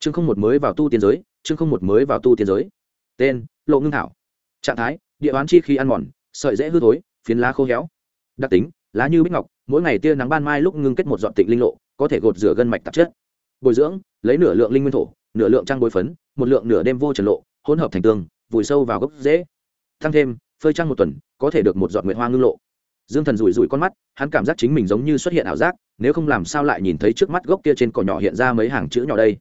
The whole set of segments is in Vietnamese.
chương không một mới vào tu tiên giới, chương không một mới vào tu tiên giới. Tên, lộ ngưng thảo. Trạng thái, địa bán chi khí ăn mòn, sợi dễ hư thối, phiến lá khô héo. Đặc tính, lá như bích ngọc, mỗi ngày tia nắng ban mai lúc ngưng kết một dọn tịnh linh lộ, có thể gột rửa gân mạch tạp chất. Bồi dưỡng, lấy nửa lượng linh nguyên thổ, nửa lượng trang bồi phấn, một lượng nửa đêm vô trần lộ, hỗn hợp thành tường, vùi sâu vào gốc dễ tăng thêm, phơi trăng một tuần, có thể được một giọt nguyệt hoa ngưng lộ. Dương thần rủi rủi con mắt, hắn cảm giác chính mình giống như xuất hiện ảo giác, nếu không làm sao lại nhìn thấy trước mắt gốc kia trên cỏ nhỏ hiện ra mấy hàng chữ nhỏ đây?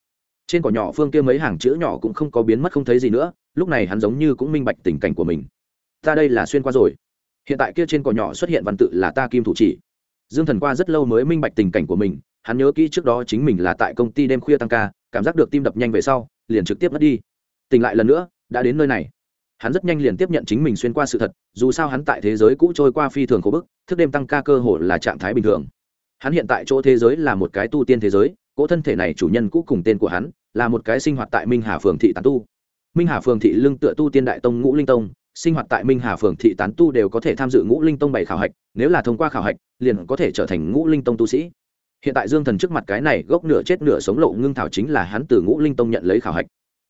Trên cỏ nhỏ phương kia mấy hàng chữ nhỏ cũng không có biến mất không thấy gì nữa, lúc này hắn giống như cũng minh bạch tình cảnh của mình. Ta đây là xuyên qua rồi. Hiện tại kia trên cỏ nhỏ xuất hiện văn tự là ta kim thủ chỉ. Dương thần qua rất lâu mới minh bạch tình cảnh của mình, hắn nhớ kỹ trước đó chính mình là tại công ty đêm khuya tăng ca, cảm giác được tim đập nhanh về sau, liền trực tiếp mất đi. Tỉnh lại lần nữa, đã đến nơi này. Hắn rất nhanh liền tiếp nhận chính mình xuyên qua sự thật, dù sao hắn tại thế giới cũ trôi qua phi thường khổ bức, thức đêm tăng ca cơ hội là trạng thái bình thường. Hắn hiện tại chỗ thế giới là một cái tu tiên thế giới, cỗ thân thể này chủ nhân cũ cùng tên của hắn là một cái sinh hoạt tại minh hà phường thị tán tu. Minh hà phường thị lưng tựa tu tiên đại tông ngũ linh tông, sinh hoạt tại minh hà phường thị tán tu đều có thể tham dự ngũ linh tông bảy khảo hạch, nếu là thông qua khảo hạch, liền có thể trở thành ngũ linh tông tu sĩ. Hiện tại dương thần trước mặt cái này gốc nửa chết nửa sống lộ ngưng thảo chính là hắn từ ngũ linh tông nhận lấy khảo hạch.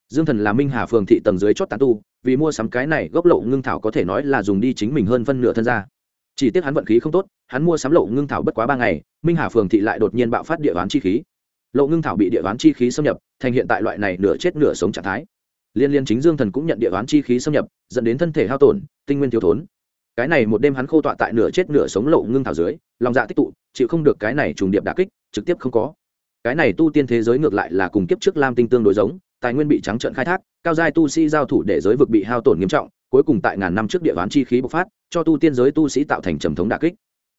Dương thần là minh hà phường thị tầng dưới chót tán tu, vì mua sắm cái này gốc lộ ngưng thảo có thể nói là dùng đi chính mình hơn phân nửa thân ra chỉ tiếc hắn vận khí không tốt, hắn mua sắm lộ ngưng thảo bất quá ba ngày, minh hà phường thị lại đột nhiên bạo phát địa bán chi khí lộ ngưng thảo bị địa đoán chi khí xâm nhập, thành hiện tại loại này nửa chết nửa sống trạng thái. Liên liên chính dương thần cũng nhận địa đoán chi khí xâm nhập, dẫn đến thân thể hao tổn, tinh nguyên thiếu thốn. Cái này một đêm hắn khô tọa tại nửa chết nửa sống lộ ngưng thảo dưới, lòng dạ tích tụ, chịu không được cái này trùng điệp đà kích, trực tiếp không có. Cái này tu tiên thế giới ngược lại là cùng kiếp trước lam tinh tương đối giống, tài nguyên bị trắng trợn khai thác, cao giai tu sĩ giao thủ để giới vực bị hao tổn nghiêm trọng, cuối cùng tại ngàn năm trước địa đoán chi khí bộc phát, cho tu tiên giới tu sĩ tạo thành trầm thống đà kích.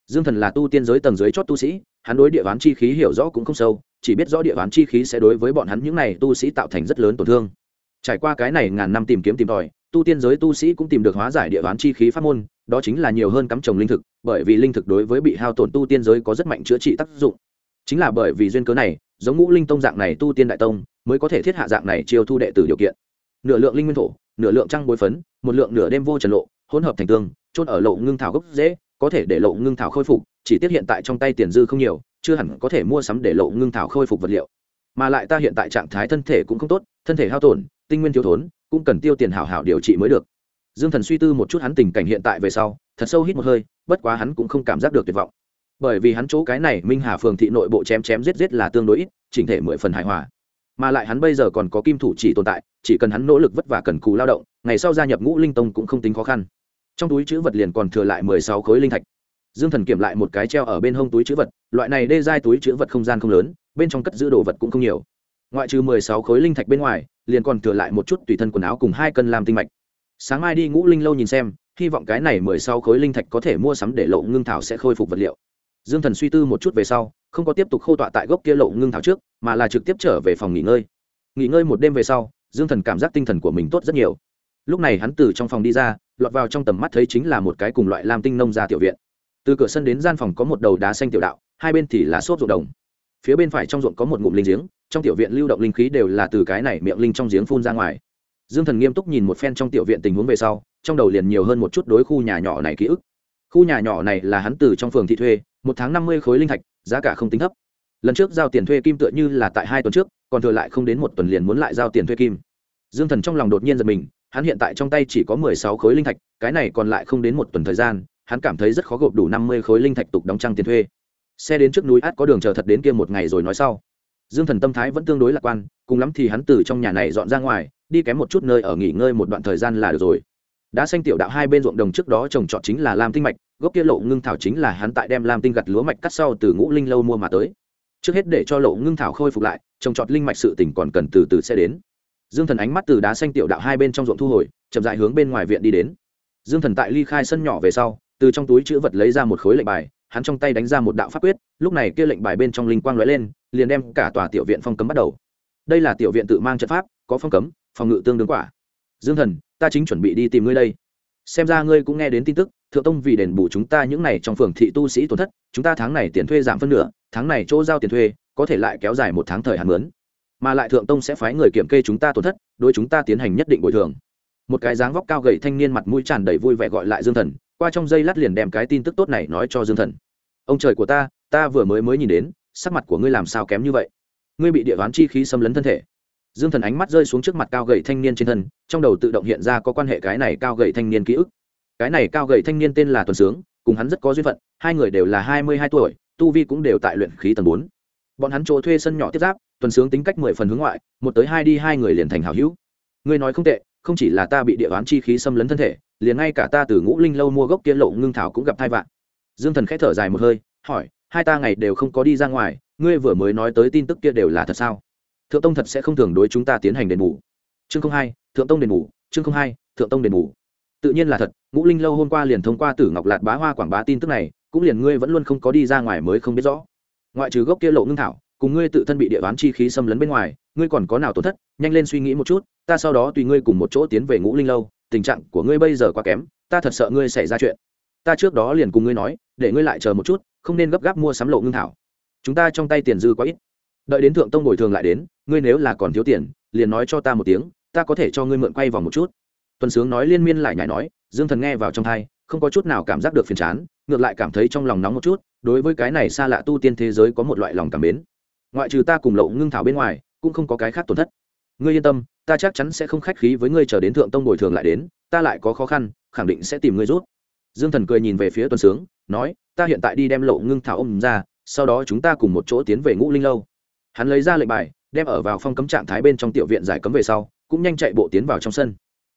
Dương thần là tu tiên giới tầng dưới chót tu sĩ, hắn đối địa đoán chi khí hiểu rõ cũng không sâu chỉ biết rõ địa ván chi khí sẽ đối với bọn hắn những này tu sĩ tạo thành rất lớn tổn thương. Trải qua cái này ngàn năm tìm kiếm tìm tòi, tu tiên giới tu sĩ cũng tìm được hóa giải địa ván chi khí pháp môn, đó chính là nhiều hơn cắm trồng linh thực, bởi vì linh thực đối với bị hao tổn tu tiên giới có rất mạnh chữa trị tác dụng. Chính là bởi vì duyên cớ này, giống ngũ linh tông dạng này tu tiên đại tông mới có thể thiết hạ dạng này chiêu thu đệ tử điều kiện. Nửa lượng linh nguyên thổ, nửa lượng trăng bối phấn, một lượng nửa đêm vô trần lộ, hỗn hợp thành tương trôn ở lộ ngưng thảo gốc dễ, có thể để lộ ngưng thảo khôi phục, chỉ tiết hiện tại trong tay tiền dư không nhiều chưa hẳn có thể mua sắm để lộ ngưng thảo khôi phục vật liệu. Mà lại ta hiện tại trạng thái thân thể cũng không tốt, thân thể hao tổn, tinh nguyên thiếu thốn, cũng cần tiêu tiền hảo hảo điều trị mới được. Dương thần suy tư một chút hắn tình cảnh hiện tại về sau, thật sâu hít một hơi, bất quá hắn cũng không cảm giác được tuyệt vọng. Bởi vì hắn chỗ cái này minh hà phường thị nội bộ chém chém giết giết là tương đối ít, chỉnh thể mười phần hài hòa. Mà lại hắn bây giờ còn có kim thủ chỉ tồn tại, chỉ cần hắn nỗ lực vất vả cần cù lao động, ngày sau gia nhập ngũ linh tông cũng không tính khó khăn. Trong túi chữ vật liền còn thừa lại mười sáu khối linh thạch dương thần kiểm lại một cái treo ở bên hông túi chữ vật, loại này đê giai túi chữ vật không gian không lớn, bên trong cất giữ đồ vật cũng không nhiều. Ngoại trừ mười sáu khối linh thạch bên ngoài, liền còn thừa lại một chút tùy thân quần áo cùng hai cân làm tinh mạch. Sáng mai đi ngũ linh lâu nhìn xem, hy vọng cái này mười sáu khối linh thạch có thể mua sắm để lộ ngưng thảo sẽ khôi phục vật liệu. Dương thần suy tư một chút về sau, không có tiếp tục khâu tọa tại gốc kia lộ ngưng thảo trước, mà là trực tiếp trở về phòng nghỉ ngơi. Nghỉ ngơi một đêm về sau, dương thần cảm giác tinh thần của mình tốt rất nhiều. Lúc này hắn từ trong phòng đi ra, lọt vào trong tầm mắt thấy chính là một cái cùng loại lam tinh nông ra tiểu viện từ cửa sân đến gian phòng có một đầu đá xanh tiểu đạo, hai bên thì là xốp ruộng đồng. Phía bên phải trong ruộng có một ngụm linh giếng, trong tiểu viện lưu động linh khí đều là từ cái này miệng linh trong giếng phun ra ngoài. Dương thần nghiêm túc nhìn một phen trong tiểu viện tình huống về sau, trong đầu liền nhiều hơn một chút đối khu nhà nhỏ này ký ức. Khu nhà nhỏ này là hắn từ trong phường thị thuê, một tháng năm mươi khối linh thạch, giá cả không tính thấp. Lần trước giao tiền thuê kim tựa như là tại hai tuần trước, còn thừa lại không đến một tuần liền muốn lại giao tiền thuê kim. Dương thần trong lòng đột nhiên giật mình, hắn hiện tại trong tay chỉ có mười sáu khối linh thạch, cái này còn lại không đến một tuần thời gian hắn cảm thấy rất khó gộp đủ năm mươi khối linh thạch tục đóng trăng tiền thuê. Xe đến trước núi át có đường chờ thật đến kia một ngày rồi nói sau. Dương thần tâm thái vẫn tương đối lạc quan, cùng lắm thì hắn từ trong nhà này dọn ra ngoài, đi kém một chút nơi ở nghỉ ngơi một đoạn thời gian là được rồi. Đã xanh tiểu đạo hai bên ruộng đồng trước đó trồng trọt chính là lam tinh mạch, gốc kia lộ ngưng thảo chính là hắn tại đem lam tinh gặt lúa mạch cắt sau từ ngũ linh lâu mua mà tới. Trước hết để cho lộ ngưng thảo khôi phục lại, trồng trọt linh mạch sự tỉnh còn cần từ từ sẽ đến. Dương thần ánh mắt từ đá xanh tiểu đạo hai bên trong ruộng thu hồi, chậm dại hướng bên ngoài viện đi đến. Dương thần tại ly khai sân nhỏ về sau từ trong túi chữ vật lấy ra một khối lệnh bài, hắn trong tay đánh ra một đạo pháp quyết, lúc này kia lệnh bài bên trong linh quang lóe lên, liền đem cả tòa tiểu viện phong cấm bắt đầu. Đây là tiểu viện tự mang trận pháp, có phong cấm, phòng ngự tương đương quả. Dương thần, ta chính chuẩn bị đi tìm ngươi đây. Xem ra ngươi cũng nghe đến tin tức, thượng tông vì đền bù chúng ta những này trong phường thị tu sĩ tổn thất, chúng ta tháng này tiền thuê giảm phân nửa, tháng này chỗ giao tiền thuê, có thể lại kéo dài một tháng thời hạn mướn. Mà lại thượng tông sẽ phái người kiểm kê chúng ta tổn thất, đối chúng ta tiến hành nhất định bồi thường. Một cái dáng vóc cao gầy thanh niên mặt mũi tràn đầy vui vẻ gọi lại dương thần qua trong giây lát liền đem cái tin tức tốt này nói cho dương thần. Ông trời của ta ta vừa mới mới nhìn đến, sắc mặt của ngươi làm sao kém như vậy? Ngươi bị địa đoán chi khí xâm lấn thân thể. Dương thần ánh mắt rơi xuống trước mặt cao gậy thanh niên trên thân, trong đầu tự động hiện ra có quan hệ cái này cao gậy thanh niên ký ức. Cái này cao gậy thanh niên tên là tuần sướng, cùng hắn rất có duyên phận, hai người đều là hai mươi hai tuổi, tu vi cũng đều tại luyện khí tầng bốn. Bọn hắn chỗ thuê sân nhỏ tiếp giáp, tuần sướng tính cách mười phần hướng ngoại, một tới hai đi hai người liền thành hảo hữu. Ngươi nói không tệ, không chỉ là ta bị địa đoán chi khí xâm lấn thân thể liền ngay cả ta từ ngũ linh lâu mua gốc kia lộ ngưng thảo cũng gặp thai vạn. Dương thần k h ẽ thở dài một hơi, hỏi, hai ta ngày đều không có đi ra ngoài, ngươi vừa mới nói tới tin tức kia đều là thật sao? Thượng tông thật sẽ không thường đối chúng ta tiến hành đền bù. Chương không hai, thượng tông đền bù, chương không hai, thượng tông đền bù. Tự nhiên là thật, ngũ linh lâu hôm qua liền thông qua tử ngọc lạt bá hoa quảng bá tin tức này, cũng liền ngươi vẫn luôn không có đi ra ngoài mới không biết rõ. Ngoại trừ gốc kia lộ ngưng thảo, cùng ngươi tự thân bị địa bán chi khí xâm lấn bên ngoài, ngươi còn có nào tổn thất? Nhanh lên suy nghĩ một chút, ta sau đó tùy ngươi cùng một chỗ tiến về ngũ linh lâu tình trạng của ngươi bây giờ quá kém, ta thật sợ ngươi xảy ra chuyện. Ta trước đó liền cùng ngươi nói, để ngươi lại chờ một chút, không nên gấp gáp mua sắm lộ ngưng thảo. Chúng ta trong tay tiền dư quá ít. Đợi đến thượng tông bồi thường lại đến, ngươi nếu là còn thiếu tiền, liền nói cho ta một tiếng, ta có thể cho ngươi mượn quay vòng một chút. Tuần sướng nói liên miên lại nhảy nói, dương thần nghe vào trong thai không có chút nào cảm giác được phiền chán, ngược lại cảm thấy trong lòng nóng một chút, đối với cái này xa lạ tu tiên thế giới có một loại lòng cảm mến. Ngoại trừ ta cùng lậu ngưng thảo bên ngoài, cũng không có cái khác tổn thất. Ngươi yên tâm ta chắc chắn sẽ không khách khí với ngươi chờ đến thượng tông bồi thường lại đến, ta lại có khó khăn, khẳng định sẽ tìm ngươi rút dương thần cười nhìn về phía tuần sướng, nói, ta hiện tại đi đem lộ ngưng thảo ôm ra, sau đó chúng ta cùng một chỗ tiến về ngũ linh lâu. Hắn lấy ra lệnh bài, đem ở vào phong cấm trạng thái bên trong tiểu viện giải cấm về sau, cũng nhanh chạy bộ tiến vào trong sân.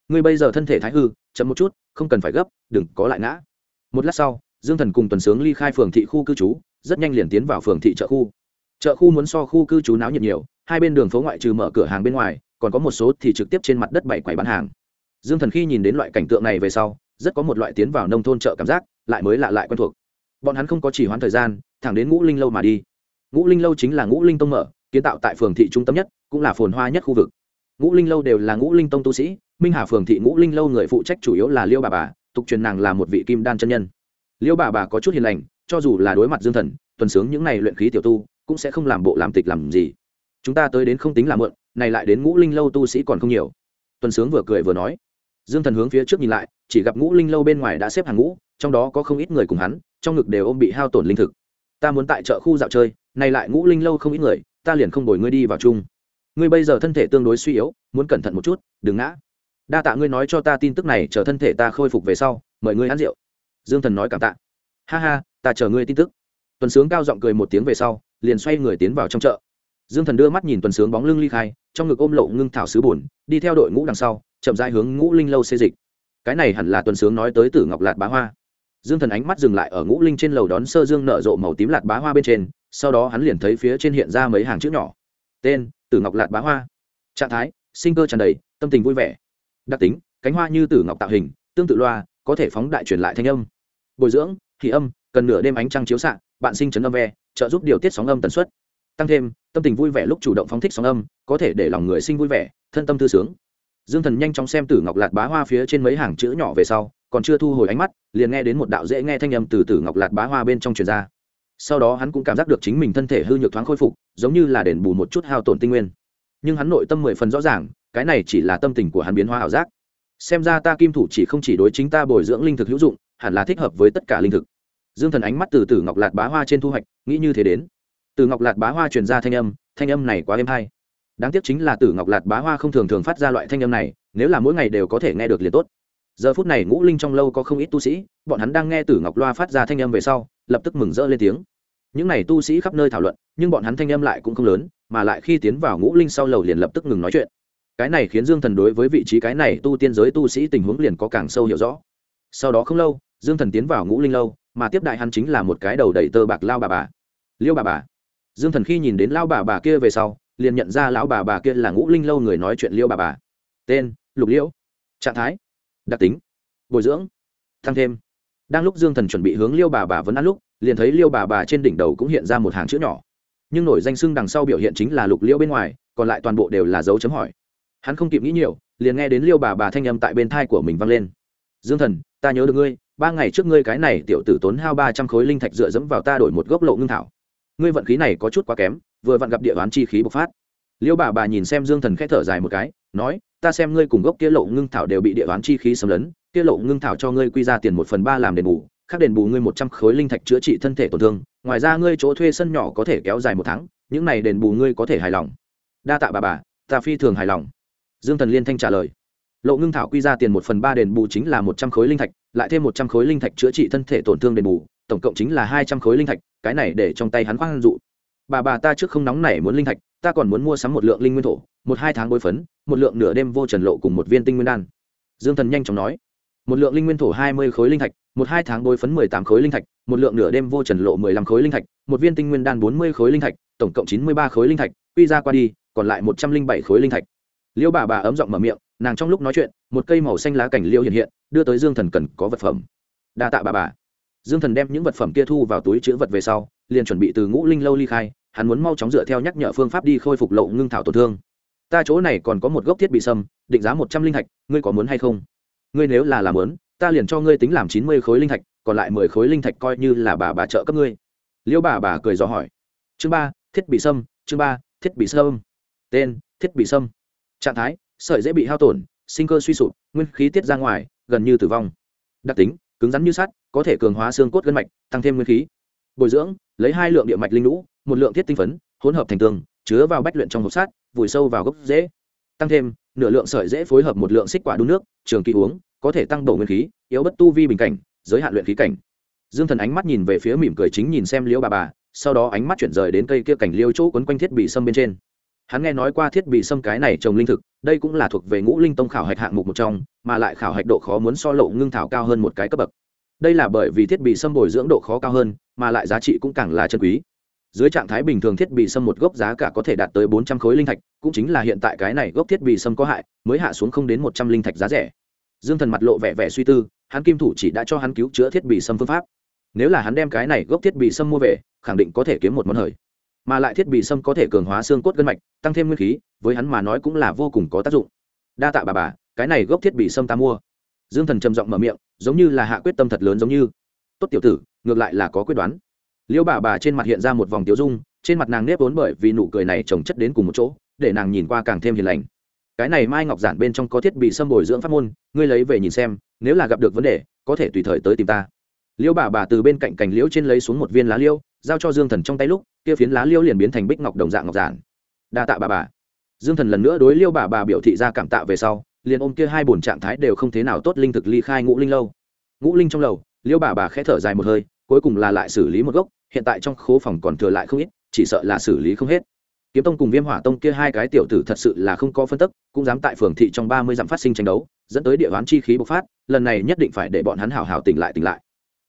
Ngươi bây giờ thân thể thái hư, chậm một chút, không cần phải gấp, đừng có lại ngã. Một lát sau, dương thần cùng tuần sướng ly khai phường thị khu cư trú, rất nhanh liền tiến vào phường thị chợ khu. Chợ khu muốn so khu cư trú náo nhiệt nhiều hai bên đường phố ngoại trừ mở cửa hàng bên ngoài, còn có một số thì trực tiếp trên mặt đất bảy quầy bán hàng. Dương thần khi nhìn đến loại cảnh tượng này về sau, rất có một loại tiến vào nông thôn chợ cảm giác, lại mới lạ lại quen thuộc. Bọn hắn không có chỉ hoãn thời gian, thẳng đến ngũ linh lâu mà đi. Ngũ linh lâu chính là ngũ linh tông mở, kiến tạo tại phường thị trung tâm nhất, cũng là phồn hoa nhất khu vực. Ngũ linh lâu đều là ngũ linh tông tu sĩ, minh hà phường thị ngũ linh lâu người phụ trách chủ yếu là liêu bà bà, tục truyền nàng là một vị kim đan chân nhân. Liêu bà bà có chút hiền lành, cho dù là đối mặt dương thần, tuần sướng những n à y luyện khí tiểu tu, cũng sẽ không làm bộ làm tịch làm gì chúng ta tới đến không tính là mượn này lại đến ngũ linh lâu tu sĩ còn không nhiều. Tuần sướng vừa cười vừa nói. Dương thần hướng phía trước nhìn lại, chỉ gặp ngũ linh lâu bên ngoài đã xếp hàng ngũ, trong đó có không ít người cùng hắn, trong ngực đều ôm bị hao tổn linh thực. Ta muốn tại chợ khu dạo chơi, này lại ngũ linh lâu không ít người, ta liền không đổi ngươi đi vào chung. Ngươi bây giờ thân thể tương đối suy yếu, muốn cẩn thận một chút, đừng ngã. Đa tạ ngươi nói cho ta tin tức này, chờ thân thể ta khôi phục về sau, mời ngươi ăn rượu. Dương thần nói cảm tạ. Ha ha, ta chờ ngươi tin tức. Tuần sướng cao giọng cười một tiếng về sau, liền xoay người tiến vào trong chợ dương thần đưa mắt nhìn tuần sướng bóng lưng ly khai, trong ngực ôm lộ ngưng thảo sứ bùn đi theo đội ngũ đằng sau, chậm rãi hướng ngũ linh lâu xê dịch. Cái này hẳn là tuần sướng nói tới tử ngọc lạt bá hoa. Dương thần ánh mắt dừng lại ở ngũ linh trên lầu đón sơ dương nở rộ màu tím lạt bá hoa bên trên, sau đó hắn liền thấy phía trên hiện ra mấy hàng chữ nhỏ. Tên, tử ngọc lạt bá hoa. Trạng thái, sinh cơ tràn đầy, tâm tình vui vẻ. Đặc tính, cánh hoa như tử ngọc tạo hình, tương tự loa, có thể phóng đại truyền lại thanh âm. Bồi dưỡng thì âm, cần nửa đêm ánh trăng chiếu xạ, bạn sinh chấn âm ve, trợ giúp điều tiết sóng âm tần suất tăng thêm, tâm tình vui vẻ lúc chủ động phóng thích sóng âm, có thể để lòng người sinh vui vẻ, thân tâm thư sướng. Dương thần nhanh chóng xem tử ngọc lạt bá hoa phía trên mấy hàng chữ nhỏ về sau, còn chưa thu hồi ánh mắt, liền nghe đến một đạo dễ nghe thanh âm từ tử ngọc lạt bá hoa bên trong truyền ra. Sau đó hắn cũng cảm giác được chính mình thân thể hư nhược thoáng khôi phục, giống như là đền bù một chút hao tổn tinh nguyên. Nhưng hắn nội tâm mười phần rõ ràng, cái này chỉ là tâm tình của hắn biến hóa ảo giác. Xem ra ta kim thủ chỉ không chỉ đối chính ta bồi dưỡng linh thực hữu dụng, hẳn là thích hợp với tất cả linh thực. Dương thần ánh mắt từ tử ngọc lạt bá hoa trên thu hoạch, nghĩ như thế đến từ ngọc lạt bá hoa truyền ra thanh âm thanh âm này quá êm hay. Đáng tiếc chính là tử ngọc lạt bá hoa không thường thường phát ra loại thanh âm này, nếu là mỗi ngày đều có thể nghe được liền tốt. Giờ phút này ngũ linh trong lâu có không ít tu sĩ, bọn hắn đang nghe tử ngọc loa phát ra thanh âm về sau, lập tức mừng rỡ lên tiếng. Những n à y tu sĩ khắp nơi thảo luận, nhưng bọn hắn thanh âm lại cũng không lớn, mà lại khi tiến vào ngũ linh sau lầu liền lập tức ngừng nói chuyện. Cái này khiến dương thần đối với vị trí cái này tu tiên giới tu sĩ tình huống liền có càng sâu hiểu rõ. Sau đó không lâu, dương thần tiến vào ngũ linh lâu, mà tiếp đại hắn chính là một cái đầu đầy tơ bạc lao bà bà. Liêu bà bà dương thần khi nhìn đến lão bà bà kia về sau, liền nhận ra lão bà bà kia là ngũ linh lâu người nói chuyện liêu bà bà. Tên, lục liễu. Trạng thái, đặc tính, bồi dưỡng, tăng thêm. Đang lúc dương thần chuẩn bị hướng liêu bà bà vấn ăn lúc, liền thấy liêu bà bà trên đỉnh đầu cũng hiện ra một hàng chữ nhỏ. Nhưng nổi danh sưng đằng sau biểu hiện chính là lục liễu bên ngoài, còn lại toàn bộ đều là dấu chấm hỏi. Hắn không kịp nghĩ nhiều, liền nghe đến liêu bà bà thanh âm tại bên thai của mình vang lên. Dương thần, ta nhớ được ngươi, ba ngày trước ngươi cái này tiểu tử tốn hao ba trăm khối linh thạch dựa dẫm vào ta đổi một gốc lộ ngưng thảo ngươi vận khí này có chút quá kém, vừa vặn gặp địa đoán chi khí bộc phát. Liêu bà bà nhìn xem dương thần k h ẽ thở dài một cái, nói, ta xem ngươi cùng gốc kia lộ ngưng thảo đều bị địa đoán chi khí xâm lấn, kia lộ ngưng thảo cho ngươi quy ra tiền một phần ba làm đền bù, khác đền bù ngươi một trăm khối linh thạch chữa trị thân thể tổn thương, ngoài ra ngươi chỗ thuê sân nhỏ có thể kéo dài một tháng, những này đền bù ngươi có thể hài lòng. Đa tạ bà bà, ta phi thường hài lòng. Dương thần liên thanh trả lời. Lộ ngưng thảo quy ra tiền một phần ba đền bù chính là một trăm khối linh thạch, lại thêm một trăm khối linh thạch chữa trị thân thể tổn thương đền bù, tổng cộng chính là hai trăm khối linh thạch cái này để trong tay hắn khoan dụ. Bà bà ta trước không nóng nảy muốn linh thạch, ta còn muốn mua sắm một lượng linh nguyên thổ, một hai tháng bôi phấn, một lượng nửa đêm vô trần lộ cùng một viên tinh nguyên đan. Dương thần nhanh chóng nói, một lượng linh nguyên thổ hai mươi khối linh thạch, một hai tháng bôi phấn mười tám khối linh thạch, một lượng nửa đêm vô trần lộ mười lăm khối linh thạch, một viên tinh nguyên đan bốn mươi khối linh thạch, tổng cộng chín mươi ba khối linh thạch, quy ra qua đi, còn lại một trăm linh bảy khối linh thạch. Liêu bà bà ấm giọng mở miệng, nàng trong lúc nói chuyện, một cây màu xanh lá cảnh liêu hiện hiện, đưa tới dương thần cần có vật phẩm. Đa tạ bà bà dương thần đem những vật phẩm kia thu vào túi chữ vật về sau, liền chuẩn bị từ ngũ linh lâu ly khai, hắn muốn mau chóng dựa theo nhắc nhở phương pháp đi khôi phục lộ ngưng thảo tổn thương. Ta chỗ này còn có một gốc thiết bị sâm, định giá một trăm linh thạch ngươi có muốn hay không? Ngươi nếu là làm lớn ta liền cho ngươi tính làm chín mươi khối linh thạch, còn lại mười khối linh thạch coi như là bà bà trợ cấp ngươi. Liêu bà bà cười dò hỏi. Chương ba, thiết bị sâm, chương ba, thiết bị sâm. Tên, thiết bị sâm. Trạng thái, sợi dễ bị hao tổn, sinh cơ suy sụp, nguyên khí tiết ra ngoài, gần như tử vong. Đặc tính cứng rắn như sắt, có thể cường hóa xương cốt gân mạch, tăng thêm nguyên khí. Bồi dưỡng, lấy hai lượng địa mạch linh lũ, một lượng thiết tinh phấn, hỗn hợp thành tường, chứa vào bách luyện trong hộp sát vùi sâu vào gốc dễ tăng thêm, nửa lượng sợi dễ phối hợp một lượng xích quả đun nước, trường kỳ uống, có thể tăng bổ nguyên khí, yếu bất tu vi bình cảnh, giới hạn luyện khí cảnh. Dương thần ánh mắt nhìn về phía mỉm cười chính nhìn xem liễu bà bà, sau đó ánh mắt chuyển rời đến cây kia cảnh liêu chỗ quấn quanh thiết bị sâm bên trên hắn nghe nói qua thiết bị xâm cái này trồng linh thực, đây cũng là thuộc về ngũ linh tông khảo hạch hạng mục một trong, mà lại khảo hạch độ khó muốn so lộ ngưng thảo cao hơn một cái cấp bậc. Đây là bởi vì thiết bị xâm bồi dưỡng độ khó cao hơn, mà lại giá trị cũng càng là chân quý. Dưới trạng thái bình thường thiết bị xâm một gốc giá cả có thể đạt tới bốn trăm khối linh thạch, cũng chính là hiện tại cái này gốc thiết bị xâm có hại, mới hạ xuống không đến một trăm linh thạch giá rẻ. Dương thần mặt lộ vẻ vẻ suy tư, hắn kim thủ chỉ đã cho hắn cứu chữa thiết bị xâm phương pháp. Nếu là hắn đem cái này gốc thiết bị xâm mua về, khẳng định có thể kiếm một món hời mà lại thiết bị sâm có thể cường hóa xương cốt gân mạch, tăng thêm nguyên khí, với hắn mà nói cũng là vô cùng có tác dụng. Đa tạ bà bà, cái này gốc thiết bị sâm ta mua. Dương thần trầm giọng mở miệng, giống như là hạ quyết tâm thật lớn giống như. Tốt tiểu tử, ngược lại là có quyết đoán. Liêu bà bà trên mặt hiện ra một vòng tiểu dung, trên mặt nàng nếp vốn bởi vì nụ cười này trồng chất đến cùng một chỗ, để nàng nhìn qua càng thêm hiền lành. Cái này mai ngọc giản bên trong có thiết bị xâm bồi dưỡng pháp môn, ngươi lấy về nhìn xem, nếu là gặp được vấn đề, có thể tùy thời tới tìm ta. Liêu bà bà từ bên cạnh cành liễu trên lấy xuống một viên lá liêu giao cho dương thần trong tay lúc, kia phiến lá liêu liền biến thành bích ngọc đồng dạng ngọc giản. Đa tạ bà bà. Dương thần lần nữa đối liêu bà bà biểu thị ra cảm tạ về sau, liền ôm kia hai bổn trạng thái đều không thế nào tốt linh thực ly khai ngũ linh lâu. Ngũ linh trong lầu, liêu bà bà khẽ thở dài một hơi, cuối cùng là lại xử lý một gốc, hiện tại trong khố phòng còn thừa lại không ít, chỉ sợ là xử lý không hết. Kiếm tông cùng viêm hỏa tông kia hai cái tiểu tử thật sự là không có phân tức, cũng dám tại phường thị trong ba mươi dặm phát sinh tranh đấu, dẫn tới địa hoán chi khí bộc phát, lần này nhất định phải để bọn hắn hảo hảo tỉnh lại tỉnh lại.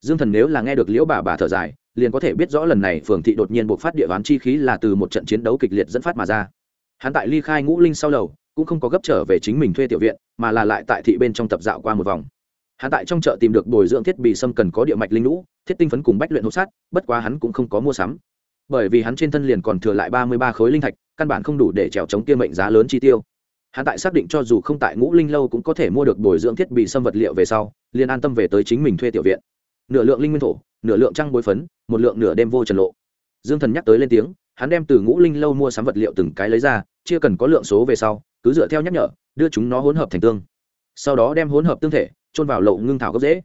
Dương thần nếu là nghe được liễu bà bà thở dài liền có thể biết rõ lần này phường thị đột nhiên bộc phát địa hoán chi khí là từ một trận chiến đấu kịch liệt dẫn phát mà ra. Hắn tại ly khai ngũ linh sau lầu, cũng không có gấp trở về chính mình thuê tiểu viện, mà là lại tại thị bên trong tập dạo qua một vòng. Hắn tại trong chợ tìm được bồi dưỡng thiết bị sâm cần có địa mạch linh lũ, thiết tinh phấn cùng bách luyện hộp sát bất quá hắn cũng không có mua sắm. Bởi vì hắn trên thân liền còn thừa lại ba mươi ba khối linh thạch, căn bản không đủ để trèo chống kia mệnh giá lớn chi tiêu. Hắn tại xác định cho dù không tại ngũ linh lâu cũng có thể mua được bồi dưỡng thiết bị xâm vật liệu về sau, liền an tâm về tới chính mình thuê tiểu viện. Nửa lượng linh nguyên thổ, nửa lượng trăng bối phấn một lượng nửa đêm vô trần lộ. Dương thần nhắc tới lên tiếng, hắn đem từ ngũ linh lâu mua sắm vật liệu từng cái lấy ra chưa cần có lượng số về sau, cứ dựa theo nhắc nhở, đưa chúng nó hỗn hợp thành tương. Sau đó đem hỗn hợp tương thể trôn vào lậu ngưng thảo gốc dễ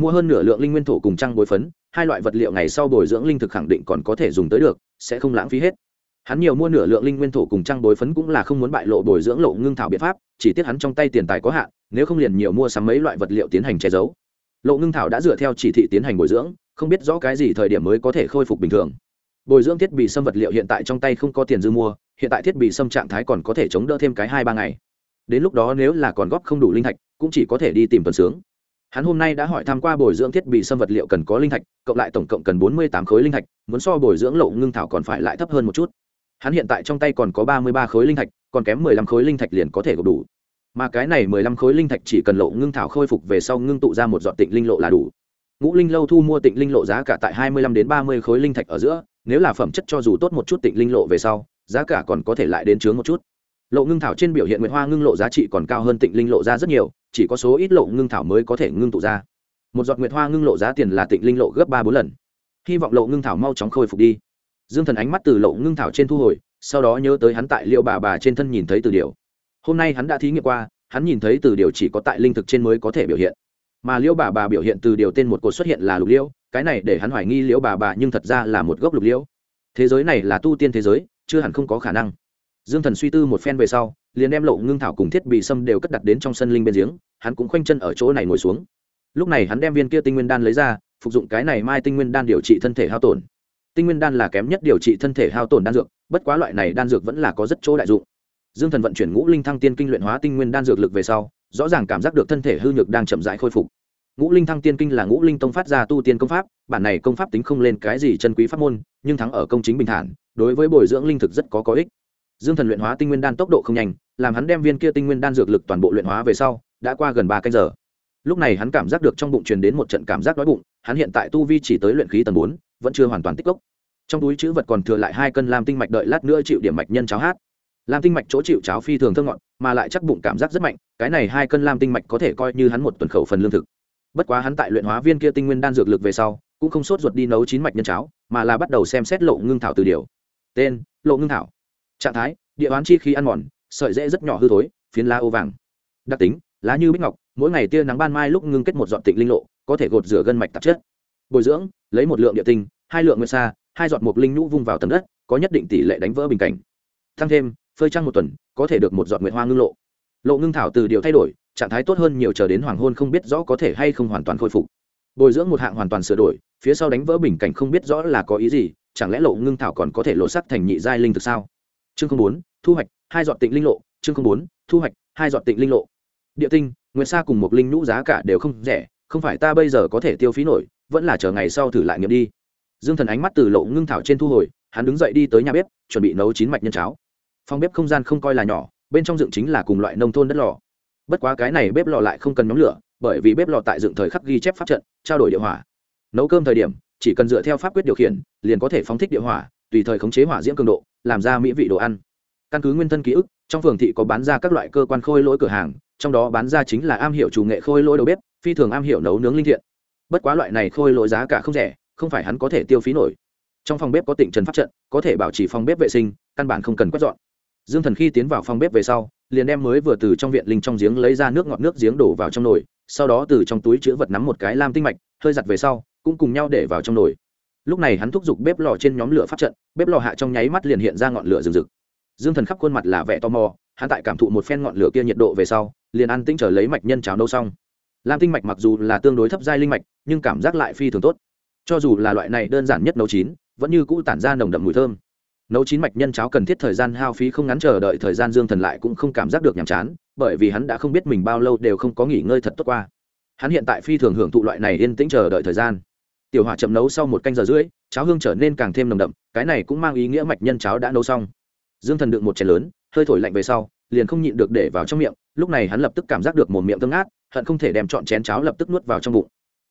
mua hơn nửa lượng linh nguyên thổ cùng trăng bối phấn, hai loại vật liệu ngày sau bồi dưỡng linh thực khẳng định còn có thể dùng tới được, sẽ không lãng phí hết. Hắn nhiều mua nửa lượng linh nguyên thổ cùng trăng bồi phấn cũng là không muốn bại lộ bồi dưỡng lộ ngưng thảo biện pháp, chỉ tiếc hắn trong tay tiền tài có hạn, nếu không liền nhiều mua sắm mấy loại vật liệu tiến hành che giấu. Lộ ngưng thảo đã dựa theo chỉ thị tiến hành bồi dưỡng không biết rõ cái gì thời điểm mới có thể khôi phục bình thường. Bồi dưỡng thiết bị xâm vật liệu hiện tại trong tay không có tiền dư mua, hiện tại thiết bị xâm trạng thái còn có thể chống đỡ thêm cái hai ba ngày. Đến lúc đó nếu là còn góp không đủ linh thạch, cũng chỉ có thể đi tìm tuần sướng. Hắn hôm nay đã hỏi tham q u a bồi dưỡng thiết bị xâm vật liệu cần có linh thạch, cộng lại tổng cộng cần bốn mươi tám khối linh thạch, muốn so bồi dưỡng lộ ngưng thảo còn phải lại thấp hơn một chút. Hắn hiện tại trong tay còn có ba mươi ba khối linh thạch, còn kém mười lăm khối linh thạch liền có thể gộp đủ. Mà cái này mười lăm khối linh thạch chỉ cần lộ ngưng thảo khôi phục về sau ngưng tụ ra một dọn tịnh linh lộ là đủ ngũ linh lâu thu mua tịnh linh lộ giá cả tại hai mươi lăm đến ba mươi khối linh thạch ở giữa, nếu là phẩm chất cho dù tốt một chút tịnh linh lộ về sau, giá cả còn có thể lại đến chướng một chút. Lộ ngưng thảo trên biểu hiện Nguyệt hoa ngưng lộ giá trị còn cao hơn tịnh linh lộ ra rất nhiều, chỉ có số ít lộ ngưng thảo mới có thể ngưng tụ ra. Một giọt nguyệt hoa ngưng lộ giá tiền là tịnh linh lộ gấp ba bốn lần. Hy vọng lộ ngưng thảo mau chóng khôi phục đi. Dương thần ánh mắt từ lộ ngưng thảo trên thu hồi, sau đó nhớ tới hắn tại liệu bà bà trên thân nhìn thấy từ điều. Hôm nay hắn đã thí nghiệm qua, hắn nhìn thấy từ điều chỉ có tại linh thực trên mới có thể biểu hiện mà liễu bà bà biểu hiện từ điều tên một cột xuất hiện là lục liễu, cái này để hắn hoài nghi liễu bà bà nhưng thật ra là một gốc lục liễu. Thế giới này là tu tiên thế giới, chưa hẳn không có khả năng. Dương thần suy tư một phen về sau, liền đem lộ ngưng thảo cùng thiết bị sâm đều cất đặt đến trong sân linh bên giếng, hắn cũng khoanh chân ở chỗ này ngồi xuống. Lúc này hắn đem viên kia tinh nguyên đan lấy ra, phục dụng cái này mai tinh nguyên đan điều trị thân thể hao tổn. Tinh nguyên đan là kém nhất điều trị thân thể hao tổn đan dược, bất quá loại này đan dược vẫn là có rất chỗ đại dụng. Dương thần vận chuyển ngũ linh thăng tiên kinh luyện hóa tinh nguyên đan dược lực về sau rõ ràng cảm giác được thân thể hư nhược đang chậm rãi khôi phục. Ngũ linh thăng tiên kinh là ngũ linh tông phát ra tu tiên công pháp, bản này công pháp tính không lên cái gì chân quý pháp môn, nhưng thắng ở công chính bình thản, đối với bồi dưỡng linh thực rất có có ích. Dương thần luyện hóa tinh nguyên đan tốc độ không nhanh, làm hắn đem viên kia tinh nguyên đan dược lực toàn bộ luyện hóa về sau, đã qua gần ba canh giờ. Lúc này hắn cảm giác được trong bụng truyền đến một trận cảm giác đói bụng, hắn hiện tại tu vi chỉ tới luyện khí tầng bốn, vẫn chưa hoàn toàn tích cốc. Trong túi chữ vật còn thừa lại hai cân lam tinh mạch đợi lát nữa chịu điểm mạch nhân cháo hát lam tinh mạch chỗ chịu cháo phi thường thơ ngọt, mà lại chắc bụng cảm giác rất mạnh, cái này hai cân lam tinh mạch có thể coi như hắn một tuần khẩu phần lương thực. Bất quá hắn tại luyện hóa viên kia tinh nguyên đan dược lực về sau, cũng không sốt ruột đi nấu chín mạch nhân cháo, mà là bắt đầu xem xét lộ ngưng thảo từ điều. Tên, lộ ngưng thảo. Trạng thái, địa oán chi khi ăn mòn, sợi dễ rất nhỏ hư thối, phiến lá ô vàng. Đặc tính, lá như bích ngọc, mỗi ngày tia nắng ban mai lúc ngưng kết một dọn tịnh linh lộ, có thể gột rửa gân mạch tạp chất. Bồi dưỡng, lấy một lượng địa tinh, hai lượng nguyên sa, hai giọt mục linh nhũ vung vào tầng đất, có nhất định tỷ lệ đánh vỡ bình cảnh. Tăng thêm phơi trăng một tuần, có thể được một giọt nguyệt hoa ngưng lộ. Lộ ngưng thảo từ điều thay đổi, trạng thái tốt hơn nhiều chờ đến hoàng hôn không biết rõ có thể hay không hoàn toàn khôi phục. Bồi dưỡng một hạng hoàn toàn sửa đổi, phía sau đánh vỡ bình cảnh không biết rõ là có ý gì, chẳng lẽ lộ ngưng thảo còn có thể lộ sắc thành nhị giai linh thực sao? Chương bốn, thu hoạch, hai giọt tịnh linh lộ, chương bốn, thu hoạch, hai giọt tịnh linh lộ. Địa tinh, nguyệt sa cùng một linh nhũ giá cả đều không rẻ, không phải ta bây giờ có thể tiêu phí nổi, vẫn là chờ ngày sau thử lại nghiệm đi. Dương thần ánh mắt từ lộ ngưng thảo trên thu hồi, hắn đứng dậy đi tới nhà bếp, chuẩn bị nấu chín mạch nhân cháo phòng bếp không gian không coi là nhỏ, bên trong dựng chính là cùng loại nông thôn đất lò. Bất quá cái này bếp lò lại không cần nhóm lửa, bởi vì bếp lò tại dựng thời khắc ghi chép pháp trận, trao đổi địa hỏa. Nấu cơm thời điểm, chỉ cần dựa theo pháp quyết điều khiển, liền có thể phóng thích địa hỏa, tùy thời khống chế hỏa diễm cường độ, làm ra mỹ vị đồ ăn. Căn cứ nguyên thân ký ức, trong phường thị có bán ra các loại cơ quan khôi lỗi cửa hàng, trong đó bán ra chính là am hiểu chủ nghệ khôi lỗi đầu bếp, phi thường am hiểu nấu nướng linh thiện. Bất quá loại này khôi lỗi giá cả không rẻ, không phải hắn có thể tiêu phí nổi. Trong phòng bếp có tịnh trần pháp trận, có thể bảo trì phòng bếp vệ sinh, căn bản không cần quét dọn dương thần khi tiến vào phòng bếp về sau, liền đem mới vừa từ trong viện linh trong giếng lấy ra nước ngọt nước giếng đổ vào trong nồi, sau đó từ trong túi chữ vật nắm một cái lam tinh mạch, hơi giặt về sau, cũng cùng nhau để vào trong nồi. Lúc này hắn thúc giục bếp lò trên nhóm lửa phát trận, bếp lò hạ trong nháy mắt liền hiện ra ngọn lửa rừng rực. Dương thần khắp khuôn mặt là vẻ tò mò, hắn tại cảm thụ một phen ngọn lửa kia nhiệt độ về sau, liền ăn tĩnh trở lấy mạch nhân cháo nấu xong. Lam tinh mạch mặc dù là tương đối thấp giai linh mạch, nhưng cảm giác lại phi thường tốt. Cho dù là loại này đơn giản nhất nấu chín, vẫn như cũ tản ra nồng đậm mùi thơm nấu chín mạch nhân cháo cần thiết thời gian hao phí không ngắn chờ đợi thời gian dương thần lại cũng không cảm giác được nhàm chán, bởi vì hắn đã không biết mình bao lâu đều không có nghỉ ngơi thật tốt qua. Hắn hiện tại phi thường hưởng thụ loại này yên tĩnh chờ đợi thời gian. Tiểu hỏa chậm nấu sau một canh giờ rưỡi, cháo hương trở nên càng thêm nồng đậm, cái này cũng mang ý nghĩa mạch nhân cháo đã nấu xong. Dương thần đựng một chén lớn, hơi thổi lạnh về sau, liền không nhịn được để vào trong miệng, lúc này hắn lập tức cảm giác được một miệng tương át hận không thể đem chọn chén cháo lập tức nuốt vào trong bụng.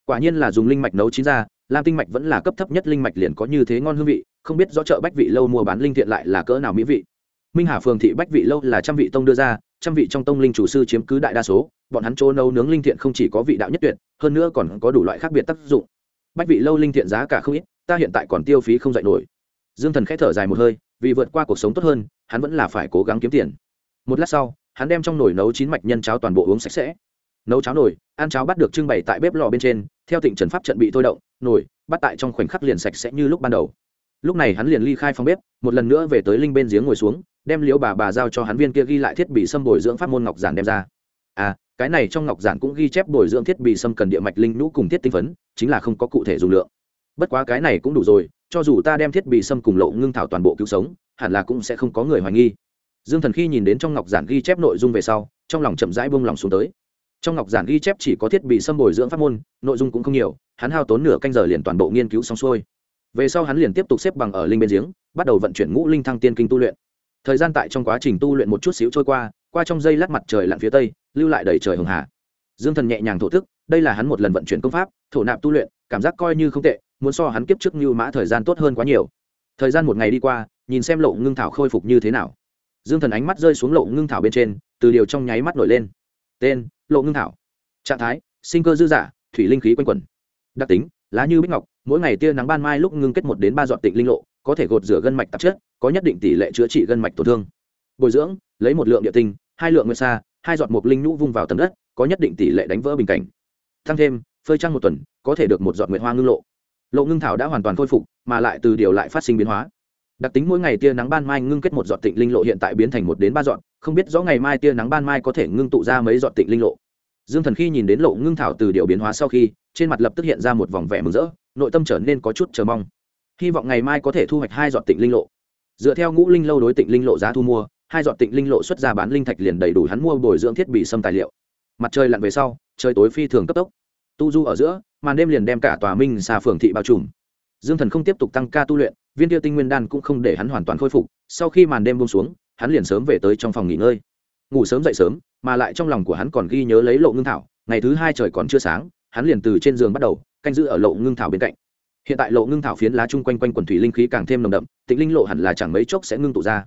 Quả nhiên là dùng linh mạch nấu chín ra, lam tinh mạch vẫn là cấp thấp nhất linh mạch liền có như thế ngon hương vị không biết do chợ bách vị lâu mua bán linh thiện lại là cỡ nào mỹ vị. Minh hà phường thị bách vị lâu là trăm vị tông đưa ra, trăm vị trong tông linh chủ sư chiếm cứ đại đa số, bọn hắn chỗ nấu nướng linh thiện không chỉ có vị đạo nhất tuyệt, hơn nữa còn có đủ loại khác biệt tác dụng. Bách vị lâu linh thiện giá cả không ít, ta hiện tại còn tiêu phí không dạy nổi. Dương thần k h ẽ thở dài một hơi, vì vượt qua cuộc sống tốt hơn, hắn vẫn là phải cố gắng kiếm tiền. Một lát sau, hắn đem trong nồi nấu chín mạch nhân cháo toàn bộ uống sạch sẽ. Nấu cháo nồi, ăn cháo bắt được trưng bày tại bếp lò bên trên, theo thịnh trần pháp trận bị thôi động, nồi bắt tại trong khoảnh khắc liền sạch sẽ như lúc ban đầu lúc này hắn liền ly khai phòng bếp, một lần nữa về tới linh bên giếng ngồi xuống, đem liễu bà bà giao cho hắn viên kia ghi lại thiết bị xâm bồi dưỡng pháp môn ngọc giản đem ra. À cái này trong ngọc giản cũng ghi chép bồi dưỡng thiết bị xâm cần địa mạch linh nhũ cùng thiết tinh phấn, chính là không có cụ thể dùng lượng. Bất quá cái này cũng đủ rồi, cho dù ta đem thiết bị xâm cùng lộ ngưng thảo toàn bộ cứu sống, hẳn là cũng sẽ không có người hoài nghi. Dương thần khi nhìn đến trong ngọc giản ghi chép nội dung về sau, trong lòng chậm rãi bông lòng xuống tới. Trong ngọc giản ghi chép chỉ có thiết bị xâm bồi dưỡng pháp môn, nội dung cũng không nhiều, hắn hao tốn nửa canh giờ liền toàn bộ nghiên cứu xong xuôi về sau hắn liền tiếp tục xếp bằng ở linh bên giếng, bắt đầu vận chuyển ngũ linh thăng tiên kinh tu luyện. Thời gian tại trong quá trình tu luyện một chút xíu trôi qua qua trong dây lát mặt trời lặn phía tây, lưu lại đầy trời hường hà. Dương thần nhẹ nhàng thổ thức, đây là hắn một lần vận chuyển công pháp, thổ nạp tu luyện, cảm giác coi như không tệ, muốn so hắn kiếp trước như mã thời gian tốt hơn quá nhiều. Thời gian một ngày đi qua, nhìn xem lộ ngưng thảo khôi phục như thế nào. Dương thần ánh mắt rơi xuống lộ ngưng thảo bên trên, từ điều trong nháy mắt nổi lên. Tên, lộ ngưng thảo. Trạng thái, sinh cơ dư giả thủy linh khí quanh quẩn. Đặc tính, lá như bích ngọc mỗi ngày tia nắng ban mai lúc ngưng kết một đến ba giọt tịnh linh lộ, có thể gột rửa gân mạch tạp chất, có nhất định tỷ lệ chữa trị gân mạch tổn thương. Bồi dưỡng, lấy một lượng địa tinh, hai lượng nguyên sa, hai giọt mục linh nhũ vung vào tầm đất, có nhất định tỷ lệ đánh vỡ bình cảnh. Thăng thêm, phơi trăng một tuần, có thể được một giọt nguyện hoa ngưng lộ. Lộ ngưng thảo đã hoàn toàn khôi phục, mà lại từ điều lại phát sinh biến hóa. Đặc tính mỗi ngày tia nắng ban mai ngưng kết một giọt tịnh linh lộ hiện tại biến thành một đến ba giọt không biết rõ ngày mai tia nắng ban mai có thể ngưng tụ ra mấy giọt tịnh linh lộ. Dương thần khi nhìn đến lộ ngưng thảo từ điều biến hóa sau khi, trên mặt lập tức hiện ra một vòng vẻ mừng rỡ nội tâm trở nên có chút chờ mong. Hy vọng ngày mai có thể thu hoạch hai giọt tịnh linh lộ. Dựa theo ngũ linh lâu đối tịnh linh lộ giá thu mua, hai giọt tịnh linh lộ xuất ra bán linh thạch liền đầy đủ hắn mua bồi dưỡng thiết bị xâm tài liệu. Mặt trời lặn về sau, trời tối phi thường cấp tốc. Tu du ở giữa, màn đêm liền đem cả tòa minh xà phường thị bao trùm. Dương thần không tiếp tục tăng ca tu luyện, viên tiêu tinh nguyên đan cũng không để hắn hoàn toàn khôi phục. Sau khi màn đêm buông xuống, hắn liền sớm về tới trong phòng nghỉ ngơi. Ngủ sớm dậy sớm, mà lại trong lòng của hắn còn ghi nhớ lấy lộ ngưng thảo, ngày thứ hai trời còn chưa sáng hắn liền từ trên giường bắt đầu, canh giữ ở lộ ngưng thảo bên cạnh. Hiện tại lộ ngưng thảo phiến lá chung quanh quanh quần thủy linh khí càng thêm nồng đậm, tịnh linh lộ hẳn là chẳng mấy chốc sẽ ngưng tụ ra.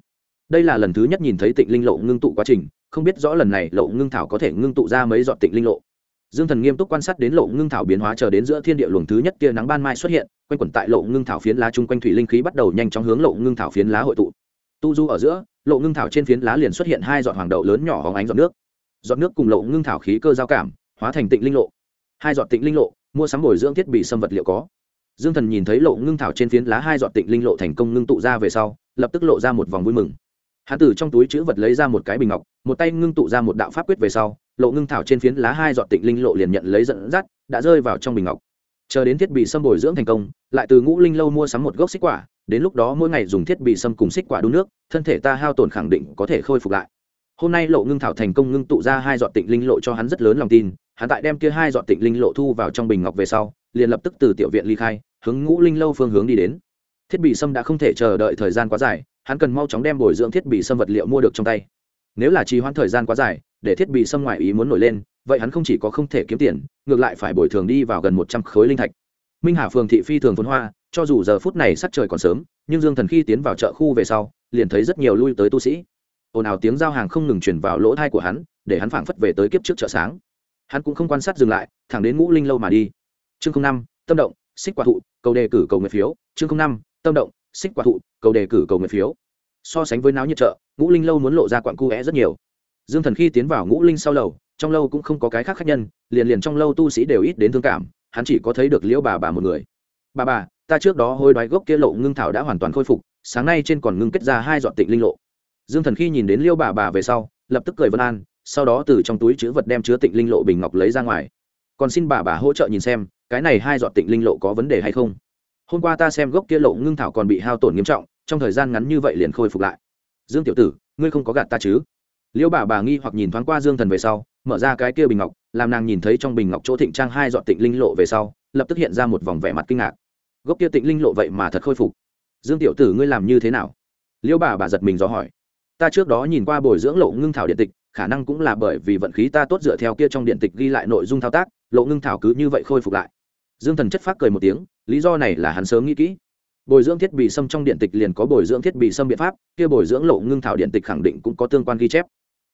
Đây là lần thứ nhất nhìn thấy tịnh linh lộ ngưng tụ quá trình, không biết rõ lần này lộ ngưng thảo có thể ngưng tụ ra mấy giọt tịnh linh lộ. Dương thần nghiêm túc quan sát đến lộ ngưng thảo biến hóa chờ đến giữa thiên địa luồng thứ nhất tia nắng ban mai xuất hiện, quanh quẩn tại lộ ngưng thảo phiến lá chung quanh thủy linh khí bắt đầu nhanh chóng hướng lộ ngưng thảo phiến lá hội tụ. Tu du ở giữa, lộ ngưng thảo trên phiến lá liền xuất hiện hai giọt hoàng đậu lớn nhỏ hóng ánh giọt nước. Giọt nước cùng lộ ngưng thảo khí cơ giao cảm, hóa thành tịnh linh lộ hai giọt tịnh linh lộ, mua sắm bồi dưỡng thiết bị xâm vật liệu có. Dương thần nhìn thấy lộ ngưng thảo trên phiến lá hai giọt tịnh linh lộ thành công ngưng tụ ra về sau, lập tức lộ ra một vòng vui mừng. Hắn từ trong túi chữ vật lấy ra một cái bình ngọc, một tay ngưng tụ ra một đạo pháp quyết về sau, lộ ngưng thảo trên phiến lá hai giọt tịnh linh lộ liền nhận lấy dẫn dắt, đã rơi vào trong bình ngọc. Chờ đến thiết bị xâm bồi dưỡng thành công, lại từ ngũ linh lâu mua sắm một gốc xích quả, đến lúc đó mỗi ngày dùng thiết bị xâm cùng xích quả đun nước, thân thể ta hao tổn khẳng định có thể khôi phục lại. Hôm nay lộ ngưng thảo thành công ngưng tụ ra hai giọt tịnh linh lộ cho hắn rất lớn lòng tin hắn tại đem kia hai giọt tịnh linh lộ thu vào trong bình ngọc về sau, liền lập tức từ tiểu viện ly khai, hướng ngũ linh lâu phương hướng đi đến. Thiết bị sâm đã không thể chờ đợi thời gian quá dài, hắn cần mau chóng đem bồi dưỡng thiết bị sâm vật liệu mua được trong tay. Nếu là trì hoãn thời gian quá dài, để thiết bị xâm ngoại ý muốn nổi lên, vậy hắn không chỉ có không thể kiếm tiền, ngược lại phải bồi thường đi vào gần một trăm khối linh thạch. Minh hà phường thị phi thường phồn hoa, cho dù giờ phút này sắc trời còn sớm, nhưng dương thần khi tiến vào chợ khu về sau, liền thấy rất nhiều lui tới tu sĩ. Ồn ào tiếng giao hàng không ngừng chuyển vào lỗ thai của hắn, để hắn phảng phất về tới kiếp trước chợ sáng hắn cũng không quan sát dừng lại, thẳng đến ngũ linh lâu mà đi. Chương năm, tâm động, xích quả thụ, cầu đề cử cầu nguyện phiếu. Chương năm, tâm động, xích quả thụ, cầu đề cử cầu nguyện phiếu. So sánh với náo nhiệt chợ, ngũ linh lâu muốn lộ ra quặng cu vẽ rất nhiều. Dương thần khi tiến vào ngũ linh sau lầu, trong lâu cũng không có cái khác khác nhân, liền liền trong lâu tu sĩ đều ít đến thương cảm, hắn chỉ có thấy được liễu bà bà một người. Bà bà, ta trước đó hôi đoái gốc kia lộ ngưng thảo đã hoàn toàn khôi phục, sáng nay trên còn ngưng kết ra hai dọn tịnh linh lộ. Dương thần khi nhìn đến liễu bà bà về sau, lập tức cười vân an sau đó từ trong túi chữ vật đem chứa tịnh linh lộ bình ngọc lấy ra ngoài. Còn xin bà bà hỗ trợ nhìn xem, cái này hai dọn tịnh linh lộ có vấn đề hay không? Hôm qua ta xem gốc kia lộ ngưng thảo còn bị hao tổn nghiêm trọng, trong thời gian ngắn như vậy liền khôi phục lại. Dương tiểu tử, ngươi không có gạt ta chứ? Liêu bà bà nghi hoặc nhìn thoáng qua dương thần về sau, mở ra cái kia bình ngọc, làm nàng nhìn thấy trong bình ngọc chỗ thịnh trang hai dọn tịnh linh lộ về sau, lập tức hiện ra một vòng vẻ mặt kinh ngạc. Gốc kia tịnh linh lộ vậy mà thật khôi phục. Dương tiểu tử, ngươi làm như thế nào? Liêu bà bà giật mình do hỏi. Ta trước đó nhìn qua bồi dưỡng lộ ngưng thảo điện tịch khả năng cũng là bởi vì vận khí ta tốt dựa theo kia trong điện tịch ghi lại nội dung thao tác, lộ ngưng thảo cứ như vậy khôi phục lại. Dương thần chất phát cười một tiếng, lý do này là hắn sớm nghĩ kỹ. Bồi dưỡng thiết bị xâm trong điện tịch liền có bồi dưỡng thiết bị xâm biện pháp, kia bồi dưỡng lộ ngưng thảo điện tịch khẳng định cũng có tương quan ghi chép.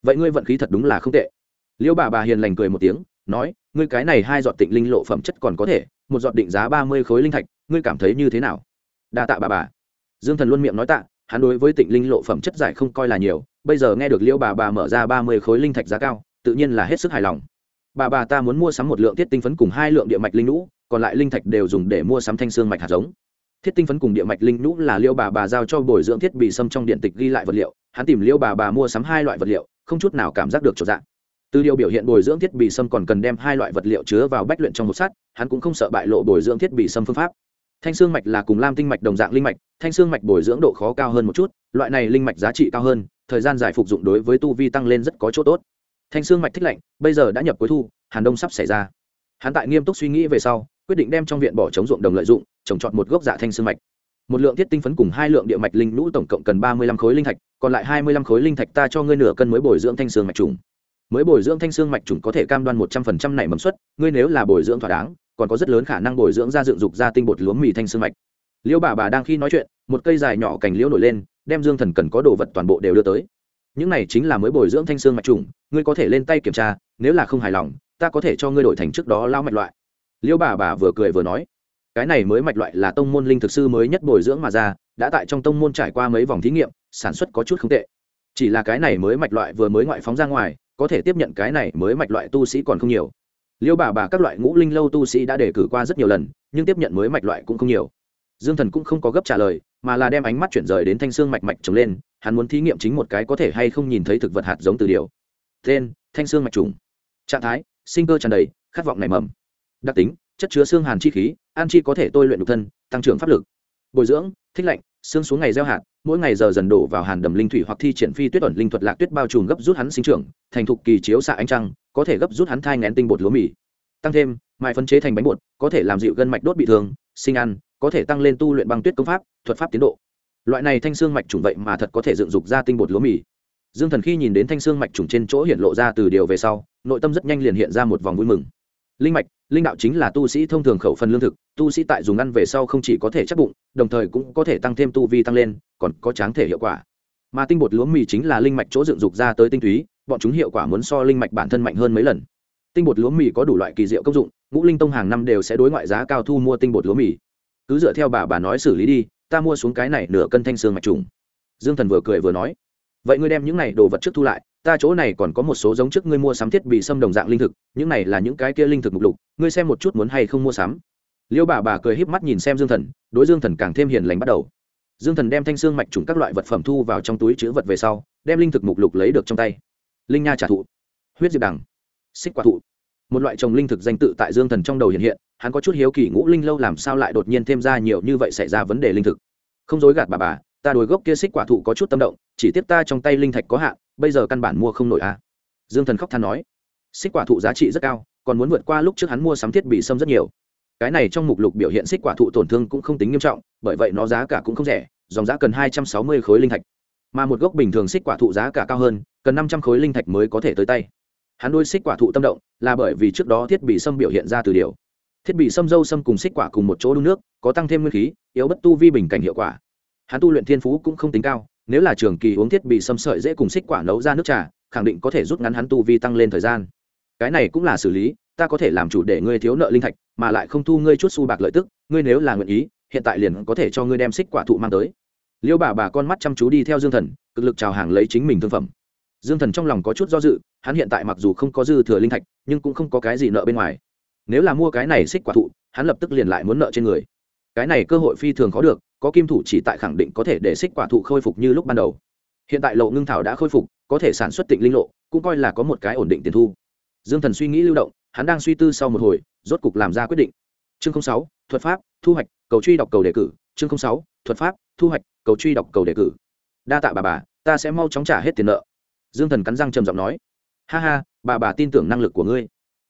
Vậy ngươi vận khí thật đúng là không tệ. Liêu bà bà hiền lành cười một tiếng, nói, ngươi cái này hai giọt tịnh linh lộ phẩm chất còn có thể, một giọt định giá ba mươi khối linh thạch, ngươi cảm thấy như thế nào? Đa tạ bà bà. Dương thần luôn miệng nói tạ, hắn đối với tịnh linh lộ phẩm chất giải không coi là nhiều bây giờ nghe được liêu bà bà mở ra ba mươi khối linh thạch giá cao, tự nhiên là hết sức hài lòng. Bà bà ta muốn mua sắm một lượng thiết tinh phấn cùng hai lượng địa mạch linh lũ còn lại linh thạch đều dùng để mua sắm thanh xương mạch hạt giống. Thiết tinh phấn cùng địa mạch linh lũ là liêu bà bà giao cho bồi dưỡng thiết bị xâm trong điện tịch ghi lại vật liệu, hắn tìm liêu bà bà mua sắm hai loại vật liệu, không chút nào cảm giác được chỗ dạng từ điều biểu hiện bồi dưỡng thiết bị xâm còn cần đem hai loại vật liệu chứa vào bách luyện trong một sắt, hắn cũng không sợ bại lộ bồi dưỡng thiết bị xâm phương pháp. Thanh xương mạch là cùng lam tinh mạch đồng dạng linh mạch, thanh xương mạch bồi dưỡng độ khó cao hơn một chút, loại này linh mạch giá trị cao hơn thời gian giải phục dụng đối với tu vi tăng lên rất có chỗ tốt. Thanh xương mạch thích lạnh, bây giờ đã nhập cuối thu, hàn đông sắp xảy ra. Hắn tại nghiêm túc suy nghĩ về sau, quyết định đem trong viện bỏ trống ruộng đồng lợi dụng, trồng trọt một gốc dạ thanh xương mạch. Một lượng thiết tinh phấn cùng hai lượng địa mạch linh lũ tổng cộng cần ba mươi lăm khối linh thạch, còn lại hai mươi lăm khối linh thạch ta cho ngươi nửa cân mới bồi dưỡng thanh xương mạch trùng. Mới bồi dưỡng thanh xương mạch trùng có thể cam đoan một trăm phần trăm nảy mầm suất, ngươi nếu là bồi dưỡng thỏa đáng, còn có rất lớn khả năng bồi dưỡng ra dựng dục ra tinh bột lúa mì thanh xương mạch liêu bà bà đang khi nói chuyện, một cây dài nhỏ cành liễu nổi lên, đem dương thần cần có đồ vật toàn bộ đều đưa tới. Những này chính là mới bồi dưỡng thanh xương mạch trùng, ngươi có thể lên tay kiểm tra, nếu là không hài lòng, ta có thể cho ngươi đổi thành trước đó lao mạch loại. Liêu bà bà vừa cười vừa nói, cái này mới mạch loại là tông môn linh thực sư mới nhất bồi dưỡng mà ra, đã tại trong tông môn trải qua mấy vòng thí nghiệm, sản xuất có chút không tệ. Chỉ là cái này mới mạch loại vừa mới ngoại phóng ra ngoài, có thể tiếp nhận cái này mới mạch loại tu sĩ còn không nhiều. Liêu bà bà các loại ngũ linh lâu tu sĩ đã đề cử qua rất nhiều lần, nhưng tiếp nhận mới mạch loại cũng không nhiều dương thần cũng không có gấp trả lời, mà là đem ánh mắt chuyển rời đến thanh xương mạch mạch trồng lên, hắn muốn thí nghiệm chính một cái có thể hay không nhìn thấy thực vật hạt giống từ điều. Tên, thanh xương mạch trùng. Trạng thái, sinh cơ tràn đầy, khát vọng nảy mầm. Đặc tính, chất chứa xương hàn chi khí, an chi có thể tôi luyện nhục thân, tăng trưởng pháp lực. Bồi dưỡng, thích lạnh, xương xuống ngày gieo hạt, mỗi ngày giờ dần đổ vào hàn đầm linh thủy hoặc thi triển phi tuyết ẩn linh thuật lạc tuyết bao trùm gấp rút hắn sinh trưởng, thành thục kỳ chiếu xạ ánh trăng, có thể gấp rút hắn thai ngén tinh bột lúa mì. Tăng thêm, mài phân chế thành bánh bột, có thể làm dịu gân mạch đốt bị thương, sinh ăn có thể tăng lên tu luyện băng tuyết công pháp, thuật pháp tiến độ. Loại này thanh xương mạch trùng vậy mà thật có thể dựng dục ra tinh bột lúa mì. Dương thần khi nhìn đến thanh xương mạch trùng trên chỗ hiện lộ ra từ điều về sau, nội tâm rất nhanh liền hiện ra một vòng vui mừng. Linh mạch, linh đạo chính là tu sĩ thông thường khẩu phần lương thực, tu sĩ tại dùng ăn về sau không chỉ có thể chắc bụng, đồng thời cũng có thể tăng thêm tu vi tăng lên, còn có tráng thể hiệu quả. Mà tinh bột lúa mì chính là linh mạch chỗ dựng dục ra tới tinh túy, bọn chúng hiệu quả muốn so linh mạch bản thân mạnh hơn mấy lần. Tinh bột lúa mì có đủ loại kỳ diệu công dụng, ngũ linh tông hàng năm đều sẽ đối ngoại giá cao thu mua tinh bột lúa mì cứ dựa theo bà bà nói xử lý đi, ta mua xuống cái này nửa cân thanh xương mạch trùng. Dương thần vừa cười vừa nói, vậy ngươi đem những này đồ vật trước thu lại, ta chỗ này còn có một số giống trước ngươi mua sắm thiết bị xâm đồng dạng linh thực, những này là những cái kia linh thực mục lục, ngươi xem một chút muốn hay không mua sắm. Liêu bà bà cười híp mắt nhìn xem dương thần, đối dương thần càng thêm hiền lành bắt đầu. Dương thần đem thanh xương mạch trùng các loại vật phẩm thu vào trong túi chữ vật về sau, đem linh thực mục lục lấy được trong tay. Linh nha trả thụ, huyết diệp đằng, xích quả thụ, một loại trồng linh thực danh tự tại dương thần trong đầu hiện hiện hắn có chút hiếu kỳ ngũ linh lâu làm sao lại đột nhiên thêm ra nhiều như vậy xảy ra vấn đề linh thực. Không dối gạt bà bà, ta đổi gốc kia xích quả thụ có chút tâm động, chỉ tiếp ta trong tay linh thạch có hạn, bây giờ căn bản mua không nổi à. dương thần khóc than nói, xích quả thụ giá trị rất cao, còn muốn vượt qua lúc trước hắn mua sắm thiết bị xâm rất nhiều. Cái này trong mục lục biểu hiện xích quả thụ tổn thương cũng không tính nghiêm trọng, bởi vậy nó giá cả cũng không rẻ, dòng giá cần hai trăm sáu mươi khối linh thạch. Mà một gốc bình thường xích quả thụ giá cả cao hơn, cần năm trăm khối linh thạch mới có thể tới tay. Hắn đôi xích quả thụ tâm động, là bởi vì trước đó thiết bị xâm biểu hiện ra từ điều thiết bị xâm dâu xâm cùng xích quả cùng một chỗ đun nước, có tăng thêm nguyên khí, yếu bất tu vi bình cảnh hiệu quả. Hắn tu luyện thiên phú cũng không tính cao, nếu là trường kỳ uống thiết bị xâm sợi dễ cùng xích quả nấu ra nước trà, khẳng định có thể rút ngắn hắn tu vi tăng lên thời gian. Cái này cũng là xử lý, ta có thể làm chủ để ngươi thiếu nợ linh thạch, mà lại không thu ngươi chút xu bạc lợi tức, ngươi nếu là nguyện ý, hiện tại liền có thể cho ngươi đem xích quả thụ mang tới. Liêu bà bà con mắt chăm chú đi theo dương thần, cực lực chào hàng lấy chính mình thương phẩm. Dương thần trong lòng có chút do dự, hắn hiện tại mặc dù không có dư thừa linh thạch, nhưng cũng không có cái gì nợ bên ngoài nếu là mua cái này xích quả thụ, hắn lập tức liền lại muốn nợ trên người. Cái này cơ hội phi thường khó được, có kim thủ chỉ tại khẳng định có thể để xích quả thụ khôi phục như lúc ban đầu. Hiện tại lộ ngưng thảo đã khôi phục, có thể sản xuất tịnh linh lộ, cũng coi là có một cái ổn định tiền thu. Dương thần suy nghĩ lưu động, hắn đang suy tư sau một hồi, rốt cục làm ra quyết định. Chương sáu, thuật pháp, thu hoạch, cầu truy đọc cầu đề cử. Chương sáu, thuật pháp, thu hoạch, cầu truy đọc cầu đề cử. Đa tạ bà bà, ta sẽ mau chóng trả hết tiền nợ. Dương thần cắn răng trầm giọng nói. Ha ha, bà bà tin tưởng năng lực của ngươi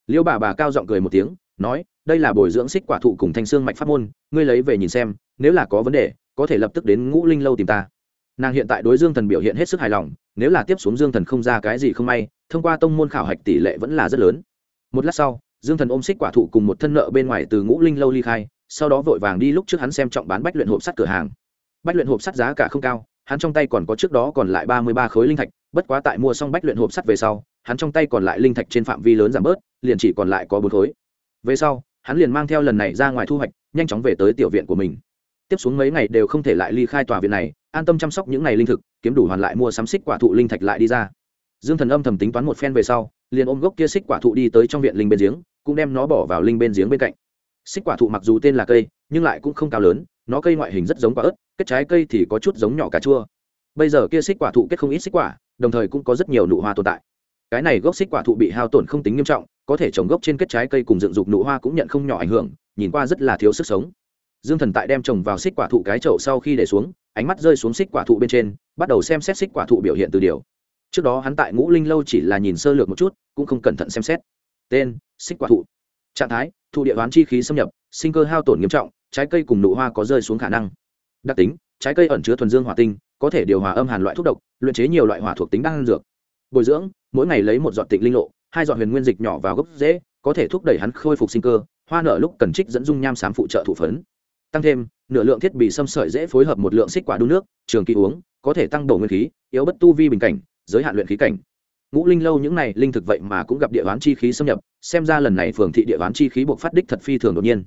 liêu bà bà cao giọng cười một tiếng, nói, đây là bồi dưỡng xích quả thụ cùng thanh xương mạch pháp môn, ngươi lấy về nhìn xem, nếu là có vấn đề, có thể lập tức đến ngũ linh lâu tìm ta. Nàng hiện tại đối dương thần biểu hiện hết sức hài lòng, nếu là tiếp xuống dương thần không ra cái gì không may, thông qua tông môn khảo hạch tỷ lệ vẫn là rất lớn. Một lát sau, dương thần ôm xích quả thụ cùng một thân nợ bên ngoài từ ngũ linh lâu ly khai, sau đó vội vàng đi lúc trước hắn xem trọng bán bách luyện hộp sắt cửa hàng. Bách luyện hộp sắt giá cả không cao hắn trong tay còn có trước đó còn lại ba mươi ba khối linh thạch, bất quá tại mua xong bách luyện hộp sắt về sau, hắn trong tay còn lại linh thạch trên phạm vi lớn giảm bớt, liền chỉ còn lại có bốn khối. Về sau, hắn liền mang theo lần này ra ngoài thu hoạch, nhanh chóng về tới tiểu viện của mình. Tiếp xuống mấy ngày đều không thể lại ly khai tòa viện này, an tâm chăm sóc những ngày linh thực, kiếm đủ hoàn lại mua sắm xích quả thụ linh thạch lại đi ra. Dương thần âm thầm tính toán một phen về sau, liền ôm gốc kia xích quả thụ đi tới trong viện linh bên giếng, cũng đem nó bỏ vào linh bên giếng bên cạnh. Xích quả thụ mặc dù tên là cây, nhưng lại cũng không cao lớn nó cây ngoại hình rất giống quả ớt, kết trái cây thì có chút giống nhỏ cà chua. Bây giờ kia xích quả thụ kết không ít xích quả, đồng thời cũng có rất nhiều nụ hoa tồn tại. Cái này gốc xích quả thụ bị hao tổn không tính nghiêm trọng, có thể trồng gốc trên kết trái cây cùng dựng dục nụ hoa cũng nhận không nhỏ ảnh hưởng, nhìn qua rất là thiếu sức sống. Dương thần tại đem trồng vào xích quả thụ cái chậu sau khi để xuống, ánh mắt rơi xuống xích quả thụ bên trên, bắt đầu xem xét xích quả thụ biểu hiện từ điều. Trước đó hắn tại ngũ linh lâu chỉ là nhìn sơ lược một chút, cũng không cẩn thận xem xét. Tên, xích quả thụ. Trạng thái, thụ địa đoán chi khí xâm nhập, sinh cơ hao tổn nghiêm trọng trái cây cùng nụ hoa có rơi xuống khả năng. Đặc tính, trái cây ẩn chứa thuần dương hỏa tinh, có thể điều hòa âm hàn loại thuốc độc, luyện chế nhiều loại hỏa thuộc tính đan dược. Bồi dưỡng, mỗi ngày lấy một giọt tịnh linh lộ, hai giọt huyền nguyên dịch nhỏ vào gốc dễ có thể thúc đẩy hắn khôi phục sinh cơ, hoa nở lúc cần trích dẫn dung nham sám phụ trợ thủ phấn. Tăng thêm, nửa lượng thiết bị xâm sợi dễ phối hợp một lượng xích quả đun nước, trường kỳ uống, có thể tăng độ nguyên khí, yếu bất tu vi bình cảnh, giới hạn luyện khí cảnh. Ngũ linh lâu những này linh thực vậy mà cũng gặp địa đoán chi khí xâm nhập, xem ra lần này phường thị địa đoán chi khí buộc phát đích thật phi thường đột nhiên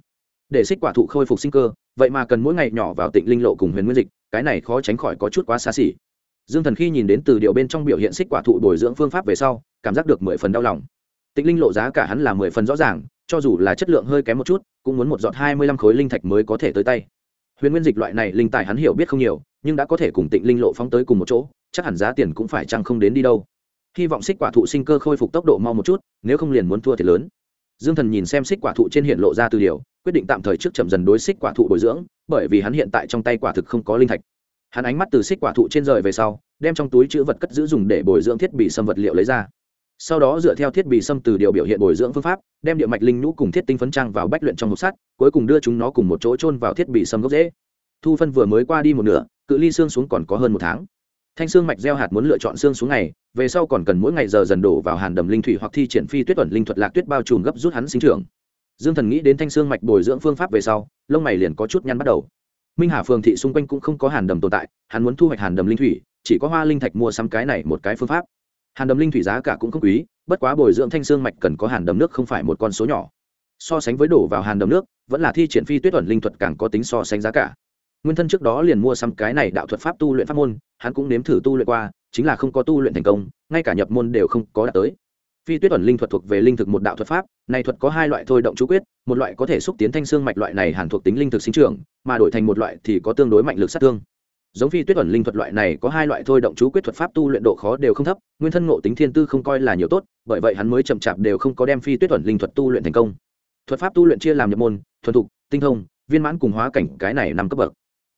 để xích quả thụ khôi phục sinh cơ, vậy mà cần mỗi ngày nhỏ vào tịnh linh lộ cùng huyền nguyên dịch, cái này khó tránh khỏi có chút quá xa xỉ. Dương thần khi nhìn đến từ điệu bên trong biểu hiện xích quả thụ bồi dưỡng phương pháp về sau, cảm giác được mười phần đau lòng. Tịnh linh lộ giá cả hắn là mười phần rõ ràng, cho dù là chất lượng hơi kém một chút, cũng muốn một giọt hai mươi lăm khối linh thạch mới có thể tới tay. Huyền nguyên dịch loại này linh tài hắn hiểu biết không nhiều, nhưng đã có thể cùng tịnh linh lộ phóng tới cùng một chỗ, chắc hẳn giá tiền cũng phải chăng không đến đi đâu. Hy vọng xích quả thụ sinh cơ khôi phục tốc độ mau một chút, nếu không liền muốn thua thiệt lớn. Dương thần nhìn xem xích quả thụ trên hiện lộ ra từ điều quyết định tạm thời trước chậm dần đối xích quả thụ bồi dưỡng, bởi vì hắn hiện tại trong tay quả thực không có linh thạch. Hắn ánh mắt từ xích quả thụ trên rời về sau, đem trong túi chữ vật cất giữ dùng để bồi dưỡng thiết bị xâm vật liệu lấy ra. Sau đó dựa theo thiết bị xâm từ điều biểu hiện bồi dưỡng phương pháp, đem địa mạch linh nhũ cùng thiết tinh phấn trang vào bách luyện trong hộp sắt, cuối cùng đưa chúng nó cùng một chỗ trôn vào thiết bị xâm gốc dễ thu phân vừa mới qua đi một nửa, cự ly xương xuống còn có hơn một tháng. Thanh xương mạch gieo hạt muốn lựa chọn xương xuống ngày, về sau còn cần mỗi ngày giờ dần đổ vào hàn đầm linh thủy hoặc thi triển phi tuyết ẩn linh thuật lạc tuyết bao trùm gấp rút hắn sinh trưởng dương thần nghĩ đến thanh xương mạch bồi dưỡng phương pháp về sau, lông mày liền có chút nhăn bắt đầu. Minh hà phường thị xung quanh cũng không có hàn đầm tồn tại, hắn muốn thu hoạch hàn đầm linh thủy, chỉ có hoa linh thạch mua xăm cái này một cái phương pháp. Hàn đầm linh thủy giá cả cũng không quý, bất quá bồi dưỡng thanh xương mạch cần có hàn đầm nước không phải một con số nhỏ. So sánh với đổ vào hàn đầm nước, vẫn là thi triển phi tuyết ẩn linh thuật càng có tính so sánh giá cả. Nguyên thân trước đó liền mua xăm cái này đạo thuật pháp tu luyện pháp môn, hắn cũng nếm thử tu luyện qua, chính là không có tu luyện thành công, ngay cả nhập môn đều không có đạt tới phi tuyết ẩn linh thuật thuộc về linh thực một đạo thuật pháp này thuật có hai loại thôi động chú quyết, một loại có thể xúc tiến thanh xương mạch loại này hàn thuộc tính linh thực sinh trưởng, mà đổi thành một loại thì có tương đối mạnh lực sát thương. Giống phi tuyết ẩn linh thuật loại này có hai loại thôi động chú quyết thuật pháp tu luyện độ khó đều không thấp, nguyên thân ngộ tính thiên tư không coi là nhiều tốt, bởi vậy hắn mới chậm chạp đều không có đem phi tuyết ẩn linh thuật tu luyện thành công. Thuật pháp tu luyện chia làm nhập môn, thuần thục, tinh thông, viên mãn cùng hóa cảnh, cái này năm cấp bậc.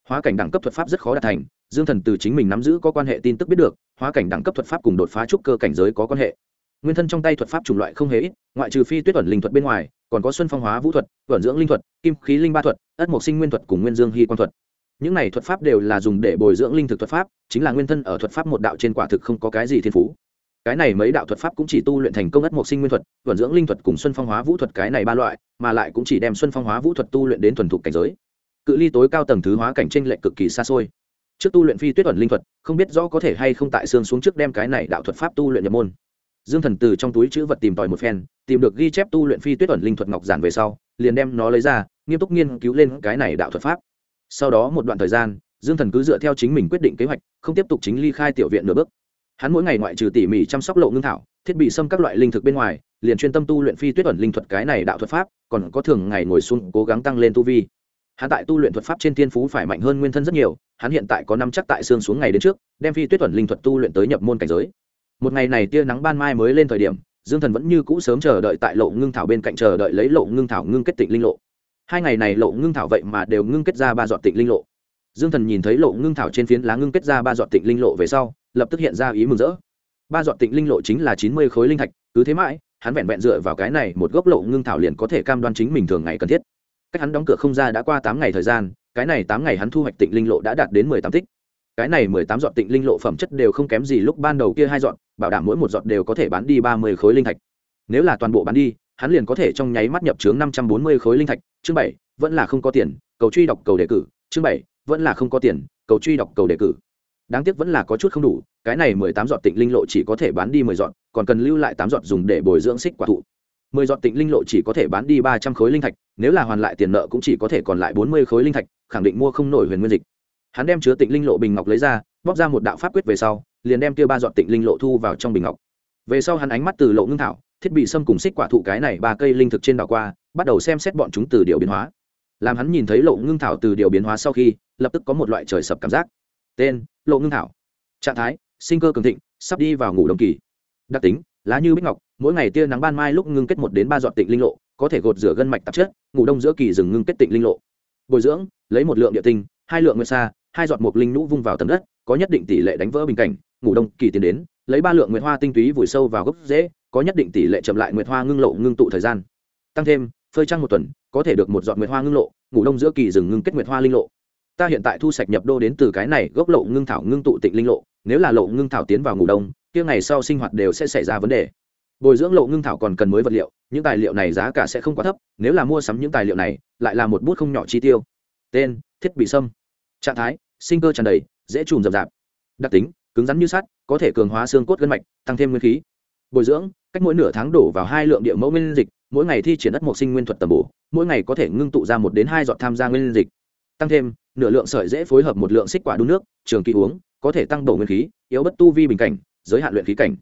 Hóa cảnh đẳng cấp thuật pháp rất khó đạt thành, dương thần từ chính mình nắm giữ có quan hệ tin tức biết được, hóa cảnh đẳng cấp thuật pháp cùng đột phá trúc cơ cảnh giới có quan hệ nguyên thân trong tay thuật pháp chủng loại không hề ít, ngoại trừ phi tuyết ẩn linh thuật bên ngoài, còn có xuân phong hóa vũ thuật vận dưỡng linh thuật, kim khí linh ba thuật, ất mộc sinh nguyên thuật cùng nguyên dương hy quan thuật. Những này thuật pháp đều là dùng để bồi dưỡng linh thực thuật pháp, chính là nguyên thân ở thuật pháp một đạo trên quả thực không có cái gì thiên phú. Cái này mấy đạo thuật pháp cũng chỉ tu luyện thành công ất mộc sinh nguyên thuật vận dưỡng linh thuật cùng xuân phong hóa vũ thuật cái này ba loại, mà lại cũng chỉ đem xuân phong hóa vũ thuật tu luyện đến thuần thục cảnh giới. Cự ly tối cao tầng thứ hóa cảnh tranh lệch cực kỳ xa xôi. Trước tu luyện phi tuyết ẩn linh thuật, không biết rõ có thể hay không tại xương xuống trước đem cái này đạo thuật pháp tu luyện nhập môn dương thần từ trong túi chữ vật tìm tòi một phen, tìm được ghi chép tu luyện phi tuyết ẩn linh thuật ngọc giản về sau, liền đem nó lấy ra, nghiêm túc nghiên cứu lên cái này đạo thuật pháp. Sau đó một đoạn thời gian, dương thần cứ dựa theo chính mình quyết định kế hoạch, không tiếp tục chính ly khai tiểu viện nửa bước. Hắn mỗi ngày ngoại trừ tỉ mỉ chăm sóc lộ ngưng thảo, thiết bị xâm các loại linh thực bên ngoài, liền chuyên tâm tu luyện phi tuyết ẩn linh thuật cái này đạo thuật pháp, còn có thường ngày ngồi xuống cố gắng tăng lên tu vi. Hắn tại tu luyện thuật pháp trên thiên phú phải mạnh hơn nguyên thân rất nhiều, hắn hiện tại có năm chắc tại xương xuống ngày đến trước, đem phi tuyết ẩn linh thuật tu luyện tới nhập môn cảnh giới một ngày này tia nắng ban mai mới lên thời điểm, dương thần vẫn như cũ sớm chờ đợi tại lộ ngưng thảo bên cạnh chờ đợi lấy lộ ngưng thảo ngưng kết tịnh linh lộ. Hai ngày này lộ ngưng thảo vậy mà đều ngưng kết ra ba dọn tịnh linh lộ. Dương thần nhìn thấy lộ ngưng thảo trên phiến lá ngưng kết ra ba dọn tịnh linh lộ về sau, lập tức hiện ra ý mừng rỡ. Ba dọn tịnh linh lộ chính là chín mươi khối linh thạch, cứ thế mãi, hắn vẹn vẹn dựa vào cái này một gốc lộ ngưng thảo liền có thể cam đoan chính mình thường ngày cần thiết. Cách hắn đóng cửa không ra đã qua tám ngày thời gian, cái này tám ngày hắn thu hoạch tịnh linh lộ đã đạt đến mười tám tích. Cái này mười tám dọn tịnh linh lộ phẩm chất đều không kém gì lúc ban đầu kia hai dọn bảo đảm mỗi một giọt đều có thể bán đi ba mươi khối linh thạch. Nếu là toàn bộ bán đi, hắn liền có thể trong nháy mắt nhập chướng năm trăm bốn mươi khối linh thạch. Chương bảy, vẫn là không có tiền, cầu truy đọc cầu đề cử. Chương bảy, vẫn là không có tiền, cầu truy đọc cầu đề cử. Đáng tiếc vẫn là có chút không đủ, cái này mười tám dọn tịnh linh lộ chỉ có thể bán đi mười giọt, còn cần lưu lại tám giọt dùng để bồi dưỡng xích quả thụ. mười giọt tịnh linh lộ chỉ có thể bán đi ba trăm khối linh thạch, nếu là hoàn lại tiền nợ cũng chỉ có thể còn lại bốn mươi khối linh thạch, khẳng định mua không nổi huyền nguyên dịch. Hắn đem chứa tịnh linh lộ bình ngọc lấy ra bóc ra một đạo pháp quyết về sau liền đem kia ba dọn tịnh linh lộ thu vào trong bình ngọc. Về sau hắn ánh mắt từ lộ ngưng thảo, thiết bị xâm cùng xích quả thụ cái này ba cây linh thực trên đảo qua, bắt đầu xem xét bọn chúng từ điều biến hóa. Làm hắn nhìn thấy lộ ngưng thảo từ điều biến hóa sau khi, lập tức có một loại trời sập cảm giác. Tên, lộ ngưng thảo. Trạng thái, sinh cơ cường thịnh, sắp đi vào ngủ đồng kỳ. Đặc tính, lá như bích ngọc, mỗi ngày tia nắng ban mai lúc ngưng kết một đến ba giọt tịnh linh lộ, có thể gột rửa gân mạch tạp chất, ngủ đông giữa kỳ rừng ngưng kết tịnh linh lộ. Bồi dưỡng, lấy một lượng địa tinh, hai lượng nguyệt sa, hai giọt mục linh nhũ vung vào tầm đất, có nhất định tỷ lệ đánh vỡ bình cảnh ngủ đông kỳ tiến đến, lấy ba lượng nguyệt hoa tinh túy vùi sâu vào gốc dễ có nhất định tỷ lệ chậm lại nguyệt hoa ngưng lộ, ngưng tụ thời gian. Tăng thêm, phơi trăng một tuần, có thể được một dọn nguyệt hoa ngưng lộ, ngủ đông giữa kỳ rừng ngưng kết nguyệt hoa linh lộ. Ta hiện tại thu sạch nhập đô đến từ cái này, gốc lộ ngưng thảo ngưng tụ tịnh linh lộ. Nếu là lộ ngưng thảo tiến vào ngủ đông, kia ngày sau sinh hoạt đều sẽ xảy ra vấn đề. Bồi dưỡng lộ ngưng thảo còn cần mới vật liệu, những tài liệu này giá cả sẽ không quá thấp, nếu là mua sắm những tài liệu này, lại là một bút không nhỏ chi tiêu. Tên, thiết bị sâm. Trạng thái, sinh cơ tràn đầy, dễ trùm rậm rạp. Đặc tính cứng rắn như sắt, có thể cường hóa xương cốt gân mạch, tăng thêm nguyên khí. Bồi dưỡng, cách mỗi nửa tháng đổ vào hai lượng địa mẫu nguyên dịch, mỗi ngày thi triển đất mộc sinh nguyên thuật tầm bổ, mỗi ngày có thể ngưng tụ ra một đến hai giọt tham gia nguyên dịch. Tăng thêm, nửa lượng sợi dễ phối hợp một lượng xích quả đun nước, trường kỳ uống, có thể tăng bổ nguyên khí, yếu bất tu vi bình cảnh, giới hạn luyện khí cảnh.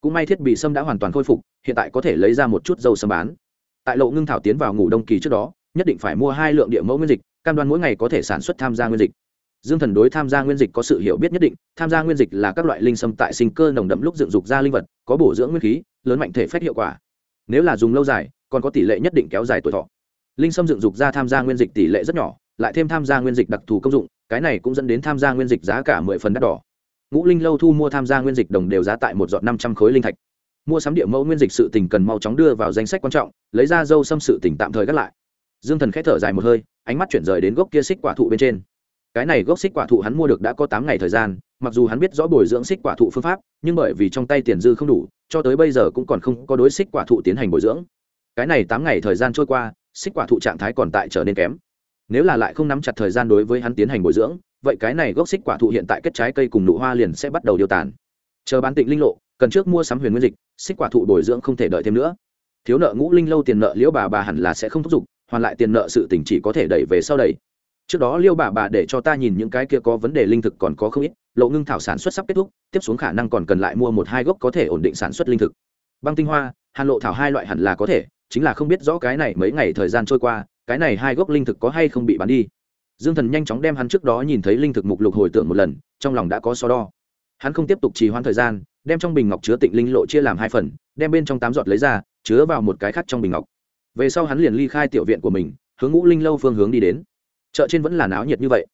Cũng may thiết bị sâm đã hoàn toàn khôi phục, hiện tại có thể lấy ra một chút dầu sâm bán. Tại lộ ngưng thảo tiến vào ngủ đông kỳ trước đó, nhất định phải mua hai lượng địa mẫu nguyên dịch, cam đoan mỗi ngày có thể sản xuất tham gia nguyên dịch dương thần đối tham gia nguyên dịch có sự hiểu biết nhất định, tham gia nguyên dịch là các loại linh sâm tại sinh cơ nồng đậm lúc dựng dục ra linh vật, có bổ dưỡng nguyên khí, lớn mạnh thể phép hiệu quả. Nếu là dùng lâu dài, còn có tỷ lệ nhất định kéo dài tuổi thọ. Linh sâm dựng dục ra tham gia nguyên dịch tỷ lệ rất nhỏ, lại thêm tham gia nguyên dịch đặc thù công dụng, cái này cũng dẫn đến tham gia nguyên dịch giá cả mười phần đắt đỏ. Ngũ linh lâu thu mua tham gia nguyên dịch đồng đều giá tại một dọn năm trăm khối linh thạch. Mua sắm địa mẫu nguyên dịch sự tình cần mau chóng đưa vào danh sách quan trọng, lấy ra dâu xâm sự tỉnh tạm thời gác lại. Dương thần k h ẽ thở dài một hơi, ánh mắt chuyển rời đến gốc kia xích quả thụ bên trên cái này gốc xích quả thụ hắn mua được đã có tám ngày thời gian, mặc dù hắn biết rõ bồi dưỡng xích quả thụ phương pháp, nhưng bởi vì trong tay tiền dư không đủ, cho tới bây giờ cũng còn không có đối xích quả thụ tiến hành bồi dưỡng. Cái này tám ngày thời gian trôi qua, xích quả thụ trạng thái còn tại trở nên kém. Nếu là lại không nắm chặt thời gian đối với hắn tiến hành bồi dưỡng, vậy cái này gốc xích quả thụ hiện tại kết trái cây cùng nụ hoa liền sẽ bắt đầu điều tàn. Chờ bán tịnh linh lộ, cần trước mua sắm huyền nguyên dịch, xích quả thụ bồi dưỡng không thể đợi thêm nữa. Thiếu nợ ngũ linh lâu tiền nợ liễu bà bà hẳn là sẽ không thúc giục, hoàn lại tiền nợ sự tỉnh chỉ có thể đẩy về sau đẩy trước đó liêu bà bà để cho ta nhìn những cái kia có vấn đề linh thực còn có không ít, lộ ngưng thảo sản xuất sắp kết thúc, tiếp xuống khả năng còn cần lại mua một hai gốc có thể ổn định sản xuất linh thực. Băng tinh hoa, hàn lộ thảo hai loại hẳn là có thể, chính là không biết rõ cái này mấy ngày thời gian trôi qua, cái này hai gốc linh thực có hay không bị bán đi. Dương thần nhanh chóng đem hắn trước đó nhìn thấy linh thực mục lục hồi tưởng một lần, trong lòng đã có so đo. Hắn không tiếp tục trì hoãn thời gian, đem trong bình ngọc chứa tịnh linh lộ chia làm hai phần, đem bên trong tám giọt lấy ra, chứa vào một cái khác trong bình ngọc. Về sau hắn liền ly khai tiểu viện của mình, hướng ngũ linh lâu phương hướng đi đến chợ trên vẫn là náo nhiệt như vậy.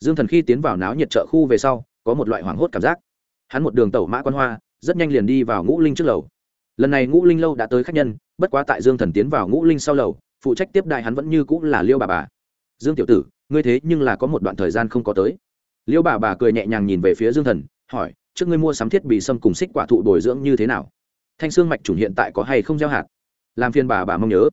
Dương thần khi tiến vào náo nhiệt chợ khu về sau, có một loại hoảng hốt cảm giác. Hắn một đường tẩu mã quan hoa, rất nhanh liền đi vào ngũ linh trước lầu. Lần này ngũ linh lâu đã tới khách nhân, bất quá tại dương thần tiến vào ngũ linh sau lầu, phụ trách tiếp đại hắn vẫn như cũng là liêu bà bà. Dương tiểu tử, ngươi thế nhưng là có một đoạn thời gian không có tới. Liêu bà bà cười nhẹ nhàng nhìn về phía dương thần, hỏi, trước ngươi mua sắm thiết bị sâm cùng xích quả thụ bồi dưỡng như thế nào? Thanh xương mạch chủng hiện tại có hay không gieo hạt? Làm phiên bà bà mong nhớ.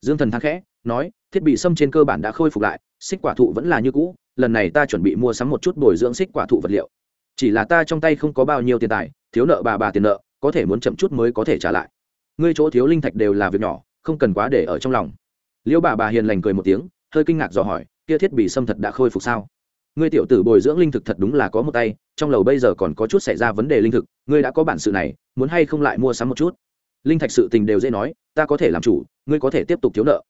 Dương thần thang khẽ, nói, thiết bị sâm trên cơ bản đã khôi phục lại xích quả thụ vẫn là như cũ, lần này ta chuẩn bị mua sắm một chút bồi dưỡng xích quả thụ vật liệu. Chỉ là ta trong tay không có bao nhiêu tiền tài, thiếu nợ bà bà tiền nợ, có thể muốn chậm chút mới có thể trả lại. Ngươi chỗ thiếu linh thạch đều là việc nhỏ, không cần quá để ở trong lòng. Liêu bà bà hiền lành cười một tiếng, hơi kinh ngạc dò hỏi, kia thiết bị xâm thật đã khôi phục sao? Ngươi tiểu tử bồi dưỡng linh thực thật đúng là có một tay, trong lầu bây giờ còn có chút xảy ra vấn đề linh thực, ngươi đã có bản sự này, muốn hay không lại mua sắm một chút? Linh thạch sự tình đều dễ nói, ta có thể làm chủ, ngươi có thể tiếp tục thiếu nợ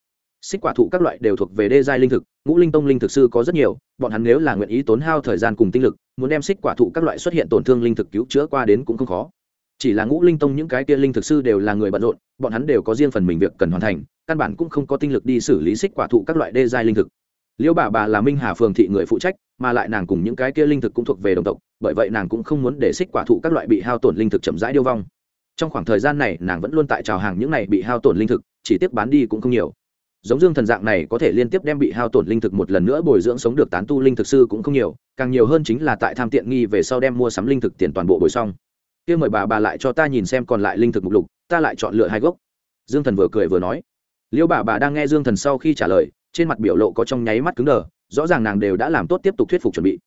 xích quả thụ các loại đều thuộc về đê giai linh thực, ngũ linh tông linh thực sư có rất nhiều, bọn hắn nếu là nguyện ý tốn hao thời gian cùng tinh lực, muốn đem xích quả thụ các loại xuất hiện tổn thương linh thực cứu chữa qua đến cũng không khó. Chỉ là ngũ linh tông những cái kia linh thực sư đều là người bận rộn, bọn hắn đều có riêng phần mình việc cần hoàn thành, căn bản cũng không có tinh lực đi xử lý xích quả thụ các loại đê giai linh thực. Liêu bà bà là minh hà phường thị người phụ trách, mà lại nàng cùng những cái kia linh thực cũng thuộc về đồng tộc, bởi vậy nàng cũng không muốn để xích quả thụ các loại bị hao tổn linh thực chậm rãi điêu vong. Trong khoảng thời gian này, nàng vẫn luôn tại trào hàng những này bị hao tổn linh thực, chỉ tiếp bán đi cũng không nhiều giống dương thần dạng này có thể liên tiếp đem bị hao tổn linh thực một lần nữa bồi dưỡng sống được tán tu linh thực sư cũng không nhiều, càng nhiều hơn chính là tại tham tiện nghi về sau đem mua sắm linh thực tiền toàn bộ bồi xong. Kia mời bà bà lại cho ta nhìn xem còn lại linh thực mục lục, ta lại chọn lựa hai gốc. Dương thần vừa cười vừa nói. Liêu bà bà đang nghe dương thần sau khi trả lời, trên mặt biểu lộ có trong nháy mắt cứng đờ, rõ ràng nàng đều đã làm tốt tiếp tục thuyết phục chuẩn bị.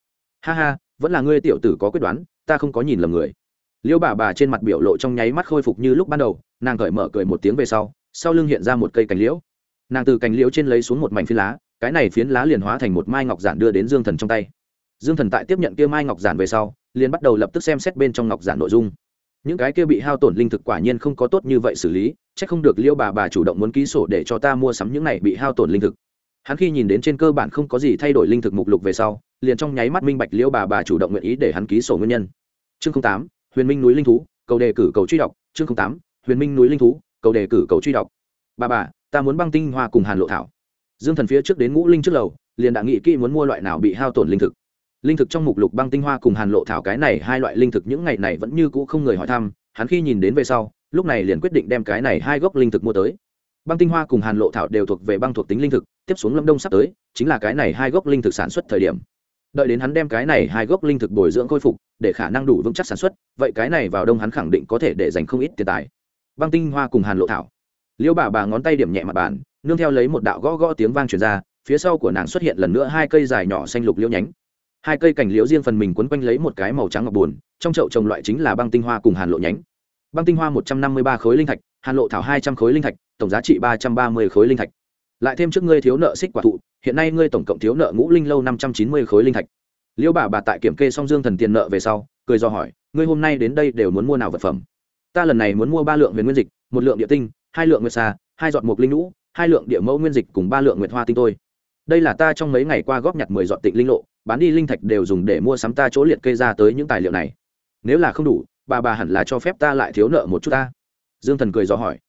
Ha ha, vẫn là ngươi tiểu tử có quyết đoán, ta không có nhìn lầm người. Liêu bà bà trên mặt biểu lộ trong nháy mắt khôi phục như lúc ban đầu, nàng cởi mở cười một tiếng về sau sau lưng hiện ra một cây cành liễu nàng từ cành liễu trên lấy xuống một mảnh phiến lá, cái này phiến lá liền hóa thành một mai ngọc giản đưa đến dương thần trong tay. Dương thần tại tiếp nhận kia mai ngọc giản về sau, liền bắt đầu lập tức xem xét bên trong ngọc giản nội dung. Những cái kia bị hao tổn linh thực quả nhiên không có tốt như vậy xử lý c h ắ c không được liêu bà bà chủ động muốn ký sổ để cho ta mua sắm những này bị hao tổn linh thực. Hắn khi nhìn đến trên cơ bản không có gì thay đổi linh thực mục lục về sau, liền trong nháy mắt minh bạch liêu bà bà chủ động nguyện ý để hắn ký sổ nguyên nhân. Chương tám, huyền minh núi linh thú, cầu đề cử cầu truy đọc. Chương tám, huyền minh núi linh thú, cầu đề cử cầu truy đọc. Bà bà ta muốn băng tinh hoa cùng hàn lộ thảo. Dương thần phía trước đến ngũ linh trước lầu, liền đã nghĩ kỹ muốn mua loại nào bị hao tổn linh thực. Linh thực trong mục lục băng tinh hoa cùng hàn lộ thảo cái này hai loại linh thực những ngày này vẫn như cũ không người hỏi thăm, hắn khi nhìn đến về sau, lúc này liền quyết định đem cái này hai gốc linh thực mua tới. Băng tinh hoa cùng hàn lộ thảo đều thuộc về băng thuộc tính linh thực, tiếp xuống lâm đông sắp tới, chính là cái này hai gốc linh thực sản xuất thời điểm. Đợi đến hắn đem cái này hai gốc linh thực bồi dưỡng khôi phục, để khả năng đủ vững chắc sản xuất, vậy cái này vào đông hắn khẳng định có thể để dành không ít tiền tài. Băng tinh hoa cùng hàn lộ thảo liêu bà bà ngón tay điểm nhẹ mặt bàn, nương theo lấy một đạo gõ gõ tiếng vang truyền ra, phía sau của nàng xuất hiện lần nữa hai cây dài nhỏ xanh lục liễu nhánh. Hai cây cành liễu riêng phần mình quấn quanh lấy một cái màu trắng ngọc buồn, trong chậu trồng loại chính là băng tinh hoa cùng hàn lộ nhánh. Băng tinh hoa một trăm năm mươi ba khối linh thạch, hàn lộ thảo hai trăm khối linh thạch, tổng giá trị ba trăm ba mươi khối linh thạch. Lại thêm trước ngươi thiếu nợ xích quả thụ, hiện nay ngươi tổng cộng thiếu nợ ngũ linh lâu năm trăm chín mươi khối linh thạch. Liêu bà bà tại kiểm kê song dương thần tiền nợ về sau, cười do hỏi, ngươi hôm nay đến đây đều muốn mua nào vật phẩm? Ta lần này muốn mua ba lượng huyền nguyên dịch, một lượng địa tinh hai lượng nguyệt xa, hai giọt mục linh lũ hai lượng địa mẫu nguyên dịch cùng ba lượng nguyệt hoa tinh tôi. Đây là ta trong mấy ngày qua góp nhặt mười dọn tịnh linh lộ bán đi linh thạch đều dùng để mua sắm ta chỗ liệt kê ra tới những tài liệu này. Nếu là không đủ bà bà hẳn là cho phép ta lại thiếu nợ một chút ta. Dương thần cười dò hỏi.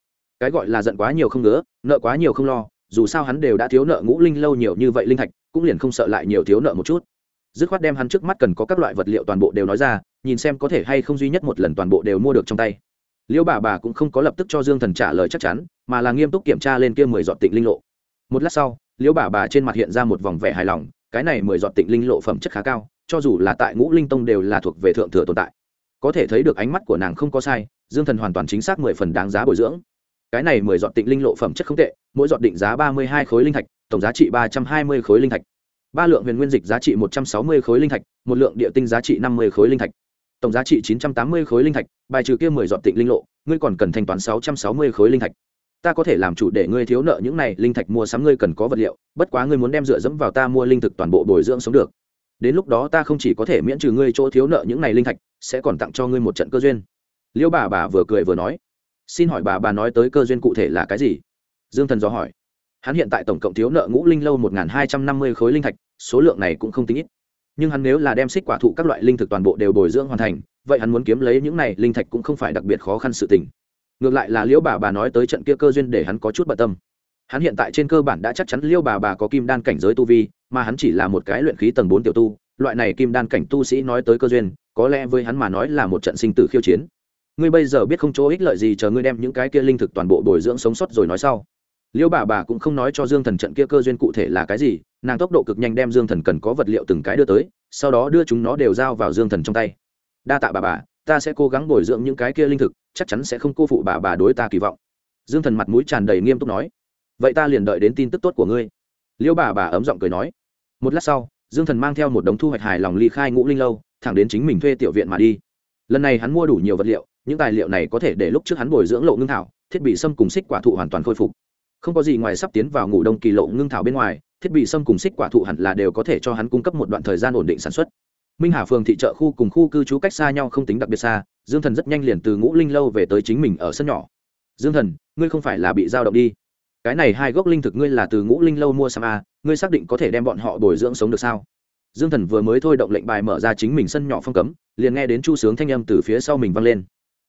Cái gọi là giận quá nhiều không ngứa nợ quá nhiều không lo dù sao hắn đều đã thiếu nợ ngũ linh lâu nhiều như vậy linh thạch cũng liền không sợ lại nhiều thiếu nợ một chút. Dứt khoát đem hắn trước mắt cần có các loại vật liệu toàn bộ đều nói ra nhìn xem có thể hay không duy nhất một lần toàn bộ đều mua được trong tay liêu bà bà cũng không có lập tức cho dương thần trả lời chắc chắn, mà là nghiêm túc kiểm tra lên kia mười dọn tịnh linh lộ. Một lát sau, liêu bà bà trên mặt hiện ra một vòng vẻ hài lòng, cái này mười dọn tịnh linh lộ phẩm chất khá cao, cho dù là tại ngũ linh tông đều là thuộc về thượng thừa tồn tại. Có thể thấy được ánh mắt của nàng không có sai, dương thần hoàn toàn chính xác mười phần đáng giá bồi dưỡng. Cái này mười dọn tịnh linh lộ phẩm chất không tệ, mỗi dọn định giá ba mươi hai khối linh thạch, tổng giá trị ba trăm hai mươi khối linh thạch. Ba lượng huyền nguyên dịch giá trị một trăm sáu mươi khối linh thạch, một lượng địa tinh giá trị năm mươi khối linh thạch tổng giá trị chín trăm tám mươi khối linh thạch, bài trừ kia mười dọn tịnh linh lộ, ngươi còn cần thanh toán sáu trăm sáu mươi khối linh thạch. Ta có thể làm chủ để ngươi thiếu nợ những này linh thạch mua sắm ngươi cần có vật liệu, bất quá ngươi muốn đem dựa dẫm vào ta mua linh thực toàn bộ bồi dưỡng sống được. Đến lúc đó ta không chỉ có thể miễn trừ ngươi chỗ thiếu nợ những này linh thạch, sẽ còn tặng cho ngươi một trận cơ duyên. Liêu bà bà vừa cười vừa nói. Xin hỏi bà bà nói tới cơ duyên cụ thể là cái gì? Dương thần do hỏi. Hắn hiện tại tổng cộng thiếu nợ ngũ linh lâu một hai trăm năm mươi khối linh thạch, số lượng này cũng không tính ít nhưng hắn nếu là đem xích quả thụ các loại linh thực toàn bộ đều bồi dưỡng hoàn thành, vậy hắn muốn kiếm lấy những này linh thạch cũng không phải đặc biệt khó khăn sự tình. Ngược lại là liễu bà bà nói tới trận kia cơ duyên để hắn có chút bận tâm. Hắn hiện tại trên cơ bản đã chắc chắn liễu bà bà có kim đan cảnh giới tu vi, mà hắn chỉ là một cái luyện khí tầng bốn tiểu tu, loại này kim đan cảnh tu sĩ nói tới cơ duyên, có lẽ với hắn mà nói là một trận sinh tử khiêu chiến. Ngươi bây giờ biết không chỗ ích lợi gì chờ ngươi đem những cái kia linh thực toàn bộ bồi dưỡng sống sót rồi nói sau. Liêu bà bà cũng không nói cho dương thần trận kia cơ duyên cụ thể là cái gì nàng tốc độ cực nhanh đem dương thần cần có vật liệu từng cái đưa tới, sau đó đưa chúng nó đều giao vào dương thần trong tay. Đa tạ bà bà, ta sẽ cố gắng bồi dưỡng những cái kia linh thực, chắc chắn sẽ không cô phụ bà bà đối ta kỳ vọng. Dương thần mặt mũi tràn đầy nghiêm túc nói. Vậy ta liền đợi đến tin tức tốt của ngươi. Liêu bà bà ấm giọng cười nói. Một lát sau, dương thần mang theo một đống thu hoạch hài lòng ly khai ngũ linh lâu, thẳng đến chính mình thuê tiểu viện mà đi. Lần này hắn mua đủ nhiều vật liệu, những tài liệu này có thể để lúc trước hắn bồi dưỡng lộ ngưng thảo, thiết bị xâm cùng xích quả thụ hoàn toàn khôi phục. Không có gì ngoài sắp tiến vào ngủ đông kỳ lộ ngưng thảo bên ngoài thiết bị xâm cùng xích quả thụ hẳn là đều có thể cho hắn cung cấp một đoạn thời gian ổn định sản xuất. Minh hà phường thị trợ khu cùng khu cư trú cách xa nhau không tính đặc biệt xa, dương thần rất nhanh liền từ ngũ linh lâu về tới chính mình ở sân nhỏ. Dương thần, ngươi không phải là bị giao động đi. Cái này hai gốc linh thực ngươi là từ ngũ linh lâu mua sang a à, ngươi xác định có thể đem bọn họ bồi dưỡng sống được sao? Dương thần vừa mới thôi động lệnh bài mở ra chính mình sân nhỏ phong cấm, liền nghe đến chu sướng thanh âm từ phía sau mình vang lên.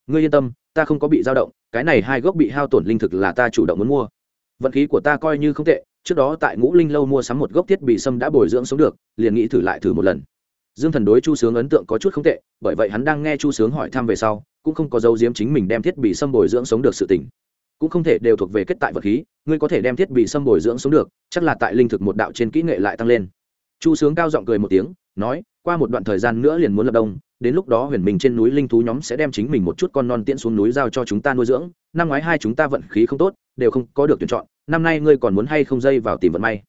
Ngươi yên tâm, ta không có bị dao động, cái này hai gốc bị hao tổn linh thực là ta chủ động muốn mua. Vận khí của ta coi như không tệ trước đó tại ngũ linh lâu mua sắm một gốc thiết bị sâm đã bồi dưỡng sống được, liền nghĩ thử lại thử một lần. Dương thần đối chu sướng ấn tượng có chút không tệ, bởi vậy hắn đang nghe chu sướng hỏi thăm về sau, cũng không có dấu diếm chính mình đem thiết bị sâm bồi dưỡng sống được sự tỉnh cũng không thể đều thuộc về kết tại vật khí, ngươi có thể đem thiết bị sâm bồi dưỡng sống được, chắc là tại linh thực một đạo trên kỹ nghệ lại tăng lên. Chu sướng cao giọng cười một tiếng, nói, qua một đoạn thời gian nữa liền muốn lập đông, đến lúc đó huyền mình trên núi linh thú nhóm sẽ đem chính mình một chút con non tiễn xuống núi giao cho chúng ta nuôi dưỡng, năm ngoái hai chúng ta vận khí không tốt đều không có được tuyển chọn, năm nay ngươi còn muốn hay không dây vào tìm vận may?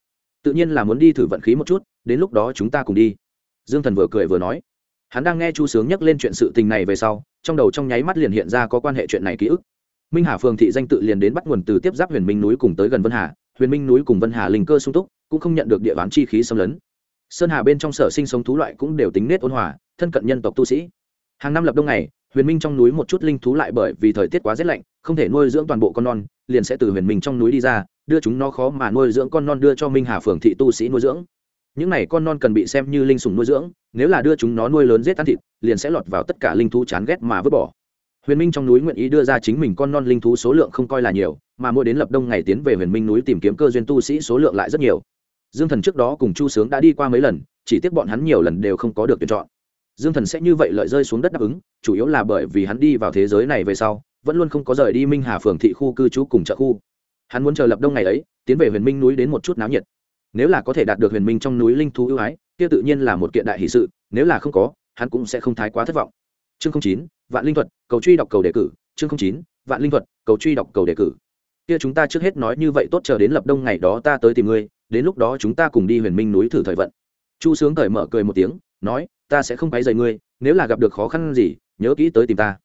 Tự nhiên là muốn đi thử vận khí một chút, đến lúc đó chúng ta cùng đi. Dương thần vừa cười vừa nói. Hắn đang nghe chu sướng nhắc lên chuyện sự tình này về sau, trong đầu trong nháy mắt liền hiện ra có quan hệ chuyện này ký ức. Minh hà phường thị danh tự liền đến bắt nguồn từ tiếp giáp huyền minh núi cùng tới gần vân hà, huyền minh núi cùng vân hà linh cơ sung túc, cũng không nhận được địa bán chi khí xâm lấn. Sơn hà bên trong sở sinh sống thú loại cũng đều tính nết ôn hòa, thân cận nhân tộc tu sĩ. Hàng năm lập đông này huyền minh trong núi một chút linh thú lại bởi vì thời tiết quá rét lạnh, không thể nuôi dưỡng toàn bộ con non, liền sẽ từ huyền minh trong núi đi ra, đưa chúng nó khó mà nuôi dưỡng con non đưa cho minh hà phường thị tu sĩ nuôi dưỡng. Những này con non cần bị xem như linh sùng nuôi dưỡng, nếu là đưa chúng nó nuôi lớn giết ăn thịt, liền sẽ lọt vào tất cả linh thú chán ghét mà vứt bỏ. Huyền minh trong núi nguyện ý đưa ra chính mình con non linh thú số lượng không coi là nhiều, mà mỗi đến lập đông ngày tiến về huyền minh núi tìm kiếm cơ duyên tu sĩ số lượng lại rất nhiều. Dương thần trước đó cùng chu sướng đã đi qua mấy lần, chỉ tiếc bọn hắn nhiều lần đều không có được tuyển chọn dương thần sẽ như vậy lợi rơi xuống đất đáp ứng, chủ yếu là bởi vì hắn đi vào thế giới này về sau, vẫn luôn không có rời đi minh hà phường thị khu cư trú cùng chợ khu. Hắn muốn chờ lập đông ngày ấy, tiến về huyền minh núi đến một chút náo nhiệt. Nếu là có thể đạt được huyền minh trong núi linh thú ưu ái, kia tự nhiên là một kiện đại hỷ sự, nếu là không có, hắn cũng sẽ không thái quá thất vọng. Chương chín, vạn linh thuật, cầu truy đọc cầu đề cử. Chương chín, vạn linh thuật, cầu truy đọc cầu đề cử. Kia chúng ta trước hết nói như vậy tốt chờ đến lập đông ngày đó ta tới tìm ngươi, đến lúc đó chúng ta cùng đi huyền minh núi thử thời vận. Chu sướng cởi mở cười một tiếng nói, ta sẽ không quấy rầy ngươi, nếu là gặp được khó khăn gì, nhớ kỹ tới tìm ta.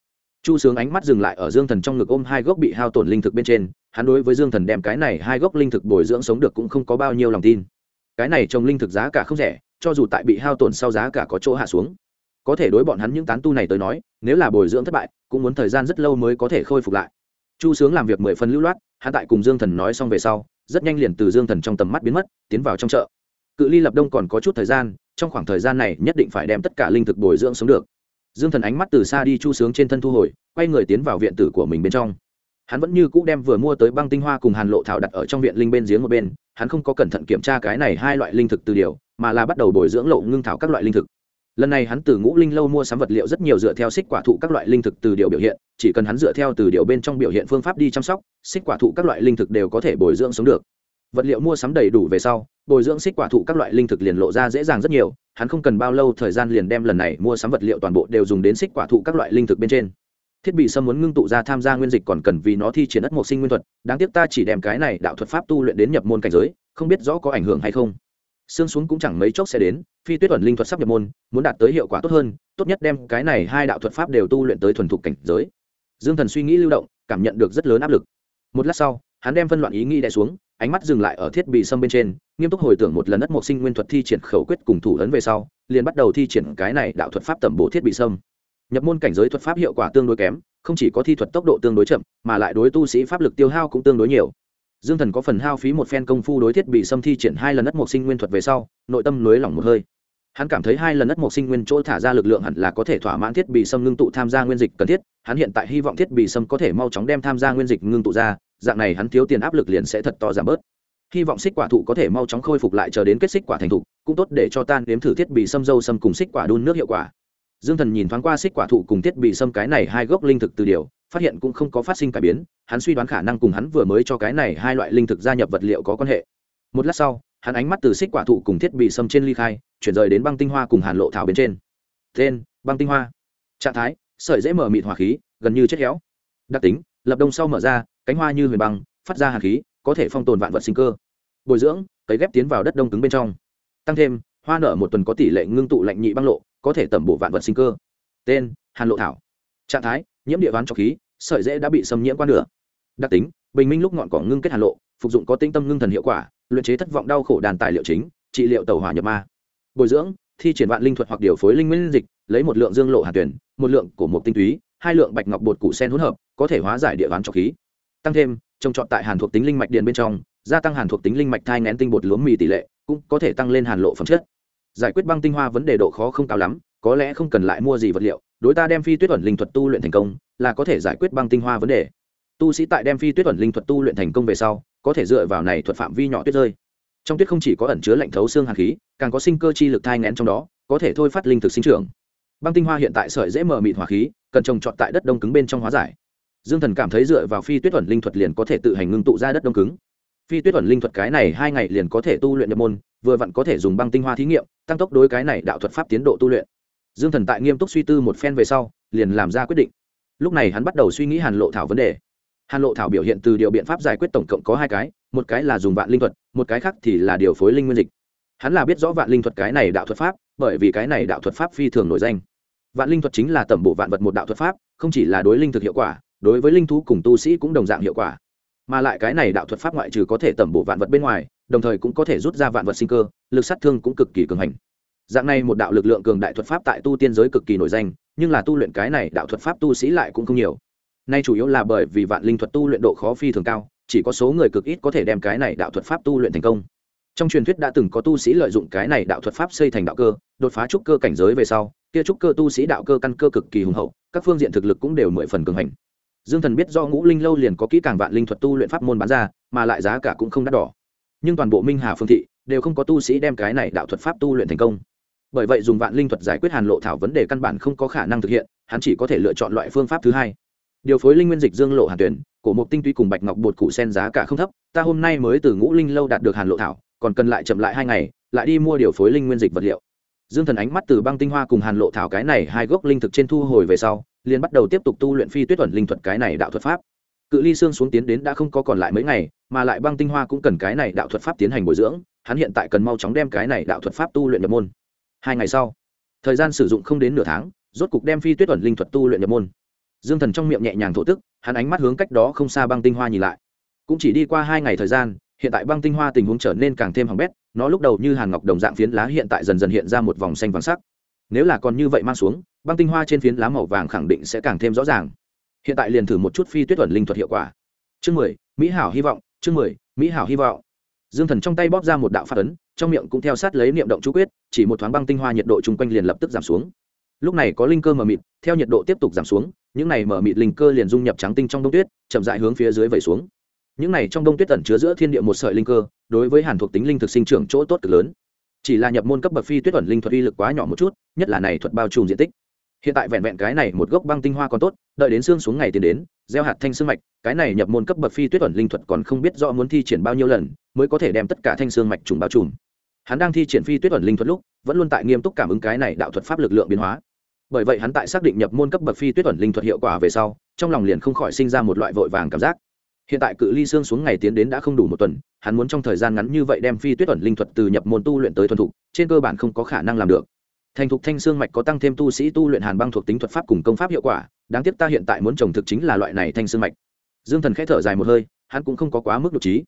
Chu sướng ánh mắt dừng lại ở dương thần trong ngực ôm hai gốc bị hao tổn linh thực bên trên, hắn đối với dương thần đem cái này hai gốc linh thực bồi dưỡng sống được cũng không có bao nhiêu lòng tin. Cái này trồng linh thực giá cả không rẻ, cho dù tại bị hao tổn sau giá cả có chỗ hạ xuống. Có thể đối bọn hắn những tán tu này tới nói, nếu là bồi dưỡng thất bại, cũng muốn thời gian rất lâu mới có thể khôi phục lại. Chu sướng làm việc mười phần lưu loát, hắn tại cùng dương thần nói xong về sau, rất nhanh liền từ dương thần trong tầm mắt biến mất, tiến vào trong chợ. Cự ly lập đông còn có chút thời gian trong khoảng thời gian này nhất định phải đem tất cả linh thực bồi dưỡng sống được. Dương thần ánh mắt từ xa đi chu sướng trên thân thu hồi, quay người tiến vào viện tử của mình bên trong. Hắn vẫn như cũ đem vừa mua tới băng tinh hoa cùng hàn lộ thảo đặt ở trong viện linh bên giếng một bên, hắn không có cẩn thận kiểm tra cái này hai loại linh thực từ điều, mà là bắt đầu bồi dưỡng lộ ngưng thảo các loại linh thực. Lần này hắn từ ngũ linh lâu mua sắm vật liệu rất nhiều dựa theo xích quả thụ các loại linh thực từ điều biểu hiện, chỉ cần hắn dựa theo từ điều bên trong biểu hiện phương pháp đi chăm sóc, xích quả thụ các loại linh thực đều có thể bồi dưỡng sống được vật liệu mua sắm đầy đủ về sau, bồi dưỡng xích quả thụ các loại linh thực liền lộ ra dễ dàng rất nhiều, hắn không cần bao lâu thời gian liền đem lần này mua sắm vật liệu toàn bộ đều dùng đến xích quả thụ các loại linh thực bên trên. Thiết bị xâm muốn ngưng tụ ra tham gia nguyên dịch còn cần vì nó thi triển đất một sinh nguyên thuật, đáng tiếc ta chỉ đem cái này đạo thuật pháp tu luyện đến nhập môn cảnh giới, không biết rõ có ảnh hưởng hay không. Xương xuống cũng chẳng mấy chốc sẽ đến, phi tuyết ẩn linh thuật sắp nhập môn, muốn đạt tới hiệu quả tốt hơn, tốt nhất đem cái này hai đạo thuật pháp đều tu luyện tới thuần thục cảnh giới. Dương thần suy nghĩ lưu động, cảm nhận được rất lớn áp lực. Một lát sau hắn đem phân loạn ý nghĩ đè xuống, ánh mắt dừng lại ở thiết bị sâm bên trên, nghiêm túc hồi tưởng một lần đất một sinh nguyên thuật thi triển khẩu quyết cùng thủ ấn về sau, liền bắt đầu thi triển cái này đạo thuật pháp tẩm bổ thiết bị sâm. nhập môn cảnh giới thuật pháp hiệu quả tương đối kém, không chỉ có thi thuật tốc độ tương đối chậm, mà lại đối tu sĩ pháp lực tiêu hao cũng tương đối nhiều dương thần có phần hao phí một phen công phu đối thiết bị xâm thi triển hai lần đất một sinh nguyên thuật về sau, nội tâm nới lỏng một hơi hắn cảm thấy hai lần đất một sinh nguyên chỗ thả ra lực lượng hẳn là có thể thỏa mãn thiết bị xâm ngưng tụ tham gia nguyên dịch cần thiết, hắn hiện tại hy vọng thiết bị xâm có thể mau chóng đem tham gia nguyên dịch ngưng tụ ra dạng này hắn thiếu tiền áp lực liền sẽ thật to giảm bớt. Hy vọng xích quả thụ có thể mau chóng khôi phục lại chờ đến kết xích quả thành thụ, cũng tốt để cho tan nếm thử thiết bị xâm dâu xâm cùng xích quả đun nước hiệu quả. Dương thần nhìn thoáng qua xích quả thụ cùng thiết bị xâm cái này hai gốc linh thực từ điều, phát hiện cũng không có phát sinh cải biến, hắn suy đoán khả năng cùng hắn vừa mới cho cái này hai loại linh thực gia nhập vật liệu có quan hệ. Một lát sau, hắn ánh mắt từ xích quả thụ cùng thiết bị xâm trên ly khai, chuyển rời đến băng tinh hoa cùng hàn lộ thảo bên trên. Tên, băng tinh hoa. Trạng thái, sợi dễ mở mịt hỏa khí, gần như chết héo. Đặc tính, lập đông sau mở ra cánh hoa như huyền băng, phát ra hàn khí, có thể phong tồn vạn vật sinh cơ. Bồi dưỡng, cấy ghép tiến vào đất đông cứng bên trong. Tăng thêm, hoa nở một tuần có tỷ lệ ngưng tụ lạnh nhị băng lộ, có thể tẩm bổ vạn vật sinh cơ. Tên, hàn lộ thảo. Trạng thái, nhiễm địa ván cho khí, sợi dễ đã bị xâm nhiễm qua nửa. Đặc tính, bình minh lúc ngọn cỏ ngưng kết hàn lộ, phục dụng có tinh tâm ngưng thần hiệu quả, luyện chế thất vọng đau khổ đàn tài liệu chính, trị liệu tàu hỏa nhập ma. Bồi dưỡng, thi triển vạn linh thuật hoặc điều phối linh nguyên dịch, lấy một lượng dương lộ hàn tuyển, một lượng của một tinh túy, hai lượng bạch ngọc bột củ sen hỗn hợp, có thể hóa giải địa ván trọc khí tăng thêm, trồng trọt tại hàn thuộc tính linh mạch điện bên trong, gia tăng hàn thuộc tính linh mạch thai ngén tinh bột lúa mì tỷ lệ, cũng có thể tăng lên hàn lộ phẩm chất. Giải quyết băng tinh hoa vấn đề độ khó không cao lắm, có lẽ không cần lại mua gì vật liệu, đối ta đem phi tuyết ẩn linh thuật tu luyện thành công, là có thể giải quyết băng tinh hoa vấn đề. Tu sĩ tại đem phi tuyết ẩn linh thuật tu luyện thành công về sau, có thể dựa vào này thuật phạm vi nhỏ tuyết rơi. Trong tuyết không chỉ có ẩn chứa lạnh thấu xương hàn khí, càng có sinh cơ chi lực thai ngén trong đó, có thể thôi phát linh thực sinh trưởng. Băng tinh hoa hiện tại sợi dễ mở mịt hỏa khí, cần trồng trọt tại đất đông cứng bên trong hóa giải dương thần cảm thấy dựa vào phi tuyết ẩn linh thuật liền có thể tự hành ngưng tụ ra đất đông cứng. Phi tuyết ẩn linh thuật cái này hai ngày liền có thể tu luyện nhập môn, vừa vặn có thể dùng băng tinh hoa thí nghiệm, tăng tốc đối cái này đạo thuật pháp tiến độ tu luyện. Dương thần tại nghiêm túc suy tư một phen về sau, liền làm ra quyết định. Lúc này hắn bắt đầu suy nghĩ hàn lộ thảo vấn đề. Hàn lộ thảo biểu hiện từ điều biện pháp giải quyết tổng cộng có hai cái, một cái là dùng vạn linh thuật, một cái khác thì là điều phối linh nguyên dịch. Hắn là biết rõ vạn linh thuật cái này đạo thuật pháp, bởi vì cái này đạo thuật pháp phi thường nổi danh. Vạn linh thuật chính là tẩm bộ vạn vật một đạo thuật pháp, không chỉ là đối linh thực hiệu quả đối với linh thú cùng tu sĩ cũng đồng dạng hiệu quả. Mà lại cái này đạo thuật pháp ngoại trừ có thể tẩm bổ vạn vật bên ngoài, đồng thời cũng có thể rút ra vạn vật sinh cơ, lực sát thương cũng cực kỳ cường hành. Dạng này một đạo lực lượng cường đại thuật pháp tại tu tiên giới cực kỳ nổi danh, nhưng là tu luyện cái này đạo thuật pháp tu sĩ lại cũng không nhiều. Nay chủ yếu là bởi vì vạn linh thuật tu luyện độ khó phi thường cao, chỉ có số người cực ít có thể đem cái này đạo thuật pháp tu luyện thành công. Trong truyền thuyết đã từng có tu sĩ lợi dụng cái này đạo thuật pháp xây thành đạo cơ, đột phá trúc cơ cảnh giới về sau, kia trúc cơ tu sĩ đạo cơ căn cơ cực kỳ hùng hậu, các phương diện thực lực cũng đều mười phần cường hành dương thần biết do ngũ linh lâu liền có kỹ càng vạn linh thuật tu luyện pháp môn bán ra, mà lại giá cả cũng không đắt đỏ. Nhưng toàn bộ minh hà phương thị đều không có tu sĩ đem cái này đạo thuật pháp tu luyện thành công. Bởi vậy dùng vạn linh thuật giải quyết hàn lộ thảo vấn đề căn bản không có khả năng thực hiện, hắn chỉ có thể lựa chọn loại phương pháp thứ hai. Điều phối linh nguyên dịch dương lộ hàn tuyển, cổ mục tinh túy cùng bạch ngọc bột củ sen giá cả không thấp, ta hôm nay mới từ ngũ linh lâu đạt được hàn lộ thảo, còn cần lại chậm lại hai ngày, lại đi mua điều phối linh nguyên dịch vật liệu. Dương thần ánh mắt từ băng tinh hoa cùng hàn lộ thảo cái này hai gốc linh thực trên thu hồi về sau liền bắt đầu tiếp tục tu luyện phi tuyết thuần linh thuật cái này đạo thuật pháp. Cự ly xương xuống tiến đến đã không có còn lại mấy ngày, mà lại băng tinh hoa cũng cần cái này đạo thuật pháp tiến hành bồi dưỡng, hắn hiện tại cần mau chóng đem cái này đạo thuật pháp tu luyện nhập môn. Hai ngày sau, thời gian sử dụng không đến nửa tháng, rốt cục đem phi tuyết tuẩn linh thuật tu luyện nhập môn. Dương thần trong miệng nhẹ nhàng thổ tức, hắn ánh mắt hướng cách đó không xa băng tinh hoa nhìn lại. Cũng chỉ đi qua hai ngày thời gian, hiện tại băng tinh hoa tình huống trở nên càng thêm hỏng bét, nó lúc đầu như hàn ngọc đồng dạng phiến lá hiện tại dần dần hiện ra một vòng xanh vàng sắc nếu là còn như vậy mang xuống, băng tinh hoa trên phiến lá màu vàng khẳng định sẽ càng thêm rõ ràng. Hiện tại liền thử một chút phi tuyết tuẩn linh thuật hiệu quả. Chương mười, mỹ hảo hy vọng, chương mười, mỹ hảo hy vọng. Dương thần trong tay bóp ra một đạo phát ấn, trong miệng cũng theo sát lấy niệm động chú quyết, chỉ một thoáng băng tinh hoa nhiệt độ chung quanh liền lập tức giảm xuống. Lúc này có linh cơ mờ mịt, theo nhiệt độ tiếp tục giảm xuống, những này mờ mịt linh cơ liền dung nhập trắng tinh trong đông tuyết, chậm dại hướng phía dưới vẩy xuống. Những này trong đông tuyết tẩn chứa giữa thiên địa một sợi linh cơ, đối với hàn thuộc tính linh thực sinh trưởng chỗ tốt cực lớn chỉ là nhập môn cấp bậc phi tuyết ẩn linh thuật uy lực quá nhỏ một chút, nhất là này thuật bao trùm diện tích. Hiện tại vẹn vẹn cái này một gốc băng tinh hoa còn tốt, đợi đến xương xuống ngày tiền đến, gieo hạt thanh xương mạch, cái này nhập môn cấp bậc phi tuyết ẩn linh thuật còn không biết rõ muốn thi triển bao nhiêu lần, mới có thể đem tất cả thanh xương mạch trùng bao trùm. Hắn đang thi triển phi tuyết ẩn linh thuật lúc, vẫn luôn tại nghiêm túc cảm ứng cái này đạo thuật pháp lực lượng biến hóa. Bởi vậy hắn tại xác định nhập môn cấp bậc phi tuyết ẩn linh thuật hiệu quả về sau, trong lòng liền không khỏi sinh ra một loại vội vàng cảm giác hiện tại cự ly xương xuống ngày tiến đến đã không đủ một tuần, hắn muốn trong thời gian ngắn như vậy đem phi tuyết ẩn linh thuật từ nhập môn tu luyện tới thuần thục, trên cơ bản không có khả năng làm được. Thành thục thanh xương mạch có tăng thêm tu sĩ tu luyện hàn băng thuộc tính thuật pháp cùng công pháp hiệu quả, đáng tiếc ta hiện tại muốn trồng thực chính là loại này thanh xương mạch. Dương thần k h ẽ thở dài một hơi, hắn cũng không có quá mức đ ộ trí.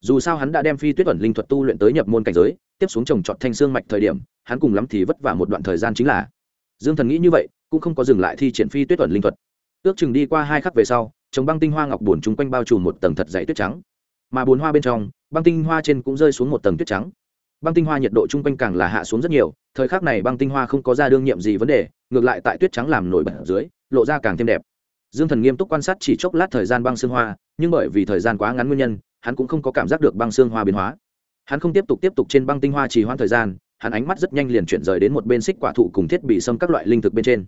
Dù sao hắn đã đem phi tuyết ẩn linh thuật tu luyện tới nhập môn cảnh giới, tiếp xuống trồng trọt thanh xương mạch thời điểm, hắn cùng lắm thì vất vả một đoạn thời gian chính là. Dương thần nghĩ như vậy, cũng không có dừng lại thi triển phi tuyết ẩn linh thuật. Ước chừng đi qua hai khắc về sau trồng băng tinh hoa ngọc bổn chúng quanh bao trùm một tầng thật dày tuyết trắng. Mà bùn hoa bên trong, băng tinh hoa trên cũng rơi xuống một tầng tuyết trắng. Băng tinh hoa nhiệt độ chung quanh càng là hạ xuống rất nhiều, thời khắc này băng tinh hoa không có ra đương nhiệm gì vấn đề, ngược lại tại tuyết trắng làm nổi bật dưới, lộ ra càng thêm đẹp. Dương thần nghiêm túc quan sát chỉ chốc lát thời gian băng xương hoa, nhưng bởi vì thời gian quá ngắn nguyên nhân, hắn cũng không có cảm giác được băng xương hoa biến hóa. Hắn không tiếp tục tiếp tục trên băng tinh hoa trì hoãn thời gian, hắn ánh mắt rất nhanh liền chuyển rời đến một bên xích quả thụ cùng thiết bị xâm các loại linh thực bên trên.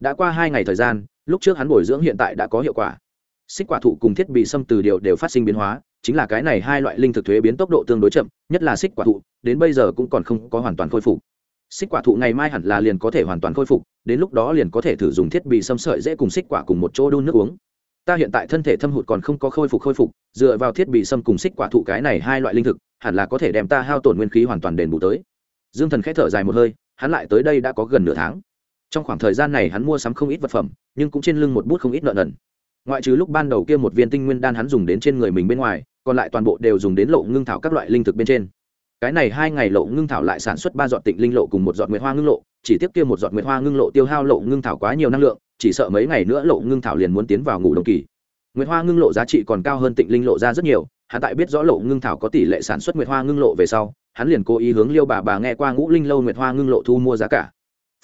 Đã qua hai ngày thời gian, lúc trước hắn bồi dưỡng hiện tại đã có hiệu quả xích quả thụ cùng thiết bị xâm từ điều đều phát sinh biến hóa, chính là cái này hai loại linh thực thuế biến tốc độ tương đối chậm, nhất là xích quả thụ, đến bây giờ cũng còn không có hoàn toàn khôi phục. Xích quả thụ ngày mai hẳn là liền có thể hoàn toàn khôi phục, đến lúc đó liền có thể thử dùng thiết bị xâm sợi dễ cùng xích quả cùng một chỗ đun nước uống. Ta hiện tại thân thể thâm hụt còn không có khôi phục khôi phục, dựa vào thiết bị xâm cùng xích quả thụ cái này hai loại linh thực, hẳn là có thể đem ta hao tổn nguyên khí hoàn toàn đền bù tới. Dương thần k h ẽ thở dài một hơi, hắn lại tới đây đã có gần nửa tháng. Trong khoảng thời gian này hắn mua sắm không ít vật phẩm, nhưng cũng trên lưng một bút không ít nợ nần ngoại trừ lúc ban đầu kia một viên tinh nguyên đan hắn dùng đến trên người mình bên ngoài, còn lại toàn bộ đều dùng đến lộ ngưng thảo các loại linh thực bên trên. Cái này hai ngày lộ ngưng thảo lại sản xuất ba giọt tịnh linh lộ cùng một giọt nguyệt hoa ngưng lộ, chỉ tiếp kia một giọt nguyệt hoa ngưng lộ tiêu hao lộ ngưng thảo quá nhiều năng lượng, chỉ sợ mấy ngày nữa lộ ngưng thảo liền muốn tiến vào ngủ đồng kỳ. Nguyệt hoa ngưng lộ giá trị còn cao hơn tịnh linh lộ ra rất nhiều, hắn tại biết rõ lộ ngưng thảo có tỷ lệ sản xuất nguyệt hoa ngưng lộ về sau, hắn liền cố ý hướng liêu bà bà nghe qua ngũ linh lâu nguyệt hoa ngưng lộ thu mua giá cả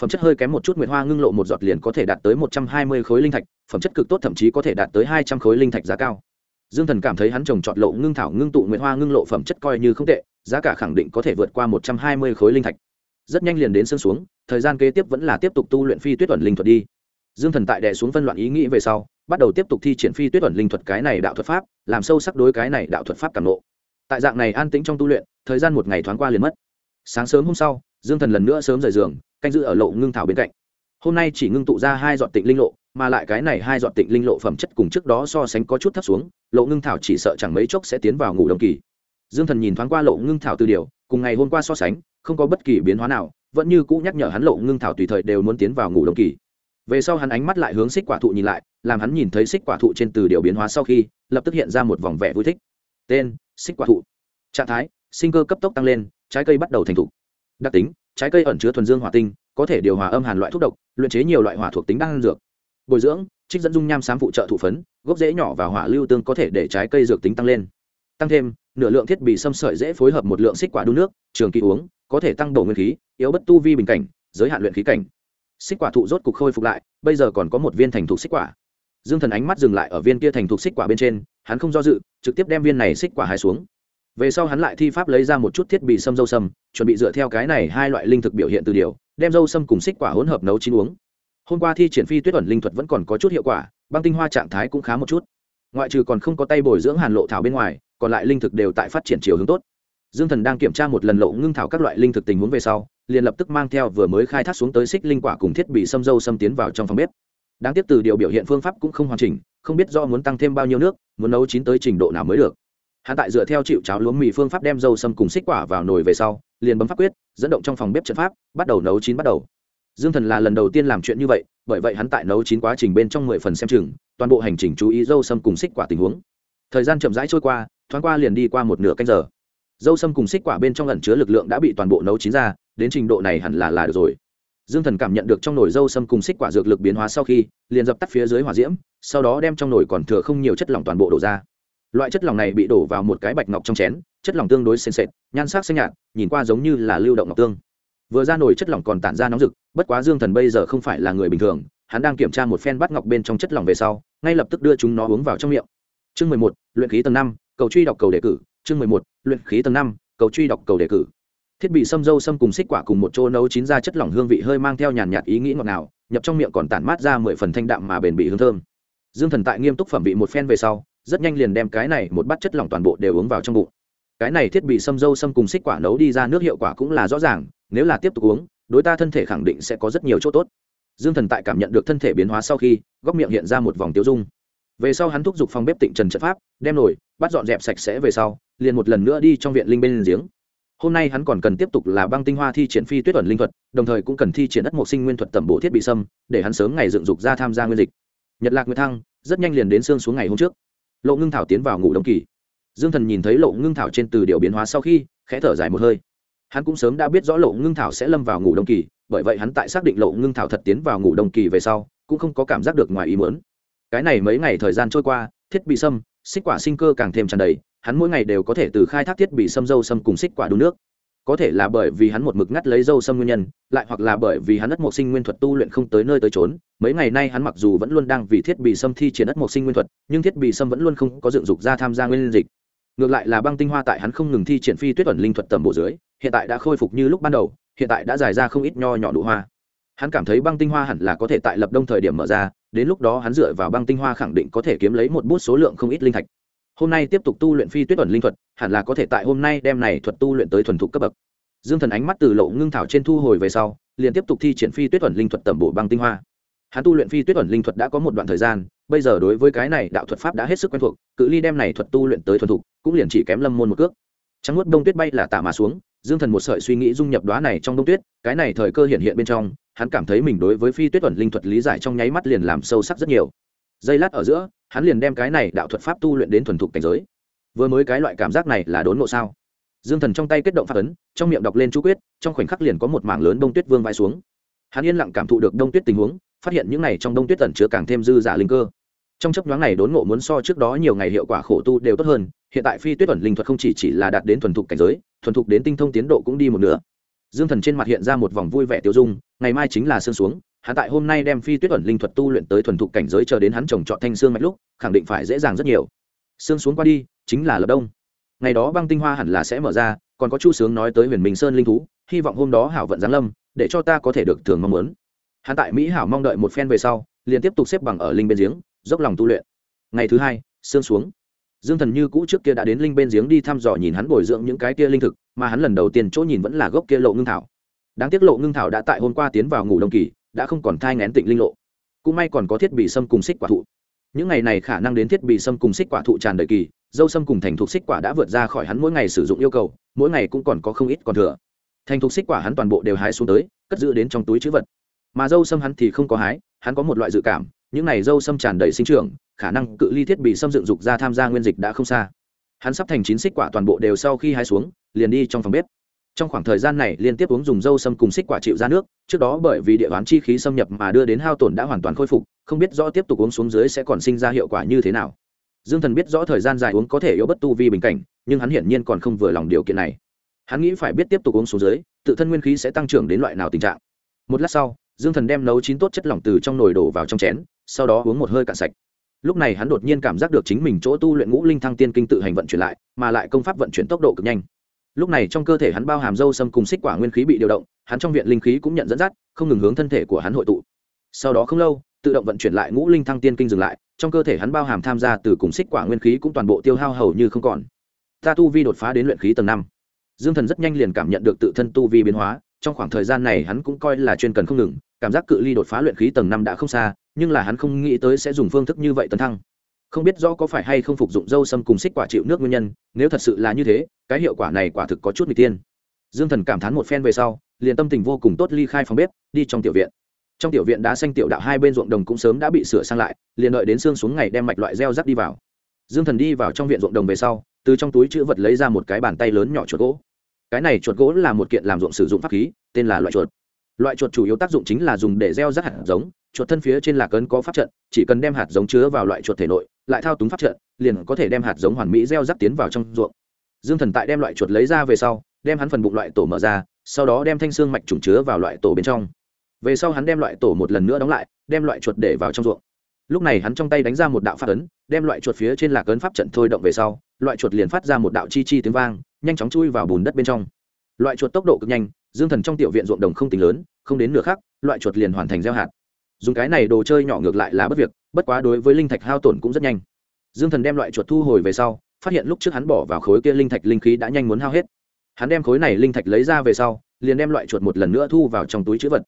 phẩm chất hơi kém một chút nguyệt hoa ngưng lộ một giọt liền có thể đạt tới một trăm hai mươi khối linh thạch, phẩm chất cực tốt thậm chí có thể đạt tới hai trăm khối linh thạch giá cao. Dương thần cảm thấy hắn trồng trọt lộ ngưng thảo ngưng tụ nguyệt hoa ngưng lộ phẩm chất coi như không tệ, giá cả khẳng định có thể vượt qua một trăm hai mươi khối linh thạch. Rất nhanh liền đến sương xuống, thời gian kế tiếp vẫn là tiếp tục tu luyện phi tuyết ẩn linh thuật đi. Dương thần tại đè xuống phân loạn ý nghĩ về sau, bắt đầu tiếp tục thi triển phi tuyết ẩn linh thuật cái này đạo thuật pháp, làm sâu sắc đối cái này đạo thuật pháp cảm nộ tại dạng này an tĩnh trong tu luyện, thời gian một ngày thoáng qua liền mất. Sáng sớm hôm sau dương thần lần nữa sớm rời giường, canh giữ ở lộ ngưng thảo bên cạnh. Hôm nay chỉ ngưng tụ ra hai dọn tịnh linh lộ, mà lại cái này hai dọn tịnh linh lộ phẩm chất cùng trước đó so sánh có chút thấp xuống, lộ ngưng thảo chỉ sợ chẳng mấy chốc sẽ tiến vào ngủ đồng kỳ. Dương thần nhìn thoáng qua lộ ngưng thảo từ điều, cùng ngày hôm qua so sánh, không có bất kỳ biến hóa nào, vẫn như cũ nhắc nhở hắn lộ ngưng thảo tùy thời đều muốn tiến vào ngủ đồng kỳ. Về sau hắn ánh mắt lại hướng xích quả thụ nhìn lại, làm hắn nhìn thấy xích quả thụ trên từ điều biến hóa sau khi, lập tức hiện ra một vòng vẻ vui thích. Tên, xích quả thụ. Trạng thái, sinh cơ cấp tốc tăng lên, trái cây bắt đầu thành thục đặc tính, trái cây ẩn chứa thuần dương hỏa tinh, có thể điều hòa âm hàn loại thuốc độc, luyện chế nhiều loại hỏa thuộc tính đan dược. Bồi dưỡng, trích dẫn dung nham sám phụ trợ thụ phấn, gốc rễ nhỏ và hỏa lưu tương có thể để trái cây dược tính tăng lên. Tăng thêm, nửa lượng thiết bị xâm sợi dễ phối hợp một lượng xích quả đun nước, trường kỳ uống, có thể tăng bổ nguyên khí, yếu bất tu vi bình cảnh, giới hạn luyện khí cảnh. Xích quả thụ rốt cục khôi phục lại, bây giờ còn có một viên thành thục xích quả. Dương thần ánh mắt dừng lại ở viên kia thành thục xích quả bên trên, hắn không do dự, trực tiếp đem viên này xích quả hai xuống về sau hắn lại thi pháp lấy ra một chút thiết bị sâm dâu sâm, chuẩn bị dựa theo cái này hai loại linh thực biểu hiện từ điều, đem dâu sâm cùng xích quả hỗn hợp nấu chín uống. Hôm qua thi triển phi tuyết ẩn linh thuật vẫn còn có chút hiệu quả, băng tinh hoa trạng thái cũng khá một chút. Ngoại trừ còn không có tay bồi dưỡng hàn lộ thảo bên ngoài, còn lại linh thực đều tại phát triển chiều hướng tốt. Dương thần đang kiểm tra một lần lộ ngưng thảo các loại linh thực tình huống về sau, liền lập tức mang theo vừa mới khai thác xuống tới xích linh quả cùng thiết bị xâm dâu xâm tiến vào trong phòng bếp. Đáng tiếc từ điều biểu hiện phương pháp cũng không hoàn chỉnh, không biết do muốn tăng thêm bao nhiêu nước, muốn nấu chín tới trình độ nào mới được hạ tại dựa theo chịu cháo lúa mì phương pháp đem dâu sâm cùng xích quả vào nồi về sau, liền bấm pháp quyết, dẫn động trong phòng bếp trận pháp, bắt đầu nấu chín bắt đầu. Dương thần là lần đầu tiên làm chuyện như vậy, bởi vậy hắn tại nấu chín quá trình bên trong mười phần xem chừng, toàn bộ hành trình chú ý dâu sâm cùng xích quả tình huống. Thời gian chậm rãi trôi qua, thoáng qua liền đi qua một nửa canh giờ. Dâu sâm cùng xích quả bên trong ẩn chứa lực lượng đã bị toàn bộ nấu chín ra, đến trình độ này hẳn là là được rồi. Dương thần cảm nhận được trong nồi dâu sâm cùng xích quả dược lực biến hóa sau khi, liền dập tắt phía dưới hỏa diễm, sau đó đem trong nồi còn thừa không nhiều chất lỏng toàn bộ đổ ra loại chất lỏng này bị đổ vào một cái bạch ngọc trong chén, chất lỏng tương đối sền sệt, nhan sắc xanh nhạt, nhìn qua giống như là lưu động ngọc tương. Vừa ra nồi chất lỏng còn tản ra nóng rực, bất quá dương thần bây giờ không phải là người bình thường, hắn đang kiểm tra một phen bắt ngọc bên trong chất lỏng về sau, ngay lập tức đưa chúng nó uống vào trong miệng. Chương mười một, luyện khí tầng năm, cầu truy đọc cầu đề cử. Chương mười một, luyện khí tầng năm, cầu truy đọc cầu đề cử. Thiết bị xâm dâu xâm cùng xích quả cùng một chỗ nấu chín ra chất lỏng hương vị hơi mang theo nhàn nhạt ý nghĩ ngọt ngào, nhập trong miệng còn tản mát ra mười phần thanh đạm mà bền bị hương thơm. Dương thần tại nghiêm túc phẩm vị một phen về sau rất nhanh liền đem cái này một bát chất lỏng toàn bộ đều uống vào trong bụng. Cái này thiết bị xâm dâu xâm cùng xích quả nấu đi ra nước hiệu quả cũng là rõ ràng, nếu là tiếp tục uống, đối ta thân thể khẳng định sẽ có rất nhiều chỗ tốt. Dương thần tại cảm nhận được thân thể biến hóa sau khi, góc miệng hiện ra một vòng tiêu dung. Về sau hắn thúc giục phòng bếp tịnh trần trận pháp, đem nổi bắt dọn dẹp sạch sẽ về sau, liền một lần nữa đi trong viện linh bên giếng. Hôm nay hắn còn cần tiếp tục là băng tinh hoa thi triển phi tuyết ẩn linh thuật, đồng thời cũng cần thi triển đất mộc sinh nguyên thuật tẩm bộ thiết bị sâm để hắn sớm ngày dựng dục ra tham gia nguyên dịch. Nhật lạc nguyệt thăng rất nhanh liền đến sương xuống ngày hôm trước lộ ngưng thảo tiến vào ngủ đông kỳ. Dương thần nhìn thấy lộ ngưng thảo trên từ điều biến hóa sau khi, khẽ thở dài một hơi. Hắn cũng sớm đã biết rõ lộ ngưng thảo sẽ lâm vào ngủ đông kỳ, bởi vậy hắn tại xác định lộ ngưng thảo thật tiến vào ngủ đông kỳ về sau, cũng không có cảm giác được ngoài ý muốn. Cái này mấy ngày thời gian trôi qua, thiết bị sâm, xích quả sinh cơ càng thêm tràn đầy, hắn mỗi ngày đều có thể từ khai thác thiết bị sâm dâu sâm cùng xích quả đun nước có thể là bởi vì hắn một mực ngắt lấy dâu sâm nguyên nhân, lại hoặc là bởi vì hắn đất mộc sinh nguyên thuật tu luyện không tới nơi tới trốn mấy ngày nay hắn mặc dù vẫn luôn đang vì thiết bị sâm thi triển đất mộc sinh nguyên thuật, nhưng thiết bị sâm vẫn luôn không có dựng dục ra tham gia nguyên dịch. Ngược lại là băng tinh hoa tại hắn không ngừng thi triển phi tuyết ẩn linh thuật tầm bộ dưới, hiện tại đã khôi phục như lúc ban đầu, hiện tại đã dài ra không ít nho nhỏ nụ hoa. Hắn cảm thấy băng tinh hoa hẳn là có thể tại lập đông thời điểm mở ra, đến lúc đó hắn dựa vào băng tinh hoa khẳng định có thể kiếm lấy một bút số lượng không ít linh thạch hôm nay tiếp tục tu luyện phi tuyết ẩn linh thuật, hẳn là có thể tại hôm nay đem này thuật tu luyện tới thuần thục cấp bậc. Dương thần ánh mắt từ lộ ngưng thảo trên thu hồi về sau, liền tiếp tục thi triển phi tuyết ẩn linh thuật tẩm bộ băng tinh hoa. Hắn tu luyện phi tuyết ẩn linh thuật đã có một đoạn thời gian, bây giờ đối với cái này đạo thuật pháp đã hết sức quen thuộc, cự ly đem này thuật tu luyện tới thuần thục, cũng liền chỉ kém lâm môn một cước. Trắng nuốt đông tuyết bay là tạ mà xuống, dương thần một sợi suy nghĩ dung nhập đoá này trong đông tuyết, cái này thời cơ hiện hiện bên trong, hắn cảm thấy mình đối với phi tuyết ẩn linh thuật lý giải trong nháy mắt liền làm sâu sắc rất nhiều. Giây lát ở giữa hắn liền đem cái này đạo thuật pháp tu luyện đến thuần thục cảnh giới. Vừa mới cái loại cảm giác này là đốn ngộ sao? Dương thần trong tay kết động phát ấn, trong miệng đọc lên chú quyết, trong khoảnh khắc liền có một mảng lớn đông tuyết vương vai xuống. Hắn yên lặng cảm thụ được đông tuyết tình huống, phát hiện những này trong đông tuyết tẩn chứa càng thêm dư giả linh cơ. Trong chấp nhoáng này đốn ngộ muốn so trước đó nhiều ngày hiệu quả khổ tu đều tốt hơn, hiện tại phi tuyết ẩn linh thuật không chỉ chỉ là đạt đến thuần thục cảnh giới, thuần thục đến tinh thông tiến độ cũng đi một nửa. Dương thần trên mặt hiện ra một vòng vui vẻ tiêu dung, ngày mai chính là sương xuống hắn tại hôm nay đem phi tuyết ẩn linh thuật tu luyện tới thuần thục cảnh giới chờ đến hắn trồng trọt thanh xương mạch lúc, khẳng định phải dễ dàng rất nhiều. Sương xuống qua đi, chính là lập đông. Ngày đó băng tinh hoa hẳn là sẽ mở ra, còn có chu sướng nói tới huyền minh sơn linh thú, hy vọng hôm đó hảo vận giáng lâm, để cho ta có thể được thường mong muốn. Hắn tại mỹ hảo mong đợi một phen về sau, liền tiếp tục xếp bằng ở linh bên giếng, dốc lòng tu luyện. Ngày thứ hai sương xuống. Dương thần như cũ trước kia đã đến linh bên giếng đi thăm dò nhìn hắn bồi dưỡng những cái kia linh thực, mà hắn lần đầu tiên chỗ nhìn vẫn là gốc kia lộ ngưng thảo. Đáng tiếc lộ ngưng thảo đã tại hôm qua tiến vào ngủ đông kỳ đã không còn thai ngén tịnh linh lộ. Cũng may còn có thiết bị xâm cùng xích quả thụ. Những ngày này khả năng đến thiết bị xâm cùng xích quả thụ tràn đầy kỳ, dâu xâm cùng thành thục xích quả đã vượt ra khỏi hắn mỗi ngày sử dụng yêu cầu, mỗi ngày cũng còn có không ít còn thừa. Thành thục xích quả hắn toàn bộ đều hái xuống tới, cất giữ đến trong túi chữ vật. Mà dâu xâm hắn thì không có hái, hắn có một loại dự cảm, những này dâu xâm tràn đầy sinh trưởng, khả năng cự ly thiết bị xâm dựng dục ra tham gia nguyên dịch đã không xa. Hắn sắp thành chín xích quả toàn bộ đều sau khi hái xuống, liền đi trong phòng bếp trong khoảng thời gian này liên tiếp uống dùng dâu xâm cùng xích quả chịu ra nước, trước đó bởi vì địa đoán chi khí xâm nhập mà đưa đến hao tổn đã hoàn toàn khôi phục, không biết rõ tiếp tục uống xuống dưới sẽ còn sinh ra hiệu quả như thế nào. Dương thần biết rõ thời gian dài uống có thể yếu bất tu vi bình cảnh, nhưng hắn hiển nhiên còn không vừa lòng điều kiện này. Hắn nghĩ phải biết tiếp tục uống xuống dưới, tự thân nguyên khí sẽ tăng trưởng đến loại nào tình trạng. Một lát sau, dương thần đem nấu chín tốt chất lỏng từ trong nồi đổ vào trong chén, sau đó uống một hơi cạn sạch. Lúc này hắn đột nhiên cảm giác được chính mình chỗ tu luyện ngũ linh thăng tiên kinh tự hành vận chuyển lại, mà lại công pháp vận chuyển tốc độ cực nhanh lúc này trong cơ thể hắn bao hàm dâu xâm cùng xích quả nguyên khí bị điều động, hắn trong viện linh khí cũng nhận dẫn dắt, không ngừng hướng thân thể của hắn hội tụ. Sau đó không lâu, tự động vận chuyển lại ngũ linh thăng tiên kinh dừng lại, trong cơ thể hắn bao hàm tham gia từ cùng xích quả nguyên khí cũng toàn bộ tiêu hao hầu như không còn. Ta tu vi đột phá đến luyện khí tầng năm. Dương thần rất nhanh liền cảm nhận được tự thân tu vi biến hóa, trong khoảng thời gian này hắn cũng coi là chuyên cần không ngừng, cảm giác cự ly đột phá luyện khí tầng năm đã không xa, nhưng là hắn không nghĩ tới sẽ dùng phương thức như vậy tấn thăng không biết rõ có phải hay không phục dụng dâu sâm cùng xích quả chịu nước nguyên nhân, nếu thật sự là như thế, cái hiệu quả này quả thực có chút người tiên. Dương thần cảm thán một phen về sau, liền tâm tình vô cùng tốt ly khai phòng bếp, đi trong tiểu viện. Trong tiểu viện đá xanh tiểu đạo hai bên ruộng đồng cũng sớm đã bị sửa sang lại, liền đợi đến xương xuống ngày đem mạch loại gieo rắc đi vào. Dương thần đi vào trong viện ruộng đồng về sau, từ trong túi chữ vật lấy ra một cái bàn tay lớn nhỏ chuột gỗ. Cái này chuột gỗ là một kiện làm ruộng sử dụng pháp khí, tên là loại chuột. Loại chuột chủ yếu tác dụng chính là dùng để gieo rắc hạt giống, chuột thân phía trên lạc ấn có pháp trận, chỉ cần đem hạt giống chứa vào loại chuột thể nội lại thao túng pháp trận, liền có thể đem hạt giống hoàn mỹ gieo rắc tiến vào trong ruộng. Dương thần tại đem loại chuột lấy ra về sau, đem hắn phần bụng loại tổ mở ra, sau đó đem thanh xương mạch trùng chứa vào loại tổ bên trong. Về sau hắn đem loại tổ một lần nữa đóng lại, đem loại chuột để vào trong ruộng. Lúc này hắn trong tay đánh ra một đạo pháp ấn, đem loại chuột phía trên lạc ấn pháp trận thôi động về sau, loại chuột liền phát ra một đạo chi chi tiếng vang, nhanh chóng chui vào bùn đất bên trong. Loại chuột tốc độ cực nhanh, dương thần trong tiểu viện ruộng đồng không tính lớn, không đến nửa khắc, loại chuột liền hoàn thành gieo hạt dùng cái này đồ chơi nhỏ ngược lại là bất việc, bất quá đối với linh thạch hao tổn cũng rất nhanh. Dương thần đem loại chuột thu hồi về sau, phát hiện lúc trước hắn bỏ vào khối kia linh thạch linh khí đã nhanh muốn hao hết. Hắn đem khối này linh thạch lấy ra về sau, liền đem loại chuột một lần nữa thu vào trong túi chữ vật.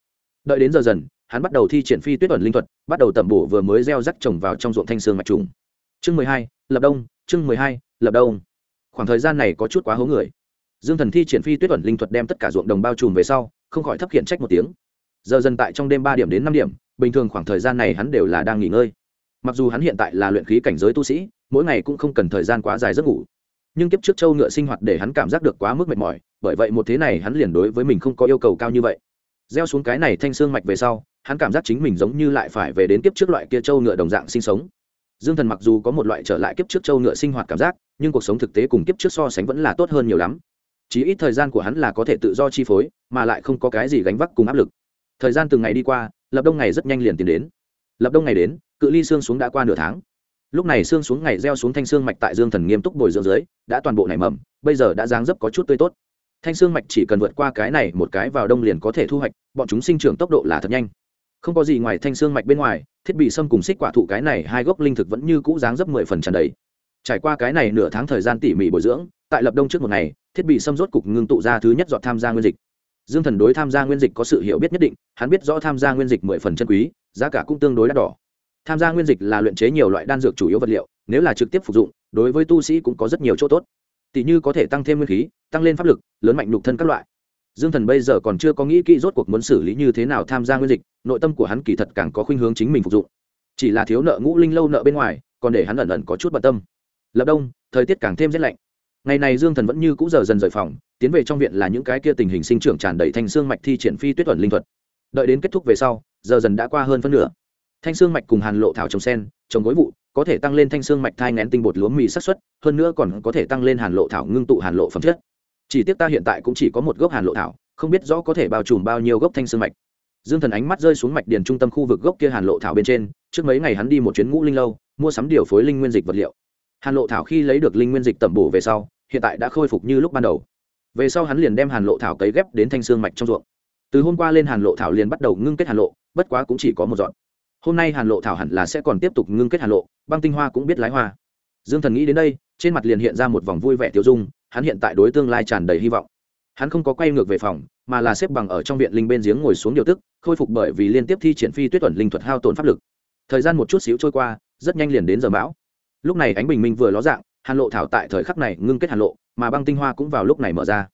Đợi đến giờ dần, hắn bắt đầu thi triển phi tuyết ẩn linh thuật, bắt đầu tẩm bổ vừa mới gieo rắc trồng vào trong ruộng thanh sương mạch trùng. Chương mười hai, lập đông, chương mười hai, lập đông. Khoảng thời gian này có chút quá hố người. Dương thần thi triển phi tuyết ẩn linh thuật đem tất cả ruộng đồng bao trùm về sau, không khỏi thấp khiển trách một tiếng. Giờ dần tại trong đêm ba điểm đến năm điểm bình thường khoảng thời gian này hắn đều là đang nghỉ ngơi. Mặc dù hắn hiện tại là luyện khí cảnh giới tu sĩ, mỗi ngày cũng không cần thời gian quá dài giấc ngủ. Nhưng kiếp trước châu ngựa sinh hoạt để hắn cảm giác được quá mức mệt mỏi, bởi vậy một thế này hắn liền đối với mình không có yêu cầu cao như vậy. Gieo xuống cái này thanh xương mạch về sau, hắn cảm giác chính mình giống như lại phải về đến kiếp trước loại kia châu ngựa đồng dạng sinh sống. Dương thần mặc dù có một loại trở lại kiếp trước châu ngựa sinh hoạt cảm giác, nhưng cuộc sống thực tế cùng kiếp trước so sánh vẫn là tốt hơn nhiều lắm. Chỉ ít thời gian của hắn là có thể tự do chi phối, mà lại không có cái gì gánh vác cùng áp lực. Thời gian từng ngày đi qua lập đông ngày rất nhanh liền tiến đến. Lập đông ngày đến, cự ly xương xuống đã qua nửa tháng. Lúc này xương xuống ngày gieo xuống thanh xương mạch tại dương thần nghiêm túc bồi dưỡng dưới, đã toàn bộ nảy mầm, bây giờ đã dáng dấp có chút tươi tốt. Thanh xương mạch chỉ cần vượt qua cái này một cái vào đông liền có thể thu hoạch, bọn chúng sinh trưởng tốc độ là thật nhanh. Không có gì ngoài thanh xương mạch bên ngoài, thiết bị xâm cùng xích quả thụ cái này hai gốc linh thực vẫn như cũ dáng dấp mười phần tràn đầy. Trải qua cái này nửa tháng thời gian tỉ mỉ bồi dưỡng, tại lập đông trước một ngày, thiết bị xâm rốt cục ngưng tụ ra thứ nhất dọn tham gia nguyên dịch dương thần đối tham gia nguyên dịch có sự hiểu biết nhất định, hắn biết rõ tham gia nguyên dịch mười phần chân quý, giá cả cũng tương đối đắt đỏ. Tham gia nguyên dịch là luyện chế nhiều loại đan dược chủ yếu vật liệu, nếu là trực tiếp phục dụng, đối với tu sĩ cũng có rất nhiều chỗ tốt. Tỷ như có thể tăng thêm nguyên khí, tăng lên pháp lực, lớn mạnh nhục thân các loại. Dương thần bây giờ còn chưa có nghĩ kỹ rốt cuộc muốn xử lý như thế nào tham gia nguyên dịch, nội tâm của hắn kỳ thật càng có khuynh hướng chính mình phục dụng. Chỉ là thiếu nợ ngũ linh lâu nợ bên ngoài, còn để hắn ẩn ẩn có chút bận tâm. Lập đông, thời tiết càng thêm rét lạnh ngày này dương thần vẫn như cũ giờ dần rời phòng, tiến về trong viện là những cái kia tình hình sinh trưởng tràn đầy thanh xương mạch thi triển phi tuyết thuần linh thuật. Đợi đến kết thúc về sau, giờ dần đã qua hơn phân nửa. Thanh xương mạch cùng hàn lộ thảo trồng sen, trồng gối vụ, có thể tăng lên thanh xương mạch thai ngén tinh bột lúa mì sắc xuất hơn nữa còn có thể tăng lên hàn lộ thảo ngưng tụ hàn lộ phẩm chất. Chỉ tiếc ta hiện tại cũng chỉ có một gốc hàn lộ thảo, không biết rõ có thể bao trùm bao nhiêu gốc thanh xương mạch. Dương thần ánh mắt rơi xuống mạch điền trung tâm khu vực gốc kia hàn lộ thảo bên trên, trước mấy ngày hắn đi một chuyến ngũ linh lâu, mua sắm điều phối linh nguyên dịch vật liệu. Hàn lộ thảo khi lấy được linh nguyên dịch tẩm bổ về sau hiện tại đã khôi phục như lúc ban đầu. Về sau hắn liền đem hàn lộ thảo cấy ghép đến thanh xương mạch trong ruộng. Từ hôm qua lên hàn lộ thảo liền bắt đầu ngưng kết hàn lộ, bất quá cũng chỉ có một dọn. Hôm nay hàn lộ thảo hẳn là sẽ còn tiếp tục ngưng kết hàn lộ, băng tinh hoa cũng biết lái hoa. Dương thần nghĩ đến đây, trên mặt liền hiện ra một vòng vui vẻ tiêu dung, hắn hiện tại đối tương lai tràn đầy hy vọng. Hắn không có quay ngược về phòng, mà là xếp bằng ở trong viện linh bên giếng ngồi xuống điều tức, khôi phục bởi vì liên tiếp thi triển phi tuyết tuần linh thuật hao tổn pháp lực. Thời gian một chút xíu trôi qua, rất nhanh liền đến giờ bão. Lúc này ánh bình minh vừa ló dạng hàn lộ thảo tại thời khắc này ngưng kết hàn lộ, mà băng tinh hoa cũng vào lúc này mở ra.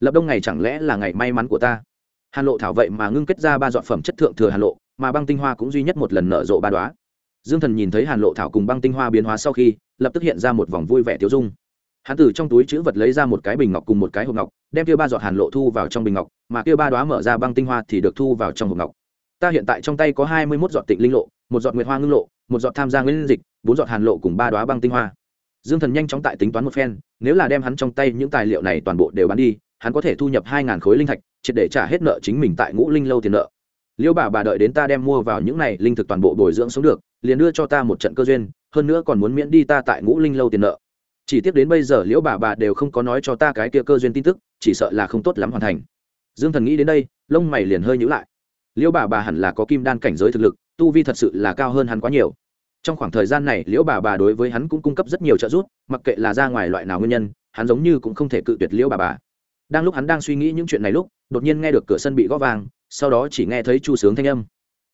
Lập đông ngày chẳng lẽ là ngày may mắn của ta? Hàn lộ thảo vậy mà ngưng kết ra ba dọn phẩm chất thượng thừa hàn lộ, mà băng tinh hoa cũng duy nhất một lần nở rộ ba đoá dương thần nhìn thấy hàn lộ thảo cùng băng tinh hoa biến hóa sau khi, lập tức hiện ra một vòng vui vẻ tiêu dung. Hắn từ trong túi chữ vật lấy ra một cái bình ngọc cùng một cái hộp ngọc, đem kia ba giọt hàn lộ thu vào trong bình ngọc, mà kia ba đoá mở ra băng tinh hoa thì được thu vào trong hộp ngọc. Ta hiện tại trong tay có hai mươi mốt giọt tịnh linh lộ, một giọt nguyệt hoa ngưng lộ, một giọt tham gia nguyên dịch, bốn giọt hàn lộ cùng ba đoá băng tinh hoa dương thần nhanh chóng tại tính toán một phen, nếu là đem hắn trong tay những tài liệu này toàn bộ đều bán đi, hắn có thể thu nhập hai ngàn khối linh thạch, triệt để trả hết nợ chính mình tại ngũ linh lâu tiền nợ. Liêu bà bà đợi đến ta đem mua vào những này linh thực toàn bộ bồi dưỡng sống được, liền đưa cho ta một trận cơ duyên, hơn nữa còn muốn miễn đi ta tại ngũ linh lâu tiền nợ. Chỉ tiếp đến bây giờ liễu bà bà đều không có nói cho ta cái kia cơ duyên tin tức, chỉ sợ là không tốt lắm hoàn thành. Dương thần nghĩ đến đây, lông mày liền hơi nhữ lại. Liễu bà bà hẳn là có kim đan cảnh giới thực lực, tu vi thật sự là cao hơn hắn quá nhiều trong khoảng thời gian này, liễu bà bà đối với hắn cũng cung cấp rất nhiều trợ giúp, mặc kệ là ra ngoài loại nào nguyên nhân, hắn giống như cũng không thể cự tuyệt liễu bà bà. Đang lúc hắn đang suy nghĩ những chuyện này lúc, đột nhiên nghe được cửa sân bị gõ vàng sau đó chỉ nghe thấy chu sướng thanh âm.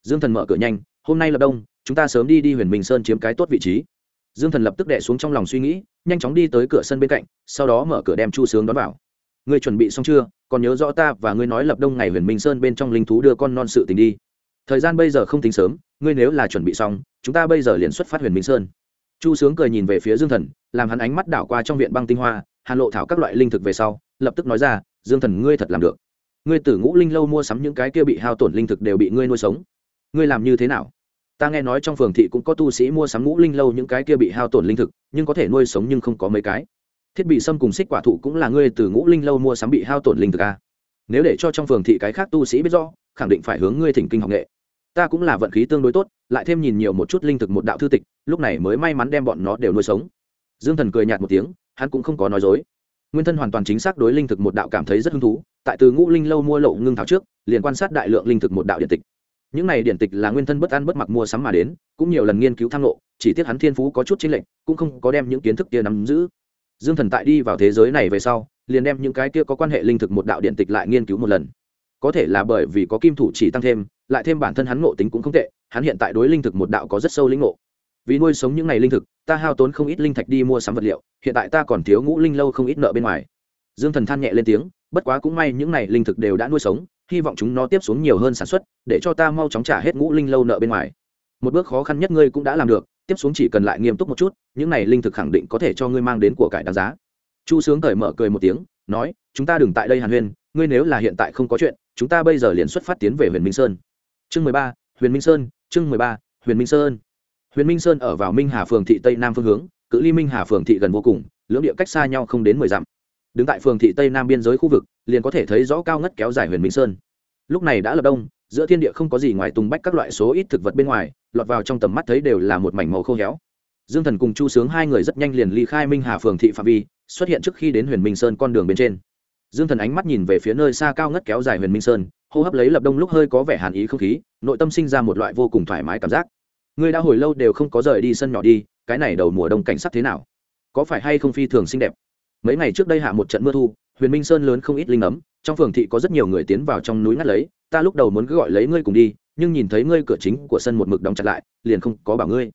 Dương thần mở cửa nhanh, hôm nay là đông, chúng ta sớm đi đi huyền minh sơn chiếm cái tốt vị trí. Dương thần lập tức đệ xuống trong lòng suy nghĩ, nhanh chóng đi tới cửa sân bên cạnh, sau đó mở cửa đem chu sướng đón vào. Ngươi chuẩn bị xong chưa? Còn nhớ rõ ta và ngươi nói lập đông ngày huyền minh sơn bên trong linh thú đưa con non sự tình đi thời gian bây giờ không tính sớm, ngươi nếu là chuẩn bị xong, chúng ta bây giờ liền xuất phát huyền minh sơn. Chu sướng cười nhìn về phía dương thần, làm hắn ánh mắt đảo qua trong viện băng tinh hoa, hàn lộ thảo các loại linh thực về sau, lập tức nói ra, dương thần, ngươi thật làm được. Ngươi tử ngũ linh lâu mua sắm những cái kia bị hao tổn linh thực đều bị ngươi nuôi sống. Ngươi làm như thế nào? Ta nghe nói trong phường thị cũng có tu sĩ mua sắm ngũ linh lâu những cái kia bị hao tổn linh thực, nhưng có thể nuôi sống nhưng không có mấy cái. Thiết bị xâm cùng xích quả thụ cũng là ngươi từ ngũ linh lâu mua sắm bị hao tổn linh thực a nếu để cho trong phường thị cái khác tu sĩ biết rõ, khẳng định phải hướng ngươi thỉnh kinh học nghệ. Ta cũng là vận khí tương đối tốt, lại thêm nhìn nhiều một chút linh thực một đạo thư tịch, lúc này mới may mắn đem bọn nó đều nuôi sống. Dương thần cười nhạt một tiếng, hắn cũng không có nói dối. Nguyên thân hoàn toàn chính xác đối linh thực một đạo cảm thấy rất hứng thú, tại từ ngũ linh lâu mua lậu ngưng thảo trước, liền quan sát đại lượng linh thực một đạo điện tịch. Những này điện tịch là nguyên thân bất ăn bất mặc mua sắm mà đến, cũng nhiều lần nghiên cứu tham lộ chỉ tiếc hắn thiên phú có chút chính lệnh cũng không có đem những kiến thức kia nắm giữ. Dương thần tại đi vào thế giới này về sau liền đem những cái kia có quan hệ linh thực một đạo điện tịch lại nghiên cứu một lần. Có thể là bởi vì có kim thủ chỉ tăng thêm, lại thêm bản thân hắn ngộ tính cũng không tệ, hắn hiện tại đối linh thực một đạo có rất sâu lĩnh ngộ. Vì nuôi sống những ngày linh thực, ta hao tốn không ít linh thạch đi mua sắm vật liệu, hiện tại ta còn thiếu ngũ linh lâu không ít nợ bên ngoài. Dương thần than nhẹ lên tiếng, bất quá cũng may những ngày linh thực đều đã nuôi sống, hy vọng chúng nó tiếp xuống nhiều hơn sản xuất, để cho ta mau chóng trả hết ngũ linh lâu nợ bên ngoài. Một bước khó khăn nhất ngươi cũng đã làm được, tiếp xuống chỉ cần lại nghiêm túc một chút, những này linh thực khẳng định có thể cho ngươi mang đến của cải đáng giá chu sướng cởi mở cười một tiếng, nói, chúng ta đừng tại đây hàn huyên, ngươi nếu là hiện tại không có chuyện, chúng ta bây giờ liền xuất phát tiến về huyền minh sơn. Chương mười ba, huyền minh sơn, chương mười ba, huyền minh sơn. Huyền minh sơn ở vào minh hà phường thị tây nam phương hướng, cự ly minh hà phường thị gần vô cùng, lưỡng địa cách xa nhau không đến mười dặm. Đứng tại phường thị tây nam biên giới khu vực, liền có thể thấy rõ cao ngất kéo dài huyền minh sơn. Lúc này đã lập đông, giữa thiên địa không có gì ngoài tùng bách các loại số ít thực vật bên ngoài, lọt vào trong tầm mắt thấy đều là một mảnh màu khô héo dương thần cùng chu sướng hai người rất nhanh liền ly khai minh hà phường thị phạm vi, xuất hiện trước khi đến huyền minh sơn con đường bên trên. Dương thần ánh mắt nhìn về phía nơi xa cao ngất kéo dài huyền minh sơn, hô hấp lấy lập đông lúc hơi có vẻ hàn ý không khí, nội tâm sinh ra một loại vô cùng thoải mái cảm giác. Ngươi đã hồi lâu đều không có rời đi sân nhỏ đi, cái này đầu mùa đông cảnh sắc thế nào? Có phải hay không phi thường xinh đẹp? Mấy ngày trước đây hạ một trận mưa thu, huyền minh sơn lớn không ít linh ấm, trong phường thị có rất nhiều người tiến vào trong núi ngắt lấy, ta lúc đầu muốn cứ gọi lấy ngươi cùng đi, nhưng nhìn thấy ngươi cửa chính của sân một mực đóng chặt lại, liền không có bảo ngươi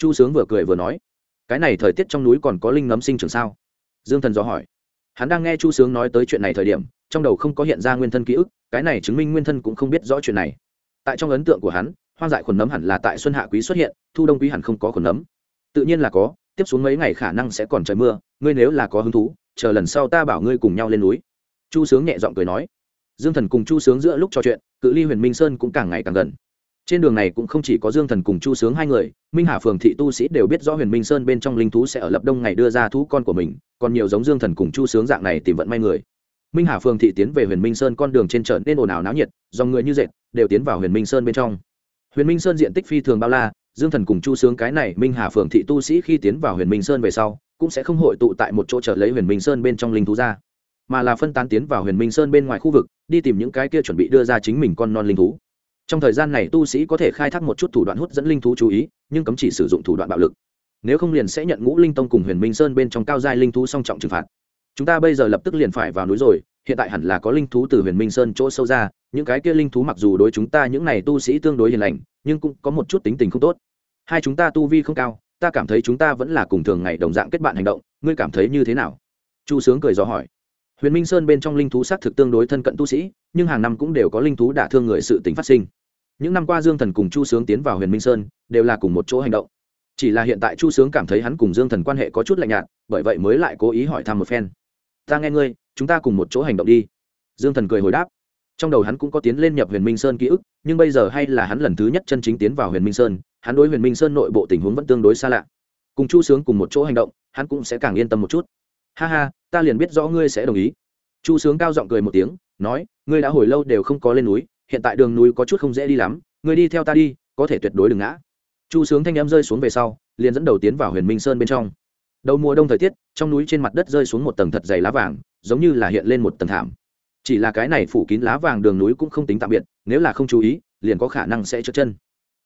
chu sướng vừa cười vừa nói, cái này thời tiết trong núi còn có linh nấm sinh trường sao? Dương thần dò hỏi. Hắn đang nghe chu sướng nói tới chuyện này thời điểm, trong đầu không có hiện ra nguyên thân ký ức, cái này chứng minh nguyên thân cũng không biết rõ chuyện này. Tại trong ấn tượng của hắn, hoang dại khuẩn nấm hẳn là tại xuân hạ quý xuất hiện, thu đông quý hẳn không có khuẩn nấm. Tự nhiên là có, tiếp xuống mấy ngày khả năng sẽ còn trời mưa, ngươi nếu là có hứng thú, chờ lần sau ta bảo ngươi cùng nhau lên núi. Chu sướng nhẹ giọng cười nói. Dương thần cùng chu sướng giữa lúc trò chuyện, cự ly huyền minh sơn cũng càng ngày càng gần trên đường này cũng không chỉ có dương thần cùng chu sướng hai người, minh hà phường thị tu sĩ đều biết rõ huyền minh sơn bên trong linh thú sẽ ở lập đông ngày đưa ra thú con của mình, còn nhiều giống dương thần cùng chu sướng dạng này tìm vận may người. Minh hà phường thị tiến về huyền minh sơn con đường trên trở nên ồn ào náo nhiệt, dòng người như dệt đều tiến vào huyền minh sơn bên trong. Huyền minh sơn diện tích phi thường bao la, dương thần cùng chu sướng cái này minh hà phường thị tu sĩ khi tiến vào huyền minh sơn về sau, cũng sẽ không hội tụ tại một chỗ trở lấy huyền minh sơn bên trong linh thú ra, mà là phân tán tiến vào huyền minh sơn bên ngoài khu vực, đi tìm những cái kia chuẩn bị đưa ra chính mình con non linh thú trong thời gian này tu sĩ có thể khai thác một chút thủ đoạn hút dẫn linh thú chú ý, nhưng cấm chỉ sử dụng thủ đoạn bạo lực. Nếu không liền sẽ nhận ngũ linh tông cùng huyền minh sơn bên trong cao giai linh thú song trọng trừng phạt. Chúng ta bây giờ lập tức liền phải vào núi rồi, hiện tại hẳn là có linh thú từ huyền minh sơn chỗ sâu ra, những cái kia linh thú mặc dù đối chúng ta những này tu sĩ tương đối hiền lành, nhưng cũng có một chút tính tình không tốt. Hai chúng ta tu vi không cao, ta cảm thấy chúng ta vẫn là cùng thường ngày đồng dạng kết bạn hành động, ngươi cảm thấy như thế nào? Chu sướng cười gió hỏi. Huyền minh sơn bên trong linh thú xác thực tương đối thân cận tu sĩ, nhưng hàng năm cũng đều có linh thú đả thương người sự tính phát sinh những năm qua dương thần cùng chu sướng tiến vào huyền minh sơn, đều là cùng một chỗ hành động. Chỉ là hiện tại chu sướng cảm thấy hắn cùng dương thần quan hệ có chút lạnh nhạt, bởi vậy mới lại cố ý hỏi thăm một phen. Ta nghe ngươi, chúng ta cùng một chỗ hành động đi. Dương thần cười hồi đáp. Trong đầu hắn cũng có tiến lên nhập huyền minh sơn ký ức, nhưng bây giờ hay là hắn lần thứ nhất chân chính tiến vào huyền minh sơn, hắn đối huyền minh sơn nội bộ tình huống vẫn tương đối xa lạ. Cùng chu sướng cùng một chỗ hành động, hắn cũng sẽ càng yên tâm một chút. Ha ha, ta liền biết rõ ngươi sẽ đồng ý. Chu sướng cao giọng cười một tiếng, nói, ngươi đã hồi lâu đều không có lên núi hiện tại đường núi có chút không dễ đi lắm, người đi theo ta đi, có thể tuyệt đối đừng ngã. Chu sướng thanh em rơi xuống về sau, liền dẫn đầu tiến vào huyền minh sơn bên trong. Đầu mùa đông thời tiết, trong núi trên mặt đất rơi xuống một tầng thật dày lá vàng, giống như là hiện lên một tầng thảm. Chỉ là cái này phủ kín lá vàng đường núi cũng không tính tạm biệt, nếu là không chú ý, liền có khả năng sẽ trượt chân.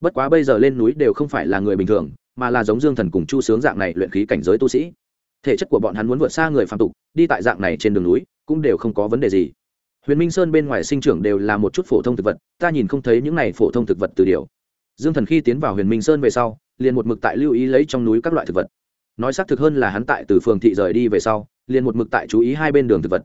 Bất quá bây giờ lên núi đều không phải là người bình thường, mà là giống dương thần cùng chu sướng dạng này luyện khí cảnh giới tu sĩ. Thể chất của bọn hắn muốn vượt xa người phạm tục, đi tại dạng này trên đường núi, cũng đều không có vấn đề gì huyền minh sơn bên ngoài sinh trưởng đều là một chút phổ thông thực vật, ta nhìn không thấy những này phổ thông thực vật từ điều. Dương thần khi tiến vào huyền minh sơn về sau, liền một mực tại lưu ý lấy trong núi các loại thực vật. Nói xác thực hơn là hắn tại từ phường thị rời đi về sau, liền một mực tại chú ý hai bên đường thực vật.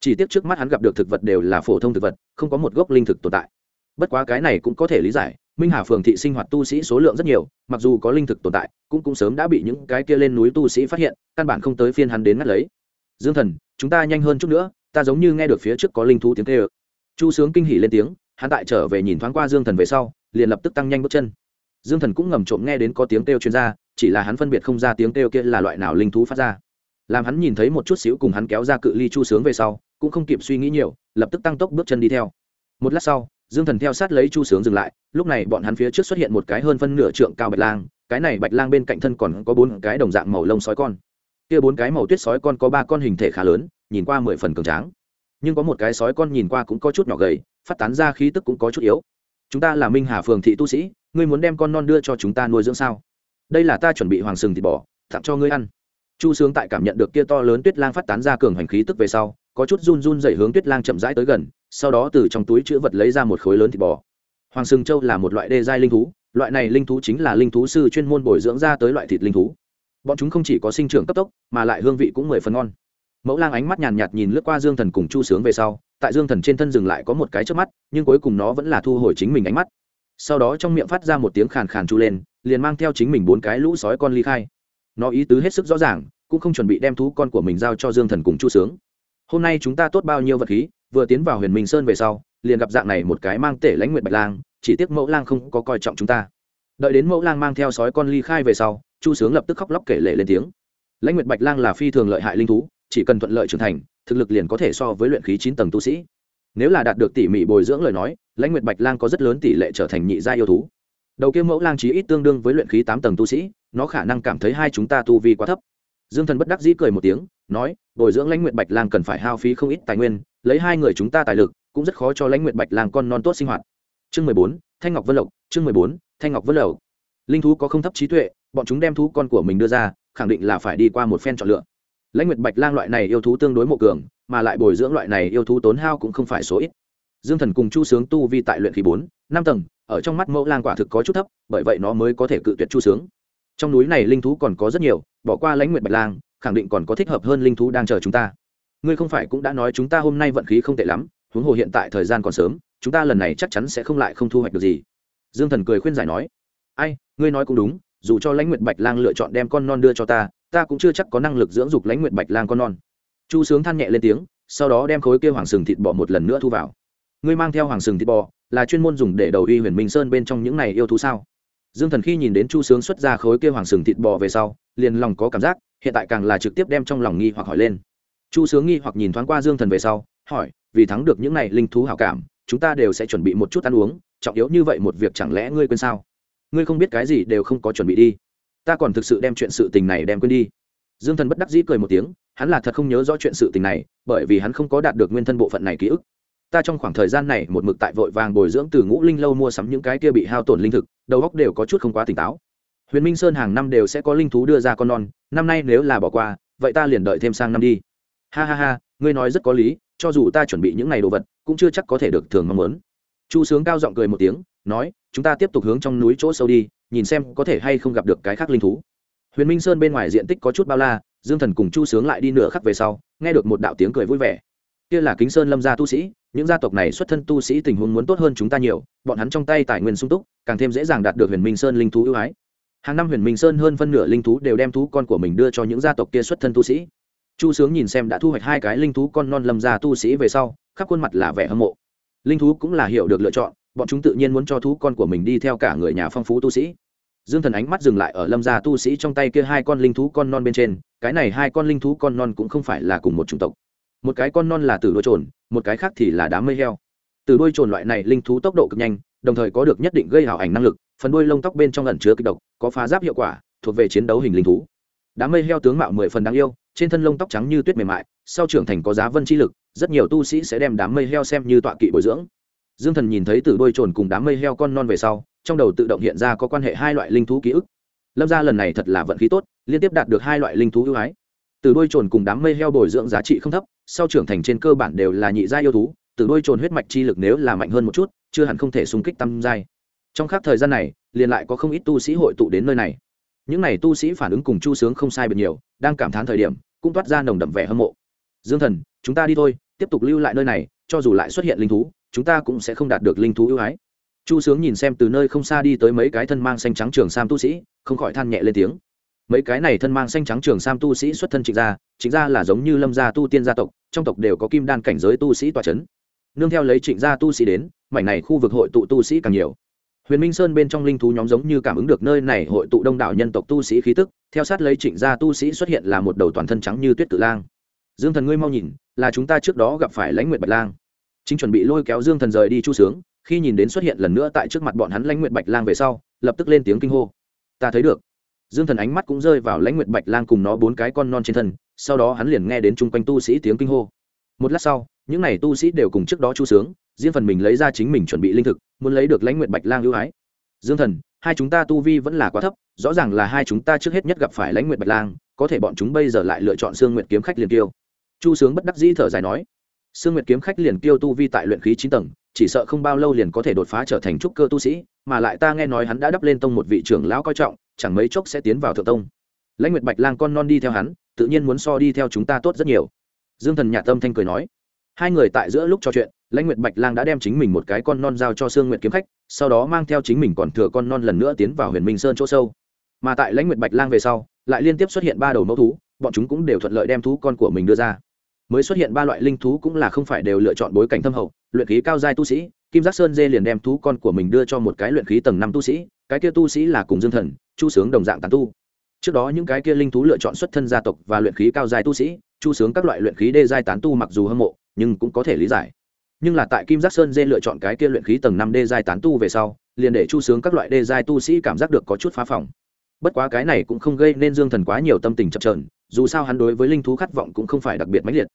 Chỉ tiếc trước mắt hắn gặp được thực vật đều là phổ thông thực vật, không có một gốc linh thực tồn tại. Bất quá cái này cũng có thể lý giải, minh hà phường thị sinh hoạt tu sĩ số lượng rất nhiều, mặc dù có linh thực tồn tại, cũng cũng sớm đã bị những cái kia lên núi tu sĩ phát hiện, căn bản không tới phiên hắn đến ngắt lấy. Dương thần, chúng ta nhanh hơn chút nữa ta giống như nghe được phía trước có linh thú tiếng kêu. Chu sướng kinh hỉ lên tiếng, hắn tại trở về nhìn thoáng qua dương thần về sau, liền lập tức tăng nhanh bước chân. Dương thần cũng ngầm trộm nghe đến có tiếng kêu chuyên gia, chỉ là hắn phân biệt không ra tiếng kêu kia là loại nào linh thú phát ra. Làm hắn nhìn thấy một chút xíu cùng hắn kéo ra cự ly chu sướng về sau, cũng không kịp suy nghĩ nhiều, lập tức tăng tốc bước chân đi theo. Một lát sau, dương thần theo sát lấy chu sướng dừng lại, lúc này bọn hắn phía trước xuất hiện một cái hơn phân nửa trượng cao bạch lang, cái này bạch lang bên cạnh thân còn có bốn cái đồng dạng màu lông sói con. Kia bốn cái màu tuyết sói con có ba con hình thể khá lớn nhìn qua mười phần cường tráng. Nhưng có một cái sói con nhìn qua cũng có chút nhỏ gầy, phát tán ra khí tức cũng có chút yếu. Chúng ta là minh hà phường thị tu sĩ, ngươi muốn đem con non đưa cho chúng ta nuôi dưỡng sao? Đây là ta chuẩn bị hoàng sừng thịt bò, tặng cho ngươi ăn. Chu sướng tại cảm nhận được kia to lớn tuyết lang phát tán ra cường hành khí tức về sau, có chút run run dậy hướng tuyết lang chậm rãi tới gần, sau đó từ trong túi chữ vật lấy ra một khối lớn thịt bò. Hoàng sừng châu là một loại đê giai linh thú, loại này linh thú chính là linh thú sư chuyên môn bồi dưỡng ra tới loại thịt linh thú. Bọn chúng không chỉ có sinh trưởng cấp tốc, mà lại hương vị cũng mười phần ngon mẫu lang ánh mắt nhàn nhạt nhìn lướt qua dương thần cùng chu sướng về sau, tại dương thần trên thân dừng lại có một cái trước mắt, nhưng cuối cùng nó vẫn là thu hồi chính mình ánh mắt. Sau đó trong miệng phát ra một tiếng khàn khàn chu lên, liền mang theo chính mình bốn cái lũ sói con ly khai. Nó ý tứ hết sức rõ ràng, cũng không chuẩn bị đem thú con của mình giao cho dương thần cùng chu sướng. Hôm nay chúng ta tốt bao nhiêu vật khí, vừa tiến vào huyền minh sơn về sau, liền gặp dạng này một cái mang tể lãnh nguyệt bạch lang, chỉ tiếc mẫu lang không có coi trọng chúng ta. Đợi đến mẫu lang mang theo sói con ly khai về sau, chu sướng lập tức khóc lóc kể lệ lên tiếng. Lãnh nguyệt bạch lang là phi thường lợi hại linh thú chỉ cần thuận lợi trưởng thành, thực lực liền có thể so với luyện khí chín tầng tu sĩ. Nếu là đạt được tỉ mỉ bồi dưỡng lời nói, lãnh nguyệt bạch lang có rất lớn tỷ lệ trở thành nhị gia yêu thú. Đầu kia mẫu lang trí ít tương đương với luyện khí tám tầng tu sĩ, nó khả năng cảm thấy hai chúng ta tu vi quá thấp. Dương thần bất đắc dĩ cười một tiếng, nói, bồi dưỡng lãnh nguyệt bạch lang cần phải hao phí không ít tài nguyên, lấy hai người chúng ta tài lực, cũng rất khó cho lãnh nguyệt bạch lang con non tốt sinh hoạt. Chương mười bốn, thanh ngọc vân lộc, chương mười bốn, thanh ngọc vân lộc. Linh thú có không thấp trí tuệ, bọn chúng đem thú con của mình đưa ra, khẳng định là phải đi qua một phen chọn lựa lãnh nguyệt bạch lang loại này yêu thú tương đối mộ cường, mà lại bồi dưỡng loại này yêu thú tốn hao cũng không phải số ít. Dương thần cùng chu sướng tu vi tại luyện khí bốn, năm tầng, ở trong mắt mẫu lang quả thực có chút thấp, bởi vậy nó mới có thể cự tuyệt chu sướng. Trong núi này linh thú còn có rất nhiều, bỏ qua lãnh nguyệt bạch lang, khẳng định còn có thích hợp hơn linh thú đang chờ chúng ta. Ngươi không phải cũng đã nói chúng ta hôm nay vận khí không tệ lắm, huống hồ hiện tại thời gian còn sớm, chúng ta lần này chắc chắn sẽ không lại không thu hoạch được gì. Dương thần cười khuyên giải nói, ai, ngươi nói cũng đúng dù cho lãnh nguyệt bạch lang lựa chọn đem con non đưa cho ta ta cũng chưa chắc có năng lực dưỡng dục lãnh nguyệt bạch lang con non. Chu sướng than nhẹ lên tiếng, sau đó đem khối kia hoàng sừng thịt bò một lần nữa thu vào. Ngươi mang theo hoàng sừng thịt bò, là chuyên môn dùng để đầu uy huyền minh sơn bên trong những này yêu thú sao? Dương thần khi nhìn đến chu sướng xuất ra khối kia hoàng sừng thịt bò về sau, liền lòng có cảm giác, hiện tại càng là trực tiếp đem trong lòng nghi hoặc hỏi lên. Chu sướng nghi hoặc nhìn thoáng qua dương thần về sau, hỏi, vì thắng được những này linh thú hảo cảm, chúng ta đều sẽ chuẩn bị một chút ăn uống, trọng yếu như vậy một việc chẳng lẽ ngươi quên sao? Ngươi không biết cái gì đều không có chuẩn bị đi. Ta còn thực sự đem chuyện sự tình này đem quên đi. Dương thần bất đắc dĩ cười một tiếng, hắn là thật không nhớ rõ chuyện sự tình này, bởi vì hắn không có đạt được nguyên thân bộ phận này ký ức. Ta trong khoảng thời gian này một mực tại vội vàng bồi dưỡng từ ngũ linh lâu mua sắm những cái kia bị hao tổn linh thực, đầu óc đều có chút không quá tỉnh táo. Huyền minh sơn hàng năm đều sẽ có linh thú đưa ra con non, năm nay nếu là bỏ qua, vậy ta liền đợi thêm sang năm đi. Ha ha ha, ngươi nói rất có lý, cho dù ta chuẩn bị những ngày đồ vật, cũng chưa chắc có thể được thường mong muốn. Chu sướng cao giọng cười một tiếng nói, chúng ta tiếp tục hướng trong núi chỗ sâu đi, nhìn xem có thể hay không gặp được cái khác linh thú. Huyền minh sơn bên ngoài diện tích có chút bao la, dương thần cùng chu sướng lại đi nửa khắc về sau, nghe được một đạo tiếng cười vui vẻ. Kia là kính sơn lâm gia tu sĩ, những gia tộc này xuất thân tu sĩ tình huống muốn tốt hơn chúng ta nhiều, bọn hắn trong tay tài nguyên sung túc, càng thêm dễ dàng đạt được huyền minh sơn linh thú ưu ái. Hàng năm huyền minh sơn hơn phân nửa linh thú đều đem thú con của mình đưa cho những gia tộc kia xuất thân tu sĩ. Chu sướng nhìn xem đã thu hoạch hai cái linh thú con non lâm gia tu sĩ về sau, khắp khuôn mặt là vẻ hâm mộ. Linh thú cũng là hiểu được lựa chọn bọn chúng tự nhiên muốn cho thú con của mình đi theo cả người nhà phong phú tu sĩ. Dương thần ánh mắt dừng lại ở lâm gia tu sĩ trong tay kia hai con linh thú con non bên trên, cái này hai con linh thú con non cũng không phải là cùng một chủng tộc. Một cái con non là từ đuôi trồn, một cái khác thì là đám mây heo. Từ đuôi trồn loại này linh thú tốc độ cực nhanh, đồng thời có được nhất định gây hảo ảnh năng lực, phần đuôi lông tóc bên trong ẩn chứa kịch độc, có phá giáp hiệu quả, thuộc về chiến đấu hình linh thú. Đám mây heo tướng mạo mười phần đáng yêu, trên thân lông tóc trắng như tuyết mềm mại, sau trưởng thành có giá vân chi lực, rất nhiều tu sĩ sẽ đem đám mây heo xem như tọa kỵ bồi dưỡng dương thần nhìn thấy từ đôi trồn cùng đám mây heo con non về sau, trong đầu tự động hiện ra có quan hệ hai loại linh thú ký ức. Lâm gia lần này thật là vận khí tốt, liên tiếp đạt được hai loại linh thú ưu ái. Từ đôi trồn cùng đám mây heo bồi dưỡng giá trị không thấp, sau trưởng thành trên cơ bản đều là nhị gia yêu thú từ đôi trồn huyết mạch chi lực nếu là mạnh hơn một chút, chưa hẳn không thể xung kích tam giai. Trong khác thời gian này, liền lại có không ít tu sĩ hội tụ đến nơi này. Những n à y tu sĩ phản ứng cùng chu sướng không sai biệt nhiều, đang cảm thán thời điểm, cũng toát ra nồng đậm vẻ hâm mộ. Dương thần, chúng ta đi thôi, tiếp tục lưu lại nơi này, cho dù lại xuất hiện linh thú chúng ta cũng sẽ không đạt được linh thú ưu ái. Chu sướng nhìn xem từ nơi không xa đi tới mấy cái thân mang xanh trắng trường sam tu sĩ, không khỏi than nhẹ lên tiếng. Mấy cái này thân mang xanh trắng trường sam tu sĩ xuất thân trịnh gia trịnh gia là giống như lâm gia tu tiên gia tộc, trong tộc đều có kim đan cảnh giới tu sĩ tòa c h ấ n nương theo lấy trịnh gia tu sĩ đến, mảnh này khu vực hội tụ tu sĩ càng nhiều. Huyền minh sơn bên trong linh thú nhóm giống như cảm ứng được nơi này hội tụ đông đảo nhân tộc tu sĩ khí tức, theo sát lấy trịnh gia tu sĩ xuất hiện là một đầu toàn thân trắng như tuyết tử lang. Dương thần ngươi mau nhìn, là chúng ta trước đó gặp phải lãnh nguyện bạch lang chính chuẩn bị lôi kéo dương thần rời đi chu sướng, khi nhìn đến xuất hiện lần nữa tại trước mặt bọn hắn lãnh nguyệt bạch lang về sau, lập tức lên tiếng kinh hô. Ta thấy được. Dương thần ánh mắt cũng rơi vào lãnh nguyệt bạch lang cùng nó bốn cái con non trên thân, sau đó hắn liền nghe đến chung quanh tu sĩ tiếng kinh hô. Một lát sau, những n à y tu sĩ đều cùng trước đó chu sướng, riêng phần mình lấy ra chính mình chuẩn bị linh thực, muốn lấy được lãnh nguyệt bạch lang ưu ái. Dương thần, hai chúng ta tu vi vẫn là quá thấp, rõ ràng là hai chúng ta trước hết nhất gặp phải lãnh nguyệt bạch lang, có thể bọn chúng bây giờ lại lựa chọn sương nguyệt kiếm khách liền tiêu. Chu sướng bất đắc dĩ thở dài nói sương nguyệt kiếm khách liền tiêu tu vi tại luyện khí chín tầng, chỉ sợ không bao lâu liền có thể đột phá trở thành trúc cơ tu sĩ, mà lại ta nghe nói hắn đã đắp lên tông một vị trưởng lão coi trọng, chẳng mấy chốc sẽ tiến vào thượng tông. Lãnh nguyệt bạch lang con non đi theo hắn, tự nhiên muốn so đi theo chúng ta tốt rất nhiều. Dương thần Nhã tâm thanh cười nói, hai người tại giữa lúc trò chuyện, lãnh nguyệt bạch lang đã đem chính mình một cái con non giao cho sương nguyệt kiếm khách, sau đó mang theo chính mình còn thừa con non lần nữa tiến vào huyền minh sơn chỗ sâu. Mà tại lãnh nguyệt bạch lang về sau, lại liên tiếp xuất hiện ba đầu mẫu thú, bọn chúng cũng đều thuận lợi đem thú con của mình đưa ra mới xuất hiện ba loại linh thú cũng là không phải đều lựa chọn bối cảnh thâm hậu, luyện khí cao giai tu sĩ, kim giác sơn dê liền đem thú con của mình đưa cho một cái luyện khí tầng năm tu sĩ, cái kia tu sĩ là cùng dương thần, chu sướng đồng dạng tàn tu. Trước đó những cái kia linh thú lựa chọn xuất thân gia tộc và luyện khí cao giai tu sĩ, chu sướng các loại luyện khí đê giai tán tu mặc dù hâm mộ, nhưng cũng có thể lý giải. Nhưng là tại kim giác sơn dê lựa chọn cái kia luyện khí tầng năm đê giai tán tu về sau, liền để chu sướng các loại đê giai tu sĩ cảm giác được có chút phá phòng. Bất quá cái này cũng không gây nên dương thần quá nhiều tâm tình chập trờn dù sao hắn đối với linh thú khát vọng cũng không phải đặc biệt mãnh liệt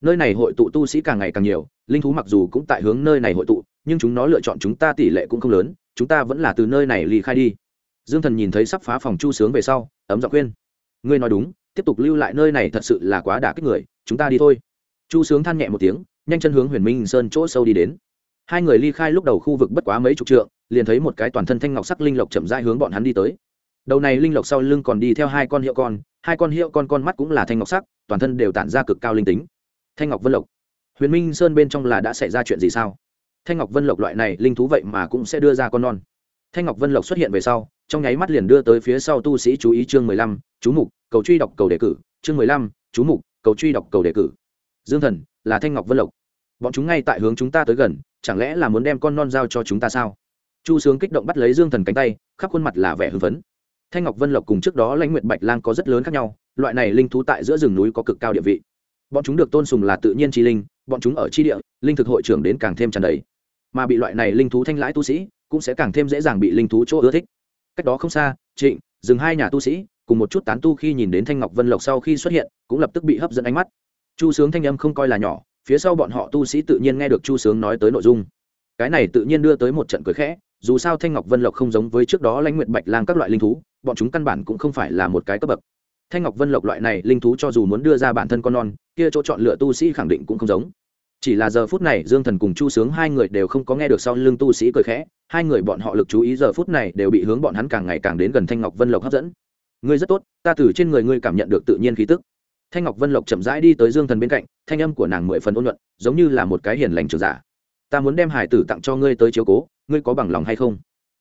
nơi này hội tụ tu sĩ càng ngày càng nhiều, linh thú mặc dù cũng tại hướng nơi này hội tụ, nhưng chúng nó lựa chọn chúng ta tỷ lệ cũng không lớn, chúng ta vẫn là từ nơi này ly khai đi. Dương thần nhìn thấy sắp phá phòng chu sướng về sau, ấm giọng khuyên, ngươi nói đúng, tiếp tục lưu lại nơi này thật sự là quá đả kích người, chúng ta đi thôi. Chu sướng than nhẹ một tiếng, nhanh chân hướng huyền minh sơn chỗ sâu đi đến. Hai người ly khai lúc đầu khu vực bất quá mấy chục trượng, liền thấy một cái toàn thân thanh ngọc sắc linh lộc chậm rãi hướng bọn hắn đi tới. Đầu này linh lộc sau lưng còn đi theo hai con hiệu con, hai con hiệu con con mắt cũng là thanh ngọc sắc, toàn thân đều tản ra cực cao linh tính thanh ngọc vân lộc. Huyền minh sơn bên trong là đã xảy ra chuyện gì sao? Thanh ngọc vân lộc loại này linh thú vậy mà cũng sẽ đưa ra con non. Thanh ngọc vân lộc xuất hiện về sau, trong nháy mắt liền đưa tới phía sau tu sĩ chú ý chương mười lăm, chú mục, cầu truy đọc cầu đề cử. Chương mười lăm, chú mục, cầu truy đọc cầu đề cử. Dương thần, là thanh ngọc vân lộc. Bọn chúng ngay tại hướng chúng ta tới gần, chẳng lẽ là muốn đem con non giao cho chúng ta sao? Chu sướng kích động bắt lấy dương thần cánh tay, khắp khuôn mặt là vẻ hưng phấn. Thanh ngọc vân lộc cùng trước đó lãnh nguyện bạch lang có rất lớn khác nhau, loại này linh thú tại giữa rừng núi có cực cao địa vị bọn chúng được tôn sùng là tự nhiên chi linh, bọn chúng ở chi địa, linh thực hội trưởng đến càng thêm tràn đầy. Mà bị loại này linh thú thanh lãi tu sĩ, cũng sẽ càng thêm dễ dàng bị linh thú chỗ ưa thích. Cách đó không xa, trịnh, dừng hai nhà tu sĩ, cùng một chút tán tu khi nhìn đến thanh ngọc vân lộc sau khi xuất hiện, cũng lập tức bị hấp dẫn ánh mắt. Chu sướng thanh âm không coi là nhỏ, phía sau bọn họ tu sĩ tự nhiên nghe được chu sướng nói tới nội dung. Cái này tự nhiên đưa tới một trận cười khẽ, dù sao thanh ngọc vân lộc không giống với trước đó lãnh nguyện bạch lang các loại linh thú, bọn chúng căn bản cũng không phải là một cái cấp bậc. Thanh ngọc vân lộc loại này linh thú cho dù muốn đưa ra bản thân con non kia chỗ chọn lựa tu sĩ khẳng định cũng không giống. Chỉ là giờ phút này, dương thần cùng chu sướng hai người đều không có nghe được sau lưng tu sĩ cười khẽ, hai người bọn họ lực chú ý giờ phút này đều bị hướng bọn hắn càng ngày càng đến gần thanh ngọc vân lộc hấp dẫn. Ngươi rất tốt, ta từ trên người ngươi cảm nhận được tự nhiên khí tức. Thanh ngọc vân lộc chậm rãi đi tới dương thần bên cạnh, thanh âm của nàng mười phần ôn luận giống như là một cái hiền lành trường giả. Ta muốn đem hải tử tặng cho ngươi tới chiếu cố, ngươi có bằng lòng hay không?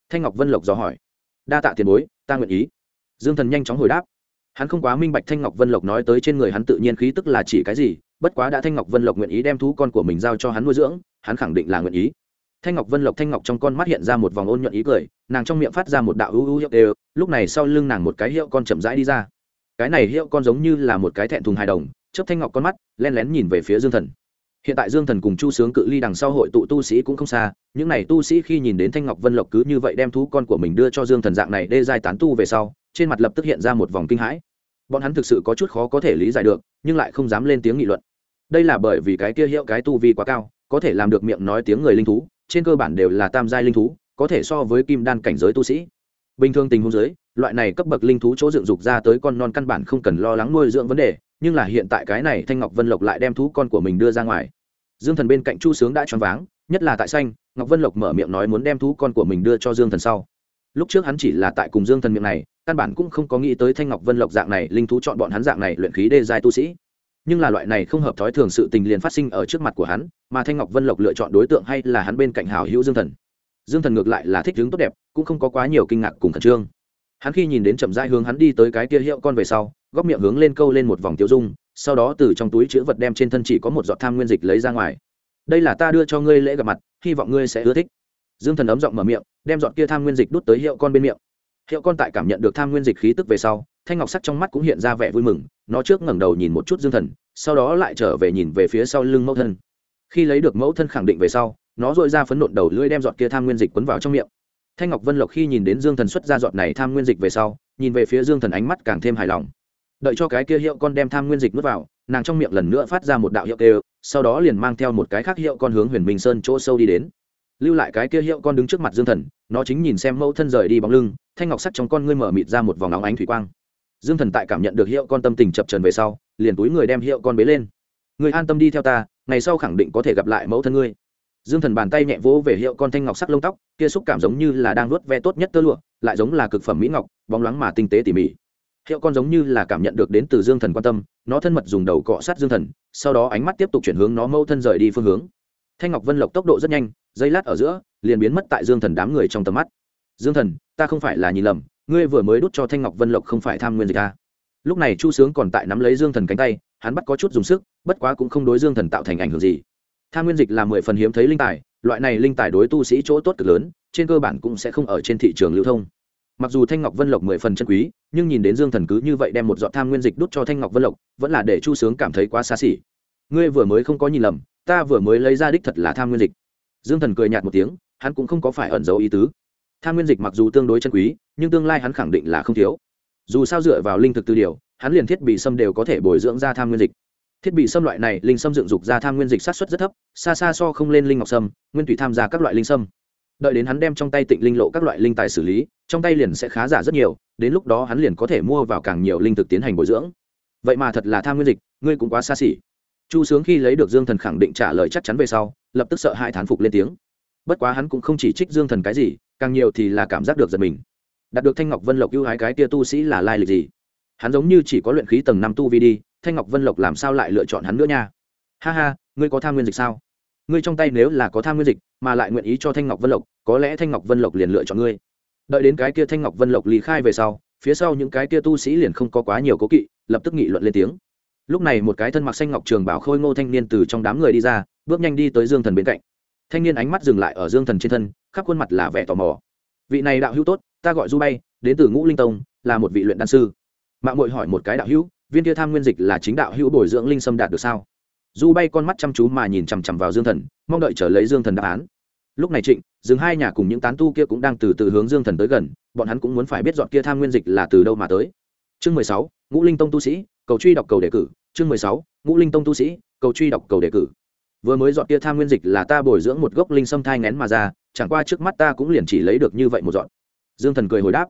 Thanh ngọc vân lộc dò hỏi. Đa tạ tiền bối, ta nguyện ý. Dương thần nhanh chóng hồi đáp hắn không quá minh bạch thanh ngọc vân lộc nói tới trên người hắn tự nhiên khí tức là chỉ cái gì, bất quá đã thanh ngọc vân lộc nguyện ý đem thú con của mình giao cho hắn nuôi dưỡng, hắn khẳng định là nguyện ý. Thanh ngọc vân lộc thanh ngọc trong con mắt hiện ra một vòng ôn nhuận ý cười, nàng trong miệng phát ra một đạo ưu ưu hiệu đều, lúc này sau lưng nàng một cái hiệu con chậm rãi đi ra. Cái này hiệu con giống như là một cái thẹn thùng hài đồng, chớp thanh ngọc con mắt, len lén nhìn về phía dương thần hiện tại dương thần cùng chu sướng cự ly đằng sau hội tụ tu sĩ cũng không xa, những n à y tu sĩ khi nhìn đến thanh ngọc vân lộc cứ như vậy đem thú con của mình đưa cho dương thần dạng này đê giai tán tu về sau, trên mặt lập tức hiện ra một vòng kinh hãi. Bọn hắn thực sự có chút khó có thể lý giải được, nhưng lại không dám lên tiếng nghị luận. Đây là bởi vì cái kia hiệu cái tu vi quá cao, có thể làm được miệng nói tiếng người linh thú, trên cơ bản đều là tam giai linh thú, có thể so với kim đan cảnh giới tu sĩ. Bình thường tình huống giới loại này cấp bậc linh thú chỗ dựng dục ra tới con non căn bản không cần lo lắng nuôi dưỡng vấn đề nhưng là hiện tại cái này thanh ngọc vân lộc lại đem thú con của mình đưa ra ngoài. Dương thần bên cạnh chu sướng đã choáng váng, nhất là tại xanh, ngọc vân lộc mở miệng nói muốn đem thú con của mình đưa cho dương thần sau. Lúc trước hắn chỉ là tại cùng dương thần miệng này, căn bản cũng không có nghĩ tới thanh ngọc vân lộc dạng này linh thú chọn bọn hắn dạng này luyện khí đê giai tu sĩ. Nhưng là loại này không hợp thói thường sự tình liền phát sinh ở trước mặt của hắn, mà thanh ngọc vân lộc lựa chọn đối tượng hay là hắn bên cạnh hảo hữu dương thần. Dương thần ngược lại là thích hướng tốt đẹp, cũng không có quá nhiều kinh ngạc cùng khẩn trương. Hắn khi nhìn đến chậm rãi hướng hắn đi tới cái kia hiệu con về sau góc miệng hướng lên câu lên một vòng tiêu dung, sau đó từ trong túi chữ vật đem trên thân chỉ có một giọt tham nguyên dịch lấy ra ngoài. Đây là ta đưa cho ngươi lễ gặp mặt, hy vọng ngươi sẽ ưa thích. Dương thần ấm giọng mở miệng, đem giọt kia tham nguyên dịch đút tới hiệu con bên miệng. Hiệu con tại cảm nhận được tham nguyên dịch khí tức về sau, thanh ngọc sắc trong mắt cũng hiện ra vẻ vui mừng, nó trước ngẩng đầu nhìn một chút dương thần, sau đó lại trở về nhìn về phía sau lưng mẫu thân. Khi lấy được mẫu thân khẳng định về sau, nó dội ra phấn nộn đầu lưỡi đem giọt kia tham nguyên dịch quấn vào trong miệng. Thanh ngọc vân lộc khi nhìn đến dương thần xuất ra giọt này tham nguyên dịch về sau, nhìn về phía dương thần ánh mắt càng thêm hài lòng đợi cho cái kia hiệu con đem tham nguyên dịch nuốt vào, nàng trong miệng lần nữa phát ra một đạo hiệu kêu, sau đó liền mang theo một cái khác hiệu con hướng huyền minh sơn chỗ sâu đi đến. Lưu lại cái kia hiệu con đứng trước mặt dương thần, nó chính nhìn xem mẫu thân rời đi bóng lưng, thanh ngọc sắc trong con ngươi mở mịt ra một vòng óng ánh thủy quang. Dương thần tại cảm nhận được hiệu con tâm tình chập trần về sau, liền túi người đem hiệu con bế lên. Người an tâm đi theo ta, ngày sau khẳng định có thể gặp lại mẫu thân ngươi. Dương thần bàn tay nhẹ vỗ về hiệu con thanh ngọc sắc lông tóc, kia xúc cảm giống như là đang nuốt ve tốt nhất tơ lụa, lại giống là cực phẩm mỹ ngọc, bóng loáng mà tinh tế tỉ mỉ hiệu con giống như là cảm nhận được đến từ dương thần quan tâm, nó thân mật dùng đầu cọ sát dương thần, sau đó ánh mắt tiếp tục chuyển hướng nó mâu thân rời đi phương hướng. Thanh ngọc vân lộc tốc độ rất nhanh, giây lát ở giữa, liền biến mất tại dương thần đám người trong tầm mắt. Dương thần, ta không phải là nhìn lầm, ngươi vừa mới đút cho thanh ngọc vân lộc không phải tham nguyên dịch ta lúc này chu sướng còn tại nắm lấy dương thần cánh tay, hắn bắt có chút dùng sức, bất quá cũng không đối dương thần tạo thành ảnh hưởng gì. Tham nguyên dịch là mười phần hiếm thấy linh tài, loại này linh tài đối tu sĩ chỗ tốt cực lớn, trên cơ bản cũng sẽ không ở trên thị trường lưu thông mặc dù thanh ngọc vân lộc mười phần chân quý, nhưng nhìn đến dương thần cứ như vậy đem một dọn tham nguyên dịch đút cho thanh ngọc vân lộc, vẫn là để chu sướng cảm thấy quá xa xỉ. Ngươi vừa mới không có nhìn lầm, ta vừa mới lấy ra đích thật là tham nguyên dịch. Dương thần cười nhạt một tiếng, hắn cũng không có phải ẩn giấu ý tứ. Tham nguyên dịch mặc dù tương đối chân quý, nhưng tương lai hắn khẳng định là không thiếu. Dù sao dựa vào linh thực tư điều, hắn liền thiết bị xâm đều có thể bồi dưỡng ra tham nguyên dịch. Thiết bị xâm loại này, linh xâm dựng dục ra tham nguyên dịch sát xuất rất thấp, xa xa so không lên linh ngọc sâm nguyên tùy tham gia các loại linh sâm đợi đến hắn đem trong tay tịnh linh lộ các loại linh tài xử lý, trong tay liền sẽ khá giả rất nhiều, đến lúc đó hắn liền có thể mua vào càng nhiều linh thực tiến hành bồi dưỡng. Vậy mà thật là tham nguyên dịch, ngươi cũng quá xa xỉ. Chu sướng khi lấy được dương thần khẳng định trả lời chắc chắn về sau, lập tức sợ hai thán phục lên tiếng. Bất quá hắn cũng không chỉ trích dương thần cái gì, càng nhiều thì là cảm giác được giật mình. Đạt được thanh ngọc vân lộc ưu hái cái tia tu sĩ là lai lịch gì? Hắn giống như chỉ có luyện khí tầng năm tu vi đi, thanh ngọc vân lộc làm sao lại lựa chọn hắn nữa nha? Ha ha, ngươi có tham nguyên dịch sao? Ngươi trong tay nếu là có tham nguyên dịch, mà lại nguyện ý cho thanh ngọc vân lộc, có lẽ thanh ngọc vân lộc liền lựa chọn ngươi. Đợi đến cái kia thanh ngọc vân lộc lý khai về sau, phía sau những cái kia tu sĩ liền không có quá nhiều cố kỵ, lập tức nghị luận lên tiếng. Lúc này một cái thân mặc xanh ngọc trường bảo khôi ngô thanh niên từ trong đám người đi ra, bước nhanh đi tới dương thần bên cạnh. Thanh niên ánh mắt dừng lại ở dương thần trên thân, khắp khuôn mặt là vẻ tò mò. Vị này đạo hữu tốt, ta gọi du bay, đến từ ngũ linh tông, là một vị luyện đan sư. Mạng mội hỏi một cái đạo hữu, viên kia tham nguyên dịch là chính đạo hữu bồi dưỡng linh sâm đạt được sao? Du bay con mắt chăm chú mà nhìn chằm chằm vào dương thần, mong đợi trở lấy dương thần đáp án. Lúc này trịnh, dừng hai nhà cùng những tán tu kia cũng đang từ từ hướng dương thần tới gần, bọn hắn cũng muốn phải biết dọn kia tham nguyên dịch là từ đâu mà tới. Chương mười sáu, ngũ linh tông tu sĩ, cầu truy đọc cầu đề cử. Chương mười sáu, ngũ linh tông tu sĩ, cầu truy đọc cầu đề cử. Vừa mới dọn kia tham nguyên dịch là ta bồi dưỡng một gốc linh sâm thai ngén mà ra, chẳng qua trước mắt ta cũng liền chỉ lấy được như vậy một dọn. Dương thần cười hồi đáp.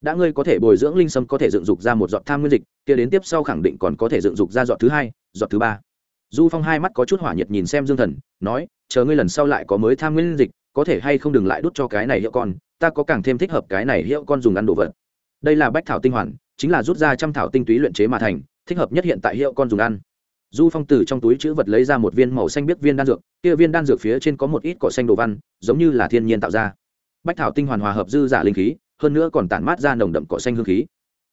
Đã ngươi có thể bồi dưỡng linh sâm có thể dựng dục ra một dọn tham nguyên dịch, kia đến tiếp sau khẳng định còn có thể dựng dục ra dọn thứ hai, dọn thứ ba du phong hai mắt có chút hỏa nhiệt nhìn xem dương thần, nói, chờ ngươi lần sau lại có mới tham nguyên dịch, có thể hay không đừng lại đút cho cái này hiệu con, ta có càng thêm thích hợp cái này hiệu con dùng ăn đồ vật. Đây là bách thảo tinh hoàn, chính là rút ra trăm thảo tinh túy luyện chế mà thành, thích hợp nhất hiện tại hiệu con dùng ăn. Du phong từ trong túi chữ vật lấy ra một viên màu xanh biết viên đan dược, kia viên đan dược phía trên có một ít cỏ xanh đồ văn, giống như là thiên nhiên tạo ra. Bách thảo tinh hoàn hòa hợp dư giả linh khí, hơn nữa còn tản mát ra nồng đậm cỏ xanh hương khí.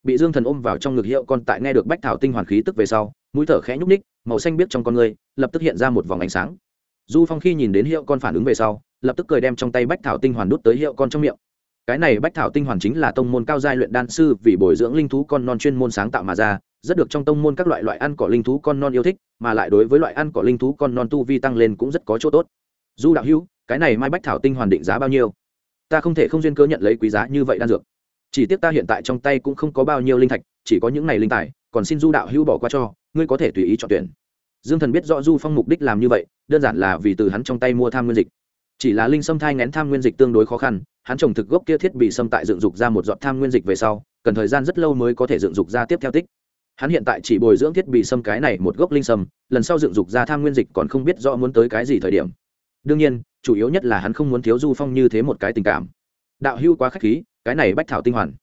Bị dương thần ôm vào trong ngực hiệu con tại nghe được bách thảo tinh hoàn khí tức về sau mũi thở khẽ nhúc ních màu xanh biết trong con người lập tức hiện ra một vòng ánh sáng. Du phong khi nhìn đến hiệu con phản ứng về sau, lập tức cười đem trong tay bách thảo tinh hoàn đút tới hiệu con trong miệng. Cái này bách thảo tinh hoàn chính là tông môn cao giai luyện đan sư vì bồi dưỡng linh thú con non chuyên môn sáng tạo mà ra, rất được trong tông môn các loại loại ăn cỏ linh thú con non yêu thích, mà lại đối với loại ăn cỏ linh thú con non tu vi tăng lên cũng rất có chỗ tốt. Du đạo hữu, cái này mai bách thảo tinh hoàn định giá bao nhiêu? Ta không thể không duyên cơ nhận lấy quý giá như vậy đan dược. Chỉ tiếc ta hiện tại trong tay cũng không có bao nhiêu linh thạch, chỉ có những này linh tài còn xin du đạo hữu bỏ qua cho, ngươi có thể tùy ý chọn tuyển. Dương thần biết rõ du phong mục đích làm như vậy, đơn giản là vì từ hắn trong tay mua tham nguyên dịch. Chỉ là linh sâm thai ngén tham nguyên dịch tương đối khó khăn, hắn trồng thực gốc kia thiết bị sâm tại dựng dục ra một giọt tham nguyên dịch về sau, cần thời gian rất lâu mới có thể dựng dục ra tiếp theo tích. Hắn hiện tại chỉ bồi dưỡng thiết bị sâm cái này một gốc linh sâm, lần sau dựng dục ra tham nguyên dịch còn không biết rõ muốn tới cái gì thời điểm. Đương nhiên, chủ yếu nhất là hắn không muốn thiếu du phong như thế một cái tình cảm. Đạo hưu quá k h á c h khí, cái này bách thảo tinh hoàn.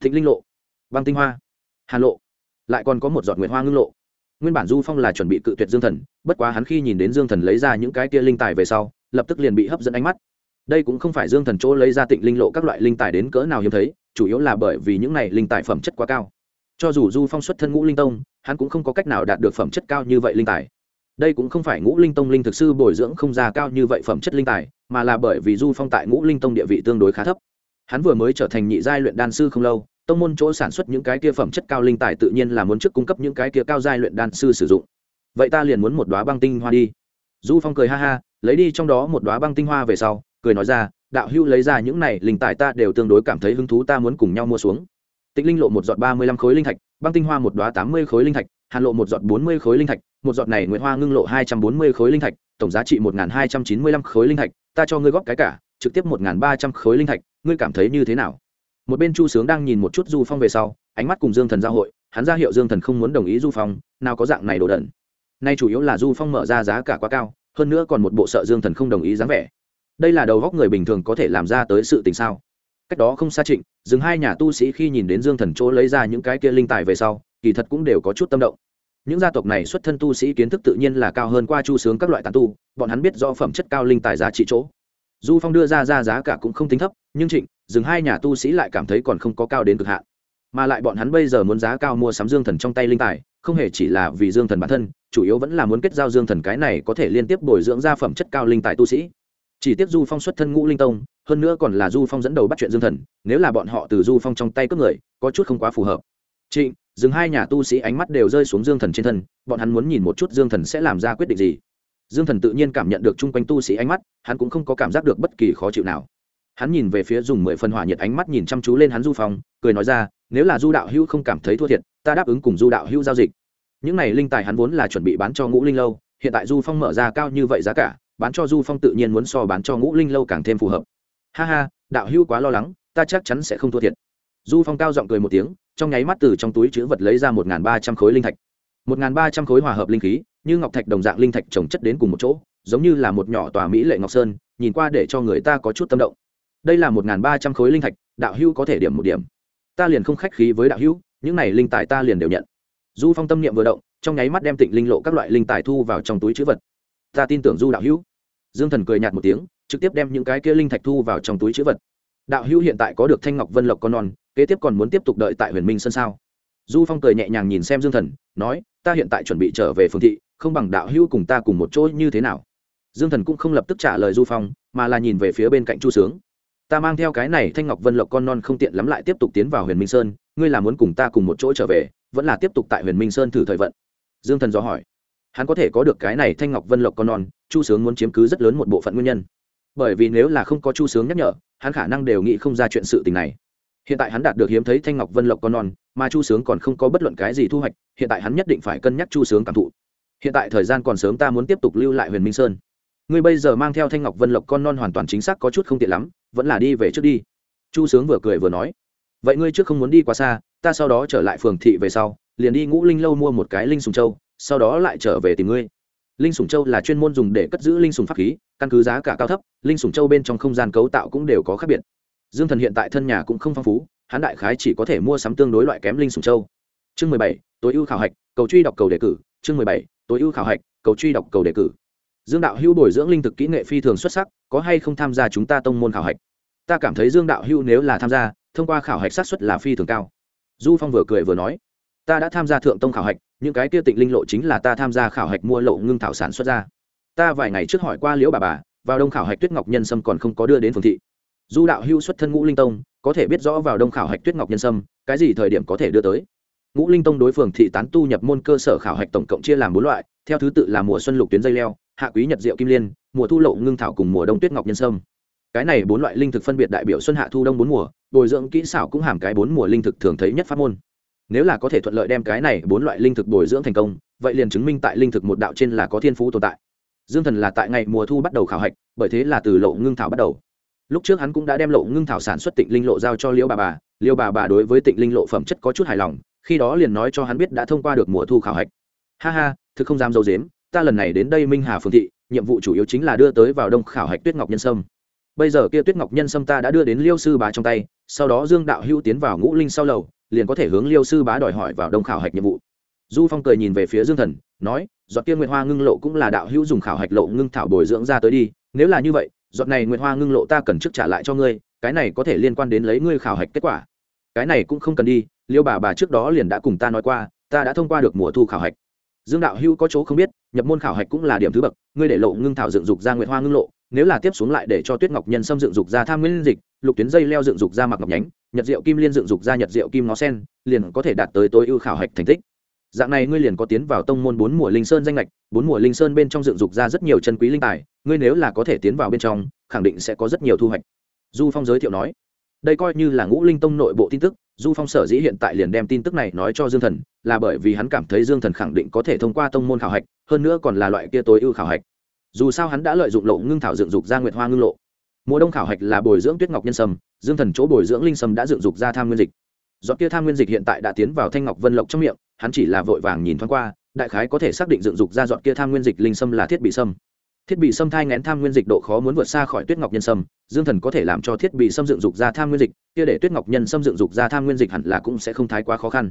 Thịnh linh lộ. Băng tinh hoa. Hàn lộ lại còn có một giọt nguyệt hoa ngưng lộ. Nguyên bản du phong là chuẩn bị cự tuyệt dương thần, bất quá hắn khi nhìn đến dương thần lấy ra những cái kia linh tài về sau, lập tức liền bị hấp dẫn ánh mắt. Đây cũng không phải dương thần chỗ lấy ra tịnh linh lộ các loại linh tài đến cỡ nào hiếm thấy, chủ yếu là bởi vì những này linh tài phẩm chất quá cao. Cho dù du phong xuất thân ngũ linh tông, hắn cũng không có cách nào đạt được phẩm chất cao như vậy linh tài. Đây cũng không phải ngũ linh tông linh thực sư bồi dưỡng không ra cao như vậy phẩm chất linh tài, mà là bởi vì du phong tại ngũ linh tông địa vị tương đối khá thấp. Hắn vừa mới trở thành nhị giai luyện đan sư không lâu tông môn chỗ sản xuất những cái kia phẩm chất cao linh tài tự nhiên là muốn trước cung cấp những cái kia cao giai luyện đan sư sử dụng. Vậy ta liền muốn một đoá băng tinh hoa đi. Du phong cười ha ha, lấy đi trong đó một đoá băng tinh hoa về sau, cười nói ra, đạo hưu lấy ra những này linh tài ta đều tương đối cảm thấy hứng thú ta muốn cùng nhau mua xuống. Tịnh linh lộ một giọt ba mươi lăm khối linh thạch, băng tinh hoa một đoá tám mươi khối linh thạch, hàn lộ một giọt bốn mươi khối linh thạch, một giọt này nguyễn hoa ngưng lộ hai trăm bốn mươi khối linh thạch, tổng giá trị một hai trăm chín mươi lăm khối linh thạch, ta cho ngươi góp cái cả, trực tiếp một ba trăm khối linh thạch, ngươi cảm thấy như thế nào? Một bên chu sướng đang nhìn một chút du phong về sau, ánh mắt cùng dương thần giao hội, hắn ra hiệu dương thần không muốn đồng ý du phong, nào có dạng này đồ đẩn nay chủ yếu là du phong mở ra giá cả quá cao, hơn nữa còn một bộ sợ dương thần không đồng ý dáng vẻ. Đây là đầu góc người bình thường có thể làm ra tới sự tình sao? Cách đó không xa trịnh, dừng hai nhà tu sĩ khi nhìn đến dương thần chỗ lấy ra những cái kia linh tài về sau, kỳ thật cũng đều có chút tâm động. Những gia tộc này xuất thân tu sĩ kiến thức tự nhiên là cao hơn qua chu sướng các loại tàn tu, bọn hắn biết do phẩm chất cao linh tài giá trị chỗ. Du phong đưa ra ra giá cả cũng không tính thấp, nhưng trịnh dừng hai nhà tu sĩ lại cảm thấy còn không có cao đến cực hạn. Mà lại bọn hắn bây giờ muốn giá cao mua sắm dương thần trong tay linh tài, không hề chỉ là vì dương thần bản thân, chủ yếu vẫn là muốn kết giao dương thần cái này có thể liên tiếp bồi dưỡng ra phẩm chất cao linh tài tu sĩ. Chỉ tiếp du phong xuất thân ngũ linh tông, hơn nữa còn là du phong dẫn đầu bắt chuyện dương thần, nếu là bọn họ từ du phong trong tay cướp người, có chút không quá phù hợp. Trịnh dừng hai nhà tu sĩ ánh mắt đều rơi xuống dương thần trên thân, bọn hắn muốn nhìn một chút dương thần sẽ làm ra quyết định gì. Dương thần tự nhiên cảm nhận được chung quanh tu sĩ ánh mắt, hắn cũng không có cảm giác được bất kỳ khó chịu nào hắn nhìn về phía dùng mười phần hỏa nhiệt ánh mắt nhìn chăm chú lên hắn du phong, cười nói ra, nếu là du đạo hữu không cảm thấy thua thiệt, ta đáp ứng cùng du đạo hữu giao dịch. Những này linh tài hắn vốn là chuẩn bị bán cho ngũ linh lâu, hiện tại du phong mở ra cao như vậy giá cả, bán cho du phong tự nhiên muốn so bán cho ngũ linh lâu càng thêm phù hợp. Ha ha, đạo hữu quá lo lắng, ta chắc chắn sẽ không thua thiệt. Du phong cao giọng cười một tiếng, trong nháy mắt từ trong túi chữ vật lấy ra một ba trăm khối linh thạch. Một ba trăm khối hòa hợp linh khí, như ngọc thạch đồng dạng linh thạch trồng chất đến cùng một chỗ, giống như là một nhỏ tòa mỹ lệ ngọc sơn, nhìn qua để cho người ta có chút tâm động đây là một ba trăm khối linh thạch, đạo hữu có thể điểm một điểm. Ta liền không khách khí với đạo hữu, những này linh tài ta liền đều nhận. Du phong tâm niệm vừa động, trong nháy mắt đem tịnh linh lộ các loại linh tài thu vào trong túi chữ vật. Ta tin tưởng du đạo hữu. Dương thần cười nhạt một tiếng, trực tiếp đem những cái kia linh thạch thu vào trong túi chữ vật. Đạo hữu hiện tại có được thanh ngọc vân lộc con non, kế tiếp còn muốn tiếp tục đợi tại huyền minh sân sao? Du phong cười nhẹ nhàng nhìn xem dương thần, nói, ta hiện tại chuẩn bị trở về phương thị, không bằng đạo hữu cùng ta cùng một chỗ như thế nào? Dương thần cũng không lập tức trả lời du phong, mà là nhìn về phía bên cạnh chu sướng ta mang theo cái này thanh ngọc vân lộc con non không tiện lắm lại tiếp tục tiến vào huyền minh sơn, ngươi là muốn cùng ta cùng một chỗ trở về, vẫn là tiếp tục tại huyền minh sơn thử thời vận? Dương thần do hỏi. Hắn có thể có được cái này thanh ngọc vân lộc con non, chu sướng muốn chiếm cứ rất lớn một bộ phận nguyên nhân. Bởi vì nếu là không có chu sướng nhắc nhở, hắn khả năng đều nghĩ không ra chuyện sự tình này. Hiện tại hắn đạt được hiếm thấy thanh ngọc vân lộc con non, mà chu sướng còn không có bất luận cái gì thu hoạch, hiện tại hắn nhất định phải cân nhắc chu sướng cảm thụ. Hiện tại thời gian còn sớm ta muốn tiếp tục lưu lại huyền minh sơn ngươi bây giờ mang theo thanh ngọc vân lộc con non hoàn toàn chính xác có chút không tiện lắm, vẫn là đi về trước đi. Chu sướng vừa cười vừa nói. Vậy ngươi trước không muốn đi quá xa, ta sau đó trở lại phường thị về sau, liền đi ngũ linh lâu mua một cái linh sùng châu, sau đó lại trở về tìm ngươi. Linh sùng châu là chuyên môn dùng để cất giữ linh sùng pháp khí, căn cứ giá cả cao thấp, linh sùng châu bên trong không gian cấu tạo cũng đều có khác biệt. Dương thần hiện tại thân nhà cũng không phong phú, hắn đại khái chỉ có thể mua sắm tương đối loại kém linh sùng châu. Chương mười bảy, tối ưu khảo hạch, cầu truy đọc cầu đề cử. Chương mười bảy, tối ưu khảo hạch, cầu truy đọc cầu đề cử dương đạo hữu bồi dưỡng linh thực kỹ nghệ phi thường xuất sắc, có hay không tham gia chúng ta tông môn khảo hạch? Ta cảm thấy dương đạo hữu nếu là tham gia, thông qua khảo hạch sát xuất là phi thường cao. Du phong vừa cười vừa nói, ta đã tham gia thượng tông khảo hạch, những cái kia tịnh linh lộ chính là ta tham gia khảo hạch mua lộ ngưng thảo sản xuất ra. Ta vài ngày trước hỏi qua liễu bà bà, vào đông khảo hạch tuyết ngọc nhân sâm còn không có đưa đến phường thị. Du đạo hưu xuất thân ngũ linh tông, có thể biết rõ vào đông khảo hạch tuyết ngọc nhân sâm, cái gì thời điểm có thể đưa tới. Ngũ linh tông đối phường thị tán tu nhập môn cơ sở khảo hạch tổng cộng chia làm bốn loại, theo thứ tự là mùa xuân lục tuyến dây leo hạ quý nhật diệu kim liên, mùa thu lộ ngưng thảo cùng mùa đông tuyết ngọc nhân sâm. Cái này bốn loại linh thực phân biệt đại biểu xuân hạ thu đông bốn mùa, bồi dưỡng kỹ xảo cũng hàm cái bốn mùa linh thực thường thấy nhất pháp môn. Nếu là có thể thuận lợi đem cái này bốn loại linh thực bồi dưỡng thành công, vậy liền chứng minh tại linh thực một đạo trên là có thiên phú tồn tại. Dương thần là tại ngày mùa thu bắt đầu khảo hạch, bởi thế là từ lộ ngưng thảo bắt đầu. Lúc trước hắn cũng đã đem lộ ngưng thảo sản xuất tịnh linh lộ giao cho liêu bà bà. Liêu bà bà đối với tịnh linh lộ phẩm chất có chút hài lòng, khi đó liền nói cho hắn biết đã thông qua được mùa thu khảo hạch. Ha ha, thực không dám dâu dếm ta lần này đến đây minh hà phương thị, nhiệm vụ chủ yếu chính là đưa tới vào đông khảo hạch tuyết ngọc nhân sâm. Bây giờ kia tuyết ngọc nhân sâm ta đã đưa đến liêu sư bá trong tay, sau đó dương đạo hữu tiến vào ngũ linh sau lầu, liền có thể hướng liêu sư bá đòi hỏi vào đông khảo hạch nhiệm vụ. Du phong cười nhìn về phía dương thần, nói, giọt kia nguyệt hoa ngưng lộ cũng là đạo hữu dùng khảo hạch lộ ngưng thảo bồi dưỡng ra tới đi, nếu là như vậy, giọt này nguyệt hoa ngưng lộ ta cần trước trả lại cho ngươi, cái này có thể liên quan đến lấy ngươi khảo hạch kết quả. Cái này cũng không cần đi, liêu bà bà trước đó liền đã cùng ta nói qua, ta đã thông qua được mùa thu khảo hạch dương đạo hữu có chỗ không biết, nhập môn khảo hạch cũng là điểm thứ bậc, ngươi để lộ ngưng thảo dựng dục ra nguyệt hoa ngưng lộ, nếu là tiếp xuống lại để cho tuyết ngọc nhân xâm dựng dục ra tham nguyên dịch, lục tuyến dây leo dựng dục ra mặc ngọc nhánh, nhật diệu kim liên dựng dục ra nhật diệu kim nó sen, liền có thể đạt tới tối ưu khảo hạch thành tích. Dạng này ngươi liền có tiến vào tông môn bốn mùa linh sơn danh lệch, bốn mùa linh sơn bên trong dựng dục ra rất nhiều chân quý linh tài, ngươi nếu là có thể tiến vào bên trong, khẳng định sẽ có rất nhiều thu hoạch. Du phong giới thiệu nói, đây coi như là ngũ linh tông nội bộ tin tức du phong sở dĩ hiện tại liền đem tin tức này nói cho dương thần, là bởi vì hắn cảm thấy dương thần khẳng định có thể thông qua tông môn khảo hạch, hơn nữa còn là loại kia tối ưu khảo hạch. Dù sao hắn đã lợi dụng lộ ngưng thảo dựng dục ra nguyệt hoa ngưng lộ. Mùa đông khảo hạch là bồi dưỡng tuyết ngọc nhân sâm, dương thần chỗ bồi dưỡng linh sâm đã dựng dục ra tham nguyên dịch. Do kia tham nguyên dịch hiện tại đã tiến vào thanh ngọc vân lộc trong miệng, hắn chỉ là vội vàng nhìn thoáng qua, đại khái có thể xác định dựng dục ra dọn kia tham nguyên dịch linh sâm là thiết bị sâm thiết bị xâm thai ngén tham nguyên dịch độ khó muốn vượt xa khỏi tuyết ngọc nhân sâm, dương thần có thể làm cho thiết bị xâm dựng dục ra tham nguyên dịch, kia để tuyết ngọc nhân xâm dựng dục ra tham nguyên dịch hẳn là cũng sẽ không thái quá khó khăn.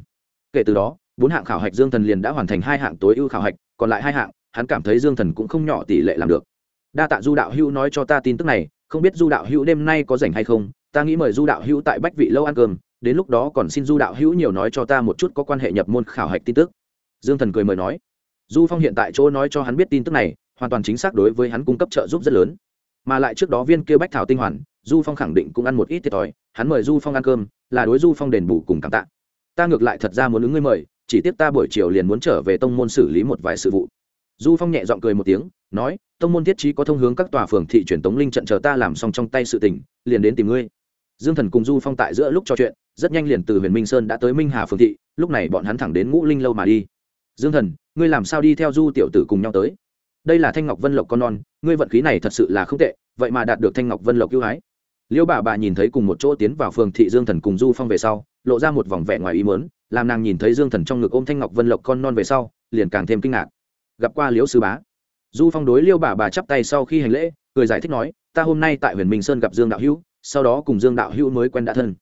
Kể từ đó, bốn hạng khảo hạch dương thần liền đã hoàn thành hai hạng tối ưu khảo hạch, còn lại hai hạng, hắn cảm thấy dương thần cũng không nhỏ tỷ lệ làm được. Đa tạ du đạo hữu nói cho ta tin tức này, không biết du đạo hữu đêm nay có rảnh hay không, ta nghĩ mời du đạo hữu tại bách vị lâu ăn cơm, đến lúc đó còn xin du đạo hữu nhiều nói cho ta một chút có quan hệ nhập môn khảo hạch tin tức. Dương thần cười mời nói. Du phong hiện tại chỗ nói cho hắn biết tin tức này hoàn toàn chính xác đối với hắn cung cấp trợ giúp rất lớn. Mà lại trước đó viên kia bách thảo tinh hoàn, du phong khẳng định cũng ăn một ít thiệt thòi, hắn mời du phong ăn cơm, là đối du phong đền bù cùng cảm tạ. Ta ngược lại thật ra muốn ứng ngươi mời, chỉ tiếp ta buổi chiều liền muốn trở về tông môn xử lý một vài sự vụ. Du phong nhẹ g i ọ n g cười một tiếng, nói, tông môn thiết trí có thông hướng các tòa phường thị truyền tống linh trận chờ ta làm xong trong tay sự tỉnh liền đến tìm ngươi. Dương thần cùng du phong tại giữa lúc trò chuyện, rất nhanh liền từ huyền minh sơn đã tới minh hà phường thị, lúc này bọn hắn thẳng đến ngũ linh lâu mà đi. Dương thần, ngươi làm sao đi theo du tiểu tử cùng nhau tới? Đây là thanh ngọc vân lộc con non, ngươi vận khí này thật sự là không tệ, vậy mà đạt được thanh ngọc vân lộc ưu ái. Liêu bà bà nhìn thấy cùng một chỗ tiến vào phường thị dương thần cùng du phong về sau, lộ ra một vòng vẻ ngoài ý mớn làm nàng nhìn thấy dương thần trong ngực ôm thanh ngọc vân lộc con non về sau, liền càng thêm kinh ngạc. Gặp qua liễu sư bá. Du phong đối liêu bà bà chắp tay sau khi hành lễ, cười giải thích nói, ta hôm nay tại huyền minh sơn gặp dương đạo hữu, sau đó cùng dương đạo hữu mới quen đã thân.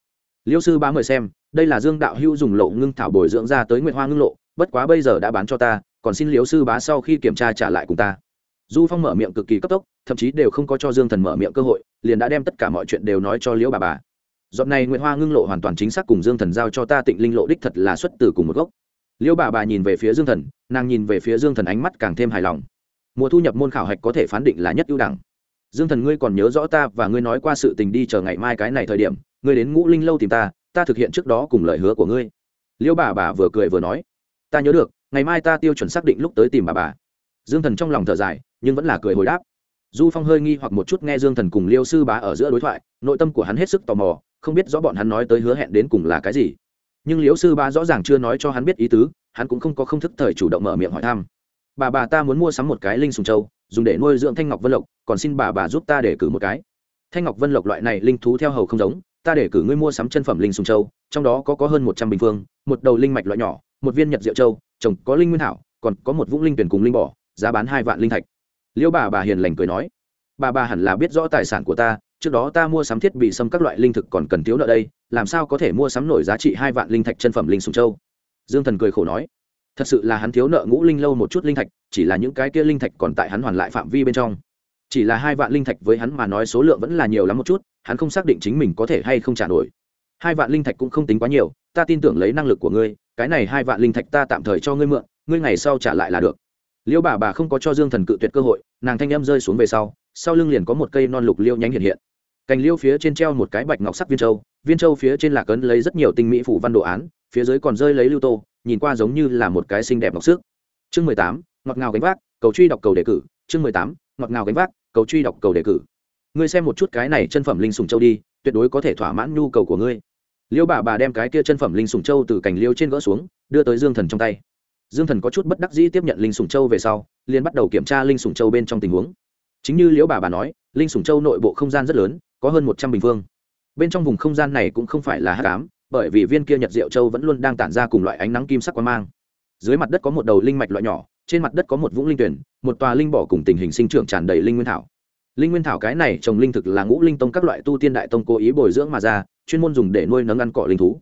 Liêu sư bá mời xem, đây là dương đạo hữu dùng lộ ngưng thảo bồi dưỡng ra tới nguyện hoa ngưng lộ bất quá bây giờ đã bán cho ta, còn xin liễu sư bá sau khi kiểm tra trả lại cùng ta. Du phong mở miệng cực kỳ cấp tốc, thậm chí đều không có cho dương thần mở miệng cơ hội, liền đã đem tất cả mọi chuyện đều nói cho liễu bà bà. Dọn này nguyễn hoa ngưng lộ hoàn toàn chính xác cùng dương thần giao cho ta tịnh linh lộ đích thật là xuất từ cùng một gốc. Liễu bà bà nhìn về phía dương thần, nàng nhìn về phía dương thần ánh mắt càng thêm hài lòng. Mùa thu nhập môn khảo hạch có thể phán định là nhất ưu đẳng. Dương thần ngươi còn nhớ rõ ta và ngươi nói qua sự tình đi chờ ngày mai cái này thời điểm, ngươi đến ngũ linh lâu tìm ta ta thực hiện trước đó cùng lời hứa của ngươi. Liễu bà bà vừa cười vừa nói ta nhớ được, ngày mai ta tiêu chuẩn xác định lúc tới tìm bà bà. Dương thần trong lòng thở dài, nhưng vẫn là cười hồi đáp. Du phong hơi nghi hoặc một chút nghe dương thần cùng liêu sư bá ở giữa đối thoại, nội tâm của hắn hết sức tò mò, không biết rõ bọn hắn nói tới hứa hẹn đến cùng là cái gì. Nhưng liêu sư bá rõ ràng chưa nói cho hắn biết ý tứ, hắn cũng không có không thức thời chủ động mở miệng hỏi thăm. Bà bà ta muốn mua sắm một cái linh sùng châu, dùng để nuôi dưỡng thanh ngọc vân lộc, còn xin bà bà giúp ta để cử một cái. Thanh ngọc vân lộc loại này linh thú theo hầu không giống, ta để cử ngươi mua sắm chân phẩm linh sùng châu, trong đó có có hơn một trăm bình phương, một đầu linh mạch loại nhỏ một viên nhật diệu châu, trồng có linh nguyên thảo còn có một vũng linh tuyển cùng linh bỏ giá bán hai vạn linh thạch. Liêu bà bà hiền lành cười nói, bà bà hẳn là biết rõ tài sản của ta, trước đó ta mua sắm thiết bị xâm các loại linh thực còn cần thiếu nợ đây, làm sao có thể mua sắm nổi giá trị hai vạn linh thạch chân phẩm linh sùng châu? Dương thần cười khổ nói, thật sự là hắn thiếu nợ ngũ linh lâu một chút linh thạch, chỉ là những cái kia linh thạch còn tại hắn hoàn lại phạm vi bên trong. Chỉ là hai vạn linh thạch với hắn mà nói số lượng vẫn là nhiều lắm một chút, hắn không xác định chính mình có thể hay không trả nổi. Hai vạn linh thạch cũng không tính quá nhiều ta tin tưởng lấy năng lực của ngươi, cái này hai vạn linh thạch ta tạm thời cho ngươi mượn, ngươi ngày sau trả lại là được. Liêu bà bà không có cho dương thần cự tuyệt cơ hội, nàng thanh em rơi xuống về sau sau lưng liền có một cây non lục liêu nhánh hiện hiện. Cành liêu phía trên treo một cái bạch ngọc sắc viên châu viên châu phía trên là cấn lấy rất nhiều tinh mỹ phủ văn đồ án, phía dưới còn rơi lấy lưu tô, nhìn qua giống như là một cái xinh đẹp ngọc sức. Chương mười tám, ngọt ngào gánh vác, cầu truy đọc cầu đề cử. Chương mười tám, ngọt ngào gánh vác, cầu truy đọc cầu đề cử. Ngươi xem một chút cái này chân phẩm linh sùng châu đi, tuyệt đối có thể thỏa mãn nhu cầu của ngươi liêu bà bà đem cái kia chân phẩm linh sùng châu từ cành liêu trên gỡ xuống, đưa tới dương thần trong tay. Dương thần có chút bất đắc dĩ tiếp nhận linh sùng châu về sau, liền bắt đầu kiểm tra linh sùng châu bên trong tình huống. Chính như liễu bà bà nói, linh sùng châu nội bộ không gian rất lớn, có hơn một trăm bình phương. Bên trong vùng không gian này cũng không phải là hát cám bởi vì viên kia nhật diệu châu vẫn luôn đang tản ra cùng loại ánh nắng kim sắc quang mang. Dưới mặt đất có một đầu linh mạch loại nhỏ, trên mặt đất có một vũng linh tuyển, một tòa linh bỏ cùng tình hình sinh trưởng tràn đầy linh nguyên thảo linh nguyên thảo cái này trồng linh thực là ngũ linh tông các loại tu tiên đại tông cố ý bồi dưỡng mà ra, chuyên môn dùng để nuôi nấng ăn cỏ linh thú.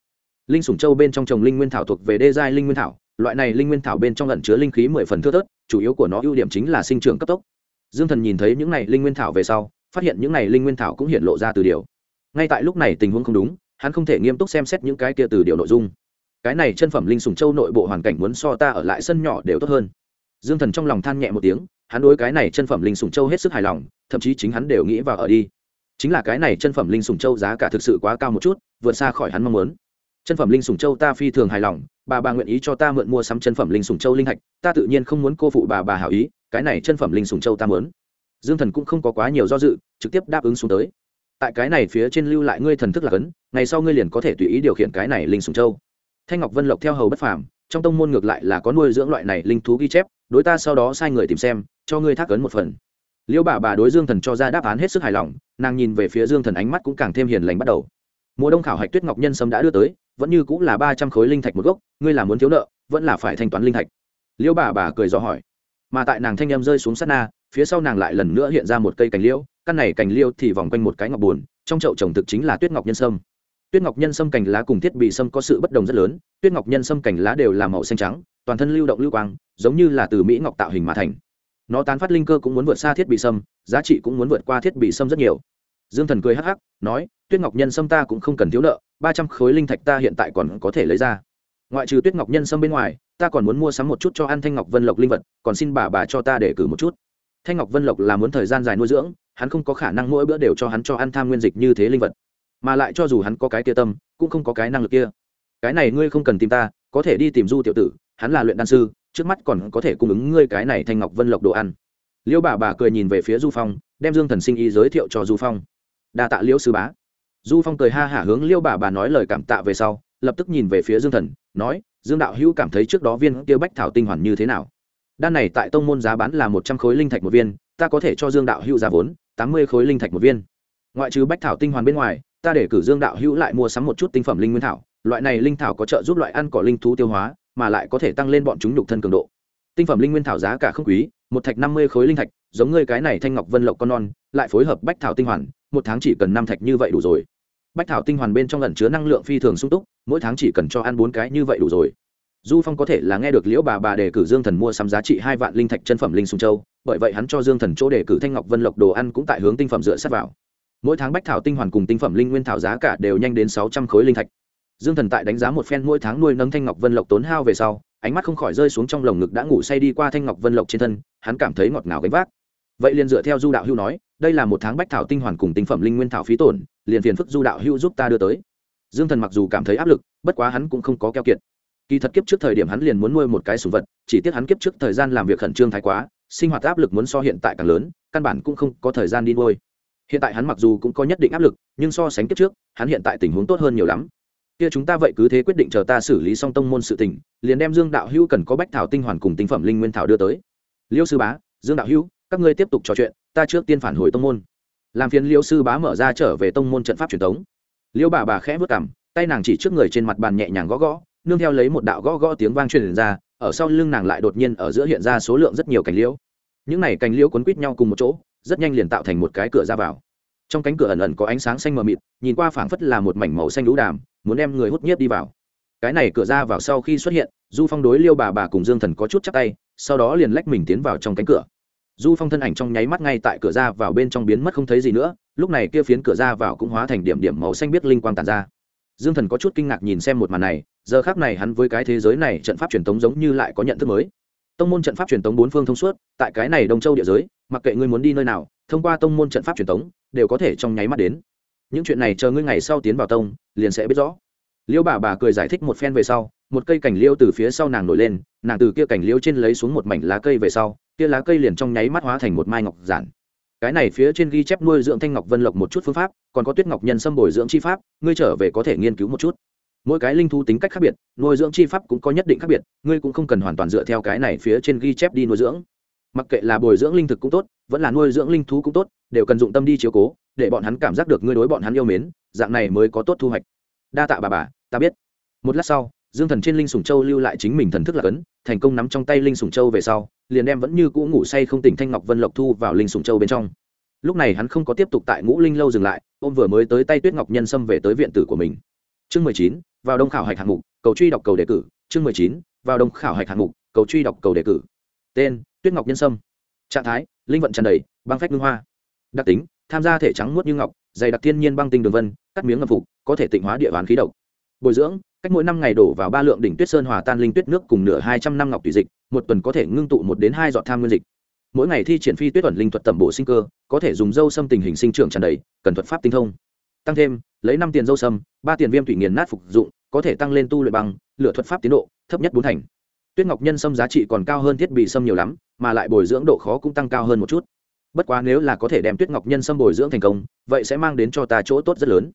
Linh sủng châu bên trong trồng linh nguyên thảo thuộc về đê giai linh nguyên thảo, loại này linh nguyên thảo bên trong lẩn chứa linh khí mười phần thưa thớt, chủ yếu của nó ưu điểm chính là sinh trưởng cấp tốc. Dương thần nhìn thấy những này linh nguyên thảo về sau, phát hiện những này linh nguyên thảo cũng hiện lộ ra từ điều. Ngay tại lúc này tình huống không đúng, hắn không thể nghiêm túc xem xét những cái kia từ điều nội dung. Cái này chân phẩm linh sùng châu nội bộ hoàn cảnh muốn so ta ở lại sân nhỏ đều tốt hơn. Dương thần trong lòng than nhẹ một tiếng hắn đối cái này chân phẩm linh sùng châu hết sức hài lòng, thậm chí chính hắn đều nghĩ vào ở đi. Chính là cái này chân phẩm linh sùng châu giá cả thực sự quá cao một chút, vượt xa khỏi hắn mong muốn. Chân phẩm linh sùng châu ta phi thường hài lòng, bà bà nguyện ý cho ta mượn mua sắm chân phẩm linh sùng châu linh hạch ta tự nhiên không muốn cô phụ bà bà hảo ý, cái này chân phẩm linh sùng châu ta muốn. dương thần cũng không có quá nhiều do dự, trực tiếp đáp ứng xuống tới. Tại cái này phía trên lưu lại ngươi thần thức là cấn, ngày sau ngươi liền có thể tùy ý điều khiển cái này linh sùng châu. Thanh ngọc vân lộc theo hầu bất phàm, trong tông môn ngược lại là có nuôi dưỡng loại này linh thú ghi chép, đối ta sau đó sai người tìm xem cho ngươi thác ấn một phần. Liêu bà bà đối dương thần cho ra đáp án hết sức hài lòng, nàng nhìn về phía dương thần ánh mắt cũng càng thêm hiền lành bắt đầu. Mùa đông khảo hạch tuyết ngọc nhân sâm đã đưa tới, vẫn như cũng là ba trăm khối linh thạch một gốc, ngươi là muốn thiếu nợ, vẫn là phải thanh toán linh thạch? Liêu bà bà cười dò hỏi. Mà tại nàng thanh em rơi xuống sát na, phía sau nàng lại lần nữa hiện ra một cây cành liễu căn này cành liễu thì vòng quanh một cái ngọc buồn, trong chậu trồng thực chính là tuyết ngọc nhân sâm. Tuyết ngọc nhân sâm cành lá cùng thiết bị sâm có sự bất đồng rất lớn, tuyết ngọc nhân sâm cành lá đều là màu xanh trắng, toàn thân lưu động lưu quang, giống như là từ mỹ ngọc tạo hình mà thành nó tán phát linh cơ cũng muốn vượt xa thiết bị sâm, giá trị cũng muốn vượt qua thiết bị sâm rất nhiều. Dương thần cười hắc hắc, nói, tuyết ngọc nhân sâm ta cũng không cần thiếu nợ, ba trăm khối linh thạch ta hiện tại còn có thể lấy ra. Ngoại trừ tuyết ngọc nhân sâm bên ngoài, ta còn muốn mua sắm một chút cho An thanh ngọc vân lộc linh vật, còn xin bà bà cho ta để cử một chút. Thanh ngọc vân lộc là muốn thời gian dài nuôi dưỡng, hắn không có khả năng mỗi bữa đều cho hắn cho ăn tham nguyên dịch như thế linh vật. Mà lại cho dù hắn có cái kia tâm, cũng không có cái năng lực kia. Cái này ngươi không cần tìm ta, có thể đi tìm du tiểu tử, hắn là luyện đan sư trước mắt còn có thể cung ứng ngươi cái này thanh ngọc vân lộc đồ ăn. Liêu bà bà cười nhìn về phía du phong, đem dương thần sinh y giới thiệu cho du phong. Đa tạ liêu sư bá. Du phong cười ha hả hướng liêu bà bà nói lời cảm tạ về sau, lập tức nhìn về phía dương thần, nói, dương đạo hữu cảm thấy trước đó viên kia bách thảo tinh hoàn như thế nào? Đan này tại tông môn giá bán là một trăm khối linh thạch một viên, ta có thể cho dương đạo hữu giá vốn, tám mươi khối linh thạch một viên. Ngoại trừ bách thảo tinh hoàn bên ngoài, ta để cử dương đạo hữu lại mua sắm một chút tinh phẩm linh nguyên thảo, loại này linh thảo có trợ giúp loại ăn cỏ linh thú tiêu hóa mà lại có thể tăng lên bọn chúng nhục thân cường độ. Tinh phẩm linh nguyên thảo giá cả không quý, một thạch năm mươi khối linh thạch, giống ngươi cái này thanh ngọc vân lộc con non, lại phối hợp bách thảo tinh hoàn, một tháng chỉ cần năm thạch như vậy đủ rồi. Bách thảo tinh hoàn bên trong lần chứa năng lượng phi thường sung túc, mỗi tháng chỉ cần cho ăn bốn cái như vậy đủ rồi. Du phong có thể là nghe được liễu bà bà đề cử dương thần mua sắm giá trị hai vạn linh thạch chân phẩm linh sùng châu, bởi vậy hắn cho dương thần chỗ đề cử thanh ngọc vân lộc đồ ăn cũng tại hướng tinh phẩm dựa sát vào. Mỗi tháng bách thảo tinh hoàn cùng tinh phẩm linh nguyên thảo giá cả đều nhanh đến sáu trăm khối linh thạch dương thần tại đánh giá một phen mỗi tháng nuôi nấng thanh ngọc vân lộc tốn hao về sau, ánh mắt không khỏi rơi xuống trong lồng ngực đã ngủ say đi qua thanh ngọc vân lộc trên thân, hắn cảm thấy ngọt ngào gánh vác. Vậy liền dựa theo du đạo hưu nói, đây là một tháng bách thảo tinh hoàn cùng tinh phẩm linh nguyên thảo phí tổn, liền phiền phức du đạo hưu giúp ta đưa tới. Dương thần mặc dù cảm thấy áp lực, bất quá hắn cũng không có keo kiệt. Kỳ thật kiếp trước thời điểm hắn liền muốn nuôi một cái sùng vật, chỉ tiếc hắn kiếp trước thời gian làm việc khẩn trương thái quá, sinh hoạt áp lực muốn so hiện tại càng lớn, căn bản cũng không có thời gian đi nuôi. Hiện tại hắn mặc dù cũng có nhất định áp lực, nhưng so sánh kiếp trước, hắn hiện tại tình huống tốt hơn nhiều lắm kia chúng ta vậy cứ thế quyết định chờ ta xử lý xong tông môn sự tình, liền đem dương đạo hữu cần có bách thảo tinh hoàn cùng tinh phẩm linh nguyên thảo đưa tới. Liêu sư bá, dương đạo hữu, các ngươi tiếp tục trò chuyện, ta trước tiên phản hồi tông môn. Làm phiền liêu sư bá mở ra trở về tông môn trận pháp truyền thống. Liêu bà bà khẽ vất cảm tay nàng chỉ trước người trên mặt bàn nhẹ nhàng gõ gõ, nương theo lấy một đạo gõ gõ tiếng vang truyền ra, ở sau lưng nàng lại đột nhiên ở giữa hiện ra số lượng rất nhiều cành liễu. Những này cành liễu quấn quít nhau cùng một chỗ, rất nhanh liền tạo thành một cái cửa ra vào. Trong cánh cửa ẩn ẩn có ánh sáng xanh mờ mịt, nhìn qua phảng phất là một mảnh màu xanh lũ đàm muốn đem người hút nhiếp đi vào. Cái này cửa ra vào sau khi xuất hiện, du phong đối liêu bà bà cùng dương thần có chút chắc tay, sau đó liền lách mình tiến vào trong cánh cửa. Du phong thân ảnh trong nháy mắt ngay tại cửa ra vào bên trong biến mất không thấy gì nữa, lúc này kia phiến cửa ra vào cũng hóa thành điểm điểm màu xanh biết linh quang tàn ra. Dương thần có chút kinh ngạc nhìn xem một màn này, giờ khác này hắn với cái thế giới này trận pháp truyền thống giống như lại có nhận thức mới. Tông môn trận pháp truyền thống bốn phương thông suốt, tại cái này đông châu địa giới, mặc kệ ngươi muốn đi nơi nào, thông qua tông môn trận pháp truyền thống đều có thể trong nháy mắt đến những chuyện này chờ ngươi ngày sau tiến vào tông, liền sẽ biết rõ. Liêu bà bà cười giải thích một phen về sau, một cây cảnh liêu từ phía sau nàng nổi lên, nàng từ kia cảnh liêu trên lấy xuống một mảnh lá cây về sau, kia lá cây liền trong nháy mắt hóa thành một mai ngọc giản. Cái này phía trên ghi chép nuôi dưỡng thanh ngọc vân lộc một chút phương pháp, còn có tuyết ngọc nhân xâm bồi dưỡng chi pháp, ngươi trở về có thể nghiên cứu một chút. Mỗi cái linh thú tính cách khác biệt, nuôi dưỡng chi pháp cũng có nhất định khác biệt, ngươi cũng không cần hoàn toàn dựa theo cái này phía trên ghi chép đi nuôi dưỡng. Mặc kệ là bồi dưỡng linh thực cũng tốt, vẫn là nuôi dưỡng linh thú cũng tốt, đều cần dụng tâm đi chiếu cố để bọn hắn cảm giác được ngươi đối bọn hắn yêu mến, dạng này mới có tốt thu hoạch. Đa tạ bà bà, ta biết. Một lát sau, dương thần trên linh sùng châu lưu lại chính mình thần thức là cấn, thành công nắm trong tay linh sùng châu về sau, liền đem vẫn như cũ ngủ say không tỉnh thanh ngọc vân lộc thu vào linh sùng châu bên trong. Lúc này hắn không có tiếp tục tại ngũ linh lâu dừng lại, ôm vừa mới tới tay tuyết ngọc nhân xâm về tới viện tử của mình. Chương mười chín, vào đông khảo hạch hạng mục, cầu truy đọc cầu đề cử. Chương mười chín, vào đông khảo hạch hạng mục, cầu truy đọc cầu đề cử. Tên, tuyết ngọc nhân sâm. Trạng thái, linh vận tràn đầy, băng phách ngưng hoa. Đặc tính tham gia thể trắng muốt như ngọc, dày đặc thiên nhiên băng tinh đường vân, cắt miếng ngâm phục, có thể tịnh hóa địa bàn khí độc. Bồi dưỡng, cách mỗi năm ngày đổ vào ba lượng đỉnh tuyết sơn hòa tan linh tuyết nước cùng nửa hai trăm năm ngọc tùy dịch, một tuần có thể ngưng tụ một đến hai giọt tham nguyên dịch. Mỗi ngày thi triển phi tuyết ẩn linh thuật tẩm bổ sinh cơ, có thể dùng dâu xâm tình hình sinh trưởng tràn đầy, cần thuật pháp tinh thông. Tăng thêm, lấy năm tiền dâu xâm ba tiền viêm thủy nghiền nát phục dụng, có thể tăng lên tu luyện bằng lửa thuật pháp tiến độ, thấp nhất bốn thành. Tuyết ngọc nhân sâm giá trị còn cao hơn thiết bị sâm nhiều lắm, mà lại bồi dưỡng độ khó cũng tăng cao hơn một chút bất quá nếu là có thể đem tuyết ngọc nhân sâm bồi dưỡng thành công, vậy sẽ mang đến cho ta chỗ tốt rất lớn.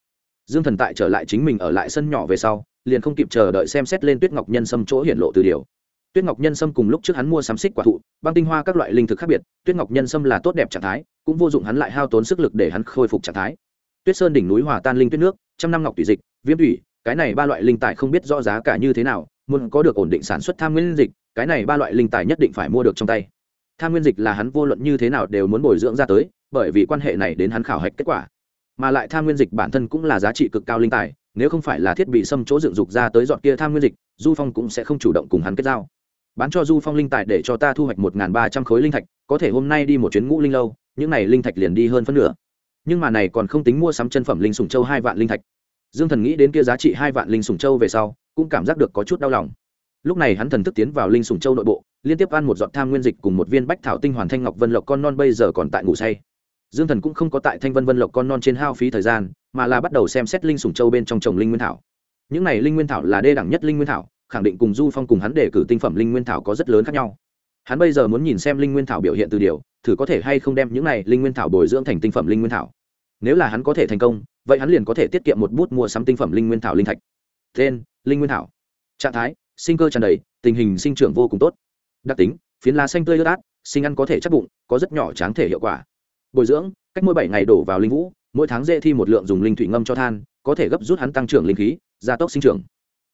Dương thần tại trở lại chính mình ở lại sân nhỏ về sau, liền không kịp chờ đợi xem xét lên tuyết ngọc nhân sâm chỗ hiện lộ từ điều. Tuyết ngọc nhân sâm cùng lúc trước hắn mua sắm xích quả thụ, băng tinh hoa các loại linh thực khác biệt, tuyết ngọc nhân sâm là tốt đẹp trạng thái, cũng vô dụng hắn lại hao tốn sức lực để hắn khôi phục trạng thái. Tuyết sơn đỉnh núi hòa tan linh tuyết nước, trăm năm ngọc thủy dịch, viêm thủy, cái này ba loại linh tài không biết rõ giá cả như thế nào, muốn có được ổn định sản xuất tham nguyên dịch, cái này ba loại linh tài nhất định phải mua được trong tay tham nguyên dịch là hắn vô luận như thế nào đều muốn bồi dưỡng ra tới, bởi vì quan hệ này đến hắn khảo hạch kết quả. Mà lại tham nguyên dịch bản thân cũng là giá trị cực cao linh tài, nếu không phải là thiết bị xâm chỗ dựng dục ra tới dọn kia tham nguyên dịch, du phong cũng sẽ không chủ động cùng hắn kết giao. Bán cho du phong linh tài để cho ta thu hoạch một ba trăm khối linh thạch, có thể hôm nay đi một chuyến ngũ linh lâu, những n à y linh thạch liền đi hơn phân nửa. Nhưng mà này còn không tính mua sắm chân phẩm linh sùng châu hai vạn linh thạch. Dương thần nghĩ đến kia giá trị hai vạn linh sùng châu về sau, cũng cảm giác được có chút đau lòng. Lúc này hắn thần thức tiến vào linh sùng châu nội bộ liên tiếp ăn một giọt tham nguyên dịch cùng một viên bách thảo tinh hoàn thanh ngọc vân lộc con non bây giờ còn tại ngủ say. Dương thần cũng không có tại thanh vân vân lộc con non trên hao phí thời gian, mà là bắt đầu xem xét linh sùng châu bên trong trồng linh nguyên thảo. Những này linh nguyên thảo là đê đẳng nhất linh nguyên thảo, khẳng định cùng du phong cùng hắn đề cử tinh phẩm linh nguyên thảo có rất lớn khác nhau. Hắn bây giờ muốn nhìn xem linh nguyên thảo biểu hiện từ điều, thử có thể hay không đem những này linh nguyên thảo bồi dưỡng thành tinh phẩm linh nguyên thảo. Nếu là hắn có thể thành công, vậy hắn liền có thể tiết kiệm một bút mua sắm tinh phẩm linh nguyên thảo linh thạch. Tên, linh nguyên thảo. Trạng thái, sinh cơ tràn đầy, tình hình sinh trưởng vô cùng tốt đặc tính, phiến lá xanh tươi ướt át, sinh ăn có thể chắc bụng, có rất nhỏ tráng thể hiệu quả. Bồi dưỡng, cách mỗi bảy ngày đổ vào linh vũ, mỗi tháng dễ thi một lượng dùng linh thủy ngâm cho than, có thể gấp rút hắn tăng trưởng linh khí, gia tốc sinh trưởng.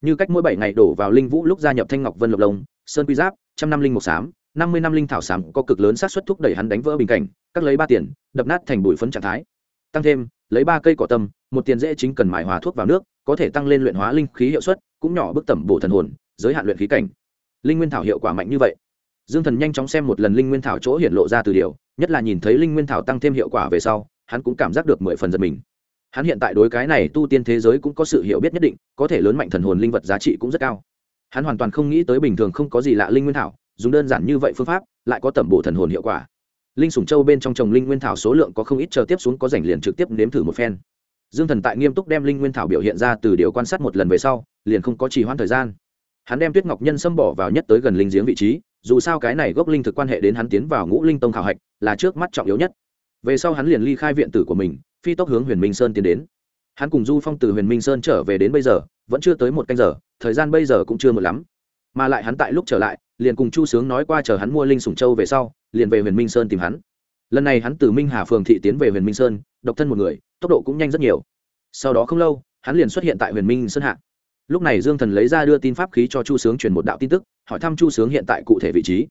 Như cách mỗi bảy ngày đổ vào linh vũ lúc gia nhập thanh ngọc vân lộc lông, sơn quy giáp, trăm năm linh mục xám năm mươi năm linh thảo xám có cực lớn xác suất thúc đẩy hắn đánh vỡ bình cảnh các lấy ba tiền, đập nát thành bụi phấn trạng thái. Tăng thêm, lấy ba cây cỏ tâm một tiền dễ chính cần mài hòa thuốc vào nước, có thể tăng lên luyện hóa linh khí hiệu suất, cũng nhỏ bức tẩm bổ thần hồn, giới hạn luyện khí cảnh linh nguyên thảo hiệu quả mạnh như vậy. Dương thần nhanh chóng xem một lần linh nguyên thảo chỗ hiện lộ ra từ điều, nhất là nhìn thấy linh nguyên thảo tăng thêm hiệu quả về sau, hắn cũng cảm giác được mười phần giật mình. Hắn hiện tại đối cái này tu tiên thế giới cũng có sự hiểu biết nhất định, có thể lớn mạnh thần hồn linh vật giá trị cũng rất cao. Hắn hoàn toàn không nghĩ tới bình thường không có gì lạ linh nguyên thảo, dùng đơn giản như vậy phương pháp, lại có tẩm bổ thần hồn hiệu quả. Linh sủng châu bên trong trồng linh nguyên thảo số lượng có không ít chờ tiếp xuống có rảnh liền trực tiếp nếm thử một phen. Dương thần tại nghiêm túc đem linh nguyên thảo biểu hiện ra từ điều quan sát một lần về sau, liền không có trì hoãn thời gian hắn đem tuyết ngọc nhân xâm bỏ vào nhất tới gần linh giếng vị trí, dù sao cái này gốc linh thực quan hệ đến hắn tiến vào ngũ linh tông khảo hạch là trước mắt trọng yếu nhất. Về sau hắn liền ly khai viện tử của mình, phi tốc hướng huyền minh sơn tiến đến. Hắn cùng du phong từ huyền minh sơn trở về đến bây giờ, vẫn chưa tới một canh giờ, thời gian bây giờ cũng chưa một lắm. Mà lại hắn tại lúc trở lại, liền cùng chu sướng nói qua chờ hắn mua linh sủng châu về sau, liền về huyền minh sơn tìm hắn. Lần này hắn từ minh hà phường thị tiến về huyền minh sơn, độc thân một người, tốc độ cũng nhanh rất nhiều. Sau đó không lâu, hắn liền xuất hiện tại huyền minh sơn hạ lúc này dương thần lấy ra đưa tin pháp khí cho chu sướng truyền một đạo tin tức, hỏi thăm chu sướng hiện tại cụ thể vị trí.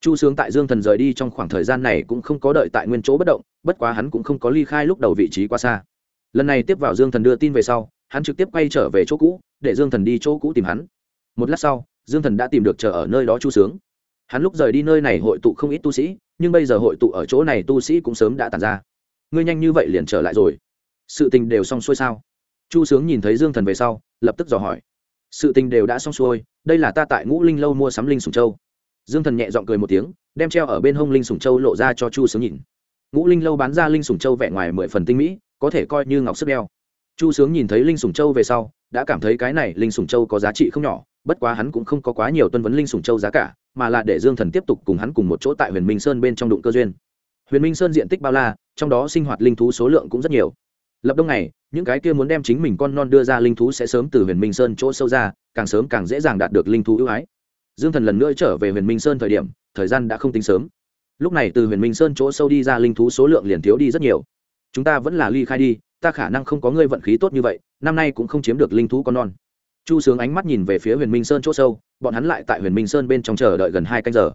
Chu sướng tại dương thần rời đi trong khoảng thời gian này cũng không có đợi tại nguyên chỗ bất động, bất quá hắn cũng không có ly khai lúc đầu vị trí quá xa. Lần này tiếp vào dương thần đưa tin về sau, hắn trực tiếp quay trở về chỗ cũ, để dương thần đi chỗ cũ tìm hắn. Một lát sau, dương thần đã tìm được chờ ở nơi đó chu sướng. Hắn lúc rời đi nơi này hội tụ không ít tu sĩ, nhưng bây giờ hội tụ ở chỗ này tu sĩ cũng sớm đã tàn ra. Ngươi nhanh như vậy liền trở lại rồi. Sự tình đều xong xuôi sao? Chu sướng nhìn thấy dương thần về sau lập tức dò hỏi. Sự tình đều đã xong xuôi, đây là ta tại ngũ linh lâu mua sắm linh sùng châu. Dương thần nhẹ g i ọ n g cười một tiếng, đem treo ở bên hông linh sùng châu lộ ra cho chu sướng nhìn. Ngũ linh lâu bán ra linh sùng châu vẻ ngoài mười phần tinh mỹ, có thể coi như ngọc sức đeo. Chu sướng nhìn thấy linh sùng châu về sau, đã cảm thấy cái này linh sùng châu có giá trị không nhỏ, bất quá hắn cũng không có quá nhiều tuân vấn linh sùng châu giá cả, mà là để dương thần tiếp tục cùng hắn cùng một chỗ tại huyền minh sơn bên trong đụng cơ duyên. Huyền minh sơn diện tích bao la, trong đó sinh hoạt linh thú số lượng cũng rất nhiều lập đông này những cái kia muốn đem chính mình con non đưa ra linh thú sẽ sớm từ huyền minh sơn chỗ sâu ra, càng sớm càng dễ dàng đạt được linh thú ưu ái. Dương thần lần nữa trở về huyền minh sơn thời điểm, thời gian đã không tính sớm. Lúc này từ huyền minh sơn chỗ sâu đi ra linh thú số lượng liền thiếu đi rất nhiều. Chúng ta vẫn là ly khai đi, ta khả năng không có ngươi vận khí tốt như vậy, năm nay cũng không chiếm được linh thú con non. Chu sướng ánh mắt nhìn về phía huyền minh sơn chỗ sâu, bọn hắn lại tại huyền minh sơn bên trong chờ đợi gần hai canh giờ.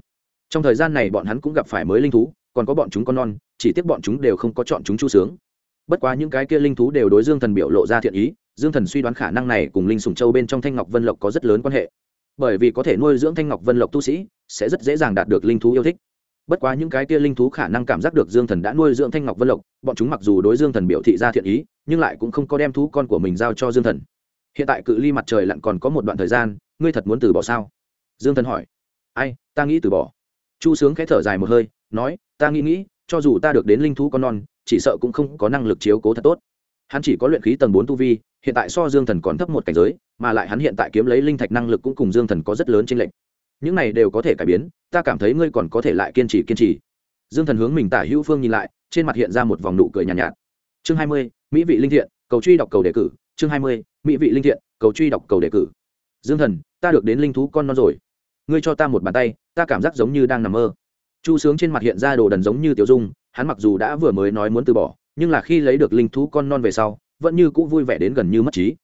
Trong thời gian này bọn hắn cũng gặp phải mới linh thú, còn có bọn chúng con non, chỉ tiếc bọn chúng đều không có chọn chúng chu sướng bất quá những cái kia linh thú đều đối dương thần biểu lộ ra thiện ý, dương thần suy đoán khả năng này cùng linh sùng châu bên trong thanh ngọc vân lộc có rất lớn quan hệ. Bởi vì có thể nuôi dưỡng thanh ngọc vân lộc tu sĩ, sẽ rất dễ dàng đạt được linh thú yêu thích. Bất quá những cái kia linh thú khả năng cảm giác được dương thần đã nuôi dưỡng thanh ngọc vân lộc, bọn chúng mặc dù đối dương thần biểu thị ra thiện ý, nhưng lại cũng không có đem thú con của mình giao cho dương thần. Hiện tại cự ly mặt trời lặn còn có một đoạn thời gian, ngươi thật muốn từ bỏ sao? Dương thần hỏi. Ai, ta nghĩ từ bỏ. Chu sướng khẽ thở dài một hơi, nói, ta nghĩ nghĩ, cho dù ta được đến linh thú con non chỉ sợ cũng không có năng lực chiếu cố thật tốt. Hắn chỉ có luyện khí tầng bốn tu vi hiện tại so dương thần còn thấp một cảnh giới mà lại hắn hiện tại kiếm lấy linh thạch năng lực cũng cùng dương thần có rất lớn trên lệnh những này đều có thể cải biến ta cảm thấy ngươi còn có thể lại kiên trì kiên trì. Dương thần hướng mình tả hữu phương nhìn lại trên mặt hiện ra một vòng nụ cười nhàn nhạt, nhạt. Chương hai mươi mỹ vị linh thiện cầu truy đọc cầu đề cử. Chương hai mươi mỹ vị linh thiện cầu truy đọc cầu đề cử. Dương thần ta được đến linh thú con non rồi. Ngươi cho ta một bàn tay ta cảm giác giống như đang nằm mơ. Chu sướng trên mặt hiện ra đồ đần giống như tiểu dung hắn mặc dù đã vừa mới nói muốn từ bỏ, nhưng là khi lấy được linh thú con non về sau, vẫn như cũ vui vẻ đến gần như mất trí.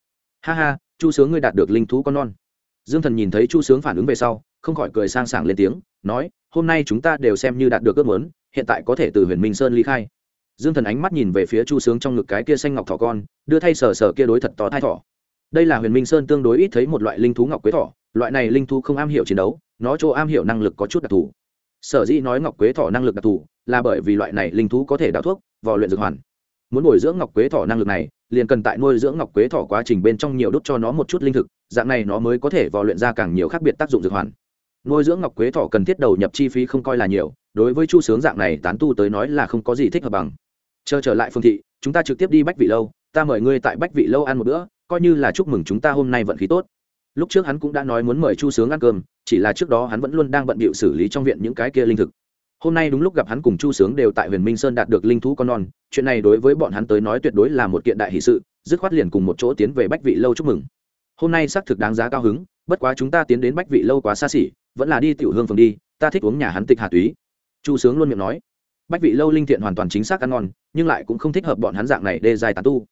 Ha ha, chu sướng ngươi đạt được linh thú con non. Dương thần nhìn thấy chu sướng phản ứng về sau, không khỏi cười sang sảng lên tiếng, nói, hôm nay chúng ta đều xem như đạt được ước muốn, hiện tại có thể từ huyền minh sơn ly khai. Dương thần ánh mắt nhìn về phía chu sướng trong ngực cái kia xanh ngọc thỏ con, đưa thay sờ sờ kia đối thật to thai thỏ. Đây là huyền minh sơn tương đối ít thấy một loại linh thú ngọc quế thỏ, loại này linh thú không am hiểu chiến đấu, nó chỗ am hiểu năng lực có chút đặc thù sở dĩ nói ngọc quế thỏ năng lực đặc thù là bởi vì loại này linh thú có thể đào thuốc vào luyện dược hoàn. Muốn bồi dưỡng ngọc quế thỏ năng lực này, liền cần tại nuôi dưỡng ngọc quế thỏ quá trình bên trong nhiều đốt cho nó một chút linh thực, dạng này nó mới có thể vào luyện ra càng nhiều khác biệt tác dụng dược hoàn. Nuôi dưỡng ngọc quế thỏ cần thiết đầu nhập chi phí không coi là nhiều, đối với chu sướng dạng này tán tu tới nói là không có gì thích hợp bằng. Chờ trở lại phương thị, chúng ta trực tiếp đi bách vị lâu, ta mời ngươi tại bách vị lâu ăn một bữa, coi như là chúc mừng chúng ta hôm nay vận khí tốt lúc trước hắn cũng đã nói muốn mời chu sướng ăn cơm, chỉ là trước đó hắn vẫn luôn đang bận bịu xử lý trong viện những cái kia linh thực. Hôm nay đúng lúc gặp hắn cùng chu sướng đều tại huyền minh sơn đạt được linh thú con non, chuyện này đối với bọn hắn tới nói tuyệt đối là một kiện đại hỷ sự, dứt khoát liền cùng một chỗ tiến về bách vị lâu chúc mừng. Hôm nay xác thực đáng giá cao hứng, bất quá chúng ta tiến đến bách vị lâu quá xa xỉ, vẫn là đi tiểu hương phường đi, ta thích uống nhà hắn tịch hà túy. Chu sướng luôn miệng nói. Bách vị lâu linh thiện hoàn toàn chính xác ăn ngon, nhưng lại cũng không thích hợp bọn hắn dạng này đê dài tàn tu.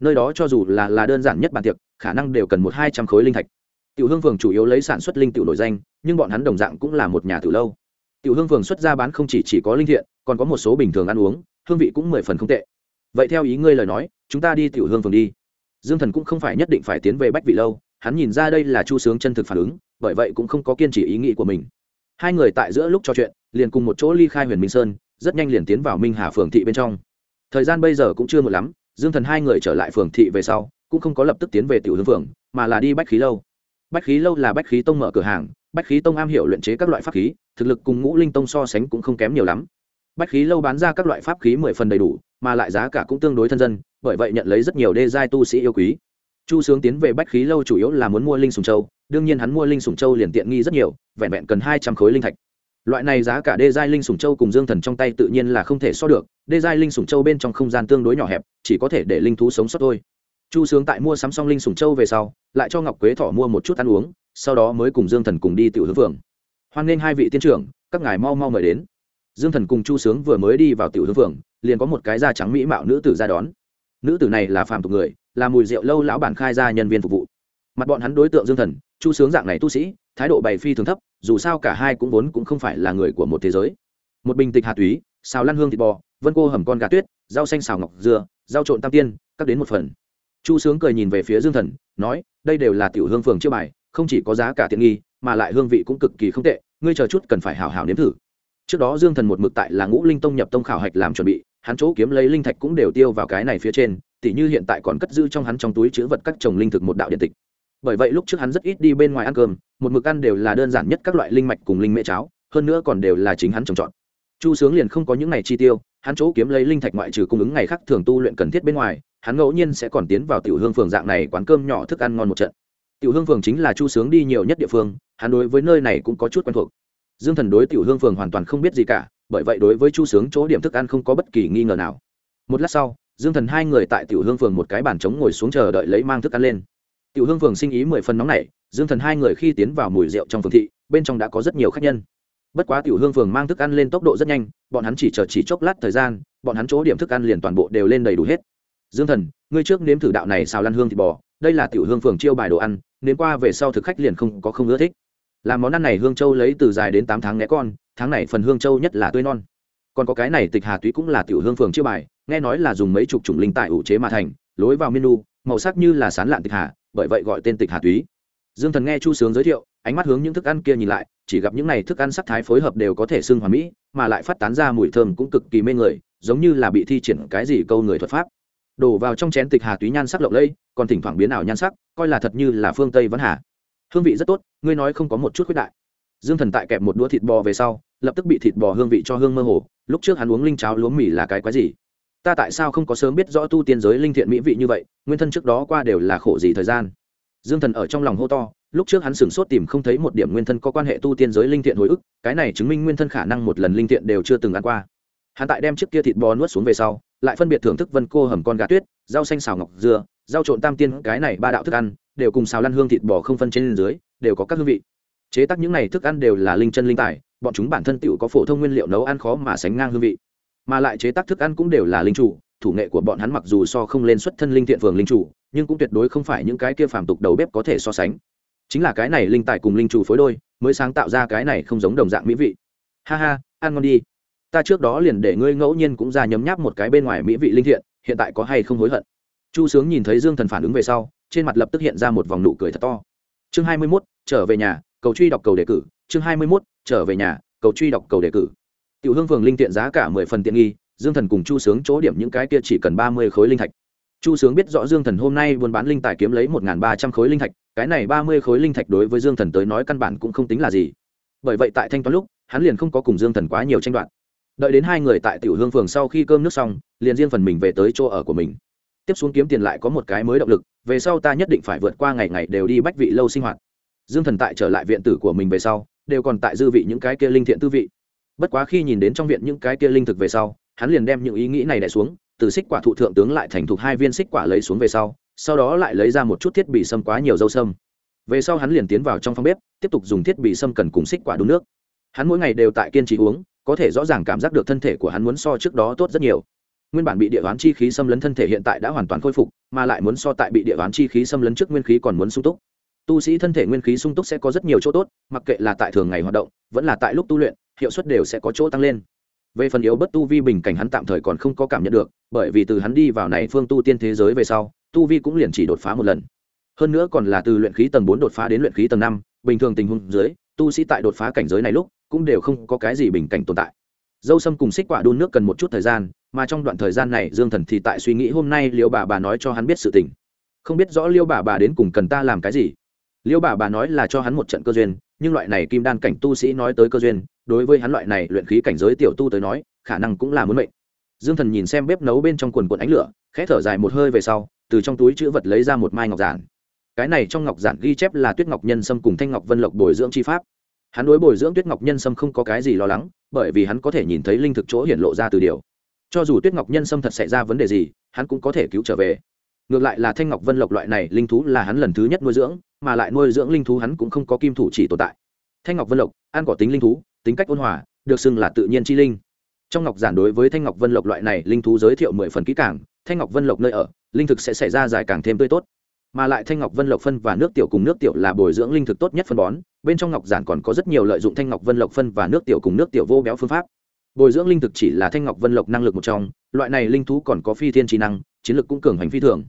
Nơi đó cho dù là là đơn giản nhất bàn tiệc, khả năng đều cần một hai trăm khối linh thạch tiểu hương phường chủ yếu lấy sản xuất linh tiểu nổi danh nhưng bọn hắn đồng dạng cũng là một nhà tử lâu. Tiểu hương phường xuất ra bán không chỉ, chỉ có linh thiện còn có một số bình thường ăn uống hương vị cũng mười phần không tệ. Vậy theo ý ngươi lời nói chúng ta đi tiểu hương phường đi. Dương thần cũng không phải nhất định phải tiến về bách vị lâu hắn nhìn ra đây là chu sướng chân thực phản ứng bởi vậy cũng không có kiên trì ý nghĩ của mình. Hai người tại giữa lúc trò chuyện liền cùng một chỗ ly khai huyền minh sơn rất nhanh liền tiến vào minh hà phường thị bên trong. Thời gian bây giờ cũng chưa một lắm dương thần hai người trở lại phường thị về sau cũng không có lập tức tiến về tiểu hương phường mà là đi bách khí lâu bách khí lâu là bách khí tông mở cửa hàng, bách khí tông am hiểu luyện chế các loại pháp khí, thực lực cùng ngũ linh tông so sánh cũng không kém nhiều lắm. Bách khí lâu bán ra các loại pháp khí mười phần đầy đủ, mà lại giá cả cũng tương đối thân dân, bởi vậy nhận lấy rất nhiều đê giai tu sĩ yêu quý. Chu sướng tiến về bách khí lâu chủ yếu là muốn mua linh sùng châu, đương nhiên hắn mua linh sùng châu liền tiện nghi rất nhiều, vẹn vẹn cần hai trăm khối linh thạch. Loại này giá cả đê giai linh sùng châu cùng dương thần trong tay tự nhiên là không thể so được, đê giai linh sùng châu bên trong không gian tương đối nhỏ hẹp, chỉ có thể để linh thú sống sót thôi chu sướng tại mua sắm xong linh sùng châu về sau, lại cho ngọc quế thỏ mua một chút ăn uống, sau đó mới cùng dương thần cùng đi tiểu hướng phường. Hoan nghênh hai vị tiên trưởng, các ngài mau mau mời đến. Dương thần cùng chu sướng vừa mới đi vào tiểu hướng phường, liền có một cái da trắng mỹ mạo nữ tử ra đón. Nữ tử này là phàm tục người, là mùi rượu lâu lão bản khai ra nhân viên phục vụ. Mặt bọn hắn đối tượng dương thần, chu sướng dạng này tu sĩ, thái độ bày phi thường thấp, dù sao cả hai cũng vốn cũng không phải là người của một thế giới. Một bình tịch hạt túy, xào lăn hương thịt bò, vân cô hầm con gà tuyết, rau xanh xào ngọc dừa, rau trộn tam tiên, cắt đến một phần chu sướng cười nhìn về phía dương thần, nói, đây đều là tiểu hương phường chiêu bài, không chỉ có giá cả tiện nghi, mà lại hương vị cũng cực kỳ không tệ, ngươi chờ chút cần phải hào hào nếm thử. Trước đó dương thần một mực tại là ngũ linh tông nhập tông khảo hạch làm chuẩn bị, hắn chỗ kiếm lấy linh thạch cũng đều tiêu vào cái này phía trên, tỉ như hiện tại còn cất giữ trong hắn trong túi chứa vật các trồng linh thực một đạo điện tịch. Bởi vậy lúc trước hắn rất ít đi bên ngoài ăn cơm, một mực ăn đều là đơn giản nhất các loại linh mạch cùng linh mễ cháo, hơn nữa còn đều là chính hắn trồng trọt. Chu sướng liền không có những ngày chi tiêu, hắn chỗ kiếm lấy linh thạch ngoại trừ cung ứng ngày khác thường tu luyện cần thiết bên ngoài hắn ngẫu nhiên sẽ còn tiến vào tiểu hương phường dạng này quán cơm nhỏ thức ăn ngon một trận. Tiểu hương phường chính là chu sướng đi nhiều nhất địa phương, hắn đối với nơi này cũng có chút quen thuộc. Dương thần đối tiểu hương phường hoàn toàn không biết gì cả, bởi vậy đối với chu sướng chỗ điểm thức ăn không có bất kỳ nghi ngờ nào. Một lát sau, dương thần hai người tại tiểu hương phường một cái bàn trống ngồi xuống chờ đợi lấy mang thức ăn lên. Tiểu hương phường sinh ý mười phần nóng này dương thần hai người khi tiến vào mùi rượu trong phường thị, bên trong đã có rất nhiều khách nhân. Bất quá tiểu hương phường mang thức ăn lên tốc độ rất nhanh, bọn hắn chỉ chờ chỉ chốc lát thời gian, bọn hắn chỗ điểm thức ăn liền toàn bộ đều lên đầy đủ hết dương thần, ngươi trước nếm thử đạo này xào lăn hương thịt bò, đây là tiểu hương phường chiêu bài đồ ăn, nếm qua về sau thực khách liền không có không ưa thích. Làm món ăn này hương châu lấy từ dài đến tám tháng né con, tháng này phần hương châu nhất là tươi non. Còn có cái này tịch hà túy cũng là tiểu hương phường chiêu bài, nghe nói là dùng mấy chục chủng linh tại ủ chế mà thành, lối vào menu, màu sắc như là sán lạn tịch hà, bởi vậy gọi tên tịch hà túy. Dương thần nghe chu sướng giới thiệu, ánh mắt hướng những thức ăn kia nhìn lại, chỉ gặp những này thức ăn sắc thái phối hợp đều có thể xưng hoàn mỹ, mà lại phát tán ra mùi thơm cũng cực kỳ mê người, giống như là bị thi triển cái gì câu người thuật pháp đổ vào trong chén tịch hà túy nhan sắc lộng lẫy, còn thỉnh thoảng biến ảo nhan sắc, coi là thật như là phương tây vẫn hà. Hương vị rất tốt, ngươi nói không có một chút khuyết đại. Dương thần tại kẹp một đũa thịt bò về sau, lập tức bị thịt bò hương vị cho hương mơ hồ, lúc trước hắn uống linh cháo lúa mì là cái quái gì? Ta tại sao không có sớm biết rõ tu tiên giới linh thiện mỹ vị như vậy, nguyên thân trước đó qua đều là khổ gì thời gian? Dương thần ở trong lòng hô to, lúc trước hắn sửng sốt tìm không thấy một điểm nguyên thân có quan hệ tu tiên giới linh thiện hồi ức, cái này chứng minh nguyên thân khả năng một lần linh thiện đều chưa từng ăn qua hắn tại đem chiếc kia thịt bò nuốt xuống về sau, lại phân biệt thưởng thức vân cô hầm con gà tuyết, rau xanh xào ngọc dưa rau trộn tam tiên, cái này ba đạo thức ăn, đều cùng xào lăn hương thịt bò không phân trên dưới, đều có các hương vị. Chế tác những này thức ăn đều là linh chân linh tài, bọn chúng bản thân tựu có phổ thông nguyên liệu nấu ăn khó mà sánh ngang hương vị. Mà lại chế tác thức ăn cũng đều là linh chủ, thủ nghệ của bọn hắn mặc dù so không lên xuất thân linh thiện phường linh chủ, nhưng cũng tuyệt đối không phải những cái kia phàm tục đầu bếp có thể so sánh. Chính là cái này linh tài cùng linh chủ phối đôi, mới sáng tạo ra cái này không giống đồng dạng mỹ vị. Ha ha, ăn ngon đi ta trước đó liền để ngươi ngẫu nhiên cũng ra nhấm nháp một cái bên ngoài mỹ vị linh thiện, hiện tại có hay không hối hận? Chu sướng nhìn thấy dương thần phản ứng về sau, trên mặt lập tức hiện ra một vòng nụ cười thật to. Chương hai mươi mốt, trở về nhà, cầu truy đọc cầu đề cử. Chương hai mươi mốt, trở về nhà, cầu truy đọc cầu đề cử. Tiểu hương phường linh tiện giá cả mười phần tiện nghi, dương thần cùng chu sướng chỗ điểm những cái kia chỉ cần ba mươi khối linh thạch. Chu sướng biết rõ dương thần hôm nay buôn bán linh tài kiếm lấy một ba trăm khối linh thạch, cái này ba mươi khối linh thạch đối với dương thần tới nói căn bản cũng không tính là gì. Bởi vậy tại thanh toán lúc, hắn liền không có cùng dương thần quá nhiều tranh đoạt đợi đến hai người tại tiểu hương phường sau khi cơm nước xong, liền riêng phần mình về tới chỗ ở của mình. Tiếp xuống kiếm tiền lại có một cái mới động lực, về sau ta nhất định phải vượt qua ngày ngày đều đi bách vị lâu sinh hoạt. Dương thần tại trở lại viện tử của mình về sau, đều còn tại dư vị những cái kia linh thiện tư vị. Bất quá khi nhìn đến trong viện những cái kia linh thực về sau, hắn liền đem những ý nghĩ này đẻ xuống, từ xích quả thụ thượng tướng lại thành thục hai viên xích quả lấy xuống về sau sau đó lại lấy ra một chút thiết bị sâm quá nhiều dâu sâm. Về sau hắn liền tiến vào trong phòng bếp, tiếp tục dùng thiết bị sâm cần cùng xích quả đun nước. Hắn mỗi ngày đều tại kiên trì uống có thể rõ ràng cảm giác được thân thể của hắn muốn so trước đó tốt rất nhiều. Nguyên bản bị địa đoán chi khí xâm lấn thân thể hiện tại đã hoàn toàn khôi phục, mà lại muốn so tại bị địa đoán chi khí xâm lấn trước nguyên khí còn muốn sung túc. Tu sĩ thân thể nguyên khí sung túc sẽ có rất nhiều chỗ tốt, mặc kệ là tại thường ngày hoạt động, vẫn là tại lúc tu luyện, hiệu suất đều sẽ có chỗ tăng lên. Về phần yếu bất tu vi bình cảnh hắn tạm thời còn không có cảm nhận được, bởi vì từ hắn đi vào này phương tu tiên thế giới về sau, tu vi cũng liền chỉ đột phá một lần. Hơn nữa còn là từ luyện khí tầng bốn đột phá đến luyện khí tầng năm, bình thường tình huống dưới, tu sĩ tại đột phá cảnh giới này lúc cũng đều không có cái gì bình cảnh tồn tại. Dâu sâm cùng xích quả đun nước cần một chút thời gian, mà trong đoạn thời gian này, dương thần thì tại suy nghĩ hôm nay liêu bà bà nói cho hắn biết sự tình. Không biết rõ liêu bà bà đến cùng cần ta làm cái gì. Liêu bà bà nói là cho hắn một trận cơ duyên, nhưng loại này kim đan cảnh tu sĩ nói tới cơ duyên, đối với hắn loại này luyện khí cảnh giới tiểu tu tới nói, khả năng cũng là muốn mệnh. Dương thần nhìn xem bếp nấu bên trong quần quần ánh lửa, khẽ thở dài một hơi về sau, từ trong túi chữ vật lấy ra một mai ngọc giản. Cái này trong ngọc giản ghi chép là tuyết ngọc nhân sâm cùng thanh ngọc vân lộc bồi dưỡng chi pháp hắn đối bồi dưỡng tuyết ngọc nhân sâm không có cái gì lo lắng, bởi vì hắn có thể nhìn thấy linh thực chỗ hiển lộ ra từ điều. Cho dù tuyết ngọc nhân sâm thật xảy ra vấn đề gì, hắn cũng có thể cứu trở về. Ngược lại là thanh ngọc vân lộc loại này linh thú là hắn lần thứ nhất nuôi dưỡng, mà lại nuôi dưỡng linh thú hắn cũng không có kim thủ chỉ tồn tại. Thanh ngọc vân lộc, ăn cỏ tính linh thú, tính cách ôn hòa, được xưng là tự nhiên chi linh. Trong ngọc giản đối với thanh ngọc vân lộc loại này linh thú giới thiệu mười phần kỹ càng, thanh ngọc vân lộc nơi ở, linh thực sẽ xảy ra dài càng thêm tươi tốt. Mà lại thanh ngọc vân lộc phân và nước tiểu cùng nước tiểu là bồi dưỡng linh thực tốt nhất phân bón bên trong ngọc giản còn có rất nhiều lợi dụng thanh ngọc vân lộc phân và nước tiểu cùng nước tiểu vô béo phương pháp. Bồi dưỡng linh thực chỉ là thanh ngọc vân lộc năng lực một trong, loại này linh thú còn có phi thiên trí năng, chiến lực cũng cường hành phi thường.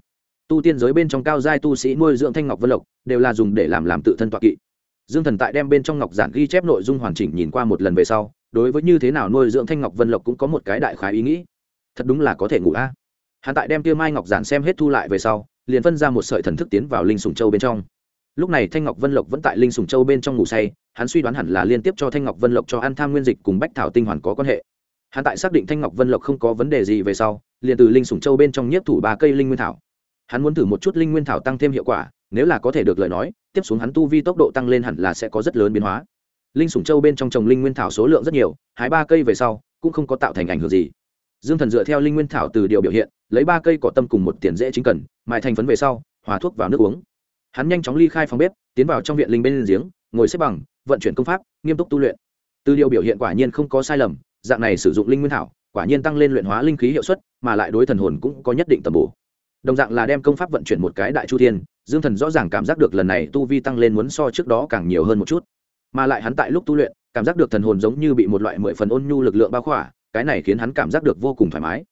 Tu tiên giới bên trong cao giai tu sĩ nuôi dưỡng thanh ngọc vân lộc, đều là dùng để làm làm tự thân toạ kỵ. Dương thần tại đem bên trong ngọc giản ghi chép nội dung hoàn chỉnh nhìn qua một lần về sau, đối với như thế nào nuôi dưỡng thanh ngọc vân lộc cũng có một cái đại khái ý nghĩ. Thật đúng là có thể ngủ a. À. hắn tại đem tiêu mai ngọc giản xem hết thu lại về sau, liền phân ra một sợi thần thức tiến vào linh sùng châu bên trong lúc này thanh ngọc vân lộc vẫn tại linh sùng châu bên trong ngủ say, hắn suy đoán hẳn là liên tiếp cho thanh ngọc vân lộc cho ăn tham nguyên dịch cùng bách thảo tinh hoàn có quan hệ. Hắn tại xác định thanh ngọc vân lộc không có vấn đề gì về sau, liền từ linh sùng châu bên trong nhiếp thủ ba cây linh nguyên thảo. Hắn muốn thử một chút linh nguyên thảo tăng thêm hiệu quả, nếu là có thể được lời nói, tiếp xuống hắn tu vi tốc độ tăng lên hẳn là sẽ có rất lớn biến hóa. Linh sủng châu bên trong trồng linh nguyên thảo số lượng rất nhiều, hái ba cây về sau, cũng không có tạo thành ảnh hưởng gì. Dương thần dựa theo linh nguyên thảo từ điều biểu hiện, lấy ba cây cỏ tâm cùng một tiền dễ chính cần, mài thành phấn về sau, hòa thuốc vào nước uống hắn nhanh chóng ly khai phòng bếp, tiến vào trong viện linh bên giếng, ngồi xếp bằng, vận chuyển công pháp, nghiêm túc tu luyện. Từ điều biểu hiện quả nhiên không có sai lầm, dạng này sử dụng linh nguyên thảo quả nhiên tăng lên luyện hóa linh khí hiệu suất, mà lại đối thần hồn cũng có nhất định tầm bổ. Đồng dạng là đem công pháp vận chuyển một cái đại chu thiên, dương thần rõ ràng cảm giác được lần này tu vi tăng lên muốn so trước đó càng nhiều hơn một chút. Mà lại hắn tại lúc tu luyện, cảm giác được thần hồn giống như bị một loại mười phần ôn nhu lực lượng bao khỏa, cái này khiến hắn cảm giác được vô cùng thoải mái.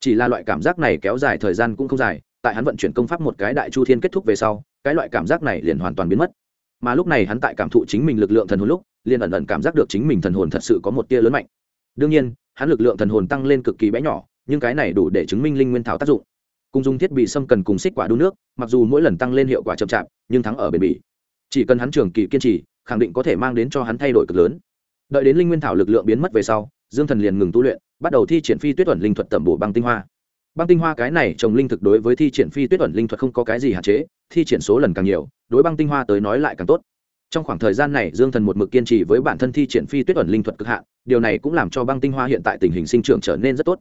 Chỉ là loại cảm giác này kéo dài thời gian cũng không dài, tại hắn vận chuyển công pháp một cái đại chu thiên kết thúc về sau cái loại cảm giác này liền hoàn toàn biến mất. Mà lúc này hắn tại cảm thụ chính mình lực lượng thần hồn lúc, liền ẩn ẩn cảm giác được chính mình thần hồn thật sự có một tia lớn mạnh. Đương nhiên, hắn lực lượng thần hồn tăng lên cực kỳ bé nhỏ, nhưng cái này đủ để chứng minh linh nguyên thảo tác dụng. Cùng dùng thiết bị xâm cần cùng xích quả đun nước, mặc dù mỗi lần tăng lên hiệu quả chậm chạp, nhưng thắng ở bền bỉ. Chỉ cần hắn trường kỳ kiên trì, khẳng định có thể mang đến cho hắn thay đổi cực lớn. Đợi đến linh nguyên thảo lực lượng biến mất về sau, dương thần liền ngừng tu luyện, bắt đầu thi triển phi tuyết ẩn linh thuật tẩm bổ băng tinh hoa băng tinh hoa cái này trồng linh thực đối với thi triển phi tuyết ẩn linh thuật không có cái gì hạn chế, thi triển số lần càng nhiều, đối băng tinh hoa tới nói lại càng tốt. Trong khoảng thời gian này, dương thần một mực kiên trì với bản thân thi triển phi tuyết ẩn linh thuật cực hạn, điều này cũng làm cho băng tinh hoa hiện tại tình hình sinh trưởng trở nên rất tốt.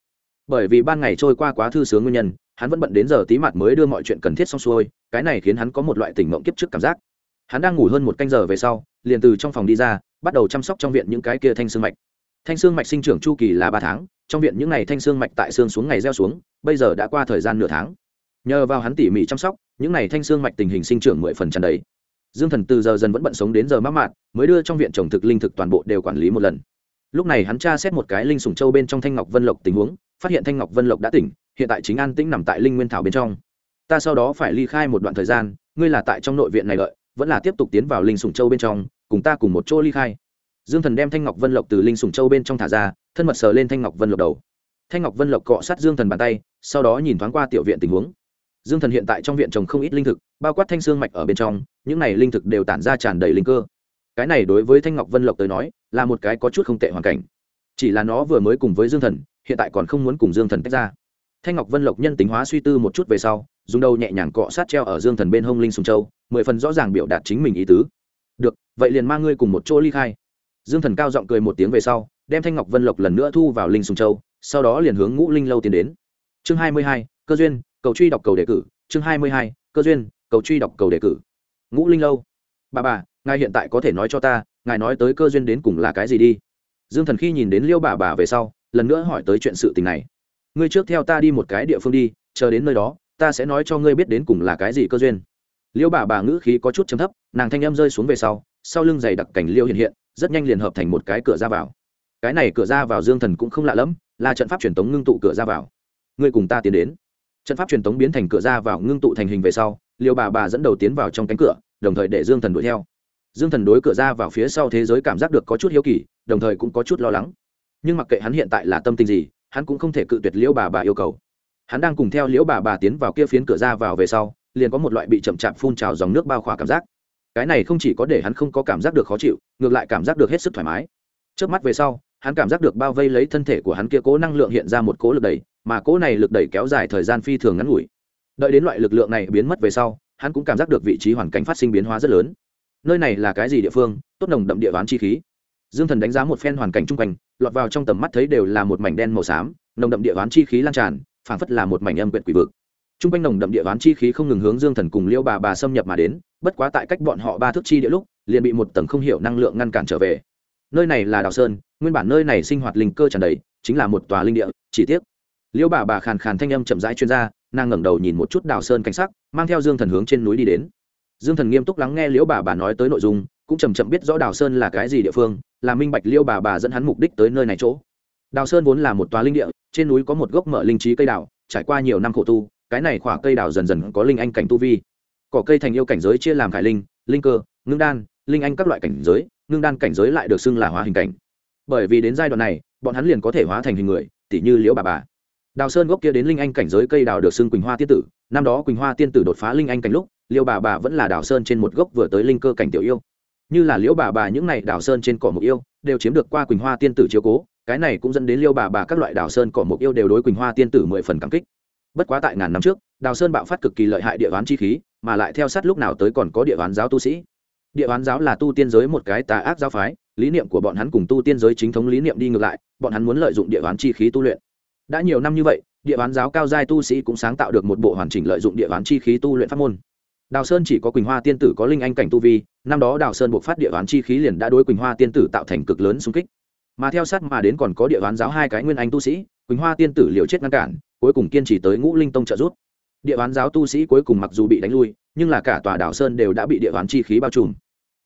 Bởi vì ban ngày trôi qua quá thư sướng nguyên nhân, hắn vẫn bận đến giờ tí mặt mới đưa mọi chuyện cần thiết xong xuôi, cái này khiến hắn có một loại tỉnh mộng kiếp trước cảm giác. Hắn đang ngủ hơn một canh giờ về sau, liền từ trong phòng đi ra, bắt đầu chăm sóc trong viện những cái kia thanh xương mạch thanh xương mạch sinh trưởng chu kỳ là ba tháng, trong viện những ngày thanh xương mạch tại xương xuống ngày gieo xuống, bây giờ đã qua thời gian nửa tháng. Nhờ vào hắn tỉ mỉ chăm sóc, những ngày thanh xương mạch tình hình sinh trưởng mười phần trần đấy dương thần từ giờ dần vẫn bận sống đến giờ mắc mạn mới đưa trong viện trồng thực linh thực toàn bộ đều quản lý một lần. Lúc này hắn tra xét một cái linh sùng châu bên trong thanh ngọc vân lộc tình huống, phát hiện thanh ngọc vân lộc đã tỉnh, hiện tại chính an tĩnh nằm tại linh nguyên thảo bên trong. Ta sau đó phải ly khai một đoạn thời gian, ngươi là tại trong nội viện này lợi vẫn là tiếp tục tiến vào linh sùng châu bên trong, cùng ta cùng một chỗ ly khai dương thần đem thanh ngọc vân lộc từ linh sùng châu bên trong thả ra, thân mật sờ lên thanh ngọc vân lộc đầu. Thanh ngọc vân lộc cọ sát dương thần bàn tay, sau đó nhìn thoáng qua tiểu viện tình huống. Dương thần hiện tại trong viện trồng không ít linh thực, bao quát thanh xương mạch ở bên trong, những này linh thực đều tản ra tràn đầy linh cơ. Cái này đối với thanh ngọc vân lộc tới nói, là một cái có chút không tệ hoàn cảnh. Chỉ là nó vừa mới cùng với dương thần, hiện tại còn không muốn cùng dương thần tách ra. Thanh ngọc vân lộc nhân tính hóa suy tư một chút về sau, dùng đầu nhẹ nhàng cọ sát treo ở dương thần bên hông linh sùng châu, mười phần rõ ràng biểu đạt chính mình ý tứ. Được, vậy liền mang ngươi cùng một chỗ ly khai dương thần cao giọng cười một tiếng về sau, đem thanh ngọc vân lộc lần nữa thu vào linh sùng châu, sau đó liền hướng ngũ linh lâu tiến đến. Chương hai mươi hai, cơ duyên, cầu truy đọc cầu đề cử. Chương hai mươi hai, cơ duyên, cầu truy đọc cầu đề cử. Ngũ linh lâu. Bà bà, ngài hiện tại có thể nói cho ta, ngài nói tới cơ duyên đến cùng là cái gì đi? Dương thần khi nhìn đến liêu bà bà về sau, lần nữa hỏi tới chuyện sự tình này. Ngươi trước theo ta đi một cái địa phương đi, chờ đến nơi đó, ta sẽ nói cho ngươi biết đến cùng là cái gì cơ duyên. Liêu bà bà ngữ khí có chút chấm thấp, nàng thanh âm rơi xuống về sau sau lưng dày đặc cảnh liêu hiện hiện rất nhanh liền hợp thành một cái cửa ra vào. Cái này cửa ra vào dương thần cũng không lạ lẫm, là trận pháp truyền tống ngưng tụ cửa ra vào. Ngươi cùng ta tiến đến. Trận pháp truyền tống biến thành cửa ra vào ngưng tụ thành hình về sau liều bà bà dẫn đầu tiến vào trong cánh cửa, đồng thời để dương thần đuổi theo. Dương thần đối cửa ra vào phía sau thế giới cảm giác được có chút hiếu kỳ, đồng thời cũng có chút lo lắng. Nhưng mặc kệ hắn hiện tại là tâm tình gì, hắn cũng không thể cự tuyệt liễu bà bà yêu cầu. Hắn đang cùng theo liễu bà bà tiến vào kia phiến cửa ra vào về sau, liền có một loại bị chậm chạp phun trào dòng nước bao khỏa cảm giác cái này không chỉ có để hắn không có cảm giác được khó chịu, ngược lại cảm giác được hết sức thoải mái. Trước mắt về sau, hắn cảm giác được bao vây lấy thân thể của hắn kia cố năng lượng hiện ra một cố lực đẩy, mà cố này lực đẩy kéo dài thời gian phi thường ngắn ngủi. Đợi đến loại lực lượng này biến mất về sau, hắn cũng cảm giác được vị trí hoàn cảnh phát sinh biến hóa rất lớn. Nơi này là cái gì địa phương? Tốt nồng đậm địa ván chi khí. Dương thần đánh giá một phen hoàn cảnh chung quanh, lọt vào trong tầm mắt thấy đều là một mảnh đen màu xám, nồng đậm địa ván chi khí lan tràn, phảng phất là một mảnh âm quyện quỷ vực. Chung quanh nồng đậm địa ván chi khí không ngừng hướng dương thần cùng liêu bà bà xâm nhập mà đến bất quá tại cách bọn họ ba thước chi địa lúc, liền bị một tầng không hiểu năng lượng ngăn cản trở về. Nơi này là đào sơn, nguyên bản nơi này sinh hoạt linh cơ tràn đầy, chính là một tòa linh địa, chỉ tiếc. Liêu bà bà khàn khàn thanh âm chậm rãi chuyên gia nàng ngẩng đầu nhìn một chút đào sơn cảnh sắc, mang theo dương thần hướng trên núi đi đến. Dương thần nghiêm túc lắng nghe liễu bà bà nói tới nội dung, cũng chầm chậm biết rõ đào sơn là cái gì địa phương, là minh bạch Liêu bà bà dẫn hắn mục đích tới nơi này chỗ. Đào sơn vốn là một tòa linh địa, trên núi có một gốc mở linh trí cây đào, trải qua nhiều năm khổ tu, cái này khỏa cây đào dần dần có linh anh cảnh tu vi cỏ cây thành yêu cảnh giới chia làm khải linh linh cơ, ngưng đan, linh anh các loại cảnh giới, ngưng đan cảnh giới lại được xưng là hóa hình cảnh. Bởi vì đến giai đoạn này, bọn hắn liền có thể hóa thành hình người tỷ như liễu bà bà. Đào sơn gốc kia đến linh anh cảnh giới cây đào được xưng quỳnh hoa tiên tử, năm đó quỳnh hoa tiên tử đột phá linh anh cảnh lúc, liễu bà bà vẫn là đào sơn trên một gốc vừa tới linh cơ cảnh tiểu yêu. Như là liễu bà bà những này đào sơn trên cỏ mục yêu, đều chiếm được qua quỳnh hoa tiên tử chiếu cố, cái này cũng dẫn đến liêu bà bà các loại đào sơn cỏ mục yêu đều đối quỳnh hoa tiên tử mười phần cảm kích. Bất quá tại ngàn năm trước, đào sơn bạo phát cực kỳ lợi hại địa ván chi khí mà lại theo sát lúc nào tới còn có địa ván giáo tu sĩ. Địa ván giáo là tu tiên giới một cái tà ác giáo phái, lý niệm của bọn hắn cùng tu tiên giới chính thống lý niệm đi ngược lại, bọn hắn muốn lợi dụng địa ván chi khí tu luyện. Đã nhiều năm như vậy, địa ván giáo cao giai tu sĩ cũng sáng tạo được một bộ hoàn chỉnh lợi dụng địa ván chi khí tu luyện pháp môn. Đào sơn chỉ có quỳnh hoa tiên tử có linh anh cảnh tu vi, năm đó đào sơn buộc phát địa ván chi khí liền đã đối quỳnh hoa tiên tử tạo thành cực lớn xung kích. Mà theo sát mà đến còn có địa ván giáo hai cái nguyên anh tu sĩ, quỳnh hoa tiên tử liều chết ngăn cản, cuối cùng kiên trì tới ngũ linh tông trợ giúp địa ván giáo tu sĩ cuối cùng mặc dù bị đánh lui, nhưng là cả tòa đào sơn đều đã bị địa ván chi khí bao trùm.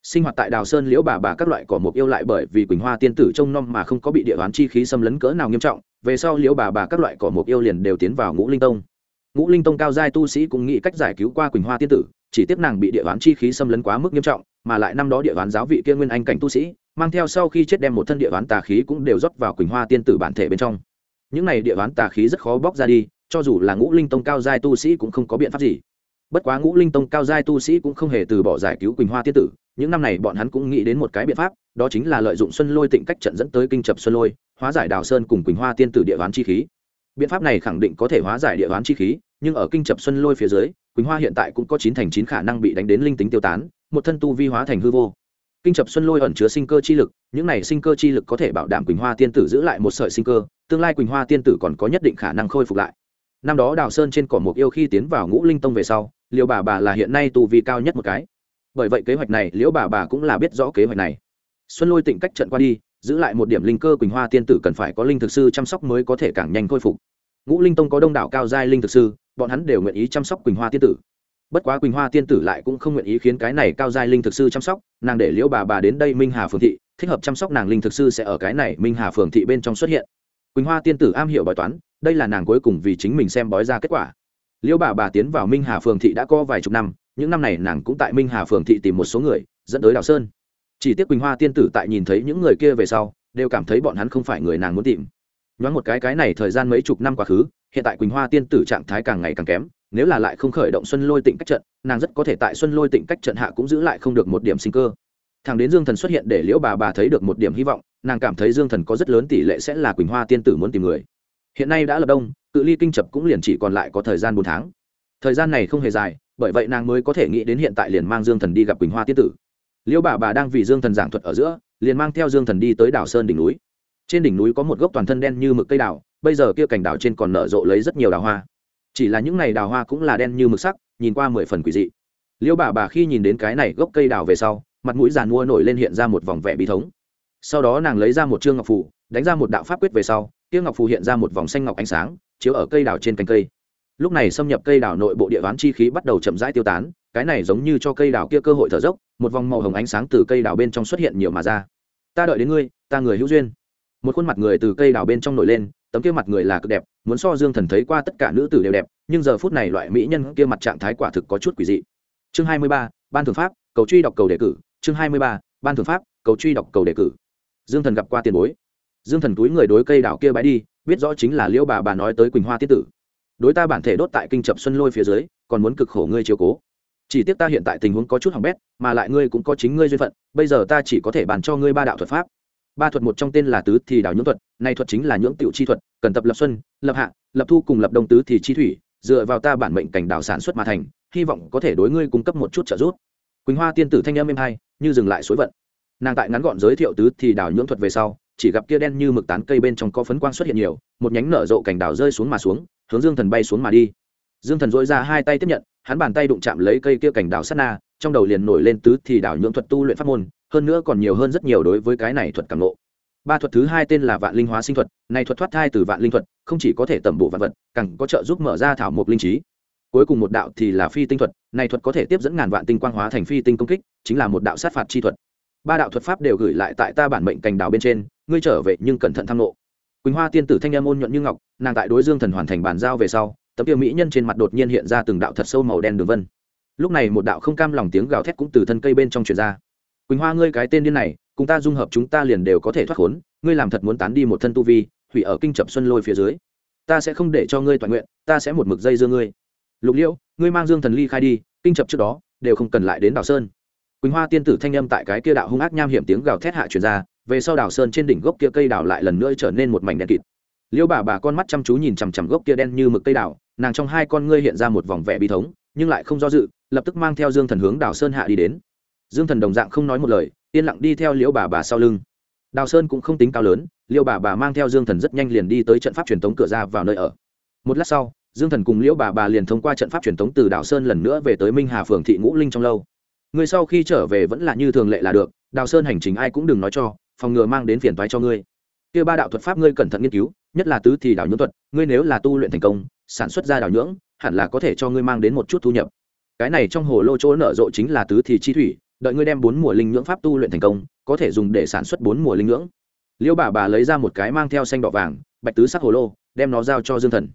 Sinh hoạt tại đào sơn liễu bà bà các loại cỏ mục yêu lại bởi vì quỳnh hoa tiên tử trông nom mà không có bị địa ván chi khí xâm lấn cỡ nào nghiêm trọng, về sau liễu bà bà các loại cỏ mục yêu liền đều tiến vào ngũ linh tông. Ngũ linh tông cao giai tu sĩ cũng nghĩ cách giải cứu qua quỳnh hoa tiên tử, chỉ tiếp nàng bị địa ván chi khí xâm lấn quá mức nghiêm trọng, mà lại năm đó địa ván giáo vị kia nguyên anh cảnh tu sĩ, mang theo sau khi chết đem một thân địa ván tà khí cũng đều rót vào quỳnh hoa tiên tử bản thể bên trong. Những này địa ván tà khí rất khó bóc ra đi cho dù là ngũ linh tông cao giai tu sĩ cũng không có biện pháp gì. Bất quá ngũ linh tông cao giai tu sĩ cũng không hề từ bỏ giải cứu quỳnh hoa tiên tử, những năm này bọn hắn cũng nghĩ đến một cái biện pháp, đó chính là lợi dụng xuân lôi tịnh cách trận dẫn tới kinh chập xuân lôi, hóa giải đào sơn cùng quỳnh hoa tiên tử địa hoán chi khí. Biện pháp này khẳng định có thể hóa giải địa hoán chi khí, nhưng ở kinh chập xuân lôi phía dưới, quỳnh hoa hiện tại cũng có chín thành chín khả năng bị đánh đến linh tính tiêu tán, một thân tu vi hóa thành hư vô. Kinh chập xuân lôi ẩn chứa sinh cơ chi lực, những này sinh cơ chi lực có thể bảo đảm quỳnh hoa tiên tử giữ lại một sợi sinh cơ, tương lai quỳnh hoa tiên tử còn có nhất định khả năng khôi phục lại năm đó đào sơn trên cỏ mục yêu khi tiến vào ngũ linh tông về sau, liễu bà bà là hiện nay tu vi cao nhất một cái. Bởi vậy kế hoạch này, liễu bà bà cũng là biết rõ kế hoạch này. Xuân lôi tịnh cách trận qua đi, giữ lại một điểm linh cơ quỳnh hoa tiên tử cần phải có linh thực sư chăm sóc mới có thể càng nhanh khôi phục. Ngũ linh tông có đông đảo cao giai linh thực sư, bọn hắn đều nguyện ý chăm sóc quỳnh hoa tiên tử. Bất quá quỳnh hoa tiên tử lại cũng không nguyện ý khiến cái này cao giai linh thực sư chăm sóc, nàng để liễu bà bà đến đây minh hà phường thị, thích hợp chăm sóc nàng linh thực sư sẽ ở cái này minh hà phường thị bên trong xuất hiện quỳnh hoa tiên tử am hiểu bài toán, đây là nàng cuối cùng vì chính mình xem bói ra kết quả. Liễu bà bà tiến vào minh hà phường thị đã có vài chục năm, những năm này nàng cũng tại minh hà phường thị tìm một số người, dẫn tới đào sơn. Chỉ tiếc quỳnh hoa tiên tử tại nhìn thấy những người kia về sau, đều cảm thấy bọn hắn không phải người nàng muốn tìm. Nhoáng một cái cái này thời gian mấy chục năm quá khứ, hiện tại quỳnh hoa tiên tử trạng thái càng ngày càng kém, nếu là lại không khởi động xuân lôi tịnh cách trận, nàng rất có thể tại xuân lôi tịnh cách trận hạ cũng giữ lại không được một điểm sinh cơ thằng đến dương thần xuất hiện để liễu bà bà thấy được một điểm hy vọng, nàng cảm thấy dương thần có rất lớn tỷ lệ sẽ là quỳnh hoa tiên tử muốn tìm người. Hiện nay đã lập đông, cự ly kinh chập cũng liền chỉ còn lại có thời gian bốn tháng. Thời gian này không hề dài, bởi vậy nàng mới có thể nghĩ đến hiện tại liền mang dương thần đi gặp quỳnh hoa tiên tử. Liễu bà bà đang vì dương thần giảng thuật ở giữa, liền mang theo dương thần đi tới đảo sơn đỉnh núi. Trên đỉnh núi có một gốc toàn thân đen như mực cây đào, bây giờ kia cành đào trên còn nở rộ lấy rất nhiều đào hoa. Chỉ là những này đào hoa cũng là đen như mực sắc, nhìn qua mười phần quỷ dị. Liễu bà bà khi nhìn đến cái này gốc cây đào về sau mặt mũi giàn mua nổi lên hiện ra một vòng vẻ bí thống. Sau đó nàng lấy ra một chương ngọc phù, đánh ra một đạo pháp quyết về sau tiêu ngọc phù hiện ra một vòng xanh ngọc ánh sáng, chiếu ở cây đào trên cành cây. Lúc này xâm nhập cây đào nội bộ địa ván chi khí bắt đầu chậm rãi tiêu tán, cái này giống như cho cây đào kia cơ hội thở dốc, một vòng màu hồng ánh sáng từ cây đào bên trong xuất hiện nhiều mà ra. Ta đợi đến ngươi, ta người hữu duyên. Một khuôn mặt người từ cây đào bên trong nổi lên, tấm kia mặt người là cực đẹp, muốn so dương thần thấy qua tất cả nữ tử đều đẹp, nhưng giờ phút này loại mỹ nhân kia mặt trạng thái quả thực có chút quỷ dị. Chương hai mươi ba, ban thượng pháp, cầu truy đọc cầu đề cử chương hai mươi ba, ban thường pháp, cầu truy đọc, cầu đề cử. Dương thần gặp qua tiền bối. Dương thần túi người đối cây đào kia bãi đi, biết rõ chính là liễu bà bà nói tới quỳnh hoa tiết tử. Đối ta bản thể đốt tại kinh chập xuân lôi phía dưới, còn muốn cực khổ ngươi chiếu cố. Chỉ tiếc ta hiện tại tình huống có chút hỏng bét, mà lại ngươi cũng có chính ngươi duyên phận, bây giờ ta chỉ có thể bàn cho ngươi ba đạo thuật pháp. Ba thuật một trong tên là tứ thì đảo nhưỡng thuật, nay thuật chính là nhưỡng tiểu chi thuật, cần tập lập xuân, lập hạ, lập thu cùng lập đông tứ thì chi thủy, dựa vào ta bản mệnh cảnh đảo sản xuất mà thành, hy vọng có thể đối ngươi cung cấp một chút trợ giúp. Quỳnh hoa tiên tử thanh âm êm hai như dừng lại suối vận. Nàng tại ngắn gọn giới thiệu tứ thì đào nhưỡng thuật về sau, chỉ gặp kia đen như mực tán cây bên trong có phấn quang xuất hiện nhiều, một nhánh nở rộ cảnh đảo rơi xuống mà xuống, hướng dương thần bay xuống mà đi. Dương thần dội ra hai tay tiếp nhận, hắn bàn tay đụng chạm lấy cây kia cảnh đảo sát na, trong đầu liền nổi lên tứ thì đào nhưỡng thuật tu luyện pháp môn, hơn nữa còn nhiều hơn rất nhiều đối với cái này thuật cảm nộ ba thuật thứ hai tên là vạn linh hóa sinh thuật này thuật thoát thai từ vạn linh thuật, không chỉ có thể tẩm bổ vạn vật, càng có trợ giúp mở ra thảo mộc linh trí cuối cùng một đạo thì là phi tinh thuật, này thuật có thể tiếp dẫn ngàn vạn tinh quang hóa thành phi tinh công kích, chính là một đạo sát phạt chi thuật. Ba đạo thuật pháp đều gửi lại tại ta bản mệnh cành đào bên trên, ngươi trở về nhưng cẩn thận tham lộ quỳnh hoa tiên tử thanh em ôn nhuận như ngọc, nàng tại đối dương thần hoàn thành bàn giao về sau, tấm tiêu mỹ nhân trên mặt đột nhiên hiện ra từng đạo thật sâu màu đen đường vân. Lúc này một đạo không cam lòng tiếng gào thét cũng từ thân cây bên trong truyền ra. Quỳnh hoa, ngươi cái tên điên này, cùng ta dung hợp chúng ta liền đều có thể thoát khốn, ngươi làm thật muốn tán đi một thân tu vi, hủy ở kinh chập xuân lôi phía dưới. Ta sẽ không để cho ngươi toàn nguyện, ta sẽ một mực dây dưa ngươi lục liễu, ngươi mang dương thần ly khai đi, kinh chập trước đó, đều không cần lại đến đảo sơn. Quỳnh hoa tiên tử thanh âm tại cái kia đạo hung ác nham hiểm tiếng gào thét hạ truyền ra, về sau đảo sơn trên đỉnh gốc kia cây đảo lại lần nữa trở nên một mảnh đen kịt. Liễu bà bà con mắt chăm chú nhìn chằm chằm gốc kia đen như mực cây đảo nàng trong hai con ngươi hiện ra một vòng vẻ bi thống, nhưng lại không do dự, lập tức mang theo dương thần hướng đảo sơn hạ đi đến. Dương thần đồng dạng không nói một lời, yên lặng đi theo liễu bà bà sau lưng. Đào sơn cũng không tính cao lớn, liễu bà bà mang theo dương thần rất nhanh liền đi tới trận pháp truyền thống cửa ra vào nơi ở. Một lát sau dương thần cùng liễu bà bà liền thông qua trận pháp truyền thống từ Đảo sơn lần nữa về tới minh hà phường thị ngũ linh trong lâu. Người sau khi trở về vẫn là như thường lệ là được đào sơn hành trình ai cũng đừng nói cho, phòng ngừa mang đến phiền toái cho ngươi. Kia ba đạo thuật pháp ngươi cẩn thận nghiên cứu, nhất là tứ thì đảo nhưỡng thuật, ngươi nếu là tu luyện thành công, sản xuất ra đảo nhưỡng, hẳn là có thể cho ngươi mang đến một chút thu nhập. Cái này trong hồ lô chỗ nở rộ chính là tứ thì chi thủy, đợi ngươi đem bốn mùa linh nhưỡng pháp tu luyện thành công, có thể dùng để sản xuất bốn mùa linh nhưỡng. Liêu bà bà lấy ra một cái mang theo xanh đỏ vàng, bạch tứ sắc hồ lô, đem nó giao cho dương thần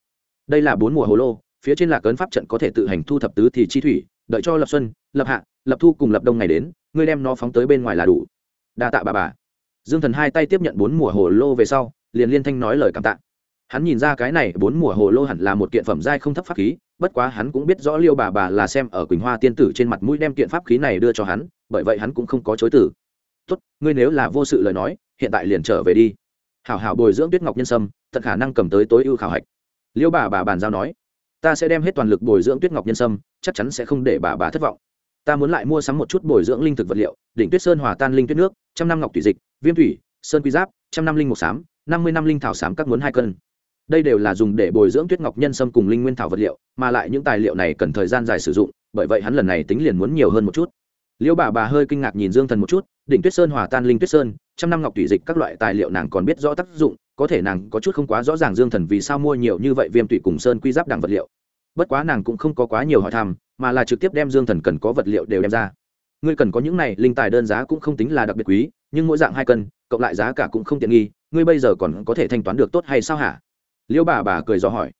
đây là bốn mùa hồ lô, phía trên là cấn pháp trận có thể tự hành thu thập tứ thì chi thủy, đợi cho lập xuân, lập hạ, lập thu cùng lập đông ngày đến, ngươi đem nó phóng tới bên ngoài là đủ. Đa tạ bà bà. Dương thần hai tay tiếp nhận bốn mùa hồ lô về sau, liền liên thanh nói lời cảm tạ. Hắn nhìn ra cái này bốn mùa hồ lô hẳn là một kiện phẩm giai không thấp pháp khí, bất quá hắn cũng biết rõ liêu bà bà là xem ở quỳnh hoa tiên tử trên mặt mũi đem kiện pháp khí này đưa cho hắn, bởi vậy hắn cũng không có chối tử tốt, ngươi nếu là vô sự lời nói, hiện tại liền trở về đi. Hảo hảo bồi dưỡng tuyết ngọc nhân sâm, tận khả năng cầm tới tối ưu khảo hạch liêu bà bà bàn giao nói, ta sẽ đem hết toàn lực bồi dưỡng tuyết ngọc nhân sâm, chắc chắn sẽ không để bà bà thất vọng. Ta muốn lại mua sắm một chút bồi dưỡng linh thực vật liệu, đỉnh tuyết sơn hòa tan linh tuyết nước, trăm năm ngọc thủy dịch, viêm thủy, sơn quy giáp, trăm năm linh một xám năm mươi năm linh thảo xám các muốn hai cân. Đây đều là dùng để bồi dưỡng tuyết ngọc nhân sâm cùng linh nguyên thảo vật liệu, mà lại những tài liệu này cần thời gian dài sử dụng, bởi vậy hắn lần này tính liền muốn nhiều hơn một chút. Liêu bà bà hơi kinh ngạc nhìn dương thần một chút, đỉnh tuyết sơn hòa tan linh tuyết sơn, trăm năm ngọc thủy dịch các loại tài liệu nàng còn biết rõ tác dụng có thể nàng có chút không quá rõ ràng dương thần vì sao mua nhiều như vậy viêm tụy cùng sơn quy giáp đẳng vật liệu. Bất quá nàng cũng không có quá nhiều hỏi thăm, mà là trực tiếp đem dương thần cần có vật liệu đều đem ra. Ngươi cần có những này, linh tài đơn giá cũng không tính là đặc biệt quý, nhưng mỗi dạng hai cân, cộng lại giá cả cũng không tiện nghi, ngươi bây giờ còn có thể thanh toán được tốt hay sao hả? Liêu bà bà cười dò hỏi.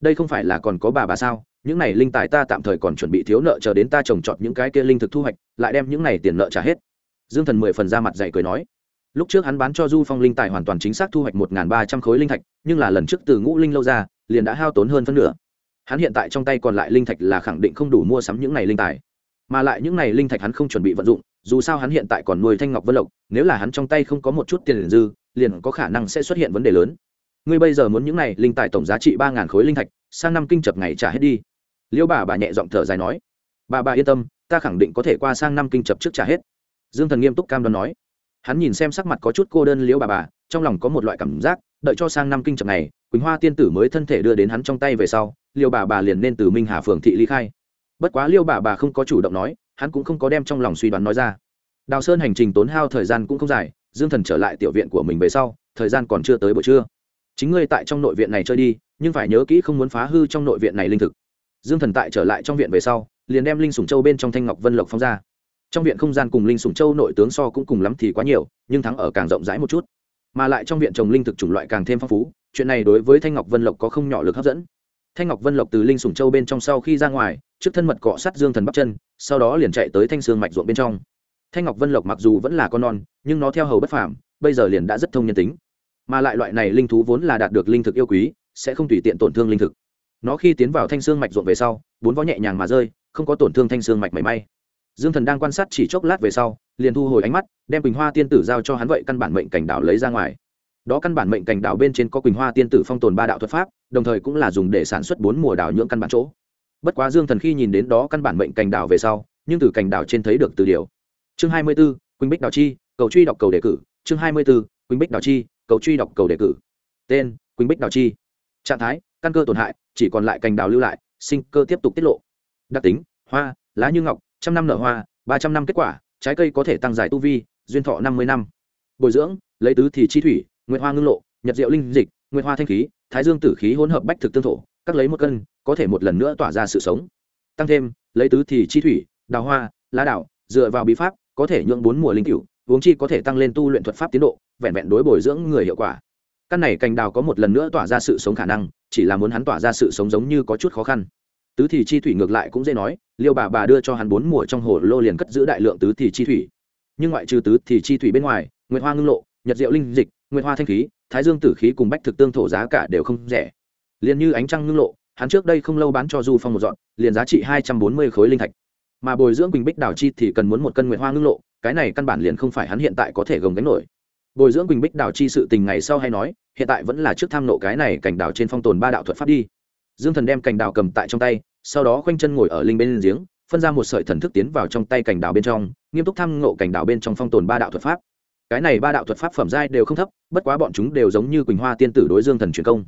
Đây không phải là còn có bà bà sao? Những này linh tài ta tạm thời còn chuẩn bị thiếu nợ chờ đến ta trồng trọt những cái kia linh thực thu hoạch, lại đem những này tiền nợ trả hết. Dương thần mười phần ra mặt dạy cười nói lúc trước hắn bán cho du phong linh tài hoàn toàn chính xác thu hoạch một ba trăm khối linh thạch, nhưng là lần trước từ ngũ linh lâu ra, liền đã hao tốn hơn phân nửa. Hắn hiện tại trong tay còn lại linh thạch là khẳng định không đủ mua sắm những này linh tài. Mà lại những này linh thạch hắn không chuẩn bị vận dụng, dù sao hắn hiện tại còn nuôi thanh ngọc vân lộc, nếu là hắn trong tay không có một chút tiền dư, liền có khả năng sẽ xuất hiện vấn đề lớn. Ngươi bây giờ muốn những này linh tài tổng giá trị ba ngàn khối linh thạch, sang năm kinh chập ngày trả hết đi. Liêu bà bà nhẹ giọng thở dài nói. Bà bà yên tâm, ta khẳng định có thể qua sang năm kinh chập trước trả hết. Dương thần nghiêm túc cam đoan nói hắn nhìn xem sắc mặt có chút cô đơn liễu bà bà, trong lòng có một loại cảm giác, đợi cho sang năm kinh chập này, quỳnh hoa tiên tử mới thân thể đưa đến hắn trong tay về sau liêu bà bà liền nên từ minh hà phường thị ly khai. Bất quá liêu bà bà không có chủ động nói, hắn cũng không có đem trong lòng suy đoán nói ra. Đào sơn hành trình tốn hao thời gian cũng không dài, dương thần trở lại tiểu viện của mình về sau, thời gian còn chưa tới buổi trưa. Chính ngươi tại trong nội viện này chơi đi, nhưng phải nhớ kỹ không muốn phá hư trong nội viện này linh thực. Dương thần tại trở lại trong viện về sau, liền đem linh sủng châu bên trong thanh ngọc vân lộc phong ra trong viện không gian cùng linh sủng châu nội tướng so cũng cùng lắm thì quá nhiều, nhưng thắng ở càng rộng rãi một chút. Mà lại trong viện trồng linh thực chủng loại càng thêm phong phú, chuyện này đối với thanh ngọc vân lộc có không nhỏ lực hấp dẫn. Thanh ngọc vân lộc từ linh sủng châu bên trong sau khi ra ngoài, trước thân mật cọ sát dương thần bắp chân, sau đó liền chạy tới thanh sương mạch ruộng bên trong. Thanh ngọc vân lộc mặc dù vẫn là con non, nhưng nó theo hầu bất phàm, bây giờ liền đã rất thông nhân tính. Mà lại loại này linh thú vốn là đạt được linh thực yêu quý, sẽ không tùy tiện tổn thương linh thực. Nó khi tiến vào thanh sương mạch ruộng về sau, bốn vó nhẹ nhàng mà rơi, không có tổn thương thanh sương mạch mảy may dương thần đang quan sát chỉ chốc lát về sau, liền thu hồi ánh mắt, đem quỳnh hoa tiên tử giao cho hắn vậy căn bản mệnh cảnh đảo lấy ra ngoài. Đó căn bản mệnh cảnh đảo bên trên có quỳnh hoa tiên tử phong tồn ba đạo thuật pháp, đồng thời cũng là dùng để sản xuất bốn mùa đảo nhưỡng căn bản chỗ. Bất quá dương thần khi nhìn đến đó căn bản mệnh cảnh đảo về sau, nhưng từ cảnh đảo trên thấy được từ điều. Chương hai mươi b ố quỳnh bích đảo chi, cầu truy đọc cầu đề cử. Chương hai mươi b ố quỳnh bích đảo chi, cầu truy đọc cầu đề cử. Tên, quỳnh bích đảo chi. Trạng thái, căn cơ tổn hại, chỉ còn lại cành đào lưu lại, sinh cơ tiếp tục tiết lộ. Đặc tính, hoa, lá như ngọc trăm năm nở hoa, ba trăm năm kết quả, trái cây có thể tăng dài tu vi, duyên thọ năm mươi năm. Bồi dưỡng, lấy tứ thì chi thủy, nguyệt hoa ngưng lộ, nhật diệu linh dịch, nguyệt hoa thanh khí, thái dương tử khí hỗn hợp bách thực tương thổ, các lấy một cân, có thể một lần nữa tỏa ra sự sống. Tăng thêm, lấy tứ thì chi thủy, đào hoa, lá đảo, dựa vào bí pháp, có thể nhượng bốn mùa linh cửu uống chi có thể tăng lên tu luyện thuật pháp tiến độ, vẹn vẹn đối bồi dưỡng người hiệu quả. Căn này cành đào có một lần nữa tỏa ra sự sống khả năng, chỉ là muốn hắn tỏa ra sự sống giống như có chút khó khăn tứ thì chi thủy ngược lại cũng dễ nói, liêu bà bà đưa cho hắn bốn mùa trong hồ lô liền cất giữ đại lượng tứ thì chi thủy. Nhưng ngoại trừ tứ thì chi thủy bên ngoài, nguyệt hoa ngưng lộ, nhật diệu linh dịch, nguyệt hoa thanh khí, thái dương tử khí cùng bách thực tương thổ giá cả đều không rẻ. Liền như ánh trăng ngưng lộ, hắn trước đây không lâu bán cho du phong một dọn, liền giá trị hai trăm bốn mươi khối linh thạch. Mà bồi dưỡng quỳnh bích đào chi thì cần muốn một cân nguyệt hoa ngưng lộ, cái này căn bản liền không phải hắn hiện tại có thể gồng gánh nổi. Bồi dưỡng quỳnh bích đào chi sự tình ngày sau hay nói, hiện tại vẫn là trước tham nộ cái này cảnh đào trên phong tồn ba đạo thuật pháp đi dương thần đem cành đào cầm tại trong tay, sau đó khoanh chân ngồi ở linh bên giếng, phân ra một sợi thần thức tiến vào trong tay cành đào bên trong, nghiêm túc tham ngộ cành đào bên trong phong tồn ba đạo thuật pháp. Cái này ba đạo thuật pháp phẩm giai đều không thấp, bất quá bọn chúng đều giống như quỳnh hoa tiên tử đối dương thần truyền công.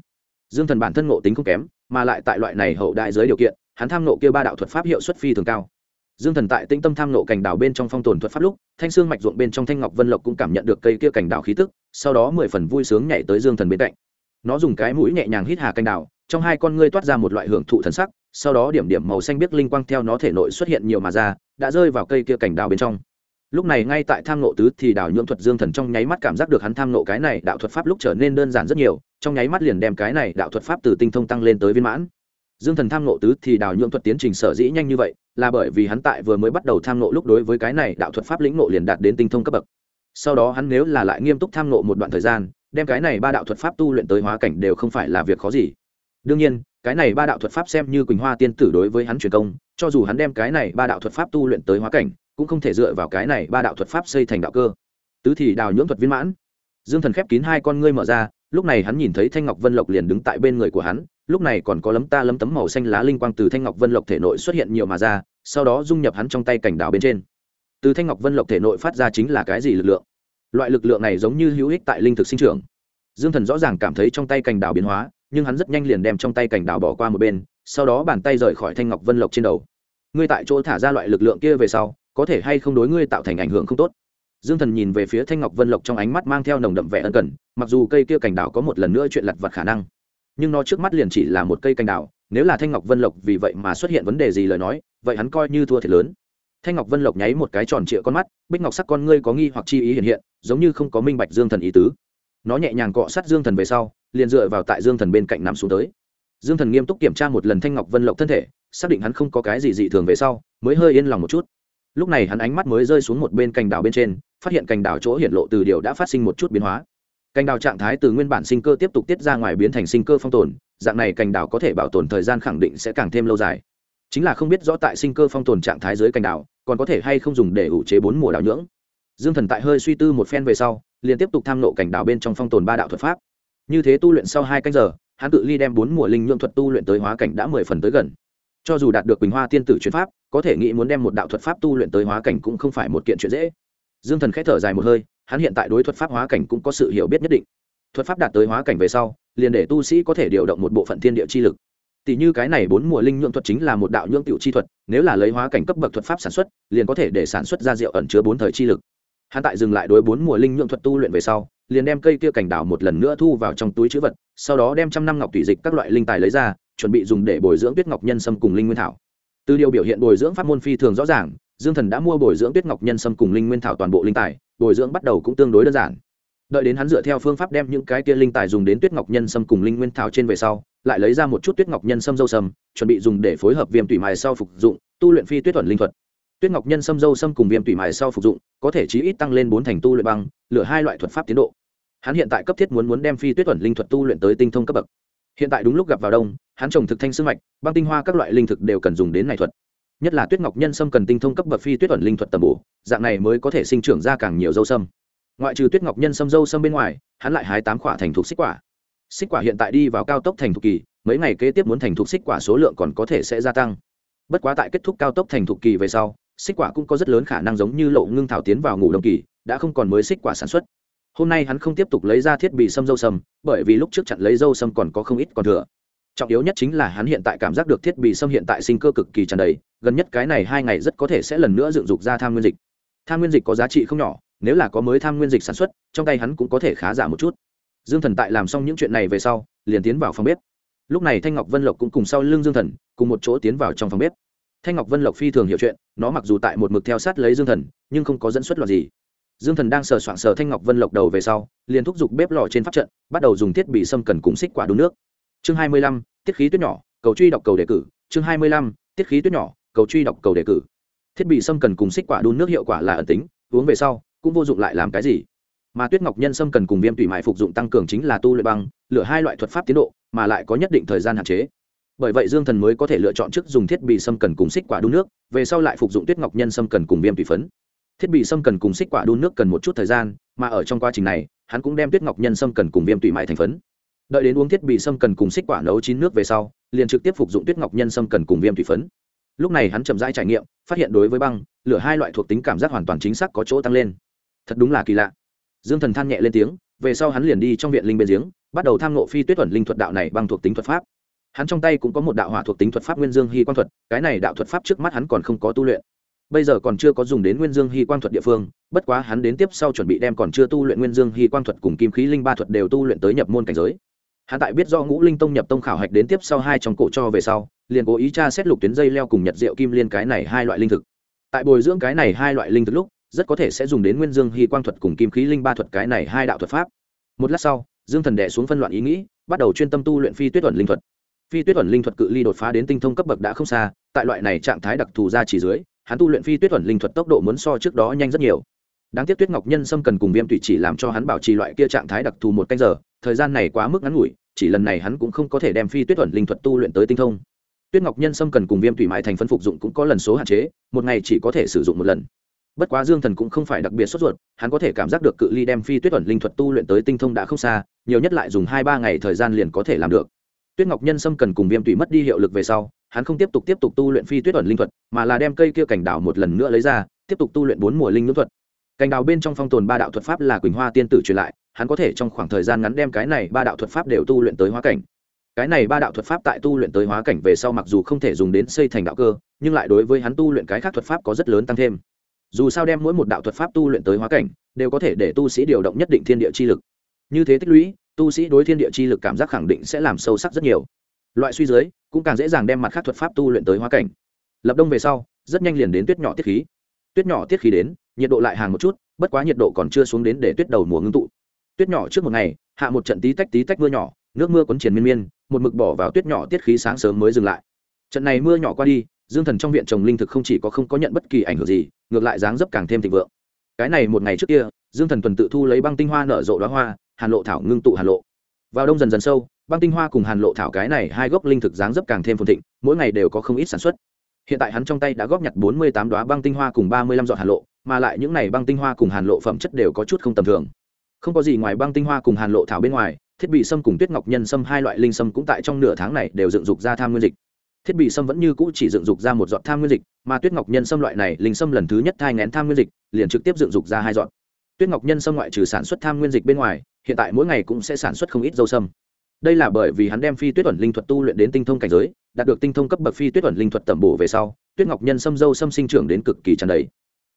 Dương thần bản thân ngộ tính không kém, mà lại tại loại này hậu đại giới điều kiện, hắn tham ngộ kia ba đạo thuật pháp hiệu suất phi thường cao. Dương thần tại tĩnh tâm tham ngộ cành đào bên trong phong tồn thuật pháp lúc, thanh xương mạch ruộng bên trong thanh ngọc vân lộc cũng cảm nhận được cây kia cành đào khí tức, sau đó mười phần vui sướng nhảy tới dương thần bên cạnh. Nó dùng cái mũi nhẹ nhàng hít hà cành đào trong hai con ngươi toát ra một loại hưởng thụ thần sắc, sau đó điểm điểm màu xanh biếc linh quang theo nó thể nội xuất hiện nhiều mà ra, đã rơi vào cây kia cảnh đào bên trong. Lúc này ngay tại tham nộ tứ thì đào nhuộm thuật dương thần trong nháy mắt cảm giác được hắn tham nộ cái này đạo thuật pháp lúc trở nên đơn giản rất nhiều, trong nháy mắt liền đem cái này đạo thuật pháp từ tinh thông tăng lên tới viên mãn. Dương thần tham nộ tứ thì đào nhuộm thuật tiến trình sở dĩ nhanh như vậy, là bởi vì hắn tại vừa mới bắt đầu tham nộ lúc đối với cái này đạo thuật pháp lĩnh nộ liền đạt đến tinh thông cấp bậc. Sau đó hắn nếu là lại nghiêm túc tham nộ một đoạn thời gian, đem cái này ba đạo thuật pháp tu luyện tới hóa cảnh đều không phải là việc khó gì đương nhiên, cái này ba đạo thuật pháp xem như quỳnh hoa tiên tử đối với hắn truyền công, cho dù hắn đem cái này ba đạo thuật pháp tu luyện tới hóa cảnh, cũng không thể dựa vào cái này ba đạo thuật pháp xây thành đạo cơ. Tứ thì đào nhưỡng thuật viên mãn. Dương thần khép kín hai con ngươi mở ra, lúc này hắn nhìn thấy thanh ngọc vân lộc liền đứng tại bên người của hắn, lúc này còn có lấm ta lấm tấm màu xanh lá linh quang từ thanh ngọc vân lộc thể nội xuất hiện nhiều mà ra, sau đó dung nhập hắn trong tay cảnh đào bên trên. Từ thanh ngọc vân lộc thể nội phát ra chính là cái gì lực lượng? Loại lực lượng này giống như hữu ích tại linh thực sinh trưởng. Dương thần rõ ràng cảm thấy trong tay cành đào biến hóa nhưng hắn rất nhanh liền đem trong tay cảnh đào bỏ qua một bên, sau đó bàn tay rời khỏi thanh ngọc vân lộc trên đầu. Ngươi tại chỗ thả ra loại lực lượng kia về sau, có thể hay không đối ngươi tạo thành ảnh hưởng không tốt? Dương thần nhìn về phía thanh ngọc vân lộc trong ánh mắt mang theo nồng đậm vẻ ân cần, mặc dù cây kia cành đào có một lần nữa chuyện lặt vặt khả năng, nhưng nó trước mắt liền chỉ là một cây cành đào nếu là thanh ngọc vân lộc vì vậy mà xuất hiện vấn đề gì lời nói, vậy hắn coi như thua thiệt lớn. Thanh ngọc vân lộc nháy một cái tròn trịa con mắt, bích ngọc sắc con ngươi có nghi hoặc chi ý hiện hiện, giống như không có minh bạch dương thần ý tứ nó nhẹ nhàng cọ sát dương thần về sau, liền dựa vào tại dương thần bên cạnh nằm xuống tới. Dương thần nghiêm túc kiểm tra một lần thanh ngọc vân lộc thân thể, xác định hắn không có cái gì dị thường về sau, mới hơi yên lòng một chút. Lúc này hắn ánh mắt mới rơi xuống một bên cành đảo bên trên, phát hiện cành đảo chỗ hiện lộ từ điều đã phát sinh một chút biến hóa. Cành đảo trạng thái từ nguyên bản sinh cơ tiếp tục tiết ra ngoài biến thành sinh cơ phong tồn, dạng này cành đảo có thể bảo tồn thời gian khẳng định sẽ càng thêm lâu dài. Chính là không biết rõ tại sinh cơ phong tồn trạng thái dưới cành đảo, còn có thể hay không dùng để ủ chế bốn mùa đảo nhưỡng. Dương thần tại hơi suy tư một phen về sau liền tiếp tục tham nộ cảnh đảo bên trong phong tồn ba đạo thuật pháp. Như thế tu luyện sau hai canh giờ, hắn tự ly đem bốn mùa linh nhượng thuật tu luyện tới hóa cảnh đã mười phần tới gần. Cho dù đạt được quỳnh hoa tiên tử chuyên pháp, có thể nghĩ muốn đem một đạo thuật pháp tu luyện tới hóa cảnh cũng không phải một kiện chuyện dễ. Dương thần k h ẽ thở dài một hơi, hắn hiện tại đối thuật pháp hóa cảnh cũng có sự hiểu biết nhất định. Thuật pháp đạt tới hóa cảnh về sau, liền để tu sĩ có thể điều động một bộ phận thiên địa chi lực. Tỷ như cái này bốn mùa linh nhượng thuật chính là một đạo nhượng tiểu chi thuật, nếu là lấy hóa cảnh cấp bậc thuật pháp sản xuất, liền có thể để sản xuất ra rượu ẩn chứa bốn thời chi lực hắn tại dừng lại đối bốn mùa linh nhượng thuật tu luyện về sau, liền đem cây kia cảnh đảo một lần nữa thu vào trong túi chữ vật, sau đó đem trăm năm ngọc thủy dịch các loại linh tài lấy ra, chuẩn bị dùng để bồi dưỡng tuyết ngọc nhân sâm cùng linh nguyên thảo. Từ điều biểu hiện bồi dưỡng pháp môn phi thường rõ ràng, dương thần đã mua bồi dưỡng tuyết ngọc nhân sâm cùng linh nguyên thảo toàn bộ linh tài, bồi dưỡng bắt đầu cũng tương đối đơn giản. Đợi đến hắn dựa theo phương pháp đem những cái kia linh tài dùng đến tuyết ngọc nhân sâm cùng linh nguyên thảo trên về sau, lại lấy ra một chút tuyết ngọc nhân sâm dâu sâm, chuẩn bị dùng để phối hợp viêm tủy mài sau phục dụng, tu luyện phi tuyết thuần linh thuật tuyết ngọc nhân sâm dâu sâm cùng viêm tủy mài sau phục dụng, có thể chí ít tăng lên bốn thành tu luyện băng lửa hai loại thuật pháp tiến độ. Hắn hiện tại cấp thiết muốn muốn đem phi tuyết thuần linh thuật tu luyện tới tinh thông cấp bậc. Hiện tại đúng lúc gặp vào đông, hắn trồng thực thanh sương mạch, băng tinh hoa các loại linh thực đều cần dùng đến này thuật. Nhất là tuyết ngọc nhân sâm cần tinh thông cấp bậc phi tuyết thuần linh thuật tầm bổ, dạng này mới có thể sinh trưởng ra càng nhiều dâu sâm ngoại trừ tuyết ngọc nhân sâm dâu sâm bên ngoài, hắn lại hái tám quả thành thục xích quả. Xích quả hiện tại đi vào cao tốc thành thục kỳ, mấy ngày kế tiếp muốn thành thục xích quả số lượng còn có thể sẽ gia tăng. Bất quá tại kết thúc cao tốc thành thục kỳ về sau xích quả cũng có rất lớn khả năng giống như lộ ngưng thảo tiến vào ngủ đồng kỳ, đã không còn mới xích quả sản xuất. Hôm nay hắn không tiếp tục lấy ra thiết bị xâm dâu sâm, bởi vì lúc trước chặn lấy dâu sâm còn có không ít còn thừa. Trọng yếu nhất chính là hắn hiện tại cảm giác được thiết bị xâm hiện tại sinh cơ cực kỳ tràn đầy, gần nhất cái này hai ngày rất có thể sẽ lần nữa dựng dục ra tham nguyên dịch. Tham nguyên dịch có giá trị không nhỏ, nếu là có mới tham nguyên dịch sản xuất, trong tay hắn cũng có thể khá giả một chút. Dương thần tại làm xong những chuyện này về sau, liền tiến vào phòng bếp. Lúc này thanh ngọc vân lộc cũng cùng sau lưng dương thần, cùng một chỗ tiến vào trong phòng bếp thanh ngọc vân lộc phi thường hiểu chuyện, nó mặc dù tại một mực theo sát lấy dương thần, nhưng không có dẫn xuất loạt gì. Dương thần đang sờ soạng sờ thanh ngọc vân lộc đầu về sau, liền thúc giục bếp lò trên pháp trận, bắt đầu dùng thiết bị xâm cần cùng xích quả đun nước. Chương hai mươi lăm, tiết khí tuyết nhỏ, cầu truy đọc cầu đề cử. Chương hai mươi lăm, tiết khí tuyết nhỏ, cầu truy đọc cầu đề cử. Thiết bị xâm cần cùng xích quả đun nước hiệu quả là ẩn tính, uống về sau, cũng vô dụng lại làm cái gì? Mà tuyết ngọc nhân xâm cần cùng viêm tủy mại phục dụng tăng cường chính là tu luyện băng lựa hai loại thuật pháp tiến độ, mà lại có nhất định thời gian hạn chế bởi vậy dương thần mới có thể lựa chọn trước dùng thiết bị xâm cần cùng xích quả đun nước, về sau lại phục dụng tuyết ngọc nhân xâm cần cùng viêm tủy phấn. Thiết bị xâm cần cùng xích quả đun nước cần một chút thời gian, mà ở trong quá trình này, hắn cũng đem tuyết ngọc nhân xâm cần cùng viêm tủy mại thành phấn. Đợi đến uống thiết bị xâm cần cùng xích quả nấu chín nước về sau, liền trực tiếp phục dụng tuyết ngọc nhân xâm cần cùng viêm tủy phấn. Lúc này hắn chậm rãi trải nghiệm, phát hiện đối với băng, lửa hai loại thuộc tính cảm giác hoàn toàn chính xác có chỗ tăng lên. Thật đúng là kỳ lạ. Dương thần than nhẹ lên tiếng, về sau hắn liền đi trong viện linh bên giếng, bắt đầu tham nộ phi tuyết thuần linh thuật đạo này bằng thuộc tính thuật pháp hắn trong tay cũng có một đạo hỏa thuộc tính thuật pháp nguyên dương hy quang thuật, cái này đạo thuật pháp trước mắt hắn còn không có tu luyện. Bây giờ còn chưa có dùng đến nguyên dương hy quang thuật địa phương, bất quá hắn đến tiếp sau chuẩn bị đem còn chưa tu luyện nguyên dương hy quang thuật cùng kim khí linh ba thuật đều tu luyện tới nhập môn cảnh giới. Hắn tại biết do ngũ linh tông nhập tông khảo hạch đến tiếp sau hai trong cổ cho về sau, liền cố ý tra xét lục tuyến dây leo cùng nhật diệu kim liên cái này hai loại linh thực. Tại bồi dưỡng cái này hai loại linh thực lúc, rất có thể sẽ dùng đến nguyên dương hy quang thuật cùng kim khí linh ba thuật cái này hai đạo thuật pháp. Một lát sau, dương thần đệ xuống phân loạn ý nghĩ, bắt đầu chuyên tâm tu luyện phi tuyết ẩn linh thuật phi tuyết ẩn linh thuật cự ly đột phá đến tinh thông cấp bậc đã không xa, tại loại này trạng thái đặc thù ra chỉ dưới, hắn tu luyện phi tuyết ẩn linh thuật tốc độ muốn so trước đó nhanh rất nhiều. Đáng tiếc tuyết ngọc nhân sâm cần cùng viêm tụy chỉ làm cho hắn bảo trì loại kia trạng thái đặc thù một canh giờ, thời gian này quá mức ngắn ngủi, chỉ lần này hắn cũng không có thể đem phi tuyết ẩn linh thuật tu luyện tới tinh thông. Tuyết ngọc nhân sâm cần cùng viêm thủy mãi thành phân phục dụng cũng có lần số hạn chế, một ngày chỉ có thể sử dụng một lần. Bất quá dương thần cũng không phải đặc biệt sốt ruột, hắn có thể cảm giác được cự ly đem phi tuyết ẩn linh thuật tu luyện tới tinh thông đã không xa, nhiều nhất lại dùng hai ba ngày thời gian liền có thể làm được tuyết ngọc nhân sâm cần cùng viêm thủy mất đi hiệu lực về sau, hắn không tiếp tục tiếp tục tu luyện phi tuyết ẩn linh thuật, mà là đem cây kia cảnh đảo một lần nữa lấy ra, tiếp tục tu luyện bốn mùa linh nữ thuật. Cành đào bên trong phong tồn ba đạo thuật pháp là quỳnh hoa tiên tử truyền lại, hắn có thể trong khoảng thời gian ngắn đem cái này ba đạo thuật pháp đều tu luyện tới hóa cảnh. Cái này ba đạo thuật pháp tại tu luyện tới hóa cảnh về sau mặc dù không thể dùng đến xây thành đạo cơ, nhưng lại đối với hắn tu luyện cái khác thuật pháp có rất lớn tăng thêm. Dù sao đem mỗi một đạo thuật pháp tu luyện tới hóa cảnh, đều có thể để tu sĩ điều động nhất định thiên địa chi lực. Như thế tích lũy tu sĩ đối thiên địa chi lực cảm giác khẳng định sẽ làm sâu sắc rất nhiều. Loại suy dưới, cũng càng dễ dàng đem mặt khác thuật pháp tu luyện tới hóa cảnh. Lập đông về sau, rất nhanh liền đến tuyết nhỏ tiết khí. Tuyết nhỏ tiết khí đến, nhiệt độ lại hàng một chút, bất quá nhiệt độ còn chưa xuống đến để tuyết đầu mùa ngưng tụ. Tuyết nhỏ trước một ngày, hạ một trận tí tách tí tách mưa nhỏ, nước mưa cuốn triển miên miên, một mực bỏ vào tuyết nhỏ tiết khí sáng sớm mới dừng lại. Trận này mưa nhỏ qua đi, dương thần trong viện trồng linh thực không chỉ có không có nhận bất kỳ ảnh hưởng gì, ngược lại dáng dấp càng thêm thịnh vượng. Cái này một ngày trước kia, dương thần tuần tự thu lấy băng tinh hoa nở rộ đoá hoa hàn lộ thảo ngưng tụ hàn lộ. Vào đông dần dần sâu, băng tinh hoa cùng hàn lộ thảo cái này hai gốc linh thực dáng dấp càng thêm phồn thịnh, mỗi ngày đều có không ít sản xuất. Hiện tại hắn trong tay đã góp nhặt bốn mươi tám đoá băng tinh hoa cùng ba mươi lăm giọt hàn lộ, mà lại những này băng tinh hoa cùng hàn lộ phẩm chất đều có chút không tầm thường. Không có gì ngoài băng tinh hoa cùng hàn lộ thảo bên ngoài, thiết bị sâm cùng tuyết ngọc nhân sâm hai loại linh sâm cũng tại trong nửa tháng này đều dựng dục ra tham nguyên dịch. Thiết bị sâm vẫn như cũ chỉ dựng dục ra một giọt tham nguyên dịch, mà tuyết ngọc nhân sâm loại này linh sâm lần thứ nhất thai ngén tham nguyên dịch, liền trực tiếp dựng dục ra hai giọt tuyết ngọc nhân sâm ngoại trừ sản xuất tham nguyên dịch bên ngoài, hiện tại mỗi ngày cũng sẽ sản xuất không ít dâu sâm. Đây là bởi vì hắn đem phi tuyết ẩn linh thuật tu luyện đến tinh thông cảnh giới, đạt được tinh thông cấp bậc phi tuyết ẩn linh thuật tẩm bổ về sau, tuyết ngọc nhân sâm dâu sâm sinh trưởng đến cực kỳ tràn đầy.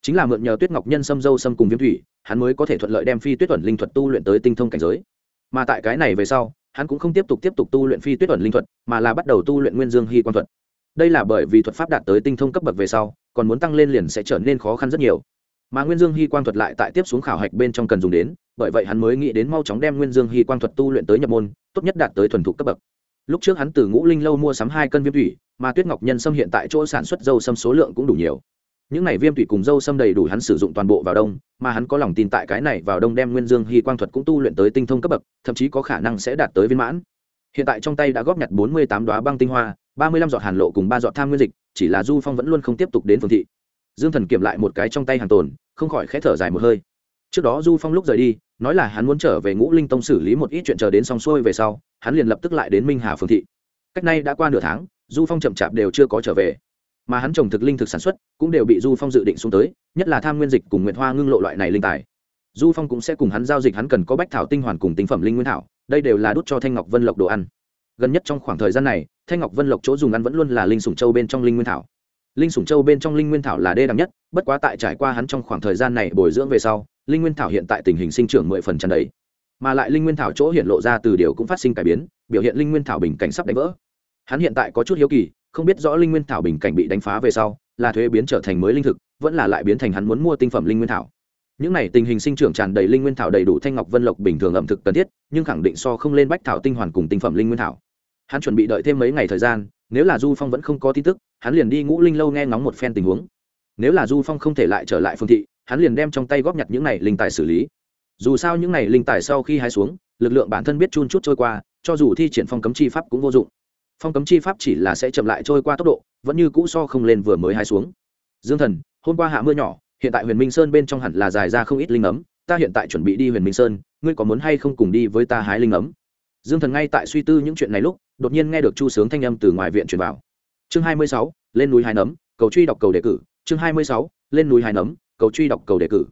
Chính là mượn nhờ tuyết ngọc nhân sâm dâu sâm cùng viêm thủy, hắn mới có thể thuận lợi đem phi tuyết ẩn linh thuật tu luyện tới tinh thông cảnh giới. Mà tại cái này về sau, hắn cũng không tiếp tục tiếp tục tu luyện phi tuyết ẩn linh thuật, mà là bắt đầu tu luyện nguyên dương hy quan thuật. Đây là bởi vì thuật pháp đạt tới tinh thông cấp bậc về sau, còn muốn tăng lên liền sẽ trở nên khó khăn rất nhiều mà nguyên dương hy quang thuật lại tại tiếp xuống khảo hạch bên trong cần dùng đến, bởi vậy hắn mới nghĩ đến mau chóng đem nguyên dương hy quang thuật tu luyện tới nhập môn, tốt nhất đạt tới thuần thục cấp bậc. Lúc trước hắn từ ngũ linh lâu mua sắm hai cân viêm thủy, mà tuyết ngọc nhân sâm hiện tại chỗ sản xuất dâu sâm số lượng cũng đủ nhiều. Những này viêm thủy cùng dâu sâm đầy đủ hắn sử dụng toàn bộ vào đông, mà hắn có lòng tin tại cái này vào đông đem nguyên dương hy quang thuật cũng tu luyện tới tinh thông cấp bậc, thậm chí có khả năng sẽ đạt tới viên mãn. Hiện tại trong tay đã góp nhặt bốn mươi tám đoá băng tinh hoa, ba mươi lăm giọt hàn lộ cùng ba giọt tham nguyên dịch, chỉ là du phong vẫn luôn không tiếp tục đến phương thị dương thần kiểm lại một cái trong tay hàng tồn, không khỏi khẽ thở dài một hơi. Trước đó du phong lúc rời đi, nói là hắn muốn trở về ngũ linh tông xử lý một ít chuyện chờ đến xong xuôi về sau, hắn liền lập tức lại đến minh hà phương thị. Cách nay đã qua nửa tháng, du phong chậm chạp đều chưa có trở về. Mà hắn trồng thực linh thực sản xuất cũng đều bị du phong dự định xuống tới, nhất là tham nguyên dịch cùng nguyệt hoa ngưng lộ loại này linh tài. Du phong cũng sẽ cùng hắn giao dịch hắn cần có bách thảo tinh hoàn cùng tinh phẩm linh nguyên thảo, đây đều là đút cho thanh ngọc vân lộc đồ ăn. Gần nhất trong khoảng thời gian này, thanh ngọc vân lộc chỗ dùng ăn vẫn luôn là linh sủng châu bên trong linh nguyên thảo linh sủng châu bên trong linh nguyên thảo là đê đẳng nhất, bất quá tại trải qua hắn trong khoảng thời gian này bồi dưỡng về sau, linh nguyên thảo hiện tại tình hình sinh trưởng mười phần tràn đầy. Mà lại linh nguyên thảo chỗ hiện lộ ra từ điều cũng phát sinh cải biến, biểu hiện linh nguyên thảo bình cảnh sắp đánh vỡ. Hắn hiện tại có chút hiếu kỳ, không biết rõ linh nguyên thảo bình cảnh bị đánh phá về sau, là thuế biến trở thành mới linh thực, vẫn là lại biến thành hắn muốn mua tinh phẩm linh nguyên thảo. Những này tình hình sinh trưởng tràn đầy linh nguyên thảo đầy đủ thanh ngọc vân lộc bình thường ẩm thực cần thiết, nhưng khẳng định so không lên bách thảo tinh hoàn cùng tinh phẩm linh nguyên thảo. Hắn chuẩn bị đợi thêm mấy ngày thời gian nếu là du phong vẫn không có tin tức, hắn liền đi ngũ linh lâu nghe ngóng một phen tình huống. Nếu là du phong không thể lại trở lại phương thị, hắn liền đem trong tay góp nhặt những này linh tài xử lý. Dù sao những này linh tài sau khi hái xuống, lực lượng bản thân biết chun chút trôi qua, cho dù thi triển phong cấm chi pháp cũng vô dụng. Phong cấm chi pháp chỉ là sẽ chậm lại trôi qua tốc độ, vẫn như cũ so không lên vừa mới hái xuống. Dương thần, hôm qua hạ mưa nhỏ, hiện tại huyền minh sơn bên trong hẳn là dài ra không ít linh ấm, ta hiện tại chuẩn bị đi huyền minh sơn, ngươi có muốn hay không cùng đi với ta hái linh ấm? Dương thần ngay tại suy tư những chuyện này lúc, đột nhiên nghe được chu sướng thanh âm từ ngoài viện truyền vào. Chương hai mươi sáu, lên núi hái nấm, cầu truy đọc cầu đề cử. Chương hai mươi sáu, lên núi hái nấm, cầu truy đọc cầu đề cử.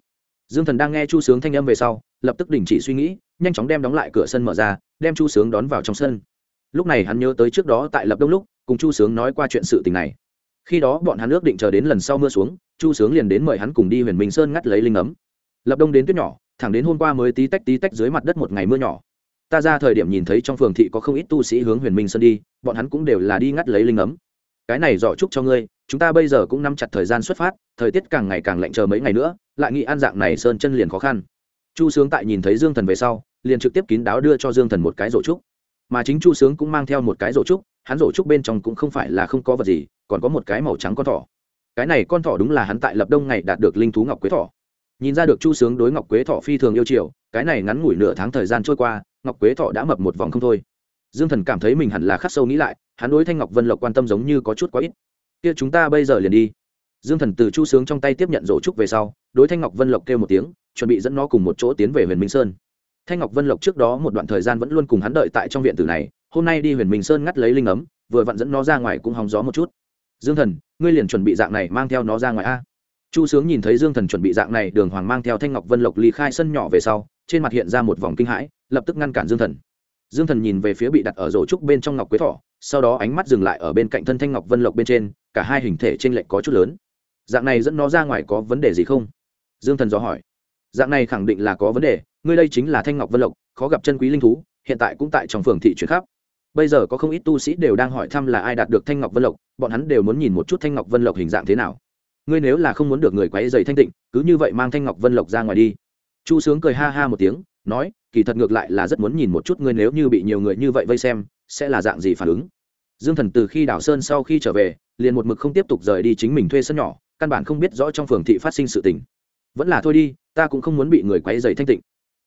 Dương thần đang nghe chu sướng thanh âm về sau, lập tức đình chỉ suy nghĩ, nhanh chóng đem đóng lại cửa sân mở ra, đem chu sướng đón vào trong sân. Lúc này hắn nhớ tới trước đó tại lập đông lúc, cùng chu sướng nói qua chuyện sự tình này. Khi đó bọn hắn ước định chờ đến lần sau mưa xuống, chu sướng liền đến mời hắn cùng đi huyền minh sơn ngắt lấy linh ấm. Lập đông đến tuyết nhỏ, thẳng đến hôm qua mới tí tách tí tách dưới mặt đất một ngày mưa nhỏ ta ra thời điểm nhìn thấy trong phường thị có không ít tu sĩ hướng huyền minh sơn đi, bọn hắn cũng đều là đi ngắt lấy linh ấm. Cái này giỏ chúc cho ngươi, chúng ta bây giờ cũng nắm chặt thời gian xuất phát, thời tiết càng ngày càng lạnh chờ mấy ngày nữa, lại nghĩ ăn dạng này sơn chân liền khó khăn. Chu sướng tại nhìn thấy dương thần về sau, liền trực tiếp kín đáo đưa cho dương thần một cái rổ trúc mà chính chu sướng cũng mang theo một cái rổ trúc hắn rổ trúc bên trong cũng không phải là không có vật gì, còn có một cái màu trắng con thỏ. Cái này con thỏ đúng là hắn tại lập đông ngày đạt được linh thú ngọc quế thỏ. Nhìn ra được chu sướng đối ngọc quế thỏ phi thường yêu chiều, cái này ngắn ngủi nửa tháng thời gian trôi qua ngọc quế thọ đã mập một vòng không thôi. Dương thần cảm thấy mình hẳn là khắc sâu nghĩ lại, hắn đối thanh ngọc vân lộc quan tâm giống như có chút quá ít. Kia chúng ta bây giờ liền đi. Dương thần từ chu sướng trong tay tiếp nhận rổ trúc về sau, đối thanh ngọc vân lộc kêu một tiếng, chuẩn bị dẫn nó cùng một chỗ tiến về huyền minh sơn. Thanh ngọc vân lộc trước đó một đoạn thời gian vẫn luôn cùng hắn đợi tại trong viện tử này, hôm nay đi huyền minh sơn ngắt lấy linh ấm, vừa vặn dẫn nó ra ngoài cũng hóng gió một chút. Dương thần, ngươi liền chuẩn bị dạng này mang theo nó ra ngoài a. Chu sướng nhìn thấy dương thần chuẩn bị dạng này, đường hoàng mang theo thanh ngọc vân lộc ly khai sân nhỏ về sau, trên mặt hiện ra một vòng kinh hãi lập tức ngăn cản dương thần. Dương thần nhìn về phía bị đặt ở rổ trúc bên trong ngọc quế thỏ sau đó ánh mắt dừng lại ở bên cạnh thân thanh ngọc vân lộc bên trên, cả hai hình thể t r ê n lệch có chút lớn. Dạng này dẫn nó ra ngoài có vấn đề gì không? Dương thần dò hỏi. Dạng này khẳng định là có vấn đề, ngươi đây chính là thanh ngọc vân lộc, khó gặp chân quý linh thú, hiện tại cũng tại trong phường thị chuyển khắp. Bây giờ có không ít tu sĩ đều đang hỏi thăm là ai đạt được thanh ngọc vân lộc, bọn hắn đều muốn nhìn một chút thanh ngọc vân lộc hình dạng thế nào. Ngươi nếu là không muốn được người quấy dày thanh tịnh, cứ như vậy mang thanh ngọc vân lộc ra ngoài đi. Chu sướng cười ha ha một tiếng, nói kỳ thật ngược lại là rất muốn nhìn một chút ngươi nếu như bị nhiều người như vậy vây xem, sẽ là dạng gì phản ứng. Dương thần từ khi đảo sơn sau khi trở về, liền một mực không tiếp tục rời đi chính mình thuê sân nhỏ, căn bản không biết rõ trong phường thị phát sinh sự tình. Vẫn là thôi đi, ta cũng không muốn bị người quấy dày thanh tịnh.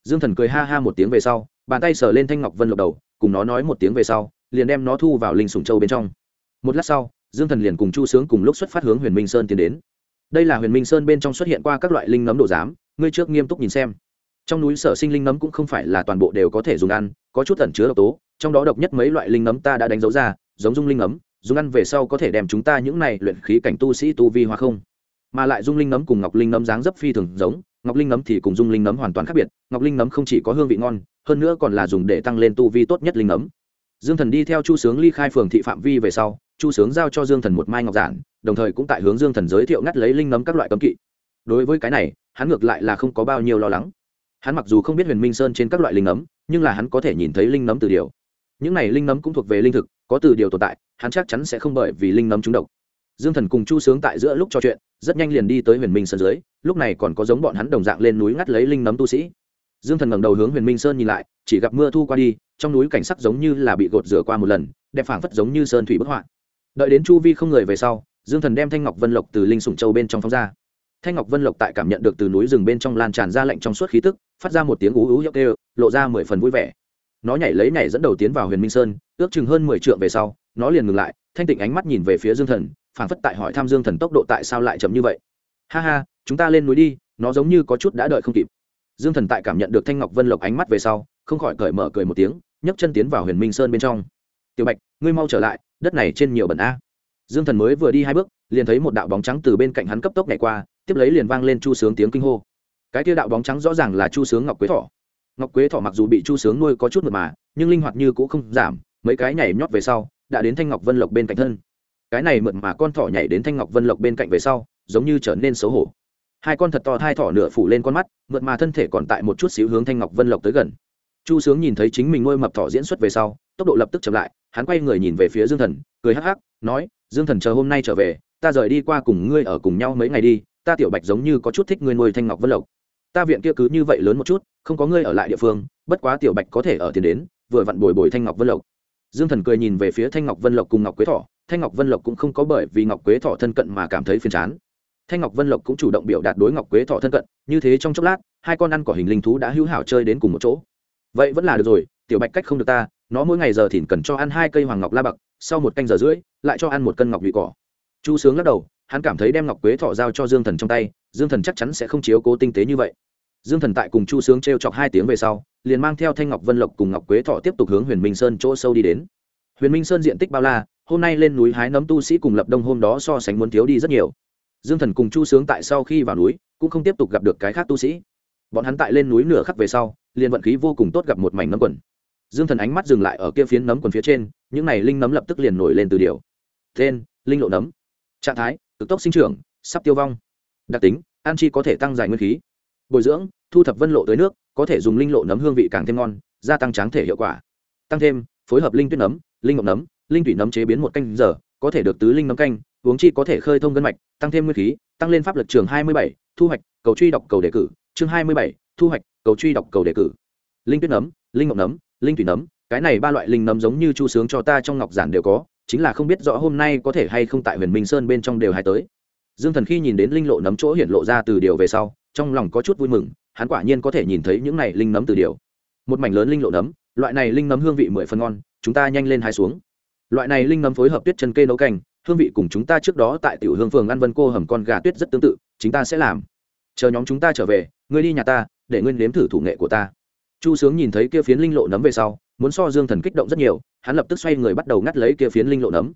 Dương thần cười ha ha một tiếng về sau, bàn tay sờ lên thanh ngọc vân lộc đầu, cùng nó nói một tiếng về sau, liền đem nó thu vào linh sùng châu bên trong. Một lát sau, dương thần liền cùng chu sướng cùng lúc xuất phát hướng huyền minh sơn tiến đến. Đây là huyền minh sơn bên trong xuất hiện qua các loại linh nấm đồ giám, ngươi trước nghiêm túc nhìn xem trong núi sở sinh linh nấm cũng không phải là toàn bộ đều có thể dùng ăn, có chút tẩn chứa độc tố, trong đó độc nhất mấy loại linh nấm ta đã đánh dấu ra, giống dung linh nấm dùng ăn về sau có thể đem chúng ta những này luyện khí cảnh tu sĩ tu vi hoa không. Mà lại dung linh nấm cùng ngọc linh nấm dáng dấp phi thường giống, ngọc linh nấm thì cùng dung linh nấm hoàn toàn khác biệt, ngọc linh nấm không chỉ có hương vị ngon, hơn nữa còn là dùng để tăng lên tu vi tốt nhất linh nấm dương thần đi theo chu sướng ly khai phường thị phạm vi về sau, chu sướng giao cho dương thần một mai ngọc giản, đồng thời cũng tại hướng dương thần giới thiệu ngắt lấy linh nấm các loại cấm kỵ. Đối với cái này, hắn ngược lại là không có bao nhiêu lo lắng hắn mặc dù không biết huyền minh sơn trên các loại linh nấm, nhưng là hắn có thể nhìn thấy linh nấm từ điều. Những này linh nấm cũng thuộc về linh thực, có từ điều tồn tại, hắn chắc chắn sẽ không bởi vì linh nấm trúng độc. Dương thần cùng chu sướng tại giữa lúc trò chuyện, rất nhanh liền đi tới huyền minh sơn dưới, lúc này còn có giống bọn hắn đồng dạng lên núi ngắt lấy linh nấm tu sĩ. Dương thần ngẩng đầu hướng huyền minh sơn nhìn lại, chỉ gặp mưa thu qua đi, trong núi cảnh sắc giống như là bị gột rửa qua một lần, đẹp phảng phất giống như sơn thủy bức họa. Đợi đến chu vi không người về sau, dương thần đem thanh ngọc vân lộc từ linh sủng châu bên trong phóng ra thanh ngọc vân lộc tại cảm nhận được từ núi rừng bên trong lan tràn ra lạnh trong suốt khí tức, phát ra một tiếng ú ú hiệu kêu, lộ ra mười phần vui vẻ. Nó nhảy lấy nhảy dẫn đầu tiến vào huyền minh sơn, ước chừng hơn mười trượng về sau, nó liền ngừng lại, thanh tịnh ánh mắt nhìn về phía dương thần, phảng phất tại hỏi thăm dương thần tốc độ tại sao lại chậm như vậy. Ha ha, chúng ta lên núi đi, nó giống như có chút đã đợi không kịp. Dương thần tại cảm nhận được thanh ngọc vân lộc ánh mắt về sau, không khỏi cởi mở cười một tiếng, nhấc chân tiến vào huyền minh sơn bên trong. Tiểu bạch, ngươi mau trở lại, đất này trên nhiều bẩn a. Dương thần mới vừa đi hai bước, liền thấy một đạo bóng trắng từ bên cạnh hắn cấp tốc nhảy qua tiếp lấy liền vang lên chu sướng tiếng kinh hô. Cái tiêu đạo bóng trắng rõ ràng là chu sướng ngọc quế thỏ ngọc quế thỏ mặc dù bị chu sướng nuôi có chút mượt mà, nhưng linh hoạt như cũng không giảm, mấy cái nhảy nhót về sau, đã đến thanh ngọc vân lộc bên cạnh thân. Cái này mượt mà con thỏ nhảy đến thanh ngọc vân lộc bên cạnh về sau, giống như trở nên xấu hổ. Hai con thật to, hai thỏ nửa phủ lên con mắt, mượt mà thân thể còn tại một chút xíu hướng thanh ngọc vân lộc tới gần. Chu sướng nhìn thấy chính mình nuôi mập thỏ diễn xuất về sau, tốc độ lập tức chậm lại, hắn quay người nhìn về phía dương thần, cười hắc hắc, nói, dương thần chờ hôm nay trở về, ta rời đi qua cùng ngươi ở cùng nhau mấy ngày đi ta tiểu bạch giống như có chút thích ngươi nuôi thanh ngọc vân lộc. Ta viện kia cứ như vậy lớn một chút không có ngươi ở lại địa phương bất quá tiểu bạch có thể ở tiền đến vừa vặn bồi bồi thanh ngọc vân lộc. Dương thần cười nhìn về phía thanh ngọc vân lộc cùng ngọc quế thọ thanh ngọc vân lộc cũng không có bởi vì ngọc quế thọ thân cận mà cảm thấy phiền chán. Thanh ngọc vân lộc cũng chủ động biểu đạt đối ngọc quế thọ thân cận như thế trong chốc lát hai con ăn cỏ hình linh thú đã hữu hảo chơi đến cùng một chỗ. Vậy vẫn là được rồi tiểu bạch cách không được ta nó mỗi ngày giờ thìn cần cho ăn hai cây hoàng ngọc la bạc, sau một canh giờ rưỡi lại cho ăn một cân ngọc vị cỏ. Chu sướng lắc đầu hắn cảm thấy đem ngọc quế thọ giao cho dương thần trong tay, dương thần chắc chắn sẽ không chiếu cố tinh tế như vậy. Dương thần tại cùng chu sướng t r e o chọc hai tiếng về sau, liền mang theo thanh ngọc vân lộc cùng ngọc quế thọ tiếp tục hướng huyền minh sơn chỗ sâu đi đến. Huyền minh sơn diện tích bao la, hôm nay lên núi hái nấm tu sĩ cùng lập đông hôm đó so sánh muốn thiếu đi rất nhiều. Dương thần cùng chu sướng tại sau khi vào núi, cũng không tiếp tục gặp được cái khác tu sĩ. Bọn hắn tại lên núi nửa khắc về sau, liền vận khí vô cùng tốt gặp một mảnh nấm quần. Dương thần ánh mắt dừng lại ở kia phiến nấm quần phía trên, những này linh nấm lập tức liền nổi lên từ điều. Tên, linh lộ nấm. Trạng thái cực tốc sinh trưởng, sắp tiêu vong. Đặc tính, an chi có thể tăng dài nguyên khí. Bồi dưỡng, thu thập vân lộ tới nước, có thể dùng linh lộ nấm hương vị càng thêm ngon, gia tăng tráng thể hiệu quả. Tăng thêm, phối hợp linh tuyết nấm, linh ngọc nấm, linh thủy nấm chế biến một canh giờ, có thể được tứ linh nấm canh, uống chi có thể khơi thông gân mạch, tăng thêm nguyên khí, tăng lên pháp lực trường hai mươi bảy, thu hoạch, cầu truy đọc, cầu đề cử. Chương hai mươi bảy, thu hoạch, cầu truy đọc, cầu đề cử. Linh tuyết nấm, linh ngọc nấm, linh thủy nấm, cái này ba loại linh nấm giống như chu sướng cho ta trong ngọc giản đều có chính là không biết rõ hôm nay có thể hay không tại huyền minh sơn bên trong đều hay tới. Dương thần khi nhìn đến linh lộ nấm chỗ hiện lộ ra từ điều về sau, trong lòng có chút vui mừng, hắn quả nhiên có thể nhìn thấy những này linh nấm từ điều. Một mảnh lớn linh lộ nấm, loại này linh nấm hương vị mười phần ngon, chúng ta nhanh lên hai xuống. Loại này linh nấm phối hợp tuyết chân kê nấu canh, hương vị cùng chúng ta trước đó tại tiểu hương phường ăn vân cô hầm con gà tuyết rất tương tự, chúng ta sẽ làm. Chờ nhóm chúng ta trở về, ngươi đi nhà ta, để ngươi nếm thử thủ nghệ của ta. Chu sướng nhìn thấy kia phiến linh lộ nấm về sau muốn so dương thần kích động rất nhiều, hắn lập tức xoay người bắt đầu ngắt lấy kia phiến linh lộ nấm.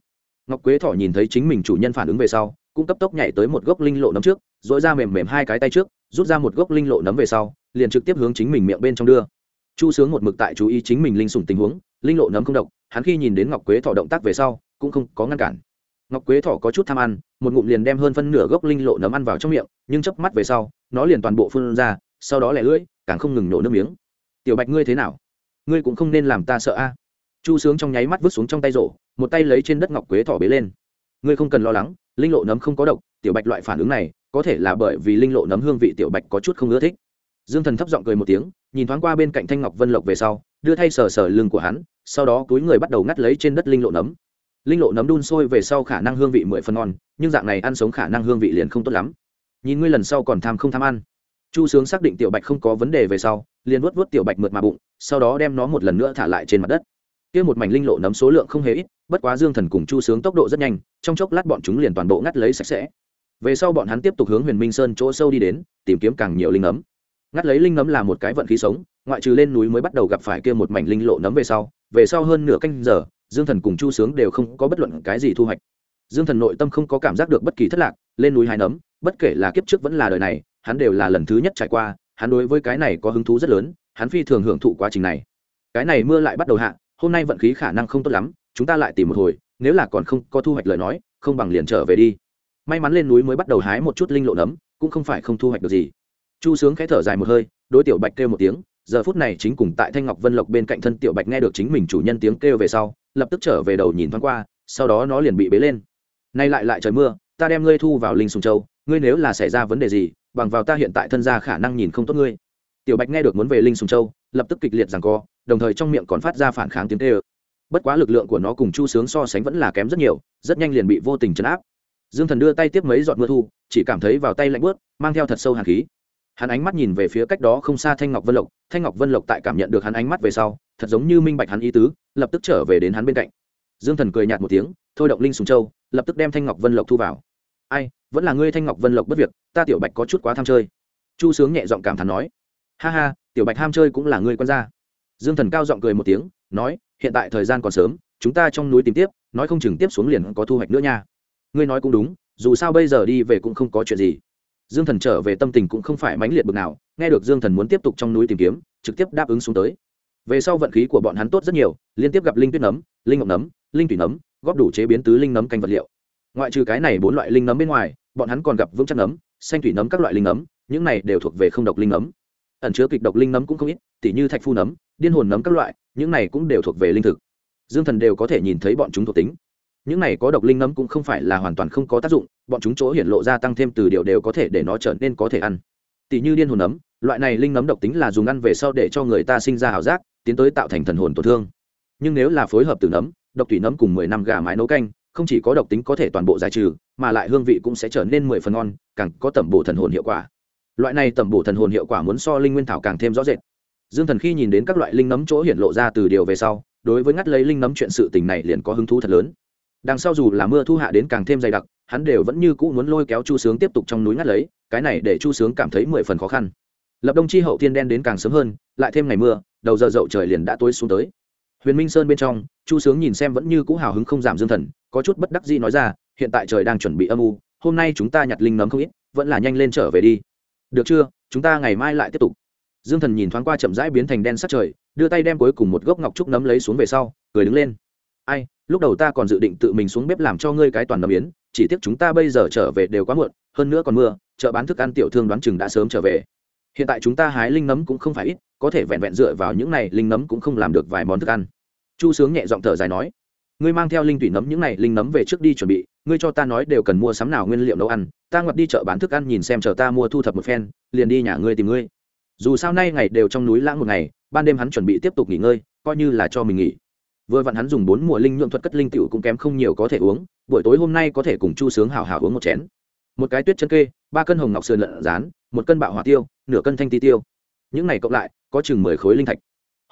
Ngọc quế thỏ nhìn thấy chính mình chủ nhân phản ứng về sau, cũng cấp tốc nhảy tới một gốc linh lộ nấm trước dỗi ra mềm mềm hai cái tay trước, rút ra một gốc linh lộ nấm về sau, liền trực tiếp hướng chính mình miệng bên trong đưa. Chu sướng một mực tại chú ý chính mình linh sủng tình huống, linh lộ nấm không độc, hắn khi nhìn đến ngọc quế thỏ động tác về sau, cũng không có ngăn cản. Ngọc quế thỏ có chút tham ăn, một ngụm liền đem hơn phân nửa gốc linh lộ nấm ăn vào trong miệng, nhưng chớp mắt về sau, nó liền toàn bộ phun ra, sau đó lẻ lưỡi, càng không ngừng nổ nước miếng. Tiểu bạch ngươi thế nào? Ngươi cũng không nên làm ta sợ a. Chu sướng trong nháy mắt vứt xuống trong tay rổ, một tay lấy trên đất ngọc quế thỏ bế lên. Ngươi không cần lo lắng, linh lộ nấm không có độc, tiểu bạch loại phản ứng này, có thể là bởi vì linh lộ nấm hương vị tiểu bạch có chút không ưa thích. Dương thần thấp giọng cười một tiếng, nhìn thoáng qua bên cạnh thanh ngọc vân lộc về sau, đưa thay sờ sờ lưng của hắn, sau đó túi người bắt đầu ngắt lấy trên đất linh lộ nấm. Linh lộ nấm đun sôi về sau khả năng hương vị mười phần ngon, nhưng dạng này ăn sống khả năng hương vị liền không tốt lắm. Nhìn ngươi lần sau còn tham không tham ăn chu sướng xác định tiểu bạch không có vấn đề về sau, liền vuốt vuốt tiểu bạch mượt mà bụng, sau đó đem nó một lần nữa thả lại trên mặt đất. Kia một mảnh linh lộ nấm số lượng không hề ít, bất quá dương thần cùng chu sướng tốc độ rất nhanh, trong chốc lát bọn chúng liền toàn bộ ngắt lấy sạch sẽ. Về sau bọn hắn tiếp tục hướng huyền minh sơn chỗ sâu đi đến, tìm kiếm càng nhiều linh nấm. Ngắt lấy linh nấm là một cái vận khí sống, ngoại trừ lên núi mới bắt đầu gặp phải kia một mảnh linh lộ nấm về sau về sau hơn nửa canh giờ, dương thần cùng chu sướng đều không có bất luận cái gì thu hoạch. Dương thần nội tâm không có cảm giác được bất kỳ thất lạc, lên núi hai nấm, bất kể là kiếp trước vẫn là đời này hắn đều là lần thứ nhất trải qua, hắn đối với cái này có hứng thú rất lớn, hắn phi thường hưởng thụ quá trình này. Cái này mưa lại bắt đầu hạ, hôm nay vận khí khả năng không tốt lắm, chúng ta lại tìm một hồi, nếu là còn không có thu hoạch lời nói, không bằng liền trở về đi. May mắn lên núi mới bắt đầu hái một chút linh lộ nấm, cũng không phải không thu hoạch được gì. Chu sướng khẽ thở dài một hơi, đối tiểu bạch kêu một tiếng, giờ phút này chính cùng tại thanh ngọc vân lộc bên cạnh thân tiểu bạch nghe được chính mình chủ nhân tiếng kêu về sau, lập tức trở về đầu nhìn thoáng qua, sau đó nó liền bị bế lên. Nay lại lại trời mưa, ta đem ngươi thu vào linh sùng châu, ngươi nếu là xảy ra vấn đề gì bằng vào ta hiện tại thân gia khả năng nhìn không tốt ngươi. Tiểu bạch nghe được muốn về linh sùng châu, lập tức kịch liệt rằng co, đồng thời trong miệng còn phát ra phản kháng tiếng tê ơ bất quá lực lượng của nó cùng chu sướng so sánh vẫn là kém rất nhiều, rất nhanh liền bị vô tình chấn áp. Dương thần đưa tay tiếp mấy giọt mưa thu, chỉ cảm thấy vào tay lạnh bớt mang theo thật sâu hàn khí. Hắn ánh mắt nhìn về phía cách đó không xa thanh ngọc vân lộc, thanh ngọc vân lộc tại cảm nhận được hắn ánh mắt về sau, thật giống như minh bạch hắn ý tứ, lập tức trở về đến hắn bên cạnh. Dương thần cười nhạt một tiếng, thôi động linh sùng châu, lập tức đem thanh ngọc vân lộc thu vào. Ai vẫn là ngươi thanh ngọc vân lộc bất việc, ta tiểu bạch có chút quá tham chơi. Chu sướng nhẹ giọng cảm thán nói. Ha ha, tiểu bạch ham chơi cũng là ngươi quan gia dương thần cao giọng cười một tiếng, nói, hiện tại thời gian còn sớm, chúng ta trong núi tìm tiếp, nói không chừng tiếp xuống liền có thu hoạch nữa nha. Ngươi nói cũng đúng, dù sao bây giờ đi về cũng không có chuyện gì. Dương thần trở về tâm tình cũng không phải mãnh liệt bực nào, nghe được dương thần muốn tiếp tục trong núi tìm kiếm, trực tiếp đáp ứng xuống tới. Về sau vận khí của bọn hắn tốt rất nhiều, liên tiếp gặp linh tuyết nấm, linh ngọc nấm, linh thủy nấm, góp đủ chế biến tứ linh nấm canh vật liệu ngoại trừ cái này bốn loại linh nấm bên ngoài, bọn hắn còn gặp vững chắc nấm xanh thủy nấm các loại linh nấm những này đều thuộc về không độc linh nấm ẩn chứa kịch độc linh nấm cũng không ít, tỉ như thạch phu nấm điên hồn nấm các loại, những này cũng đều thuộc về linh thực. Dương thần đều có thể nhìn thấy bọn chúng thuộc tính. Những này có độc linh nấm cũng không phải là hoàn toàn không có tác dụng, bọn chúng chỗ hiện lộ ra tăng thêm từ điều đều có thể để nó trở nên có thể ăn. Tỷ như điên hồn nấm loại này linh nấm độc tính là dùng ăn về sau để cho người ta sinh ra ảo giác, tiến tới tạo thành thần hồn tổn thương. Nhưng nếu là phối hợp từ nấm độc thủy nấm cùng mười năm gà mái nấu canh không chỉ có độc tính có thể toàn bộ giải trừ, mà lại hương vị cũng sẽ trở nên mười phần ngon, càng có tẩm bổ thần hồn hiệu quả. Loại này tẩm bổ thần hồn hiệu quả muốn so linh nguyên thảo càng thêm rõ rệt. Dương thần khi nhìn đến các loại linh nấm chỗ hiện lộ ra từ điều về sau, đối với ngắt lấy linh nấm chuyện sự tình này liền có hứng thú thật lớn. Đằng sau dù là mưa thu hạ đến càng thêm dày đặc, hắn đều vẫn như cũ muốn lôi kéo chu sướng tiếp tục trong núi ngắt lấy, cái này để chu sướng cảm thấy mười phần khó khăn. Lập đông chi hậu thiên đen đến càng sớm hơn, lại thêm ngày mưa, đầu giờ dậu trời liền đã tối xuống tới. Huyền minh sơn bên trong, chu sướng nhìn xem vẫn như cũ hào hứng không giảm dương thần có chút bất đắc dĩ nói ra, hiện tại trời đang chuẩn bị âm u, hôm nay chúng ta nhặt linh nấm không ít, vẫn là nhanh lên trở về đi. Được chưa? Chúng ta ngày mai lại tiếp tục. Dương thần nhìn thoáng qua chậm rãi biến thành đen sắc trời, đưa tay đem cuối cùng một gốc ngọc trúc nấm lấy xuống về sau, cười đứng lên. Ai, lúc đầu ta còn dự định tự mình xuống bếp làm cho ngươi cái toàn nấm yến, chỉ tiếc chúng ta bây giờ trở về đều quá muộn, hơn nữa còn mưa, chợ bán thức ăn tiểu thương đoán chừng đã sớm trở về. Hiện tại chúng ta hái linh nấm cũng không phải ít, có thể vẹn vẹn dựa vào những này, linh nấm cũng không làm được vài món thức ăn. Chu sướng nhẹ giọng thở dài nói ngươi mang theo linh tủy nấm những này linh nấm về trước đi chuẩn bị, ngươi cho ta nói đều cần mua sắm nào nguyên liệu nấu ăn, ta ngoặt đi chợ bán thức ăn nhìn xem chờ ta mua thu thập một phen, liền đi nhà ngươi tìm ngươi. Dù sao nay ngày đều trong núi lãng một ngày, ban đêm hắn chuẩn bị tiếp tục nghỉ ngơi, coi như là cho mình nghỉ. Vừa vặn hắn dùng bốn mùa linh nhuộm thuật cất linh tiểu cũng kém không nhiều có thể uống, buổi tối hôm nay có thể cùng chu sướng hào hào uống một chén. Một cái tuyết chân kê, ba cân hồng ngọc sườn lợn rán, một cân bạo hỏa tiêu, nửa cân thanh ti tiêu. Những này cộng lại, có chừng mười khối linh thạch.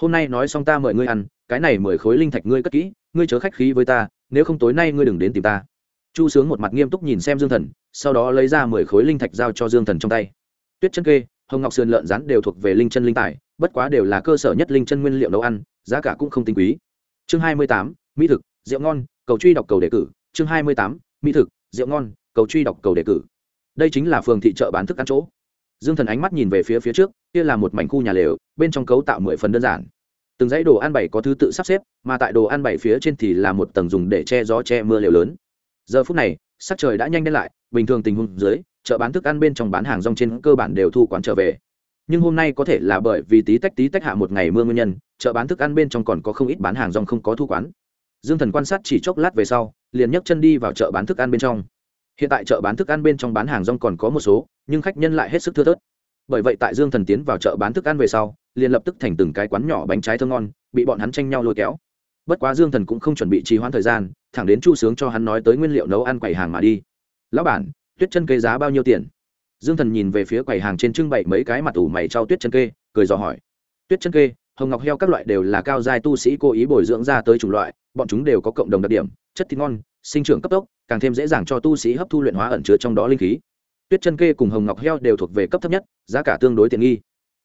Hôm nay nói xong ta mời ngươi ăn cái này mười khối linh thạch ngươi cất kỹ, ngươi chớ khách khí với ta, nếu không tối nay ngươi đừng đến tìm ta. Chu sướng một mặt nghiêm túc nhìn xem dương thần, sau đó lấy ra mười khối linh thạch giao cho dương thần trong tay. Tuyết chân kê, hồng ngọc sườn lợn rắn đều thuộc về linh chân linh tài, bất quá đều là cơ sở nhất linh chân nguyên liệu nấu ăn, giá cả cũng không tinh quý. Chương hai mươi tám, mỹ thực, rượu ngon, cầu truy đọc cầu đề cử. Chương hai mươi tám, mỹ thực, rượu ngon, cầu truy đọc cầu đề cử. Đây chính là phường thị chợ bán thức ăn chỗ. Dương thần ánh mắt nhìn về phía phía trước, kia là một mảnh khu nhà lều, bên trong cấu tạo mười phần đơn giản từng dãy đồ ăn bảy có thứ tự sắp xếp, mà tại đồ ăn bảy phía trên thì là một tầng dùng để che gió che mưa liều lớn. Giờ phút này, sắc trời đã nhanh đến lại, bình thường tình huống dưới, chợ bán thức ăn bên trong bán hàng rong trên cơ bản đều thu quán trở về. Nhưng hôm nay có thể là bởi vì tí tách tí tách hạ một ngày mưa nguyên nhân, chợ bán thức ăn bên trong còn có không ít bán hàng rong không có thu quán. Dương thần quan sát chỉ chốc lát về sau, liền nhấc chân đi vào chợ bán thức ăn bên trong. Hiện tại chợ bán thức ăn bên trong bán hàng rong còn có một số, nhưng khách nhân lại hết sức thưa thớt. Bởi vậy tại dương thần tiến vào chợ bán thức ăn về sau liền lập tức thành từng cái quán nhỏ bánh trái thơm ngon, bị bọn hắn tranh nhau lôi kéo. Bất quá dương thần cũng không chuẩn bị trì hoãn thời gian, thẳng đến chu sướng cho hắn nói tới nguyên liệu nấu ăn quầy hàng mà đi. Lão bản, tuyết chân kê giá bao nhiêu tiền? Dương thần nhìn về phía quầy hàng trên trưng bày mấy cái mặt ủ mày trao tuyết chân kê, cười dò hỏi. Tuyết chân kê, hồng ngọc heo các loại đều là cao giai tu sĩ cố ý bồi dưỡng ra tới chủng loại, bọn chúng đều có cộng đồng đặc điểm, chất thịt ngon, sinh trưởng cấp tốc, càng thêm dễ dàng cho tu sĩ hấp thu luyện hóa ẩn chứa trong đó linh khí. Tuyết chân kê cùng hồng ngọc heo đều thuộc về cấp thấp nhất, giá cả tương đối tiện nghi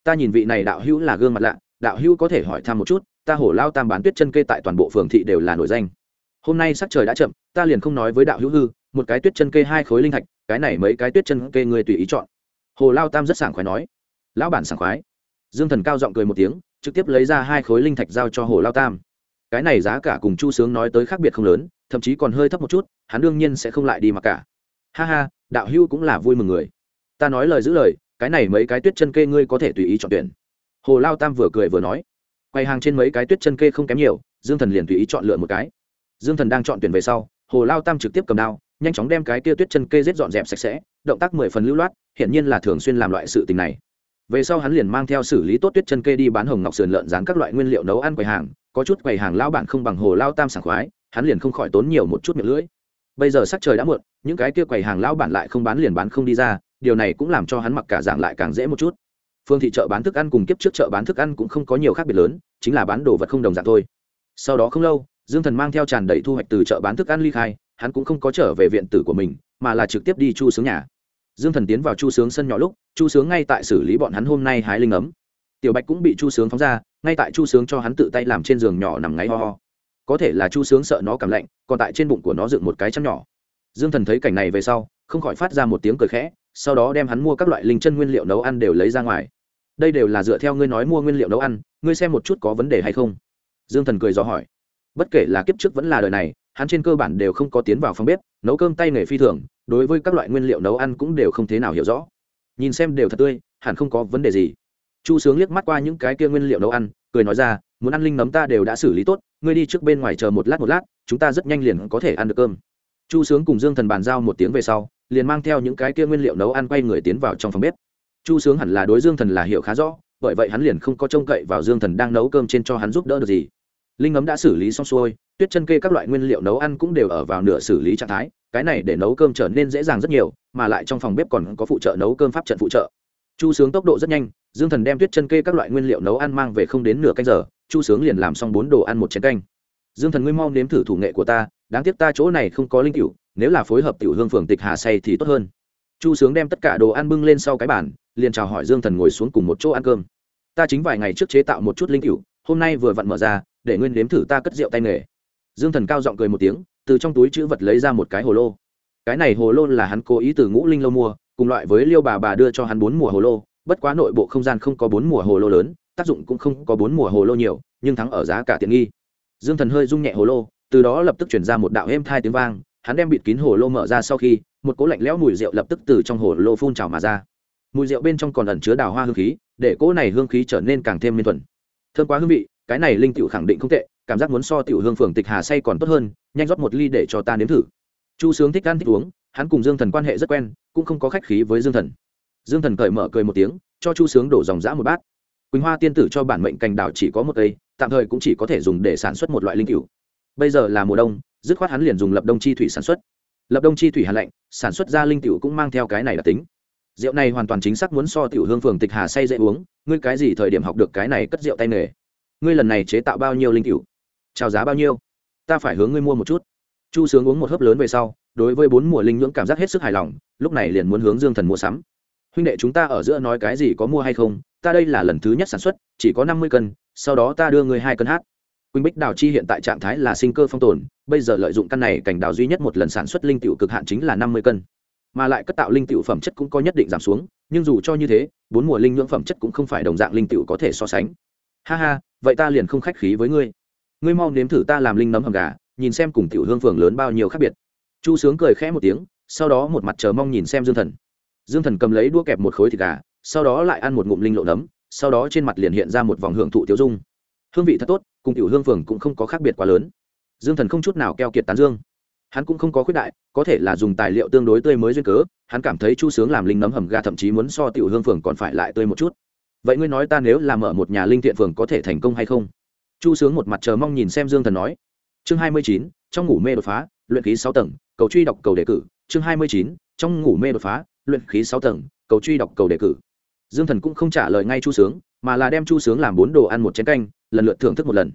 ta nhìn vị này đạo hữu là gương mặt lạ, đạo hữu có thể hỏi thăm một chút, ta hổ lao tam bán tuyết chân kê tại toàn bộ phường thị đều là nổi danh. Hôm nay sắc trời đã chậm, ta liền không nói với đạo hữu hư, một cái tuyết chân kê hai khối linh thạch, cái này mấy cái tuyết chân kê người tùy ý chọn. Hồ lao tam rất sảng khoái nói. Lão bản sảng khoái. Dương thần cao giọng cười một tiếng, trực tiếp lấy ra hai khối linh thạch giao cho hồ lao tam. Cái này giá cả cùng chu sướng nói tới khác biệt không lớn, thậm chí còn hơi thấp một chút, hắn đương nhiên sẽ không lại đi mặc cả. Ha ha, đạo hưu cũng là vui mừng người. Ta nói lời giữ lời cái này mấy cái tuyết chân kê ngươi có thể tùy ý chọn tuyển. Hồ lao tam vừa cười vừa nói, quay hàng trên mấy cái tuyết chân kê không kém nhiều, dương thần liền tùy ý chọn lựa một cái. Dương thần đang chọn tuyển về sau, hồ lao tam trực tiếp cầm đao, nhanh chóng đem cái kia tuyết chân kê rết dọn dẹp sạch sẽ, động tác mười phần lưu loát, hiển nhiên là thường xuyên làm loại sự tình này. Về sau hắn liền mang theo xử lý tốt tuyết chân kê đi bán hồng ngọc sườn lợn rán các loại nguyên liệu nấu ăn quầy hàng, có chút quầy hàng lao bản không bằng hồ lao tam sảng khoái, hắn liền không khỏi tốn nhiều một chút miệng lưỡi bây giờ sắc trời đã muộn, những cái kia quầy hàng lão bản lại không bán liền bán không đi ra, điều này cũng làm cho hắn mặc cả dạng lại càng dễ một chút. Phương thị chợ bán thức ăn cùng kiếp trước chợ bán thức ăn cũng không có nhiều khác biệt lớn, chính là bán đồ vật không đồng dạng thôi. Sau đó không lâu, dương thần mang theo tràn đầy thu hoạch từ chợ bán thức ăn ly khai, hắn cũng không có trở về viện tử của mình, mà là trực tiếp đi chu sướng nhà. Dương thần tiến vào chu sướng sân nhỏ lúc, chu sướng ngay tại xử lý bọn hắn hôm nay hái linh ấm. Tiểu bạch cũng bị chu sướng phóng ra, ngay tại chu sướng cho hắn tự tay làm trên giường nhỏ nằm ngáy ho ho. Có thể là chu sướng sợ nó cảm lạnh còn tại trên bụng của nó dựng một cái chăn nhỏ. Dương thần thấy cảnh này về sau, không khỏi phát ra một tiếng cười khẽ, sau đó đem hắn mua các loại linh chân nguyên liệu nấu ăn đều lấy ra ngoài. Đây đều là dựa theo ngươi nói mua nguyên liệu nấu ăn, ngươi xem một chút có vấn đề hay không? Dương thần cười dò hỏi. Bất kể là kiếp trước vẫn là đời này, hắn trên cơ bản đều không có tiến vào phòng bếp, nấu cơm tay nghề phi thường, đối với các loại nguyên liệu nấu ăn cũng đều không thế nào hiểu rõ. Nhìn xem đều thật tươi, hẳn không có vấn đề gì. Chu sướng liếc mắt qua những cái kia nguyên liệu nấu ăn, cười nói ra, muốn ăn linh nấm ta đều đã xử lý tốt, ngươi đi trước bên ngoài chờ một lát một lát chúng ta rất nhanh liền có thể ăn được cơm. Chu sướng cùng dương thần bàn giao một tiếng về sau, liền mang theo những cái kia nguyên liệu nấu ăn quay người tiến vào trong phòng bếp. Chu sướng hẳn là đối dương thần là hiểu khá rõ, bởi vậy hắn liền không có trông cậy vào dương thần đang nấu cơm trên cho hắn giúp đỡ được gì. Linh ấm đã xử lý xong xuôi, tuyết chân kê các loại nguyên liệu nấu ăn cũng đều ở vào nửa xử lý trạng thái, cái này để nấu cơm trở nên dễ dàng rất nhiều, mà lại trong phòng bếp còn có phụ trợ nấu cơm pháp trận phụ trợ. Chu sướng tốc độ rất nhanh, dương thần đem tuyết chân kê các loại nguyên liệu nấu ăn mang về không đến nửa canh giờ, chu sướng liền làm xong bốn đồ ăn một chén canh dương thần ngươi mau nếm thử thủ nghệ của ta, đáng tiếc ta chỗ này không có linh cựu nếu là phối hợp tiểu hương phường tịch hà say thì tốt hơn. Chu sướng đem tất cả đồ ăn bưng lên sau cái bàn, liền chào hỏi dương thần ngồi xuống cùng một chỗ ăn cơm. Ta chính vài ngày trước chế tạo một chút linh cựu hôm nay vừa vặn mở ra, để nguyên nếm thử ta cất rượu tay nghề. Dương thần cao giọng cười một tiếng, từ trong túi chữ vật lấy ra một cái hồ lô. Cái này hồ lô là hắn cố ý từ ngũ linh lâu mua, cùng loại với liêu bà bà đưa cho hắn bốn mùa hồ lô, bất quá nội bộ không gian không có bốn mùa hồ lô lớn, tác dụng cũng không có bốn mùa hồ lô nhiều, nhưng thắng ở giá cả tiện nghi dương thần hơi rung nhẹ hồ lô, từ đó lập tức chuyển ra một đạo êm thai tiếng vang, hắn đem bịt kín hồ lô mở ra sau khi, một cỗ lạnh lẽo mùi rượu lập tức từ trong hồ lô phun trào mà ra. Mùi rượu bên trong còn ẩn chứa đào hoa hương khí, để cỗ này hương khí trở nên càng thêm miên thuần. Thơm quá hương vị, cái này linh tiểu khẳng định không tệ, cảm giác muốn so tiểu hương phường tịch hà say còn tốt hơn, nhanh rót một ly để cho ta nếm thử. Chu sướng thích ăn thích uống, hắn cùng dương thần quan hệ rất quen, cũng không có khách khí với dương thần. Dương thần cởi mở cười một tiếng, cho chu sướng đổ dòng dã một bát. Quỳnh hoa tiên tử cho bản mệnh cành đào chỉ có một cây tạm thời cũng chỉ có thể dùng để sản xuất một loại linh cựu bây giờ là mùa đông, dứt khoát hắn liền dùng lập đông chi thủy sản xuất. Lập đông chi thủy hàn lạnh, sản xuất ra linh cựu cũng mang theo cái này là tính. Rượu này hoàn toàn chính xác muốn so tiểu hương phường tịch hà say dễ uống, ngươi cái gì thời điểm học được cái này cất rượu tay nghề? Ngươi lần này chế tạo bao nhiêu linh cựu trào giá bao nhiêu? Ta phải hướng ngươi mua một chút. Chu sướng uống một hớp lớn về sau, đối với bốn mùa linh nhưỡng cảm giác hết sức hài lòng, lúc này liền muốn hướng dương thần mua sắm. Huynh đệ chúng ta ở giữa nói cái gì có mua hay không? Ta đây là lần thứ nhất sản xuất, chỉ có năm mươi cân sau đó ta đưa ngươi hai cân hát. Quỳnh bích đào chi hiện tại trạng thái là sinh cơ phong tồn, bây giờ lợi dụng căn này cảnh đào duy nhất một lần sản xuất linh tiểu cực hạn chính là năm mươi cân. Mà lại cất tạo linh tiểu phẩm chất cũng có nhất định giảm xuống, nhưng dù cho như thế, bốn mùa linh nhưỡng phẩm chất cũng không phải đồng dạng linh tiểu có thể so sánh. Ha ha, vậy ta liền không khách khí với ngươi. Ngươi mau nếm thử ta làm linh nấm hầm gà, nhìn xem cùng tiểu hương phường lớn bao nhiêu khác biệt. Chu sướng cười khẽ một tiếng, sau đó một mặt chờ mong nhìn xem dương thần. Dương thần cầm lấy đũa kẹp một khối thịt gà, sau đó lại ăn một ngụm linh lộ nấm sau đó trên mặt liền hiện ra một vòng hưởng thụ tiêu dung. Hương vị thật tốt, cùng tiểu hương phường cũng không có khác biệt quá lớn. Dương thần không chút nào keo kiệt tán dương. Hắn cũng không có khuyết đại, có thể là dùng tài liệu tương đối tươi mới duyên cớ, hắn cảm thấy chu sướng làm linh nấm hầm gà thậm chí muốn so tiểu hương phường còn phải lại tươi một chút. Vậy ngươi nói ta nếu làm ở một nhà linh thiện phường có thể thành công hay không? Chu sướng một mặt chờ mong nhìn xem dương thần nói. Chương hai mươi chín, trong ngủ mê đột phá, luyện khí sáu tầng, cầu truy đọc cầu đề cử. Chương hai mươi chín, trong ngủ mê đột phá, luyện khí sáu tầng, cầu truy đọc cầu đề cử dương thần cũng không trả lời ngay chu sướng, mà là đem chu sướng làm bốn đồ ăn một chén canh, lần lượt thưởng thức một lần.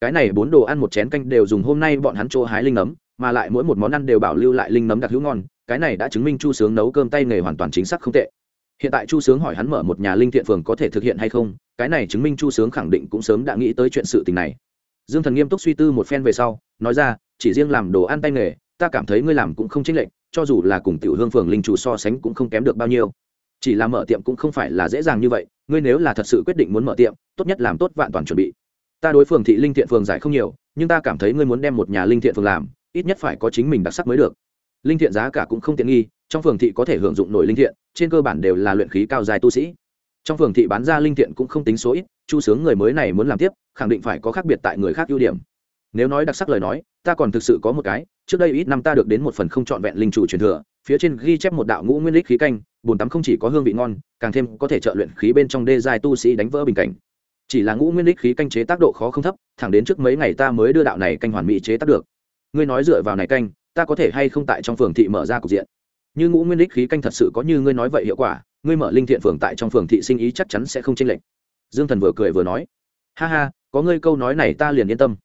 Cái này bốn đồ ăn một chén canh đều dùng hôm nay bọn hắn chỗ hái linh nấm, mà lại mỗi một món ăn đều bảo lưu lại linh nấm đặc hữu ngon, cái này đã chứng minh chu sướng nấu cơm tay nghề hoàn toàn chính xác không tệ. Hiện tại chu sướng hỏi hắn mở một nhà linh thiện phường có thể thực hiện hay không, cái này chứng minh chu sướng khẳng định cũng sớm đã nghĩ tới chuyện sự tình này. Dương thần nghiêm túc suy tư một phen về sau, nói ra, chỉ riêng làm đồ ăn tay nghề, ta cảm thấy ngươi làm cũng không chênh lệch, cho dù là cùng tiểu hương phường linh chủ so sánh cũng không kém được bao nhiêu chỉ là mở tiệm cũng không phải là dễ dàng như vậy, ngươi nếu là thật sự quyết định muốn mở tiệm, tốt nhất làm tốt vạn toàn chuẩn bị. Ta đối phường thị linh thiện phường giải không nhiều, nhưng ta cảm thấy ngươi muốn đem một nhà linh thiện phường làm, ít nhất phải có chính mình đặc sắc mới được. Linh thiện giá cả cũng không tiện nghi, trong phường thị có thể hưởng dụng nổi linh thiện, trên cơ bản đều là luyện khí cao dài tu sĩ. Trong phường thị bán ra linh thiện cũng không tính số ít, chu sướng người mới này muốn làm tiếp, khẳng định phải có khác biệt tại người khác ưu điểm. Nếu nói đặc sắc lời nói, ta còn thực sự có một cái trước đây ít năm ta được đến một phần không trọn vẹn linh chủ truyền thừa, phía trên ghi chép một đạo ngũ nguyên lích khí canh bồn tắm không chỉ có hương vị ngon, càng thêm có thể trợ luyện khí bên trong đê dài tu sĩ đánh vỡ bình cảnh. Chỉ là ngũ nguyên lích khí canh chế tác độ khó không thấp, thẳng đến trước mấy ngày ta mới đưa đạo này canh hoàn mỹ chế tác được. Ngươi nói dựa vào này canh, ta có thể hay không tại trong phường thị mở ra cục diện? Như ngũ nguyên lực khí canh thật sự có như ngươi nói vậy hiệu quả, ngươi mở linh thiện phường tại trong phường thị sinh ý chắc chắn sẽ không chênh lệch. Dương thần vừa cười vừa nói, ha ha, có ngươi câu nói này ta liền yên tâm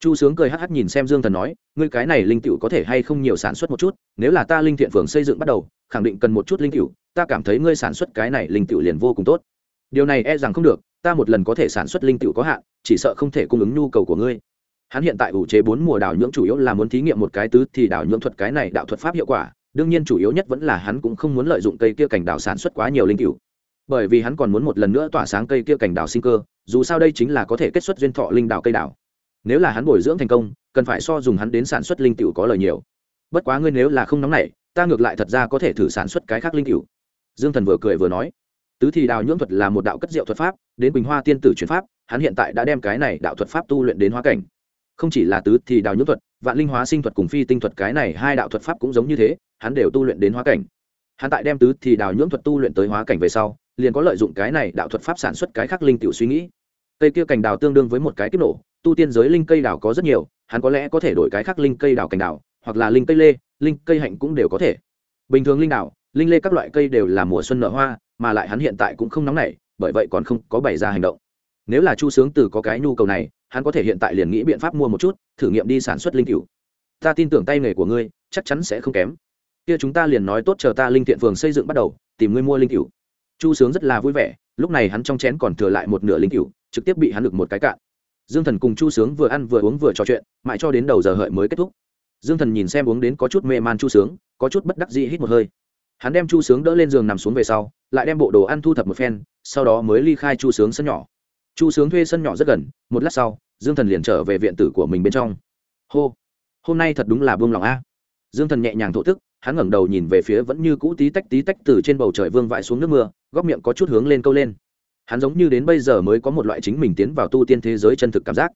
chu sướng cười hắc hắc nhìn xem dương thần nói, ngươi cái này linh cựu có thể hay không nhiều sản xuất một chút? Nếu là ta linh thiện phường xây dựng bắt đầu, khẳng định cần một chút linh cựu ta cảm thấy ngươi sản xuất cái này linh cựu liền vô cùng tốt. Điều này e rằng không được, ta một lần có thể sản xuất linh cựu có hạn, chỉ sợ không thể cung ứng nhu cầu của ngươi. Hắn hiện tại ủ chế bốn mùa đảo nhưỡng chủ yếu là muốn thí nghiệm một cái tứ thì đảo nhưỡng thuật cái này đạo thuật pháp hiệu quả, đương nhiên chủ yếu nhất vẫn là hắn cũng không muốn lợi dụng cây kia cảnh đảo sản xuất quá nhiều linh cựu bởi vì hắn còn muốn một lần nữa tỏa sáng cây kia cảnh đảo sinh cơ, dù sao đây chính là có thể kết xuất duyên thọ linh đảo cây đảo nếu là hắn bồi dưỡng thành công, cần phải so dùng hắn đến sản xuất linh tiểu có lời nhiều. Bất quá ngươi nếu là không nóng nảy, ta ngược lại thật ra có thể thử sản xuất cái khác linh tiểu. Dương thần vừa cười vừa nói. Tứ thì đào nhưỡng thuật là một đạo cất diệu thuật pháp, đến bình hoa tiên tử chuyển pháp, hắn hiện tại đã đem cái này đạo thuật pháp tu luyện đến hóa cảnh. Không chỉ là tứ thì đào nhưỡng thuật, vạn linh hóa sinh thuật cùng phi tinh thuật cái này hai đạo thuật pháp cũng giống như thế, hắn đều tu luyện đến hóa cảnh. Hắn tại đem tứ thì đào nhưỡng thuật tu luyện tới hóa cảnh về sau, liền có lợi dụng cái này đạo thuật pháp sản xuất cái khác linh tiểu suy nghĩ. Cây kia cành đào tương đương với một cái kích nổ tu tiên giới linh cây đào có rất nhiều, hắn có lẽ có thể đổi cái khác linh cây đào cành đào hoặc là linh cây lê, linh cây hạnh cũng đều có thể. Bình thường linh đào linh lê các loại cây đều là mùa xuân nở hoa, mà lại hắn hiện tại cũng không nóng nảy, bởi vậy còn không có bày ra hành động. Nếu là chu sướng từ có cái nhu cầu này, hắn có thể hiện tại liền nghĩ biện pháp mua một chút, thử nghiệm đi sản xuất linh cựu ta tin tưởng tay nghề của ngươi, chắc chắn sẽ không kém. Kia chúng ta liền nói tốt chờ ta linh thiện phường xây dựng bắt đầu, tìm ngươi mua linh cựu chu sướng rất là vui vẻ, lúc này hắn trong chén còn thừa lại một nửa linh cựu trực tiếp bị hắn được một cái cạn dương thần cùng chu sướng vừa ăn vừa uống vừa trò chuyện, mãi cho đến đầu giờ hợi mới kết thúc. Dương thần nhìn xem uống đến có chút mê man chu sướng, có chút bất đắc dĩ hít một hơi. Hắn đem chu sướng đỡ lên giường nằm xuống về sau, lại đem bộ đồ ăn thu thập một phen, sau đó mới ly khai chu sướng sân nhỏ. Chu sướng thuê sân nhỏ rất gần, một lát sau, dương thần liền trở về viện tử của mình bên trong. Hô, hôm nay thật đúng là buông lòng a. Dương thần nhẹ nhàng thổ tức hắn ngẩng đầu nhìn về phía vẫn như cũ tí tách tí tách từ trên bầu trời vương vãi xuống nước mưa, góc miệng có chút hướng lên câu lên hắn giống như đến bây giờ mới có một loại chính mình tiến vào tu tiên thế giới chân thực cảm giác.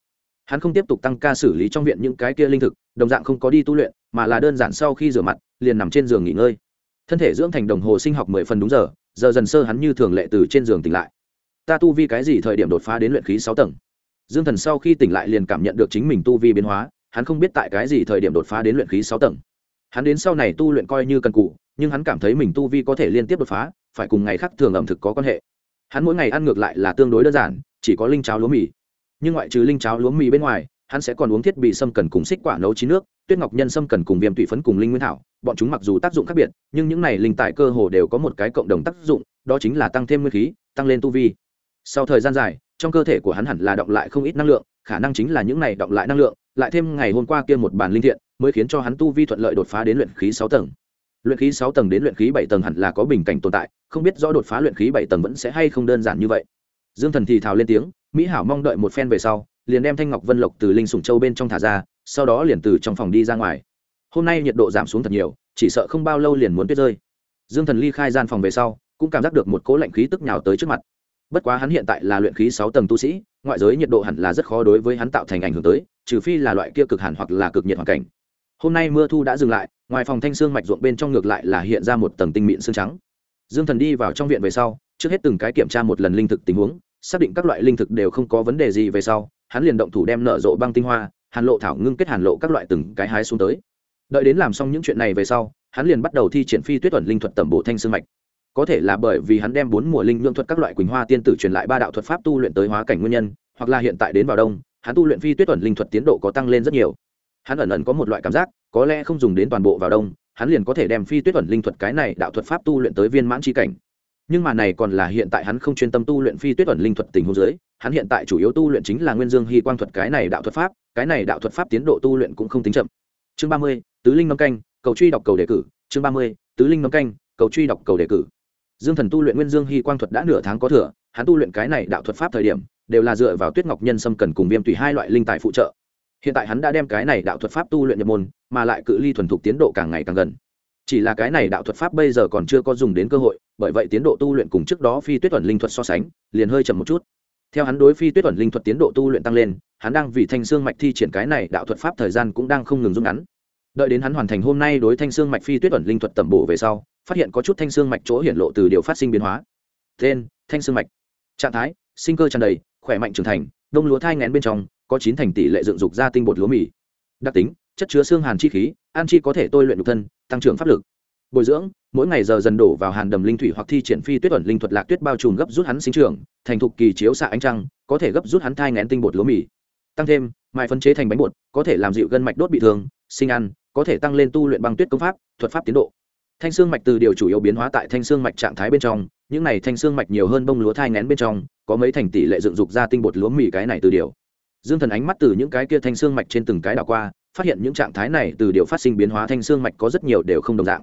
Hắn không tiếp tục tăng ca xử lý trong viện những cái kia linh thực, đồng dạng không có đi tu luyện, mà là đơn giản sau khi rửa mặt, liền nằm trên giường nghỉ ngơi. Thân thể dưỡng thành đồng hồ sinh học mười phần đúng giờ giờ dần sơ hắn như thường lệ từ trên giường tỉnh lại. Ta tu vi cái gì thời điểm đột phá đến luyện khí sáu tầng? Dương thần sau khi tỉnh lại liền cảm nhận được chính mình tu vi biến hóa, hắn không biết tại cái gì thời điểm đột phá đến luyện khí sáu tầng. Hắn đến sau này tu luyện coi như cần cụ nhưng hắn cảm thấy mình tu vi có thể liên tiếp đột phá, phải cùng ngày khác thường ẩm thực có quan hệ hắn mỗi ngày ăn ngược lại là tương đối đơn giản, chỉ có linh cháo lúa mì. Nhưng ngoại trừ linh cháo lúa mì bên ngoài, hắn sẽ còn uống thiết bị sâm cần cùng xích quả nấu chín nước, tuyết ngọc nhân sâm cần cùng viêm tụy phấn cùng linh nguyên thảo. Bọn chúng mặc dù tác dụng khác biệt, nhưng những này linh tại cơ hồ đều có một cái cộng đồng tác dụng, đó chính là tăng thêm nguyên khí, tăng lên tu vi. Sau thời gian dài, trong cơ thể của hắn hẳn là động lại không ít năng lượng, khả năng chính là những này động lại năng lượng, lại thêm ngày hôm qua kia một bản linh thiện, mới khiến cho hắn tu vi thuận lợi đột phá đến luyện khí sáu tầng luyện khí sáu tầng đến luyện khí bảy tầng hẳn là có bình cảnh tồn tại, không biết rõ đột phá luyện khí bảy tầng vẫn sẽ hay không đơn giản như vậy. Dương thần thì thào lên tiếng, mỹ hảo mong đợi một phen về sau, liền đem thanh ngọc vân lộc từ linh sủng châu bên trong thả ra, sau đó liền từ trong phòng đi ra ngoài. Hôm nay nhiệt độ giảm xuống thật nhiều, chỉ sợ không bao lâu liền muốn tuyết rơi. Dương thần ly khai gian phòng về sau, cũng cảm giác được một cỗ lạnh khí tức nhào tới trước mặt. Bất quá hắn hiện tại là luyện khí sáu tầng tu sĩ, ngoại giới nhiệt độ hẳn là rất khó đối với hắn tạo thành ảnh hưởng tới, trừ phi là loại kia cực hẳn hoặc là cực nhiệt hoàn cảnh hôm nay mưa thu đã dừng lại, ngoài phòng thanh xương mạch ruộng bên trong ngược lại là hiện ra một tầng tinh mịn xương trắng. Dương thần đi vào trong viện về sau, trước hết từng cái kiểm tra một lần linh thực tình huống, xác định các loại linh thực đều không có vấn đề gì về sau, hắn liền động thủ đem nở rộ băng tinh hoa, hàn lộ thảo ngưng kết hàn lộ các loại từng cái hái xuống tới. Đợi đến làm xong những chuyện này về sau, hắn liền bắt đầu thi triển phi tuyết tuần linh thuật tẩm bổ thanh xương mạch. Có thể là bởi vì hắn đem bốn mùa linh nhuộm thuật các loại quỳnh hoa tiên tử truyền lại ba đạo thuật pháp tu luyện tới hóa cảnh nguyên nhân, hoặc là hiện tại đến vào đông, hắn tu luyện phi tuyết tuần linh thuật tiến độ có tăng lên rất nhiều hắn ẩn ẩn có một loại cảm giác, có lẽ không dùng đến toàn bộ vào đông, hắn liền có thể đem phi tuyết ẩn linh thuật cái này đạo thuật pháp tu luyện tới viên mãn tri cảnh. Nhưng mà này còn là hiện tại hắn không chuyên tâm tu luyện phi tuyết ẩn linh thuật tình huống dưới, hắn hiện tại chủ yếu tu luyện chính là nguyên dương hy quang thuật cái này đạo thuật pháp, cái này đạo thuật pháp tiến độ tu luyện cũng không tính chậm. Chương ba mươi, tứ linh nâm canh, cầu truy đọc cầu đề cử. Chương ba mươi, tứ linh nâm canh, cầu truy đọc cầu đề cử. Dương thần tu luyện nguyên dương hy quang thuật đã nửa tháng có thừa, hắn tu luyện cái này đạo thuật pháp thời điểm, đều là dựa vào tuyết ngọc nhân sâm cần cùng viêm tùy hai loại linh tài phụ trợ hiện tại hắn đã đem cái này đạo thuật pháp tu luyện nhập môn, mà lại cự ly thuần thục tiến độ càng ngày càng gần. Chỉ là cái này đạo thuật pháp bây giờ còn chưa có dùng đến cơ hội, bởi vậy tiến độ tu luyện cùng trước đó phi tuyết thuần linh thuật so sánh, liền hơi chậm một chút. Theo hắn đối phi tuyết thuần linh thuật tiến độ tu luyện tăng lên, hắn đang vì thanh xương mạch thi triển cái này đạo thuật pháp thời gian cũng đang không ngừng rút ngắn. Đợi đến hắn hoàn thành hôm nay đối thanh xương mạch phi tuyết thuần linh thuật tẩm bổ về sau, phát hiện có chút thanh xương mạch chỗ hiển lộ từ điều phát sinh biến hóa. Tên, thanh xương mạch. Trạng thái, sinh cơ tràn đầy, khỏe mạnh trưởng thành, đông lúa thai ngén bên trong có chín thành tỷ lệ dựng dục ra tinh bột lúa mì. Đặc tính, chất chứa xương hàn chi khí, an chi có thể tôi luyện nhục thân, tăng trưởng pháp lực. Bồi dưỡng, mỗi ngày giờ dần đổ vào hàn đầm linh thủy hoặc thi triển phi tuyết ẩn linh thuật lạc tuyết bao trùm gấp rút hắn sinh trưởng, thành thục kỳ chiếu xạ ánh trăng, có thể gấp rút hắn thai ngén tinh bột lúa mì. Tăng thêm, mài phân chế thành bánh bột, có thể làm dịu gân mạch đốt bị thương, sinh ăn, có thể tăng lên tu luyện băng tuyết công pháp, thuật pháp tiến độ. Thanh xương mạch từ điều chủ yếu biến hóa tại thanh xương mạch trạng thái bên trong, những này thanh xương mạch nhiều hơn bông lúa thai ngén bên trong, có mấy thành tỷ lệ dựng dục ra tinh bột lúa mì cái này từ điều dương thần ánh mắt từ những cái kia thanh xương mạch trên từng cái đảo qua, phát hiện những trạng thái này từ điều phát sinh biến hóa thanh xương mạch có rất nhiều đều không đồng dạng.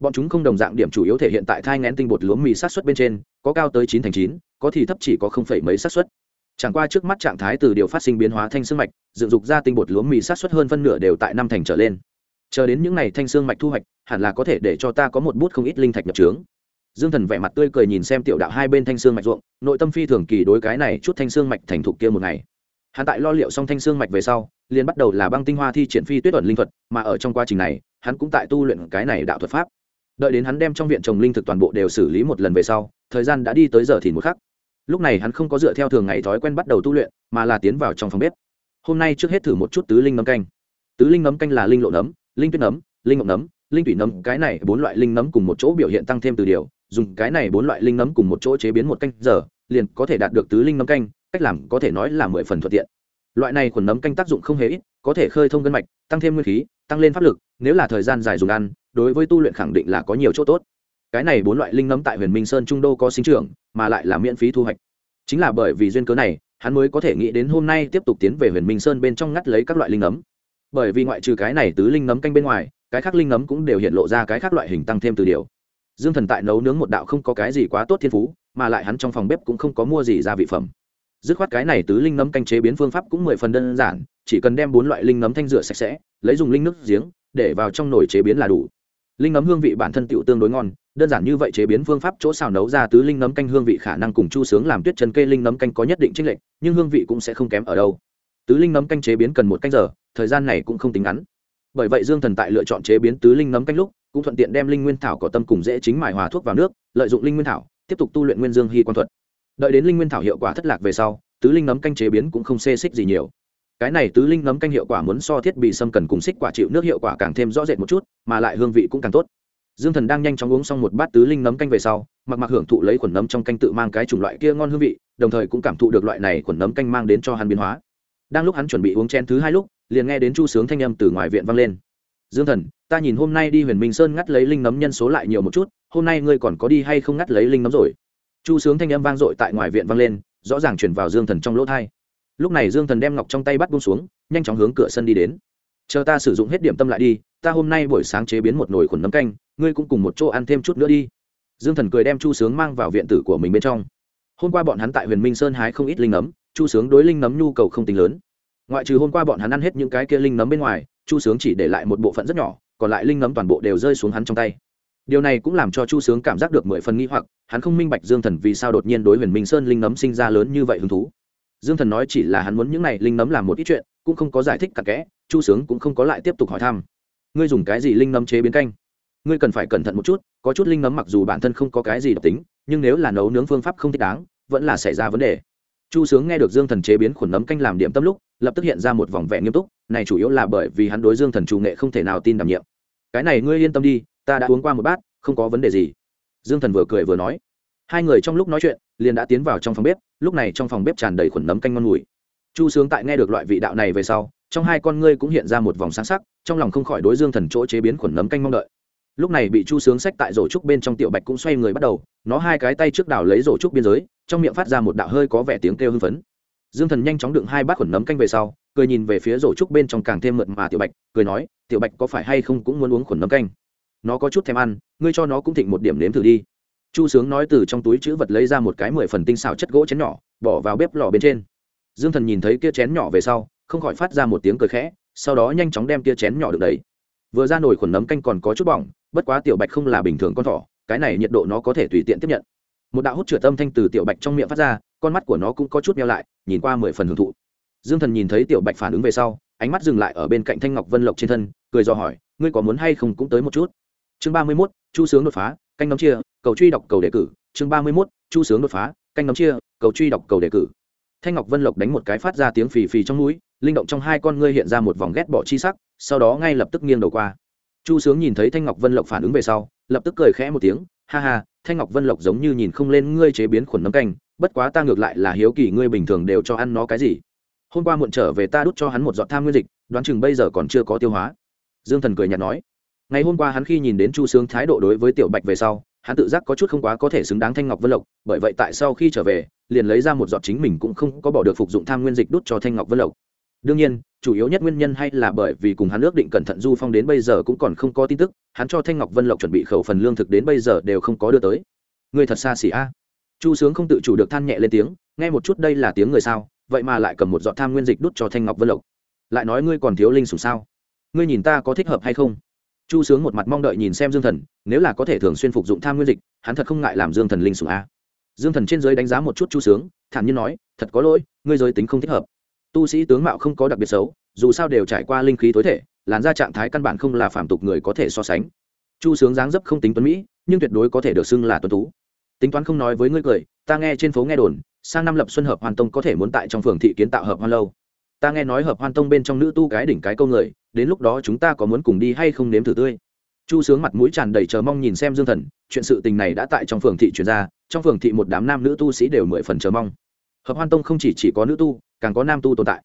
Bọn chúng không đồng dạng điểm chủ yếu thể hiện tại thai ngén tinh bột lúa mì sát xuất bên trên, có cao tới chín thành chín, có thì thấp chỉ có không phẩy mấy sát xuất chẳng qua trước mắt trạng thái từ điều phát sinh biến hóa thanh xương mạch, dựng dục ra tinh bột lúa mì sát xuất hơn phân nửa đều tại năm thành trở lên. Chờ đến những n à y thanh xương mạch thu hoạch, hẳn là có thể để cho ta có một bút không ít linh thạch nhập trướng. Dương thần vẻ mặt tươi cười nhìn xem tiểu đạo hai bên thanh xương mạch ruộng, nội tâm phi thường kỳ đối cái này chút thanh xương mạch thành thục kia một ngày hắn tại lo liệu xong thanh xương mạch về sau, liền bắt đầu là băng tinh hoa thi triển phi tuyết ẩn linh thuật, mà ở trong quá trình này, hắn cũng tại tu luyện cái này đạo thuật pháp. Đợi đến hắn đem trong viện trồng linh thực toàn bộ đều xử lý một lần về sau, thời gian đã đi tới giờ thì một khắc. Lúc này hắn không có dựa theo thường ngày thói quen bắt đầu tu luyện, mà là tiến vào trong phòng bếp. Hôm nay trước hết thử một chút tứ linh nấm canh. Tứ linh nấm canh là linh lộ nấm, linh tuyết nấm, linh ngọc nấm, linh thủy nấm, cái này bốn loại linh nấm cùng một chỗ biểu hiện tăng thêm từ điều, dùng cái này bốn loại linh nấm cùng một chỗ chế biến một canh giờ liền có thể đạt được tứ linh nấm canh, cách làm có thể nói là mười phần thuận tiện. Loại này khuẩn nấm canh tác dụng không hề ít, có thể khơi thông gân mạch, tăng thêm nguyên khí, tăng lên pháp lực, nếu là thời gian dài dùng ăn, đối với tu luyện khẳng định là có nhiều chỗ tốt. Cái này bốn loại linh nấm tại huyền minh sơn trung đô có sinh trưởng, mà lại là miễn phí thu hoạch. Chính là bởi vì duyên cớ này, hắn mới có thể nghĩ đến hôm nay tiếp tục tiến về huyền minh sơn bên trong ngắt lấy các loại linh nấm. Bởi vì ngoại trừ cái này tứ linh nấm canh bên ngoài, cái khác linh nấm cũng đều hiện lộ ra cái khác loại hình tăng thêm từ điều. Dương thần tại nấu nướng một đạo không có cái gì quá tốt thiên phú mà lại hắn trong phòng bếp cũng không có mua gì gia vị phẩm. Dứt khoát cái này tứ linh nấm canh chế biến phương pháp cũng mười phần đơn giản, chỉ cần đem bốn loại linh nấm thanh rửa sạch sẽ, lấy dùng linh nước giếng, để vào trong nồi chế biến là đủ. Linh nấm hương vị bản thân tựu tương đối ngon, đơn giản như vậy chế biến phương pháp chỗ xào nấu ra tứ linh nấm canh hương vị khả năng cùng chu sướng làm tuyết chân cây linh nấm canh có nhất định chênh lệch, nhưng hương vị cũng sẽ không kém ở đâu. Tứ linh nấm canh chế biến cần một canh giờ, thời gian này cũng không tính ngắn. Bởi vậy dương thần tại lựa chọn chế biến tứ linh nấm canh lúc, cũng thuận tiện đem linh nguyên thảo có tâm cùng dễ chính mài hòa thuốc vào nước, lợi dụng linh nguyên thảo tiếp tục tu luyện nguyên dương hy quan thuật. Đợi đến linh nguyên thảo hiệu quả thất lạc về sau, tứ linh nấm canh chế biến cũng không xê xích gì nhiều. Cái này tứ linh nấm canh hiệu quả muốn so thiết bị xâm cần cùng xích quả chịu nước hiệu quả càng thêm rõ rệt một chút, mà lại hương vị cũng càng tốt. Dương thần đang nhanh chóng uống xong một bát tứ linh nấm canh về sau, mặc mặc hưởng thụ lấy khuẩn nấm trong canh tự mang cái chủng loại kia ngon hương vị, đồng thời cũng cảm thụ được loại này khuẩn nấm canh mang đến cho hắn biến hóa. Đang lúc hắn chuẩn bị uống chén thứ hai lúc, liền nghe đến chu sướng thanh âm từ ngoài viện vang lên. Dương thần, ta nhìn hôm nay đi huyền minh sơn ngắt lấy linh nấm nhân số lại nhiều một chút hôm nay ngươi còn có đi hay không ngắt lấy linh nấm rồi? Chu sướng thanh âm vang dội tại ngoài viện vang lên, rõ ràng chuyển vào dương thần trong lỗ thai. Lúc này dương thần đem ngọc trong tay bắt bung xuống, nhanh chóng hướng cửa sân đi đến. Chờ ta sử dụng hết điểm tâm lại đi, ta hôm nay buổi sáng chế biến một nồi khuẩn nấm canh, ngươi cũng cùng một chỗ ăn thêm chút nữa đi. Dương thần cười đem chu sướng mang vào viện tử của mình bên trong. Hôm qua bọn hắn tại huyền minh sơn hái không ít linh nấm, chu sướng đối linh nấm nhu cầu không tính lớn. Ngoại trừ hôm qua bọn hắn ăn hết những cái kia linh nấm bên ngoài, chu sướng chỉ để lại một bộ phận rất nhỏ, còn lại linh nấm toàn bộ đều rơi xuống hắn trong tay điều này cũng làm cho chu sướng cảm giác được mười phần nghi hoặc, hắn không minh bạch dương thần vì sao đột nhiên đối huyền minh sơn linh nấm sinh ra lớn như vậy hứng thú. Dương thần nói chỉ là hắn muốn những này linh nấm làm một ít chuyện, cũng không có giải thích cặn kẽ, chu sướng cũng không có lại tiếp tục hỏi thăm. Ngươi dùng cái gì linh nấm chế biến canh? Ngươi cần phải cẩn thận một chút, có chút linh nấm mặc dù bản thân không có cái gì độc tính, nhưng nếu là nấu nướng phương pháp không thích đáng, vẫn là xảy ra vấn đề. Chu sướng nghe được dương thần chế biến khuẩn nấm canh làm điểm tâm lúc, lập tức hiện ra một vòng vẻ nghiêm túc, này chủ yếu là bởi vì hắn đối dương thần chủ nghệ không thể nào tin đảm nhiệm. Cái này ngươi yên tâm đi ta đã uống qua một bát, không có vấn đề gì. Dương thần vừa cười vừa nói. Hai người trong lúc nói chuyện, liền đã tiến vào trong phòng bếp, lúc này trong phòng bếp tràn đầy khuẩn nấm canh ngon mùi chu sướng tại nghe được loại vị đạo này về sau, trong hai con ngươi cũng hiện ra một vòng sáng sắc, trong lòng không khỏi đối dương thần chỗ chế biến khuẩn nấm canh mong đợi. Lúc này bị chu sướng sách tại rổ trúc bên trong tiểu bạch cũng xoay người bắt đầu, nó hai cái tay trước đảo lấy rổ trúc biên giới, trong miệng phát ra một đạo hơi có vẻ tiếng kêu hưng phấn. Dương thần nhanh chóng đựng hai bát khuẩn nấm canh về sau, cười nhìn về phía rổ trúc bên trong càng thêm mượt mà tiểu bạch, cười nói, tiểu bạch có phải hay không cũng muốn uống khuẩn nấm canh? Nó có chút thèm ăn, ngươi cho nó cũng thịnh một điểm nếm thử đi. Chu sướng nói từ trong túi chữ vật lấy ra một cái mười phần tinh xào chất gỗ chén nhỏ, bỏ vào bếp lò bên trên. Dương thần nhìn thấy kia chén nhỏ về sau, không khỏi phát ra một tiếng cười khẽ, sau đó nhanh chóng đem kia chén nhỏ được đầy. Vừa ra nồi khuẩn nấm canh còn có chút bỏng, bất quá tiểu bạch không là bình thường con thỏ, cái này nhiệt độ nó có thể tùy tiện tiếp nhận. Một đạo hút trượt âm thanh từ tiểu bạch trong miệng phát ra, con mắt của nó cũng có chút meo lại, nhìn qua mười phần hưởng thụ. Dương thần nhìn thấy tiểu bạch phản ứng về sau, ánh mắt dừng lại ở bên cạnh thanh ngọc vân lộc trên thân, cười do hỏi, ngươi có muốn hay không cũng tới một chút? Chương ba mươi mốt, chu sướng đột phá, canh nóng chia, cầu truy đọc cầu đề cử. Chương ba mươi mốt, chu sướng đột phá, canh nóng chia, cầu truy đọc cầu đề cử. Thanh ngọc vân lộc đánh một cái phát ra tiếng phì phì trong núi, linh động trong hai con ngươi hiện ra một vòng ghét bỏ chi sắc, sau đó ngay lập tức nghiêng đầu qua. Chu sướng nhìn thấy thanh ngọc vân lộc phản ứng về sau, lập tức cười khẽ một tiếng, ha ha, thanh ngọc vân lộc giống như nhìn không lên ngươi chế biến khuẩn nấm canh, bất quá ta ngược lại là hiếu kỳ ngươi bình thường đều cho ăn nó cái gì. Hôm qua muộn trở về ta đút cho hắn một giọt tham nguyên dịch, đoán chừng bây giờ còn chưa có tiêu hóa. Dương thần cười nhạt nói ngày hôm qua hắn khi nhìn đến chu sướng thái độ đối với tiểu bạch về sau, hắn tự giác có chút không quá có thể xứng đáng thanh ngọc vân lộc, bởi vậy tại sau khi trở về, liền lấy ra một giọt chính mình cũng không có bỏ được phục dụng tham nguyên dịch đút cho thanh ngọc vân lộc. Đương nhiên, chủ yếu nhất nguyên nhân hay là bởi vì cùng hắn ước định cẩn thận du phong đến bây giờ cũng còn không có tin tức, hắn cho thanh ngọc vân lộc chuẩn bị khẩu phần lương thực đến bây giờ đều không có đưa tới. Người thật xa xỉ a. Chu sướng không tự chủ được than nhẹ lên tiếng, nghe một chút đây là tiếng người sao, vậy mà lại cầm một giọt tham nguyên dịch đút cho thanh ngọc vân lộc. Lại nói ngươi còn thiếu linh sủng sao? Ngươi nhìn ta có thích hợp hay không? Chu sướng một mặt mong đợi nhìn xem dương thần, nếu là có thể thường xuyên phục dụng tham nguyên dịch, hắn thật không ngại làm dương thần linh sủng a. Dương thần trên giới đánh giá một chút chu sướng, thản nhiên nói, thật có lỗi, ngươi giới tính không thích hợp. Tu sĩ tướng mạo không có đặc biệt xấu, dù sao đều trải qua linh khí tối thể, làn ra trạng thái căn bản không là phạm tục người có thể so sánh. Chu sướng dáng dấp không tính tuấn mỹ, nhưng tuyệt đối có thể được xưng là tuấn tú. Tính toán không nói với ngươi cười, ta nghe trên phố nghe đồn, sang năm lập xuân hợp hoàn tông có thể muốn tại trong phường thị kiến tạo hợp hoan lâu ta nghe nói hợp hoan tông bên trong nữ tu cái đỉnh cái câu người đến lúc đó chúng ta có muốn cùng đi hay không nếm thử tươi? Chu sướng mặt mũi tràn đầy chờ mong nhìn xem dương thần chuyện sự tình này đã tại trong phường thị chuyển ra trong phường thị một đám nam nữ tu sĩ đều mười phần chờ mong. Hợp hoan tông không chỉ, chỉ có nữ tu càng có nam tu tồn tại.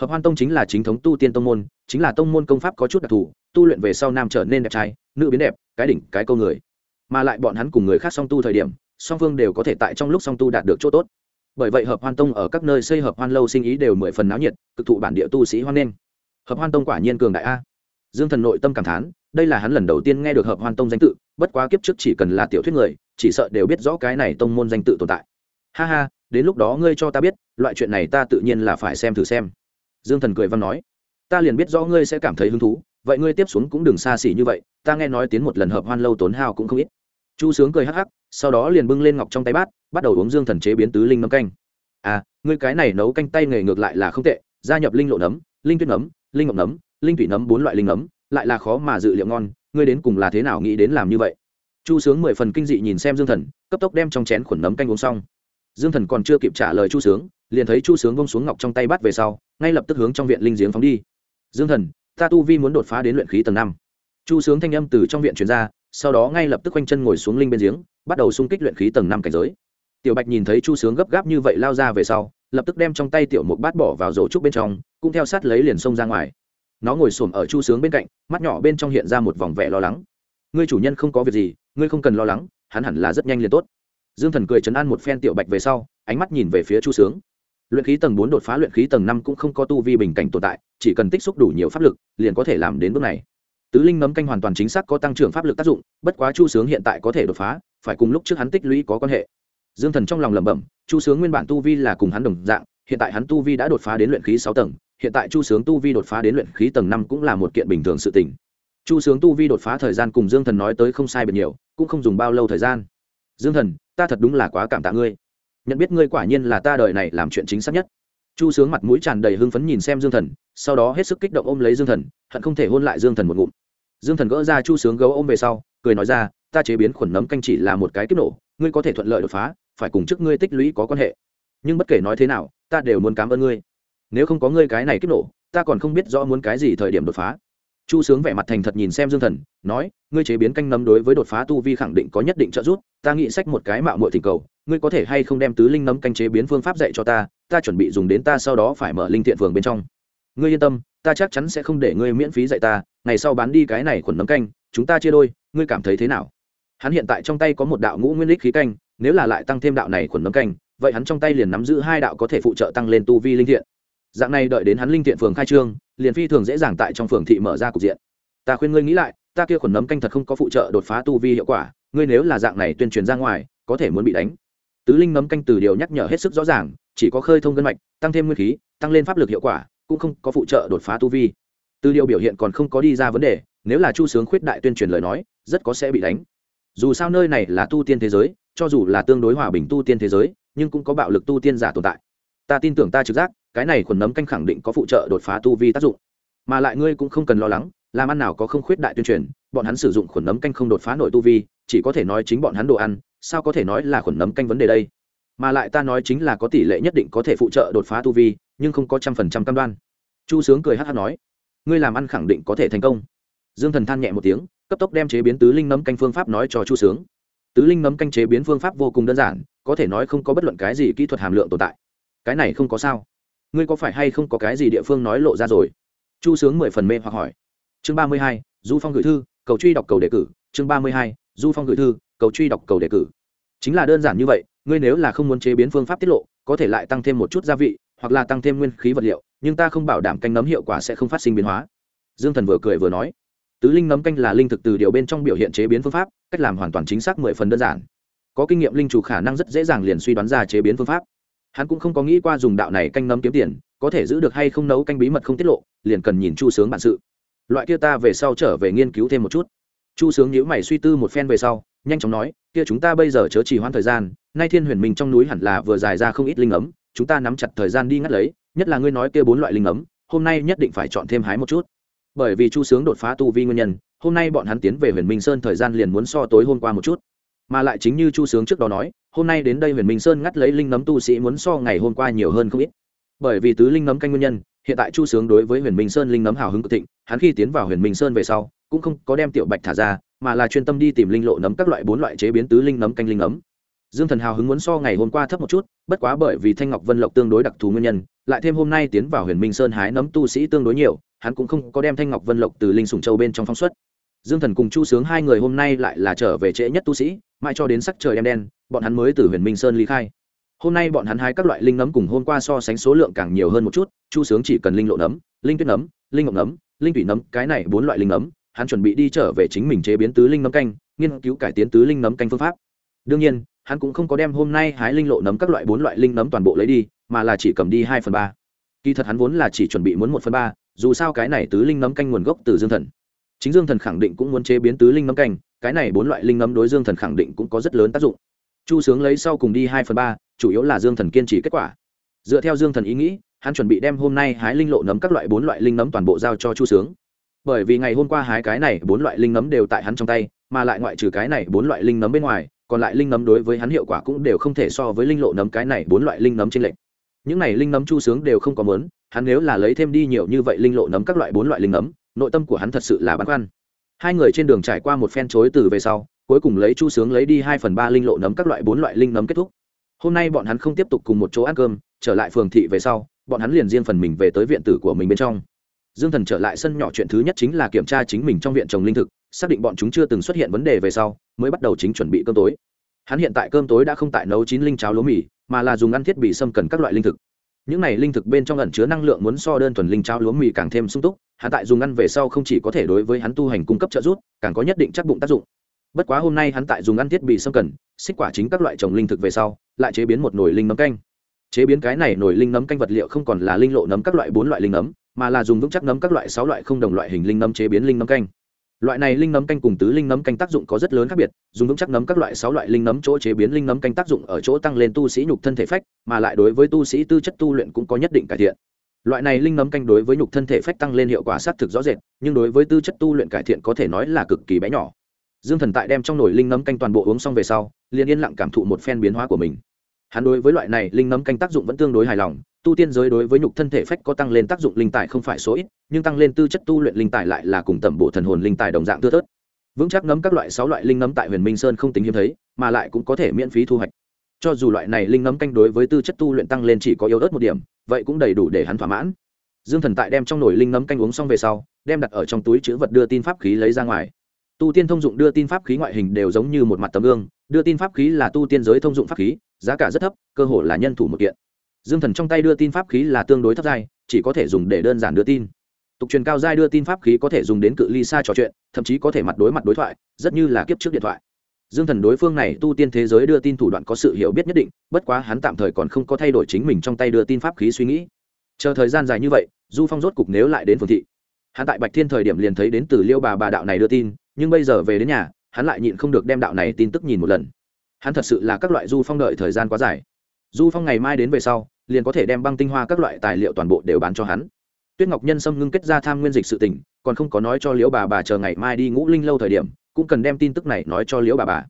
Hợp hoan tông chính là chính thống tu tiên tông môn chính là tông môn công pháp có chút đặc thù tu luyện về sau nam trở nên đẹp trai nữ biến đẹp cái đỉnh cái câu người. Mà lại bọn hắn cùng người khác song tu thời điểm song phương đều có thể tại trong lúc song tu đạt được chỗ tốt bởi vậy hợp hoan tông ở các nơi xây hợp hoan lâu sinh ý đều mười phần náo nhiệt, cực thụ bản địa tu sĩ hoan nghênh. Hợp hoan tông quả nhiên cường đại a. Dương thần nội tâm cảm thán, đây là hắn lần đầu tiên nghe được hợp hoan tông danh tự, bất quá kiếp trước chỉ cần là tiểu thuyết người, chỉ sợ đều biết rõ cái này tông môn danh tự tồn tại. Ha ha, đến lúc đó ngươi cho ta biết, loại chuyện này ta tự nhiên là phải xem thử xem. Dương thần cười văn nói, ta liền biết rõ ngươi sẽ cảm thấy hứng thú, vậy ngươi tiếp xuống cũng đừng xa xỉ như vậy, ta nghe nói tiến một lần hợp hoan lâu tốn hao cũng không ít. Chu sướng cười hắc hắc, sau đó liền bưng lên ngọc trong tay bát bắt đầu uống dương thần chế biến tứ linh nấm canh. À ngươi cái này nấu canh tay nghề ngược lại là không tệ, gia nhập linh lộ nấm, linh tuyết nấm, linh ngọc nấm, linh thủy nấm bốn loại linh nấm, lại là khó mà dự liệu ngon, ngươi đến cùng là thế nào nghĩ đến làm như vậy? Chu sướng mười phần kinh dị nhìn xem dương thần, cấp tốc đem trong chén khuẩn nấm canh uống xong. Dương thần còn chưa kịp trả lời chu sướng, liền thấy chu sướng bông xuống ngọc trong tay bắt về sau, ngay lập tức hướng trong viện linh giếng phóng đi. Dương thần, ta tu vi muốn đột phá đến luyện khí tầng năm. Chu sướng thanh âm từ trong viện truyền ra, sau đó ngay lập tức quanh chân ngồi xuống linh bên giếng, bắt đầu xung kích luyện khí tầng năm cảnh giới tiểu bạch nhìn thấy chu sướng gấp gáp như vậy lao ra về sau, lập tức đem trong tay tiểu mục bát bỏ vào rổ trúc bên trong, cũng theo sát lấy liền xông ra ngoài. Nó ngồi xổm ở chu sướng bên cạnh, mắt nhỏ bên trong hiện ra một vòng vẻ lo lắng. Ngươi chủ nhân không có việc gì, ngươi không cần lo lắng, hắn hẳn là rất nhanh liền tốt. Dương thần cười chấn an một phen tiểu bạch về sau, ánh mắt nhìn về phía chu sướng. Luyện khí tầng bốn đột phá luyện khí tầng năm cũng không có tu vi bình cảnh tồn tại, chỉ cần tích xúc đủ nhiều pháp lực, liền có thể làm đến bước này. Tứ linh nấm canh hoàn toàn chính xác có tăng trưởng pháp lực tác dụng, bất quá chu sướng hiện tại có thể đột phá, phải cùng lúc trước hắn tích lũy có quan hệ dương thần trong lòng lẩm bẩm, chu sướng nguyên bản tu vi là cùng hắn đồng dạng, hiện tại hắn tu vi đã đột phá đến luyện khí sáu tầng, hiện tại chu sướng tu vi đột phá đến luyện khí tầng năm cũng là một kiện bình thường sự tình. Chu sướng tu vi đột phá thời gian cùng dương thần nói tới không sai biệt nhiều, cũng không dùng bao lâu thời gian. Dương thần, ta thật đúng là quá cảm tạ ngươi. Nhận biết ngươi quả nhiên là ta đời này làm chuyện chính xác nhất. Chu sướng mặt mũi tràn đầy hưng phấn nhìn xem dương thần, sau đó hết sức kích động ôm lấy dương thần, hận không thể hôn lại dương thần một ngụm. Dương thần gỡ ra chu sướng gấu ôm về sau, cười nói ra, ta chế biến khuẩn nấm canh chỉ là một cái kích nổ, ngươi có thể thuận lợi đột phá phải cùng trước ngươi tích lũy có quan hệ. Nhưng bất kể nói thế nào, ta đều muốn cảm ơn ngươi. Nếu không có ngươi cái này kích nổ, ta còn không biết rõ muốn cái gì thời điểm đột phá. Chu sướng vẻ mặt thành thật nhìn xem dương thần, nói, ngươi chế biến canh nấm đối với đột phá tu vi khẳng định có nhất định trợ giúp, ta nghĩ sách một cái mạo muội tình cầu, ngươi có thể hay không đem tứ linh nấm canh chế biến phương pháp dạy cho ta ta chuẩn bị dùng đến ta sau đó phải mở linh thiện phường bên trong. Ngươi yên tâm, ta chắc chắn sẽ không để ngươi miễn phí dạy ta, ngày sau bán đi cái này khuẩn nấm canh, chúng ta chia đôi, ngươi cảm thấy thế nào? Hắn hiện tại trong tay có một đạo ngũ nguyên lích khí canh nếu là lại tăng thêm đạo này khuẩn nấm canh, vậy hắn trong tay liền nắm giữ hai đạo có thể phụ trợ tăng lên tu vi linh thiện. Dạng này đợi đến hắn linh thiện phường khai trương, liền phi thường dễ dàng tại trong phường thị mở ra cục diện. Ta khuyên ngươi nghĩ lại, ta kia khuẩn nấm canh thật không có phụ trợ đột phá tu vi hiệu quả, ngươi nếu là dạng này tuyên truyền ra ngoài, có thể muốn bị đánh. Tứ linh nấm canh từ điều nhắc nhở hết sức rõ ràng, chỉ có khơi thông gân mạch, tăng thêm nguyên khí, tăng lên pháp lực hiệu quả, cũng không có phụ trợ đột phá tu vi. Từ điều biểu hiện còn không có đi ra vấn đề, nếu là chu sướng khuyết đại tuyên truyền lời nói, rất có sẽ bị đánh. Dù sao nơi này là tu tiên thế giới cho dù là tương đối hòa bình tu tiên thế giới, nhưng cũng có bạo lực tu tiên giả tồn tại. Ta tin tưởng ta trực giác, cái này khuẩn nấm canh khẳng định có phụ trợ đột phá tu vi tác dụng. Mà lại ngươi cũng không cần lo lắng, làm ăn nào có không khuyết đại tuyên truyền, bọn hắn sử dụng khuẩn nấm canh không đột phá nội tu vi, chỉ có thể nói chính bọn hắn đồ ăn, sao có thể nói là khuẩn nấm canh vấn đề đây? Mà lại ta nói chính là có tỷ lệ nhất định có thể phụ trợ đột phá tu vi, nhưng không có trăm phần trăm cam đoan. Chu sướng cười hát hát nói, ngươi làm ăn khẳng định có thể thành công. Dương thần than nhẹ một tiếng, cấp tốc đem chế biến tứ linh nấm canh phương pháp nói cho chu sướng tứ linh nấm canh chế biến phương pháp vô cùng đơn giản, có thể nói không có bất luận cái gì kỹ thuật hàm lượng tồn tại. Cái này không có sao. Ngươi có phải hay không có cái gì địa phương nói lộ ra rồi? Chu sướng mười phần mê hoặc hỏi. Chương ba mươi hai, du phong gửi thư, cầu truy đọc cầu đề cử. Chương ba mươi hai, du phong gửi thư, cầu truy đọc cầu đề cử. Chính là đơn giản như vậy, ngươi nếu là không muốn chế biến phương pháp tiết lộ, có thể lại tăng thêm một chút gia vị, hoặc là tăng thêm nguyên khí vật liệu, nhưng ta không bảo đảm canh nấm hiệu quả sẽ không phát sinh biến hóa. Dương thần vừa cười vừa nói tứ linh nấm canh là linh thực từ điều bên trong biểu hiện chế biến phương pháp, cách làm hoàn toàn chính xác mười phần đơn giản. Có kinh nghiệm linh chủ khả năng rất dễ dàng liền suy đoán ra chế biến phương pháp. Hắn cũng không có nghĩ qua dùng đạo này canh nấm kiếm tiền, có thể giữ được hay không nấu canh bí mật không tiết lộ, liền cần nhìn chu sướng bản sự. Loại kia ta về sau trở về nghiên cứu thêm một chút. Chu sướng nhữ mày suy tư một phen về sau, nhanh chóng nói, kia chúng ta bây giờ chớ chỉ hoãn thời gian, nay thiên huyền minh trong núi hẳn là vừa dài ra không ít linh ấm chúng ta nắm chặt thời gian đi ngắt lấy, nhất là ngươi nói kia bốn loại linh ấm hôm nay nhất định phải chọn thêm hái một chút bởi vì chu sướng đột phá tu vi nguyên nhân, hôm nay bọn hắn tiến về huyền minh sơn thời gian liền muốn so tối hôm qua một chút. Mà lại chính như chu sướng trước đó nói, hôm nay đến đây huyền minh sơn ngắt lấy linh nấm tu sĩ muốn so ngày hôm qua nhiều hơn không ít. Bởi vì tứ linh nấm canh nguyên nhân, hiện tại chu sướng đối với huyền minh sơn linh nấm hào hứng cực thịnh, hắn khi tiến vào huyền minh sơn về sau, cũng không có đem tiểu bạch thả ra, mà là chuyên tâm đi tìm linh lộ nấm các loại bốn loại chế biến tứ linh nấm canh linh nấm. Dương thần hào hứng muốn so ngày hôm qua thấp một chút, bất quá bởi vì thanh ngọc vân lộc tương đối đặc thù nguyên nhân, lại thêm hôm nay tiến vào huyền minh sơn hái nấm tu sĩ tương đối nhiều hắn cũng không có đem thanh ngọc vân lộc từ linh sùng châu bên trong phong suất dương thần cùng chu sướng hai người hôm nay lại là trở về trễ nhất tu sĩ, mãi cho đến sắc trời đêm đen, bọn hắn mới từ huyền minh sơn ly khai. Hôm nay bọn hắn hái các loại linh nấm cùng hôm qua so sánh số lượng càng nhiều hơn một chút, chu sướng chỉ cần linh lộ nấm, linh tuyết nấm, linh ngọc nấm, linh thủy nấm, cái này bốn loại linh nấm, hắn chuẩn bị đi trở về chính mình chế biến tứ linh nấm canh, nghiên cứu cải tiến tứ linh nấm canh phương pháp. Đương nhiên, hắn cũng không có đem hôm nay hái linh lộ nấm các loại bốn loại linh nấm toàn bộ lấy đi, mà là chỉ cầm đi hai phần ba. Kỳ thật hắn vốn là chỉ chuẩn bị muốn một phần ba dù sao cái này tứ linh nấm canh nguồn gốc từ dương thần. Chính dương thần khẳng định cũng muốn chế biến tứ linh nấm canh, cái này bốn loại linh nấm đối dương thần khẳng định cũng có rất lớn tác dụng. Chu sướng lấy sau cùng đi hai phần ba, chủ yếu là dương thần kiên trì kết quả. Dựa theo dương thần ý nghĩ, hắn chuẩn bị đem hôm nay hái linh lộ nấm các loại bốn loại linh nấm toàn bộ giao cho chu sướng. Bởi vì ngày hôm qua hái cái này bốn loại linh nấm đều tại hắn trong tay, mà lại ngoại trừ cái này bốn loại linh nấm bên ngoài, còn lại linh nấm đối với hắn hiệu quả cũng đều không thể so với linh lộ nấm cái này bốn loại linh nấm trên lệnh những này linh nấm chu sướng đều không có mớn hắn nếu là lấy thêm đi nhiều như vậy linh lộ nấm các loại bốn loại linh nấm, nội tâm của hắn thật sự là băn khoăn. Hai người trên đường trải qua một phen chối từ về sau, cuối cùng lấy chu sướng lấy đi hai phần ba linh lộ nấm các loại bốn loại linh nấm kết thúc. Hôm nay bọn hắn không tiếp tục cùng một chỗ ăn cơm, trở lại phường thị về sau, bọn hắn liền riêng phần mình về tới viện tử của mình bên trong. Dương thần trở lại sân nhỏ chuyện thứ nhất chính là kiểm tra chính mình trong viện trồng linh thực, xác định bọn chúng chưa từng xuất hiện vấn đề về sau, mới bắt đầu chính chuẩn bị cơm tối. Hắn hiện tại cơm tối đã không tại nấu chín linh cháo lúa mì, mà là dùng ăn thiết bị xâm cần các loại linh thực những này linh thực bên trong ẩn chứa năng lượng muốn so đơn thuần linh trao lúa mì càng thêm sung túc, hắn tại dùng ăn về sau không chỉ có thể đối với hắn tu hành cung cấp trợ giúp, càng có nhất định chắc bụng tác dụng. Bất quá hôm nay hắn tại dùng ăn thiết bị xâm cần, xích quả chính các loại trồng linh thực về sau, lại chế biến một nồi linh nấm canh. Chế biến cái này nồi linh nấm canh vật liệu không còn là linh lộ nấm các loại bốn loại linh nấm, mà là dùng vững chắc nấm các loại sáu loại không đồng loại hình linh nấm chế biến linh nấm canh loại này linh nấm canh cùng tứ linh nấm canh tác dụng có rất lớn khác biệt, dùng vững chắc nấm các loại sáu loại linh nấm chỗ chế biến linh nấm canh tác dụng ở chỗ tăng lên tu sĩ nhục thân thể phách, mà lại đối với tu sĩ tư chất tu luyện cũng có nhất định cải thiện. Loại này linh nấm canh đối với nhục thân thể phách tăng lên hiệu quả xác thực rõ rệt, nhưng đối với tư chất tu luyện cải thiện có thể nói là cực kỳ bé nhỏ. Dương thần tại đem trong nồi linh nấm canh toàn bộ uống xong về sau, liền yên lặng cảm thụ một phen biến hóa của mình hắn đối với loại này linh nấm canh tác dụng vẫn tương đối hài lòng, tu tiên giới đối với nhục thân thể phách có tăng lên tác dụng linh tài không phải số ít, nhưng tăng lên tư chất tu luyện linh tài lại là cùng tẩm bộ thần hồn linh tài đồng dạng tưa thớt. Vững chắc nấm các loại sáu loại linh nấm tại huyền minh sơn không tính hiếm thấy, mà lại cũng có thể miễn phí thu hoạch. Cho dù loại này linh nấm canh đối với tư chất tu luyện tăng lên chỉ có yếu ớt một điểm, vậy cũng đầy đủ để hắn thỏa mãn. Dương thần tại đem trong nồi linh nấm canh uống xong về sau, đem đặt ở trong túi chữ vật đưa tin pháp khí lấy ra ngoài. Tu tiên thông dụng đưa tin pháp khí ngoại hình đều giống như một mặt tấm gương, đưa tin pháp khí là tu tiên giới thông dụng pháp khí giá cả rất thấp, cơ hội là nhân thủ một kiện. Dương thần trong tay đưa tin pháp khí là tương đối thấp giai, chỉ có thể dùng để đơn giản đưa tin. Tục truyền cao giai đưa tin pháp khí có thể dùng đến cự ly xa trò chuyện, thậm chí có thể mặt đối mặt đối thoại, rất như là kiếp trước điện thoại. Dương thần đối phương này tu tiên thế giới đưa tin thủ đoạn có sự hiểu biết nhất định, bất quá hắn tạm thời còn không có thay đổi chính mình trong tay đưa tin pháp khí suy nghĩ. Chờ thời gian dài như vậy, du phong rốt cục nếu lại đến phường thị. Hắn tại bạch thiên thời điểm liền thấy đến từ liêu bà bà đạo này đưa tin, nhưng bây giờ về đến nhà, hắn lại nhịn không được đem đạo này tin tức nhìn một lần hắn thật sự là các loại du phong đợi thời gian quá dài. Du phong ngày mai đến về sau, liền có thể đem băng tinh hoa các loại tài liệu toàn bộ đều bán cho hắn. Tuyết ngọc nhân sâm ngưng kết ra tham nguyên dịch sự tỉnh còn không có nói cho liễu bà bà chờ ngày mai đi ngũ linh lâu thời điểm, cũng cần đem tin tức này nói cho liễu bà bà.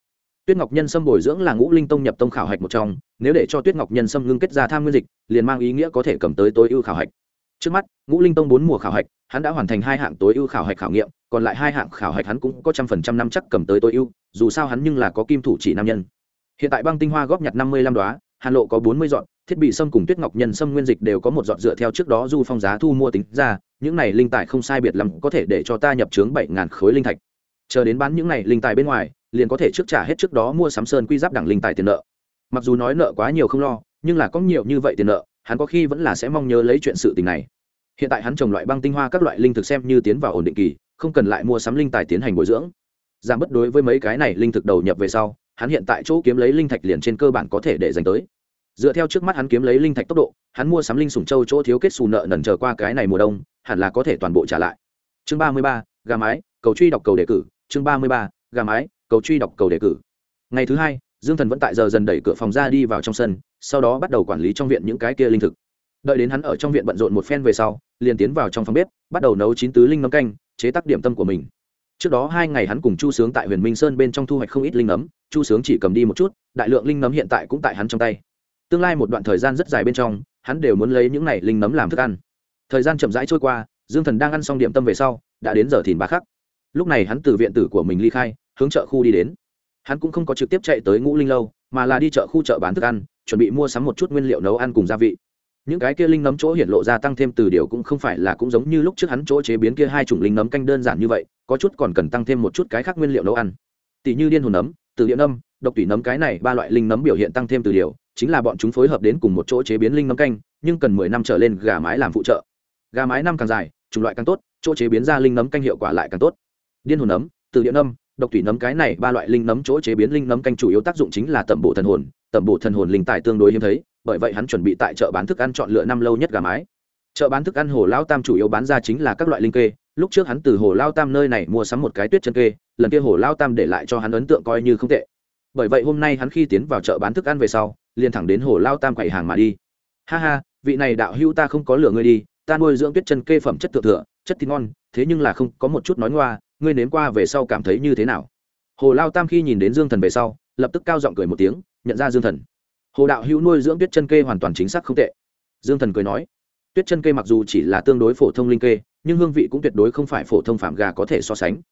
Tuyết ngọc nhân sâm bồi dưỡng là ngũ linh tông nhập tông khảo hạch một trong, nếu để cho tuyết ngọc nhân sâm ngưng kết ra tham nguyên dịch, liền mang ý nghĩa có thể cầm tới tối ưu khảo hạch. Trước mắt, ngũ linh tông bốn mùa khảo hạch, hắn đã hoàn thành hai hạng tối ưu khảo hạch khảo nghiệm, còn lại hai hạng khảo hạch hắn cũng có trăm phần trăm năm chắc cầm tới tối ưu, dù sao hắn nhưng là có kim thủ chỉ nam nhân hiện tại băng tinh hoa góp nhặt năm mươi lăm đoá hàn lộ có bốn mươi dọn, thiết bị sâm cùng tuyết ngọc nhân sâm nguyên dịch đều có một dọn dựa theo trước đó du phong giá thu mua tính ra, những này linh tài không sai biệt lắm có thể để cho ta nhập trướng bảy ngàn khối linh thạch. Chờ đến bán những này linh tài bên ngoài, liền có thể trước trả hết trước đó mua sắm sơn quy giáp đẳng linh tài tiền nợ. Mặc dù nói nợ quá nhiều không lo, nhưng là có nhiều như vậy tiền nợ, hắn có khi vẫn là sẽ mong nhớ lấy chuyện sự tình này. Hiện tại hắn trồng loại băng tinh hoa các loại linh thực xem như tiến vào ổn định kỳ, không cần lại mua sắm linh tài tiến hành bồi dưỡng. Giảm bất đối với mấy cái này linh thực đầu nhập về sau hắn hiện tại chỗ kiếm lấy linh thạch liền trên cơ bản có thể để dành tới. Dựa theo trước mắt hắn kiếm lấy linh thạch tốc độ, hắn mua sắm linh sủng châu chỗ thiếu kết xù nợ nần chờ qua cái này mùa đông, hẳn là có thể toàn bộ trả lại. Chương ba mươi ba, gà mái, cầu truy đọc cầu đề cử. Chương ba mươi ba, gà mái, cầu truy đọc cầu đề cử. Ngày thứ hai, dương thần vẫn tại giờ dần đẩy cửa phòng ra đi vào trong sân, sau đó bắt đầu quản lý trong viện những cái kia linh thực. Đợi đến hắn ở trong viện bận rộn một phen về sau, liền tiến vào trong phòng bếp, bắt đầu nấu chín tứ linh nấm canh, chế tác điểm tâm của mình. Trước đó hai ngày hắn cùng chu sướng tại huyền minh sơn bên trong thu hoạch không ít linh nấm chu sướng chỉ cầm đi một chút, đại lượng linh nấm hiện tại cũng tại hắn trong tay. Tương lai một đoạn thời gian rất dài bên trong, hắn đều muốn lấy những này linh nấm làm thức ăn. Thời gian chậm rãi trôi qua, dương thần đang ăn xong điểm tâm về sau, đã đến giờ thìn ba khắc. Lúc này hắn từ viện tử của mình ly khai, hướng chợ khu đi đến. Hắn cũng không có trực tiếp chạy tới ngũ linh lâu, mà là đi chợ khu chợ bán thức ăn, chuẩn bị mua sắm một chút nguyên liệu nấu ăn cùng gia vị. Những cái kia linh nấm chỗ hiện lộ ra tăng thêm từ điều cũng không phải là cũng giống như lúc trước hắn chỗ chế biến kia hai chủng linh nấm canh đơn giản như vậy, có chút còn cần tăng thêm một chút cái khác nguyên liệu nấu ăn. Tỷ như điên hồn nấm từ điệu nấm độc tủy nấm cái này ba loại linh nấm biểu hiện tăng thêm từ điều, chính là bọn chúng phối hợp đến cùng một chỗ chế biến linh nấm canh, nhưng cần mười năm trở lên gà mái làm phụ trợ. Gà mái năm càng dài, chủng loại càng tốt, chỗ chế biến ra linh nấm canh hiệu quả lại càng tốt. Điên hồn nấm, từ điệu nấm độc thủy nấm cái này ba loại linh nấm chỗ chế biến linh nấm canh chủ yếu tác dụng chính là tẩm bổ thần hồn, tẩm bổ thần hồn linh tài tương đối hiếm thấy, bởi vậy hắn chuẩn bị tại chợ bán thức ăn chọn lựa năm lâu nhất gà mái. Chợ bán thức ăn hồ lao tam chủ yếu bán ra chính là các loại linh kê lúc trước hắn từ hồ lao tam nơi này mua sắm một cái tuyết chân kê, lần kia hồ lao tam để lại cho hắn ấn tượng coi như không tệ. Bởi vậy hôm nay hắn khi tiến vào chợ bán thức ăn về sau, liền thẳng đến hồ lao tam quầy hàng mà đi. Ha ha, vị này đạo hữu ta không có lửa ngươi đi, ta nuôi dưỡng tuyết chân kê phẩm chất thượng thừa, chất thịt ngon, thế nhưng là không có một chút nói ngoa, ngươi nếm qua về sau cảm thấy như thế nào? Hồ lao tam khi nhìn đến dương thần về sau, lập tức cao giọng cười một tiếng, nhận ra dương thần. Hồ đạo hữu nuôi dưỡng tuyết chân kê hoàn toàn chính xác không tệ. Dương thần cười nói tuyết chân kê mặc dù chỉ là tương đối phổ thông linh kê, nhưng hương vị cũng tuyệt đối không phải phổ thông phạm gà có thể so sánh.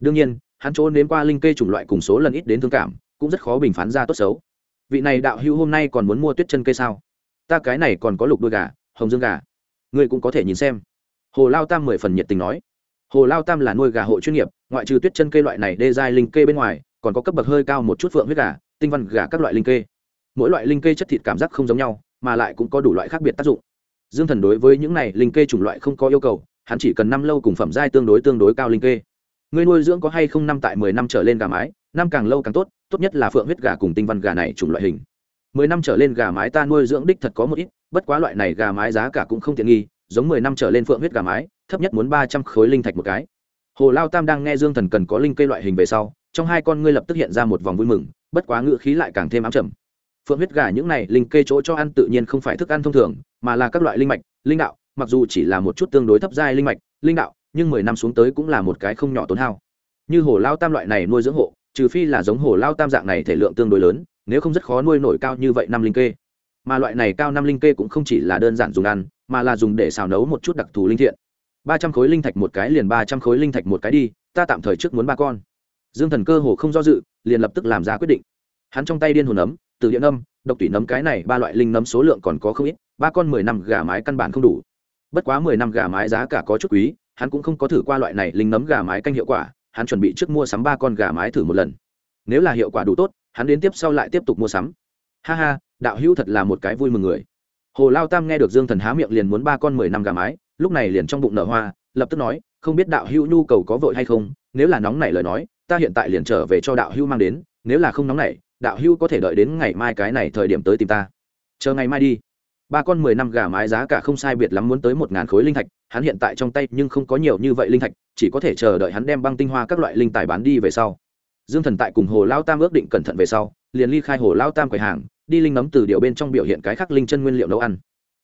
Đương nhiên, hắn chỗ nếm qua linh kê chủng loại cùng số lần ít đến thương cảm, cũng rất khó bình phán ra tốt xấu. Vị này đạo hữu hôm nay còn muốn mua tuyết chân kê sao? Ta cái này còn có lục đôi gà, hồng dương gà. Ngươi cũng có thể nhìn xem. Hồ lao tam mười phần nhiệt tình nói. Hồ lao tam là nuôi gà hộ chuyên nghiệp, ngoại trừ tuyết chân kê loại này đê giai linh kê bên ngoài, còn có cấp bậc hơi cao một chút phượng huyết gà, tinh văn gà các loại linh kê. Mỗi loại linh kê chất thịt cảm giác không giống nhau, mà lại cũng có đủ loại khác biệt tác dụng dương thần đối với những này linh kê chủng loại không có yêu cầu, hắn chỉ cần năm lâu cùng phẩm giai tương đối tương đối cao linh kê. Người nuôi dưỡng có hay không năm tại mười năm trở lên gà mái, năm càng lâu càng tốt tốt nhất là phượng huyết gà cùng tinh văn gà này chủng loại hình. Mười năm trở lên gà mái ta nuôi dưỡng đích thật có một ít, bất quá loại này gà mái giá cả cũng không tiện nghi, giống mười năm trở lên phượng huyết gà mái, thấp nhất muốn ba trăm khối linh thạch một cái. Hồ lao tam đang nghe dương thần cần có linh cây loại hình về sau, trong hai con ngươi lập tức hiện ra một vòng vui mừng, bất quá ngựa khí lại càng thêm ám trầm phượng huyết gà những này linh kê chỗ cho ăn tự nhiên không phải thức ăn thông thường, mà là các loại linh mạch, linh đạo, mặc dù chỉ là một chút tương đối thấp giai linh mạch, linh đạo, nhưng mười năm xuống tới cũng là một cái không nhỏ tốn hao. Như hồ lao tam loại này nuôi dưỡng hộ, trừ phi là giống hồ lao tam dạng này thể lượng tương đối lớn, nếu không rất khó nuôi nổi cao như vậy năm linh kê. Mà loại này cao năm linh kê cũng không chỉ là đơn giản dùng ăn, mà là dùng để xào nấu một chút đặc thù linh thiện. Ba trăm khối linh thạch một cái liền ba trăm khối linh thạch một cái đi, ta tạm thời trước muốn ba con. Dương thần cơ hồ không do dự, liền lập tức làm ra quyết định. Hắn trong tay điên hồn ấm từ điện nấm độc tủy nấm cái này ba loại linh nấm số lượng còn có không ít, ba con mười năm gà mái căn bản không đủ. Bất quá mười năm gà mái giá cả có chút quý, hắn cũng không có thử qua loại này linh nấm gà mái canh hiệu quả, hắn chuẩn bị trước mua sắm ba con gà mái thử một lần. Nếu là hiệu quả đủ tốt, hắn đến tiếp sau lại tiếp tục mua sắm. Ha ha, đạo hữu thật là một cái vui mừng người. Hồ lao tam nghe được dương thần há miệng liền muốn ba con mười năm gà mái, lúc này liền trong bụng nở hoa, lập tức nói, không biết đạo hữu nhu cầu có vội hay không, nếu là nóng nảy lời nói, ta hiện tại liền trở về cho đạo hữu mang đến, nếu là không nóng nảy đạo hữu có thể đợi đến ngày mai cái này thời điểm tới tìm ta. Chờ ngày mai đi. Ba con mười năm gà mái giá cả không sai biệt lắm muốn tới một ngàn khối linh thạch, hắn hiện tại trong tay nhưng không có nhiều như vậy linh thạch, chỉ có thể chờ đợi hắn đem băng tinh hoa các loại linh tài bán đi về sau. Dương thần tại cùng hồ lao tam ước định cẩn thận về sau, liền ly khai hồ lao tam quầy hàng, đi linh nấm từ điệu bên trong biểu hiện cái khác linh chân nguyên liệu nấu ăn.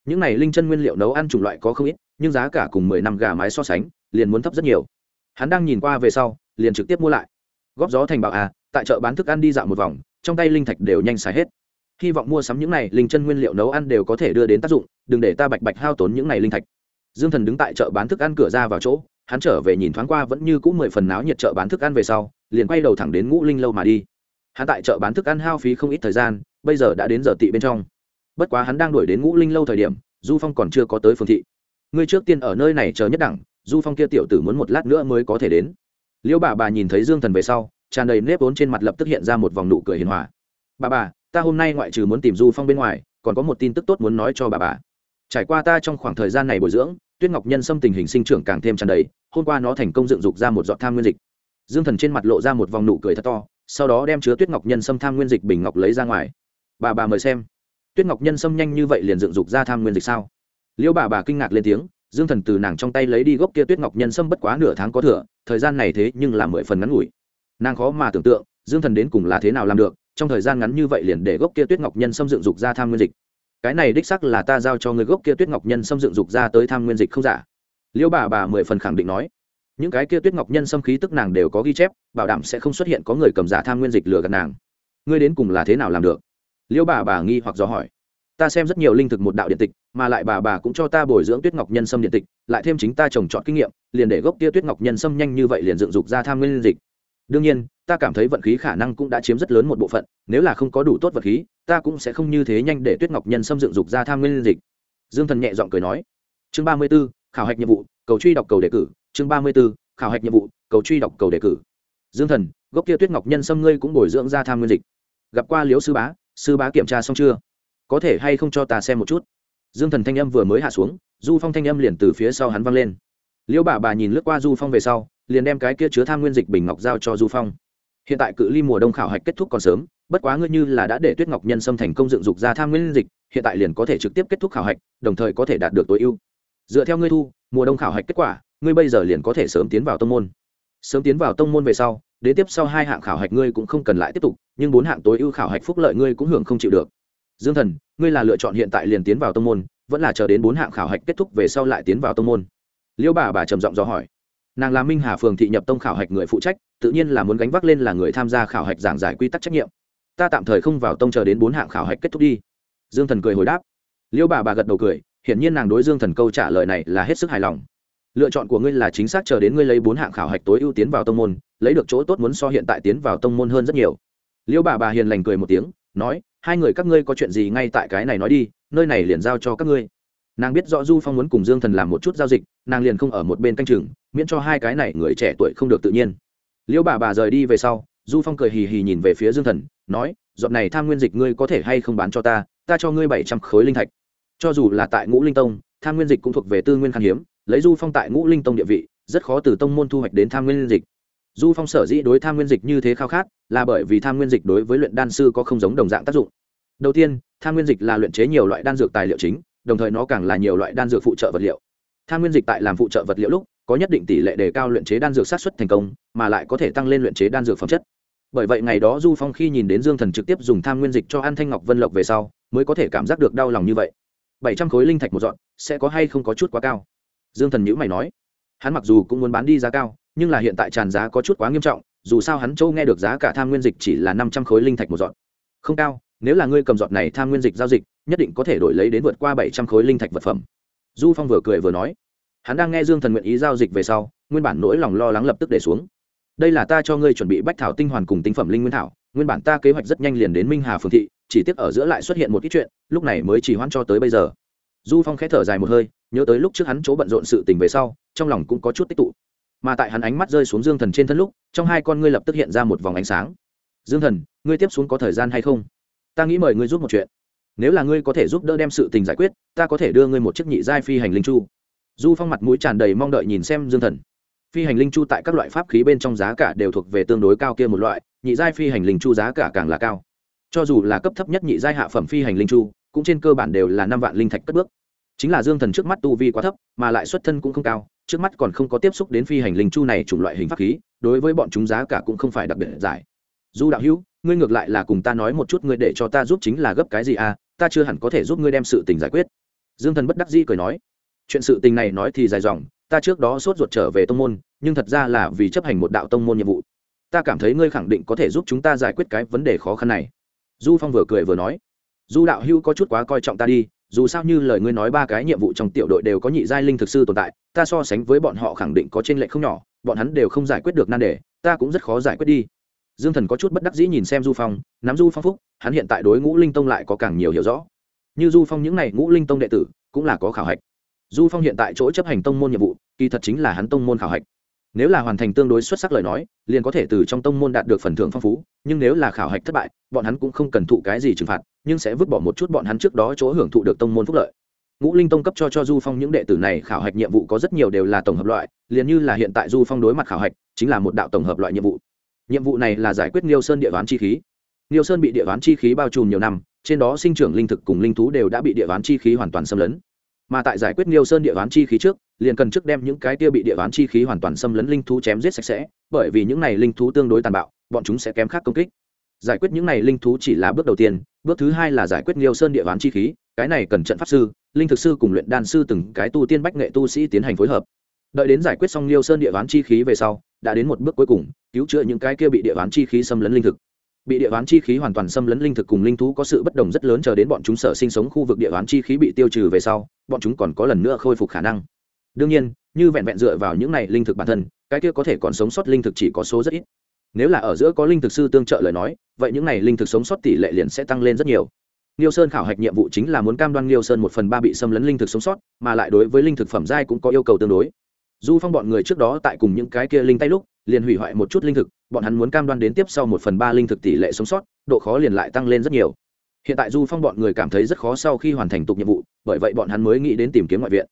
Những này linh chân nguyên liệu nấu ăn chủng loại có không ít, nhưng giá cả cùng mười năm gà mái so sánh, liền muốn thấp rất nhiều. Hắn đang nhìn qua về sau, liền trực tiếp mua lại. Góp gió thành bảo à tại chợ bán thức ăn đi dạo một vòng trong tay linh thạch đều nhanh xài hết. Hy vọng mua sắm những này linh chân nguyên liệu nấu ăn đều có thể đưa đến tác dụng, đừng để ta bạch bạch hao tốn những này linh thạch. Dương thần đứng tại chợ bán thức ăn cửa ra vào chỗ, hắn trở về nhìn thoáng qua vẫn như cũng mười phần náo nhiệt chợ bán thức ăn về sau, liền quay đầu thẳng đến ngũ linh lâu mà đi. Hắn tại chợ bán thức ăn hao phí không ít thời gian, bây giờ đã đến giờ tị bên trong. Bất quá hắn đang đuổi đến ngũ linh lâu thời điểm, du phong còn chưa có tới phương thị. Ngươi trước tiên ở nơi này chờ nhất đẳng, du phong kia tiểu tử muốn một lát nữa mới có thể đến. Liêu bà bà nhìn thấy dương thần về sau tràn đầy nếp vốn trên mặt lập tức hiện ra một vòng nụ cười hiền hòa. Bà bà, ta hôm nay ngoại trừ muốn tìm du phong bên ngoài, còn có một tin tức tốt muốn nói cho bà bà. Trải qua ta trong khoảng thời gian này bồi dưỡng, tuyết ngọc nhân xâm tình hình sinh trưởng càng thêm tràn đầy, hôm qua nó thành công dựng dục ra một giọt tham nguyên dịch. Dương thần trên mặt lộ ra một vòng nụ cười thật to, sau đó đem chứa tuyết ngọc nhân xâm tham nguyên dịch bình ngọc lấy ra ngoài. Bà bà mời xem. Tuyết ngọc nhân xâm nhanh như vậy liền dựng dục ra tham nguyên dịch sao? Liêu bà bà kinh ngạc lên tiếng, dương thần từ nàng trong tay lấy đi gốc kia tuyết ngọc nhân xâm bất quá nửa tháng có thừa, thời gian này thế nhưng là mười phần ngắn ngủi nàng khó mà tưởng tượng, dương thần đến cùng là thế nào làm được, trong thời gian ngắn như vậy liền để gốc kia tuyết ngọc nhân xâm dựng dục ra tham nguyên dịch. Cái này đích sắc là ta giao cho người gốc kia tuyết ngọc nhân xâm dựng dục ra tới tham nguyên dịch không giả. Liêu bà bà mười phần khẳng định nói, những cái kia tuyết ngọc nhân xâm khí tức nàng đều có ghi chép, bảo đảm sẽ không xuất hiện có người cầm giả tham nguyên dịch lừa gạt nàng. Ngươi đến cùng là thế nào làm được? Liêu bà bà nghi hoặc do hỏi, ta xem rất nhiều linh thực một đạo điện tịch, mà lại bà bà cũng cho ta bồi dưỡng tuyết ngọc nhân sâm điện tịch, lại thêm chính ta trồng trọt kinh nghiệm, liền để gốc tia tuyết ngọc nhân sâm nhanh như vậy liền dựng dục ra tham nguyên dịch đương nhiên, ta cảm thấy vận khí khả năng cũng đã chiếm rất lớn một bộ phận, nếu là không có đủ tốt vật khí, ta cũng sẽ không như thế nhanh để tuyết ngọc nhân xâm dựng dục ra tham nguyên dịch. Dương thần nhẹ giọng cười nói. Chương ba mươi b ố khảo hạch nhiệm vụ, cầu truy đọc cầu đề cử. Chương ba mươi b ố khảo hạch nhiệm vụ, cầu truy đọc cầu đề cử. Dương thần, gốc kia tuyết ngọc nhân xâm ngươi cũng bồi dưỡng ra tham nguyên dịch. Gặp qua liếu sư bá sư bá kiểm tra xong chưa? Có thể hay không cho ta xem một chút? Dương thần thanh âm vừa mới hạ xuống, du phong thanh âm liền từ phía sau hắn văng lên liễu bà bà nhìn lướt qua du phong về sau, liền đem cái kia chứa tham nguyên dịch bình ngọc giao cho du phong. Hiện tại cự ly mùa đông khảo hạch kết thúc còn sớm, bất quá ngươi như là đã để tuyết ngọc nhân xâm thành công dựng dục ra tham nguyên dịch, hiện tại liền có thể trực tiếp kết thúc khảo hạch, đồng thời có thể đạt được tối ưu. Dựa theo ngươi thu, mùa đông khảo hạch kết quả, ngươi bây giờ liền có thể sớm tiến vào tông môn. Sớm tiến vào tông môn về sau, đến tiếp sau hai hạng khảo hạch ngươi cũng không cần lại tiếp tục, nhưng bốn hạng tối ưu khảo hạch phúc lợi ngươi cũng hưởng không chịu được. Dương thần, ngươi là lựa chọn hiện tại liền tiến vào tông môn, vẫn là chờ đến bốn hạng khảo hạch kết thúc về sau lại tiến vào tông môn liêu bà bà trầm giọng dò hỏi. Nàng là minh hà phường thị nhập tông khảo hạch người phụ trách, tự nhiên là muốn gánh vác lên là người tham gia khảo hạch giảng giải quy tắc trách nhiệm. Ta tạm thời không vào tông chờ đến bốn hạng khảo hạch kết thúc đi. Dương thần cười hồi đáp. Liêu bà bà gật đầu cười, hiển nhiên nàng đối dương thần câu trả lời này là hết sức hài lòng. Lựa chọn của ngươi là chính xác chờ đến ngươi lấy bốn hạng khảo hạch tối ưu tiến vào tông môn, lấy được chỗ tốt muốn so hiện tại tiến vào tông môn hơn rất nhiều. Liêu bà bà hiền lành cười một tiếng, nói, hai người các ngươi có chuyện gì ngay tại cái này nói đi, nơi này liền giao cho các ngươi nàng biết rõ du phong muốn cùng dương thần làm một chút giao dịch nàng liền không ở một bên canh chừng miễn cho hai cái này người trẻ tuổi không được tự nhiên liễu bà bà rời đi về sau du phong cười hì hì nhìn về phía dương thần nói dọn này tham nguyên dịch ngươi có thể hay không bán cho ta ta cho ngươi bảy trăm khối linh thạch cho dù là tại ngũ linh tông tham nguyên dịch cũng thuộc về tư nguyên khan hiếm lấy du phong tại ngũ linh tông địa vị rất khó từ tông môn thu hoạch đến tham nguyên dịch du phong sở dĩ đối tham nguyên dịch như thế khao khát là bởi vì tham nguyên dịch đối với luyện đan sư có không giống đồng dạng tác dụng đầu tiên tham nguyên dịch là luyện chế nhiều loại đan dược tài liệu chính đồng thời nó càng là nhiều loại đan dược phụ trợ vật liệu. Tham nguyên dịch tại làm phụ trợ vật liệu lúc, có nhất định tỷ lệ đề cao luyện chế đan dược sát xuất thành công, mà lại có thể tăng lên luyện chế đan dược phẩm chất. Bởi vậy ngày đó du phong khi nhìn đến dương thần trực tiếp dùng tham nguyên dịch cho an thanh ngọc vân lộc về sau, mới có thể cảm giác được đau lòng như vậy. Bảy trăm khối linh thạch một dọn, sẽ có hay không có chút quá cao? Dương thần nhữ mày nói. Hắn mặc dù cũng muốn bán đi giá cao, nhưng là hiện tại tràn giá có chút quá nghiêm trọng, dù sao hắn châu nghe được giá cả tham nguyên dịch chỉ là năm trăm khối linh thạch một dọn. Không cao, nếu là ngươi cầm dọn này tham nguyên dịch giao dịch nhất định có thể đổi lấy đến vượt qua bảy trăm khối linh thạch vật phẩm. Du phong vừa cười vừa nói, hắn đang nghe dương thần nguyện ý giao dịch về sau, nguyên bản nỗi lòng lo lắng lập tức để xuống. Đây là ta cho ngươi chuẩn bị bách thảo tinh hoàn cùng tinh phẩm linh nguyên thảo, nguyên bản ta kế hoạch rất nhanh liền đến minh hà phương thị, chỉ tiếc ở giữa lại xuất hiện một ít chuyện, lúc này mới chỉ hoãn cho tới bây giờ. Du phong khẽ thở dài một hơi, nhớ tới lúc trước hắn chỗ bận rộn sự tình về sau, trong lòng cũng có chút tích tụ. Mà tại hắn ánh mắt rơi xuống dương thần trên thân lúc, trong hai con ngươi lập tức hiện ra một vòng ánh sáng. Dương thần, ngươi tiếp xuống có thời gian hay không? Ta nghĩ mời ngươi giúp một chuyện nếu là ngươi có thể giúp đỡ đem sự tình giải quyết, ta có thể đưa ngươi một chiếc nhị giai phi hành linh chu. Du phong mặt mũi tràn đầy mong đợi nhìn xem dương thần. Phi hành linh chu tại các loại pháp khí bên trong giá cả đều thuộc về tương đối cao kia một loại, nhị giai phi hành linh chu giá cả càng là cao. Cho dù là cấp thấp nhất nhị giai hạ phẩm phi hành linh chu, cũng trên cơ bản đều là năm vạn linh thạch cất bước. Chính là dương thần trước mắt tu vi quá thấp, mà lại xuất thân cũng không cao, trước mắt còn không có tiếp xúc đến phi hành linh chu này chủng loại hình pháp khí, đối với bọn chúng giá cả cũng không phải đặc biệt giải. Du đạo hữu, ngươi ngược lại là cùng ta nói một chút, ngươi để cho ta giúp chính là gấp cái gì à? Ta chưa hẳn có thể giúp ngươi đem sự tình giải quyết. Dương thần bất đắc dĩ cười nói, chuyện sự tình này nói thì dài dòng, ta trước đó sốt ruột trở về tông môn, nhưng thật ra là vì chấp hành một đạo tông môn nhiệm vụ. Ta cảm thấy ngươi khẳng định có thể giúp chúng ta giải quyết cái vấn đề khó khăn này. Du phong vừa cười vừa nói du đạo Hưu có chút quá coi trọng ta đi, dù sao như lời ngươi nói ba cái nhiệm vụ trong tiểu đội đều có nhị giai linh thực sư tồn tại, ta so sánh với bọn họ khẳng định có trên lệ không nhỏ, bọn hắn đều không giải quyết được nan đề, ta cũng rất khó giải quyết đi dương thần có chút bất đắc dĩ nhìn xem du phong, nắm du phong phúc, hắn hiện tại đối ngũ linh tông lại có càng nhiều hiểu rõ. Như du phong những n à y ngũ linh tông đệ tử, cũng là có khảo hạch. Du phong hiện tại chỗ chấp hành tông môn nhiệm vụ, kỳ thật chính là hắn tông môn khảo hạch. Nếu là hoàn thành tương đối xuất sắc lời nói, liền có thể từ trong tông môn đạt được phần thưởng phong phú, nhưng nếu là khảo hạch thất bại, bọn hắn cũng không cần thụ cái gì trừng phạt, nhưng sẽ vứt bỏ một chút bọn hắn trước đó chỗ hưởng thụ được tông môn phúc lợi. Ngũ linh tông cấp cho cho du phong những đệ tử này khảo hạch nhiệm vụ có rất nhiều đều là tổng hợp loại, liền như là hiện tại du phong đối mặt khảo hạch, chính là một đạo tổng hợp loại nhiệm vụ nhiệm vụ này là giải quyết Niêu Sơn địa ván chi khí. Niêu Sơn bị địa ván chi khí bao trùm nhiều năm, trên đó sinh trưởng linh thực cùng linh thú đều đã bị địa ván chi khí hoàn toàn xâm lấn. Mà tại giải quyết Niêu Sơn địa ván chi khí trước, liền cần trước đem những cái kia bị địa ván chi khí hoàn toàn xâm lấn linh thú chém giết sạch sẽ, bởi vì những này linh thú tương đối tàn bạo, bọn chúng sẽ kém khác công kích. Giải quyết những này linh thú chỉ là bước đầu tiên, bước thứ hai là giải quyết Niêu Sơn địa ván chi khí, cái này cần trận pháp sư, linh thực sư cùng luyện đan sư từng cái tu tiên bách nghệ tu sĩ tiến hành phối hợp. Đợi đến giải quyết xong liêu Sơn địa ván chi khí về sau, đã đến một bước cuối cùng cứu chữa những cái kia bị địa ván chi khí xâm lấn linh thực. Bị địa ván chi khí hoàn toàn xâm lấn linh thực cùng linh thú có sự bất đồng rất lớn chờ đến bọn chúng sở sinh sống khu vực địa ván chi khí bị tiêu trừ về sau bọn chúng còn có lần nữa khôi phục khả năng. Đương nhiên như vẹn vẹn dựa vào những này linh thực bản thân cái kia có thể còn sống sót linh thực chỉ có số rất ít. Nếu là ở giữa có linh thực sư tương trợ lời nói vậy những này linh thực sống sót tỷ lệ liền sẽ tăng lên rất nhiều. Liêu Sơn khảo hạch nhiệm vụ chính là muốn cam đoan liêu Sơn một phần ba bị xâm lấn linh thực sống sót, mà lại đối với linh thực phẩm giai cũng có yêu cầu tương đối du phong bọn người trước đó tại cùng những cái kia linh tay lúc, liền hủy hoại một chút linh thực, bọn hắn muốn cam đoan đến tiếp sau một phần ba linh thực tỷ lệ sống sót, độ khó liền lại tăng lên rất nhiều. Hiện tại du phong bọn người cảm thấy rất khó sau khi hoàn thành tục nhiệm vụ, bởi vậy bọn hắn mới nghĩ đến tìm kiếm ngoại viện.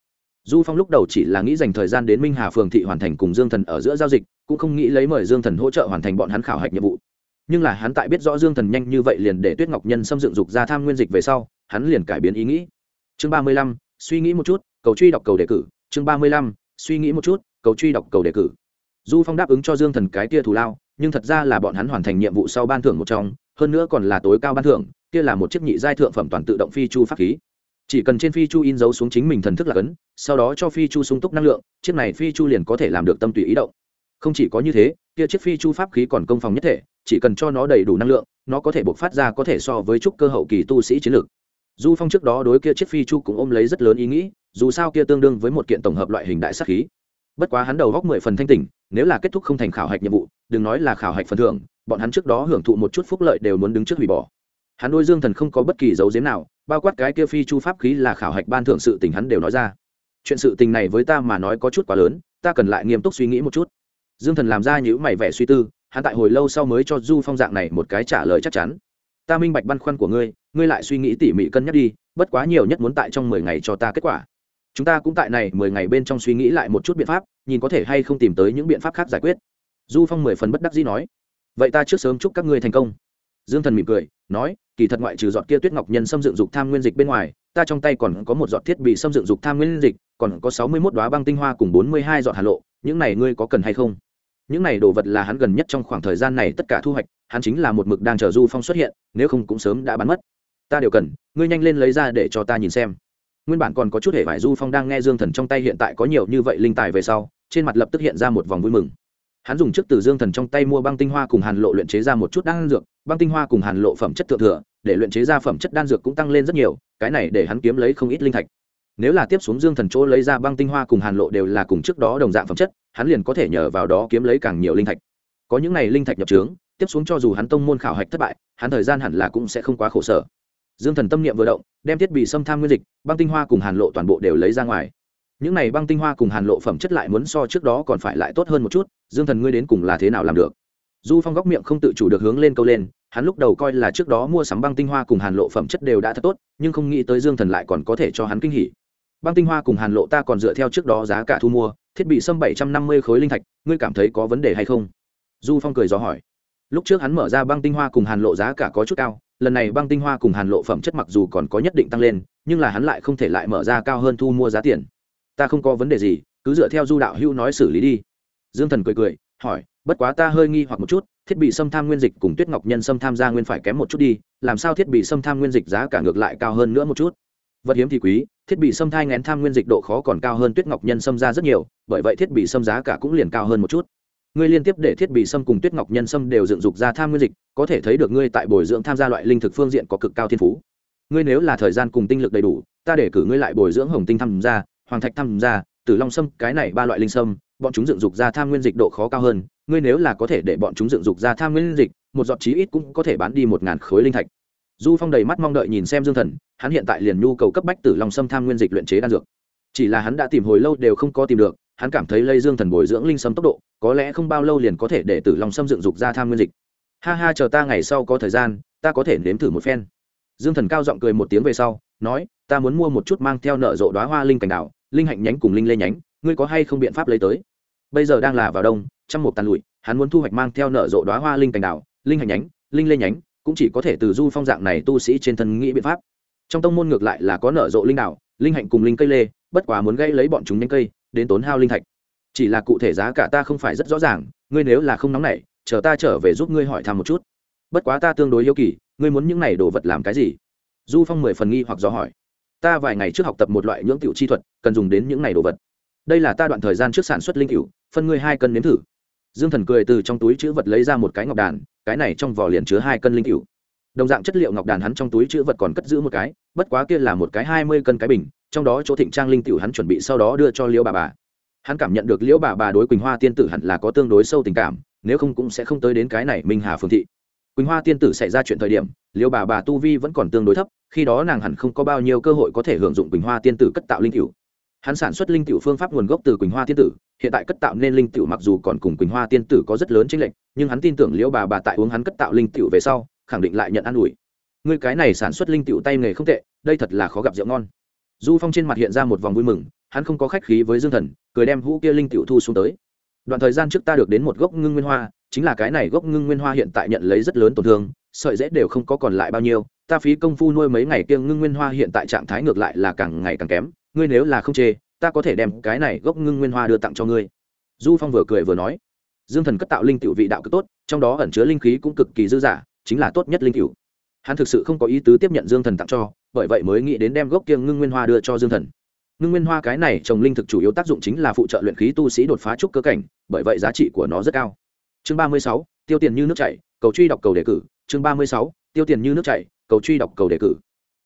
Du phong lúc đầu chỉ là nghĩ dành thời gian đến minh hà phường thị hoàn thành cùng dương thần ở giữa giao dịch, cũng không nghĩ lấy mời dương thần hỗ trợ hoàn thành bọn hắn khảo hạch nhiệm vụ. Nhưng là hắn tại biết rõ dương thần nhanh như vậy liền để tuyết ngọc nhân xâm dựng dục ra tham nguyên dịch về sau, hắn liền cải biến ý nghĩ. Chương ba mươi lăm, suy nghĩ một chút, cầu truy đọc cầu đề cử. Chương ba mươi lăm suy nghĩ một chút, cầu truy đọc, cầu đề cử. Du phong đáp ứng cho dương thần cái kia thù lao, nhưng thật ra là bọn hắn hoàn thành nhiệm vụ sau ban thưởng một trong, hơn nữa còn là tối cao ban thưởng, kia là một chiếc nhị giai thượng phẩm toàn tự động phi chu pháp khí. Chỉ cần trên phi chu in dấu xuống chính mình thần thức là cấn, sau đó cho phi chu sung túc năng lượng, chiếc này phi chu liền có thể làm được tâm tùy ý động. Không chỉ có như thế, kia chiếc phi chu pháp khí còn công phòng nhất thể, chỉ cần cho nó đầy đủ năng lượng, nó có thể bộc phát ra có thể so với trúc cơ hậu kỳ tu sĩ chiến lược du phong trước đó đối kia chiếc phi chu cũng ôm lấy rất lớn ý nghĩ dù sao kia tương đương với một kiện tổng hợp loại hình đại sắc khí. Bất quá hắn đầu góc mười phần thanh tỉnh, nếu là kết thúc không thành khảo hạch nhiệm vụ, đừng nói là khảo hạch phần thưởng, bọn hắn trước đó hưởng thụ một chút phúc lợi đều muốn đứng trước hủy bỏ. Hắn đôi dương thần không có bất kỳ dấu diếm nào, bao quát cái kia phi chu pháp khí là khảo hạch ban thượng sự tình hắn đều nói ra. Chuyện sự tình này với ta mà nói có chút quá lớn, ta cần lại nghiêm túc suy nghĩ một chút. Dương thần làm ra những mày vẻ suy tư, hắn tại hồi lâu sau mới cho du phong dạng này một cái trả lời chắc chắn. Ta minh bạch băn khoăn của ngươi ngươi lại suy nghĩ tỉ mỉ cân nhắc đi, bất quá nhiều nhất muốn tại trong mười ngày cho ta kết quả chúng ta cũng tại này mười ngày bên trong suy nghĩ lại một chút biện pháp, nhìn có thể hay không tìm tới những biện pháp khác giải quyết. Du phong mười phần bất đắc dĩ nói. Vậy ta trước sớm chúc các ngươi thành công. Dương thần mỉm cười, nói, kỳ thật ngoại trừ giọt kia tuyết ngọc nhân xâm dựng dục tham nguyên dịch bên ngoài, ta trong tay còn có một giọt thiết bị xâm dựng dục tham nguyên dịch, còn có sáu mươi mốt đoá băng tinh hoa cùng bốn mươi hai giọt hà lộ, những này ngươi có cần hay không? Những này đồ vật là hắn gần nhất trong khoảng thời gian này tất cả thu hoạch, hắn chính là một mực đang chờ du phong xuất hiện, nếu không cũng sớm đã bắn mất. Ta đều cần, ngươi nhanh lên lấy ra để cho ta nhìn xem nguyên bản còn có chút hệ vải du phong đang nghe dương thần trong tay hiện tại có nhiều như vậy linh tài về sau, trên mặt lập tức hiện ra một vòng vui mừng. Hắn dùng trước từ dương thần trong tay mua băng tinh hoa cùng hàn lộ luyện chế ra một chút đan dược, băng tinh hoa cùng hàn lộ phẩm chất thượng thừa, để luyện chế ra phẩm chất đan dược cũng tăng lên rất nhiều, cái này để hắn kiếm lấy không ít linh thạch. Nếu là tiếp xuống dương thần chỗ lấy ra băng tinh hoa cùng hàn lộ đều là cùng trước đó đồng dạng phẩm chất, hắn liền có thể nhờ vào đó kiếm lấy càng nhiều linh thạch. Có những này linh thạch nhập trướng, tiếp xuống cho dù hắn tông môn khảo hạch thất bại, hắn thời gian hẳn là cũng sẽ không quá khổ sở dương thần tâm niệm vừa động, đem thiết bị xâm tham nguyên dịch, băng tinh hoa cùng hàn lộ toàn bộ đều lấy ra ngoài. Những này băng tinh hoa cùng hàn lộ phẩm chất lại muốn so trước đó còn phải lại tốt hơn một chút, dương thần ngươi đến cùng là thế nào làm được? Du phong góc miệng không tự chủ được hướng lên câu lên, hắn lúc đầu coi là trước đó mua sắm băng tinh hoa cùng hàn lộ phẩm chất đều đã thật tốt, nhưng không nghĩ tới dương thần lại còn có thể cho hắn kinh hỉ. Băng tinh hoa cùng hàn lộ ta còn dựa theo trước đó giá cả thu mua, thiết bị xâm bảy trăm năm mươi khối linh thạch, ngươi cảm thấy có vấn đề hay không? Du phong cười dò hỏi. Lúc trước hắn mở ra băng tinh hoa cùng hàn lộ giá cả có chút cao lần này băng tinh hoa cùng hàn lộ phẩm chất mặc dù còn có nhất định tăng lên, nhưng là hắn lại không thể lại mở ra cao hơn thu mua giá tiền. Ta không có vấn đề gì, cứ dựa theo du đạo hữu nói xử lý đi. Dương thần cười cười, hỏi, bất quá ta hơi nghi hoặc một chút, thiết bị xâm tham nguyên dịch cùng tuyết ngọc nhân xâm tham gia nguyên phải kém một chút đi, làm sao thiết bị xâm tham nguyên dịch giá cả ngược lại cao hơn nữa một chút? Vật hiếm thì quý, thiết bị xâm thai ngén tham nguyên dịch độ khó còn cao hơn tuyết ngọc nhân xâm ra rất nhiều, bởi vậy thiết bị xâm giá cả cũng liền cao hơn một chút ngươi liên tiếp để thiết bị sâm cùng tuyết ngọc nhân sâm đều dựng dục ra tham nguyên dịch, có thể thấy được ngươi tại bồi dưỡng tham gia loại linh thực phương diện có cực cao thiên phú. Ngươi nếu là thời gian cùng tinh lực đầy đủ, ta để cử ngươi lại bồi dưỡng hồng tinh tham gia, hoàng thạch tham gia, tử long sâm cái này ba loại linh sâm bọn chúng dựng dục ra tham nguyên dịch độ khó cao hơn. Ngươi nếu là có thể để bọn chúng dựng dục ra tham nguyên dịch, một giọt chí ít cũng có thể bán đi một ngàn khối linh thạch. Du phong đầy mắt mong đợi nhìn xem dương thần, hắn hiện tại liền nhu cầu cấp bách tử long sâm tham nguyên dịch luyện chế đan dược. Chỉ là hắn đã tìm hồi lâu đều không có tìm được hắn cảm thấy lây dương thần bồi dưỡng linh sâm tốc độ, có lẽ không bao lâu liền có thể để tử long sâm dựng dục ra tham nguyên dịch. Ha ha, chờ ta ngày sau có thời gian, ta có thể nếm thử một phen. Dương thần cao giọng cười một tiếng về sau, nói, ta muốn mua một chút mang theo nợ rộ đoá hoa linh cảnh đạo, linh hạnh nhánh cùng linh lê nhánh, ngươi có hay không biện pháp lấy tới? Bây giờ đang là vào đông trong một tàn lụi, hắn muốn thu hoạch mang theo nợ rộ đoá hoa linh cảnh đạo, linh hạnh nhánh, linh lê nhánh, cũng chỉ có thể từ du phong dạng này tu sĩ trên thân nghĩ biện pháp. Trong tông môn ngược lại là có nợ rộ linh đạo, linh hạnh cùng linh cây lê, bất quá muốn gây lấy bọn chúng nhánh cây đến tốn hao linh thạch. Chỉ là cụ thể giá cả ta không phải rất rõ ràng, ngươi nếu là không nóng nảy, chờ ta trở về giúp ngươi hỏi thăm một chút. Bất quá ta tương đối yêu kỳ, ngươi muốn những này đồ vật làm cái gì? Du phong mười phần nghi hoặc do hỏi. Ta vài ngày trước học tập một loại nhưỡng tiểu chi thuật, cần dùng đến những này đồ vật. Đây là ta đoạn thời gian trước sản xuất linh cựu phân ngươi hai cân nếm thử. Dương thần cười từ trong túi chữ vật lấy ra một cái ngọc đàn, cái này trong vỏ liền chứa hai cân linh cựu đồng dạng chất liệu ngọc đàn hắn trong túi chữ vật còn cất giữ một cái, bất quá kia là một cái hai mươi cân cái bình trong đó chỗ thịnh trang linh tiểu hắn chuẩn bị sau đó đưa cho liễu bà bà. Hắn cảm nhận được liễu bà bà đối quỳnh hoa tiên tử hẳn là có tương đối sâu tình cảm, nếu không cũng sẽ không tới đến cái này minh hà phương thị. Quỳnh hoa tiên tử xảy ra chuyện thời điểm, liễu bà bà tu vi vẫn còn tương đối thấp, khi đó nàng hẳn không có bao nhiêu cơ hội có thể hưởng dụng quỳnh hoa tiên tử cất tạo linh tiểu. Hắn sản xuất linh tiểu phương pháp nguồn gốc từ quỳnh hoa tiên tử, hiện tại cất tạo nên linh tiểu mặc dù còn cùng quỳnh hoa tiên tử có rất lớn chênh lệch, nhưng hắn tin tưởng liễu bà bà tại uống hắn cất tạo linh tiểu về sau, khẳng định lại nhận an ủi. Người cái này sản xuất linh tiểu tay nghề không tệ, đây thật là khó gặp rượu ngon du phong trên mặt hiện ra một vòng vui mừng, hắn không có khách khí với dương thần, cười đem hũ kia linh cựu thu xuống tới. Đoạn thời gian trước ta được đến một gốc ngưng nguyên hoa, chính là cái này gốc ngưng nguyên hoa hiện tại nhận lấy rất lớn tổn thương, sợi dễ đều không có còn lại bao nhiêu, ta phí công phu nuôi mấy ngày kiêng ngưng nguyên hoa hiện tại trạng thái ngược lại là càng ngày càng kém, ngươi nếu là không chê, ta có thể đem cái này gốc ngưng nguyên hoa đưa tặng cho ngươi. Du phong vừa cười vừa nói. Dương thần cất tạo linh tiểu vị đạo cực tốt, trong đó ẩn chứa linh khí cũng cực kỳ dư dả, chính là tốt nhất linh tiểu hắn thực sự không có ý tứ tiếp nhận dương thần tặng cho, bởi vậy mới nghĩ đến đem gốc kiêng ngưng nguyên hoa đưa cho dương thần. Ngưng nguyên hoa cái này trồng linh thực chủ yếu tác dụng chính là phụ trợ luyện khí tu sĩ đột phá trúc cơ cảnh, bởi vậy giá trị của nó rất cao. Chương ba mươi sáu, tiêu tiền như nước chảy, cầu truy đọc cầu đề cử. Chương ba mươi sáu, tiêu tiền như nước chảy, cầu truy đọc cầu đề cử.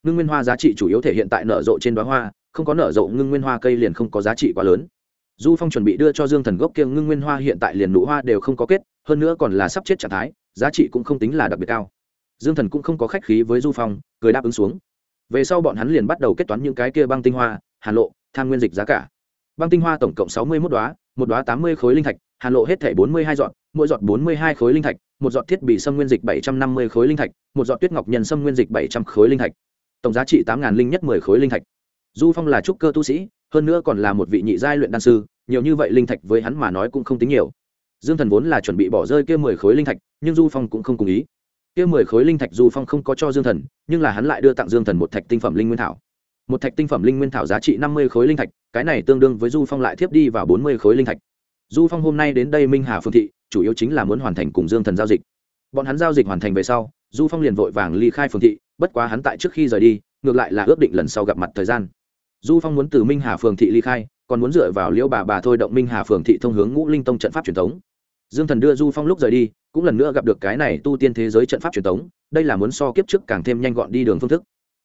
Ngưng nguyên hoa giá trị chủ yếu thể hiện tại nở rộ trên đoá hoa, không có nở rộ ngưng nguyên hoa cây liền không có giá trị quá lớn. Du phong chuẩn bị đưa cho dương thần gốc kiêng ngưng nguyên hoa hiện tại liền nụ hoa đều không có kết, hơn nữa còn là sắp chết trạng thái, giá trị cũng không tính là đặc biệt cao dương thần cũng không có khách khí với du phong, cười đáp ứng xuống. Về sau bọn hắn liền bắt đầu kết toán những cái kia băng tinh hoa, hàn lộ than nguyên dịch giá cả. Băng tinh hoa tổng cộng sáu mươi một đoá một đoá tám mươi khối linh thạch, hàn lộ hết thẻ bốn mươi hai giọt, mỗi giọt bốn mươi hai khối linh thạch, một giọt thiết bị xâm nguyên dịch bảy trăm năm mươi khối linh thạch, một giọt tuyết ngọc nhân xâm nguyên dịch bảy trăm khối linh thạch. Tổng giá trị tám linh nhất mười khối linh thạch. Du phong là trúc cơ tu sĩ, hơn nữa còn là một vị nhị giai luyện đan sư, nhiều như vậy linh thạch với hắn mà nói cũng không tính nhiều. Dương thần vốn là chuẩn bị bỏ rơi kia mười khối linh thạch, nhưng du phong cũng không cùng ý kia mười khối linh thạch dù phong không có cho dương thần, nhưng là hắn lại đưa tặng dương thần một thạch tinh phẩm linh nguyên thảo. Một thạch tinh phẩm linh nguyên thảo giá trị năm mươi khối linh thạch, cái này tương đương với du phong lại thiếp đi vào bốn mươi khối linh thạch. Du phong hôm nay đến đây minh hà phương thị, chủ yếu chính là muốn hoàn thành cùng dương thần giao dịch. Bọn hắn giao dịch hoàn thành về sau, du phong liền vội vàng ly khai phương thị, bất quá hắn tại trước khi rời đi, ngược lại là ước định lần sau gặp mặt thời gian. Du phong muốn từ minh hà phường thị ly khai, còn muốn dựa vào liễu bà bà thôi động minh hà phường thị thông hướng ngũ linh tông trận pháp truyền thống dương thần đưa du phong lúc rời đi, cũng lần nữa gặp được cái này tu tiên thế giới trận pháp truyền thống đây là muốn so kiếp trước càng thêm nhanh gọn đi đường phương thức.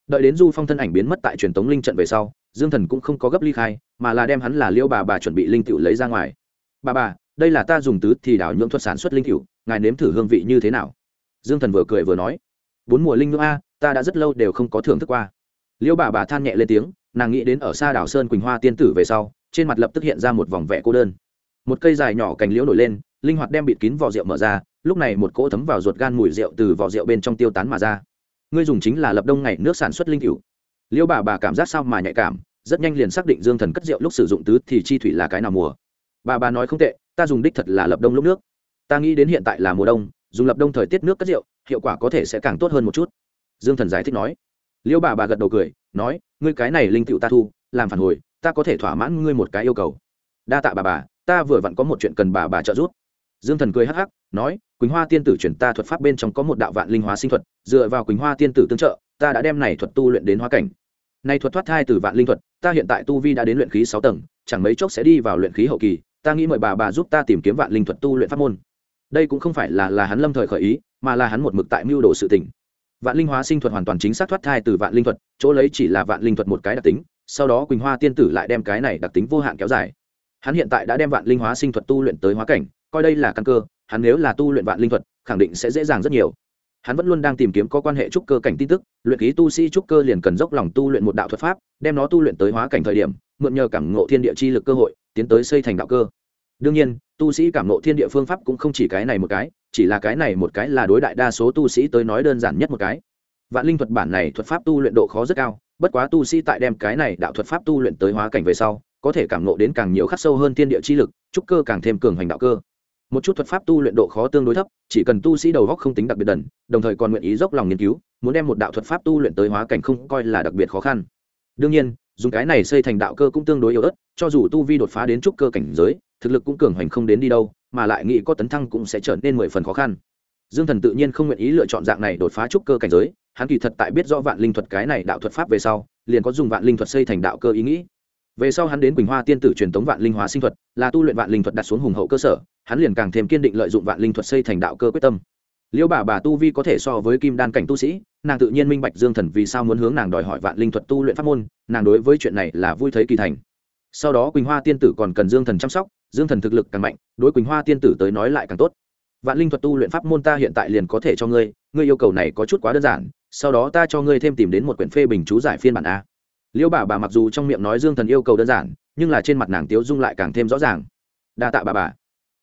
Đợi đến du phong thân ảnh biến mất tại truyền thống linh trận về sau, dương thần cũng không có gấp ly khai, mà là đem hắn là liễu bà bà chuẩn bị linh cựu lấy ra ngoài. Bà bà, đây là ta dùng tứ thì đảo nhưỡng thuật sản xuất linh cựu ngài nếm thử hương vị như thế nào? Dương thần vừa cười vừa nói, bốn mùa linh ngưỡng a, ta đã rất lâu đều không có thưởng thức qua. Liễu bà bà than nhẹ lên tiếng, nàng nghĩ đến ở xa đảo sơn quỳnh hoa tiên tử về sau, trên mặt lập tức hiện ra một vòng vẽ cô đơn. Một cây dài nhỏ cành liễu nổi lên linh hoạt đem bịt kín vỏ rượu mở ra, lúc này một cỗ thấm vào ruột gan mùi rượu từ vỏ rượu bên trong tiêu tán mà ra. Ngươi dùng chính là lập đông ngày nước sản xuất linh cựu Liêu bà bà cảm giác sao mà nhạy cảm, rất nhanh liền xác định dương thần cất rượu lúc sử dụng tứ thì chi thủy là cái nào mùa. Bà bà nói không tệ, ta dùng đích thật là lập đông lúc nước. Ta nghĩ đến hiện tại là mùa đông, dùng lập đông thời tiết nước cất rượu, hiệu quả có thể sẽ càng tốt hơn một chút. Dương thần giải thích nói. Liêu bà bà gật đầu cười, nói, ngươi cái này linh cựu ta thu, làm phản hồi, ta có thể thỏa mãn ngươi một cái yêu cầu. Đa tạ bà bà, ta vừa vặn có một chuyện cần bà bà trợ giúp dương thần cười hắc hắc, nói, quỳnh hoa tiên tử chuyển ta thuật pháp bên trong có một đạo vạn linh hóa sinh thuật, dựa vào quỳnh hoa tiên tử tương trợ, ta đã đem này thuật tu luyện đến hóa cảnh. Nay thuật thoát thai từ vạn linh thuật, ta hiện tại tu vi đã đến luyện khí sáu tầng, chẳng mấy chốc sẽ đi vào luyện khí hậu kỳ, ta nghĩ mời bà bà giúp ta tìm kiếm vạn linh thuật tu luyện pháp môn. Đây cũng không phải là là hắn lâm thời khởi ý, mà là hắn một mực tại mưu đồ sự tỉnh vạn linh hóa sinh thuật hoàn toàn chính xác thoát thai từ vạn linh thuật, chỗ lấy chỉ là vạn linh thuật một cái đặc tính, sau đó quỳnh hoa tiên tử lại đem cái này đặc tính vô hạn kéo dài. Hắn hiện tại đã đem vạn linh hóa sinh thuật tu luyện tới hóa cảnh coi đây là căn cơ, hắn nếu là tu luyện vạn linh thuật, khẳng định sẽ dễ dàng rất nhiều. Hắn vẫn luôn đang tìm kiếm có quan hệ trúc cơ cảnh tin tức, luyện khí tu sĩ trúc cơ liền cần dốc lòng tu luyện một đạo thuật pháp, đem nó tu luyện tới hóa cảnh thời điểm, mượn nhờ cảm ngộ thiên địa chi lực cơ hội, tiến tới xây thành đạo cơ. Đương nhiên, tu sĩ cảm ngộ thiên địa phương pháp cũng không chỉ cái này một cái, chỉ là cái này một cái là đối đại đa số tu sĩ tới nói đơn giản nhất một cái. Vạn linh thuật bản này thuật pháp tu luyện độ khó rất cao, bất quá tu sĩ tại đem cái này đạo thuật pháp tu luyện tới hóa cảnh về sau, có thể cảm ngộ đến càng nhiều khắc sâu hơn thiên địa chi lực, trúc cơ càng thêm cường hành đạo cơ một chút thuật pháp tu luyện độ khó tương đối thấp, chỉ cần tu sĩ đầu góc không tính đặc biệt đần, đồng thời còn nguyện ý dốc lòng nghiên cứu, muốn đem một đạo thuật pháp tu luyện tới hóa cảnh không coi là đặc biệt khó khăn. Đương nhiên, dùng cái này xây thành đạo cơ cũng tương đối yếu ớt, cho dù tu vi đột phá đến trúc cơ cảnh giới, thực lực cũng cường hành không đến đi đâu, mà lại nghĩ có tấn thăng cũng sẽ trở nên mười phần khó khăn. Dương thần tự nhiên không nguyện ý lựa chọn dạng này đột phá trúc cơ cảnh giới, hắn kỳ thật tại biết rõ vạn linh thuật cái này đạo thuật pháp về sau, liền có dùng vạn linh thuật xây thành đạo cơ ý nghĩ về sau hắn đến quỳnh hoa tiên tử truyền thống vạn linh hóa sinh thuật, là tu luyện vạn linh thuật đặt xuống hùng hậu cơ sở, hắn liền càng thêm kiên định lợi dụng vạn linh thuật xây thành đạo cơ quyết tâm. Liêu bà bà tu vi có thể so với kim đan cảnh tu sĩ, nàng tự nhiên minh bạch dương thần vì sao muốn hướng nàng đòi hỏi vạn linh thuật tu luyện pháp môn, nàng đối với chuyện này là vui thấy kỳ thành. Sau đó quỳnh hoa tiên tử còn cần dương thần chăm sóc, dương thần thực lực càng mạnh, đối quỳnh hoa tiên tử tới nói lại càng tốt. Vạn linh thuật tu luyện pháp môn ta hiện tại liền có thể cho ngươi ngươi yêu cầu này có chút quá đơn giản, sau đó ta cho ngươi thêm tìm đến một quyển phê bình chú giải phiên bản a liêu bà bà mặc dù trong miệng nói dương thần yêu cầu đơn giản, nhưng là trên mặt nàng tiếu dung lại càng thêm rõ ràng. Đa tạ bà bà.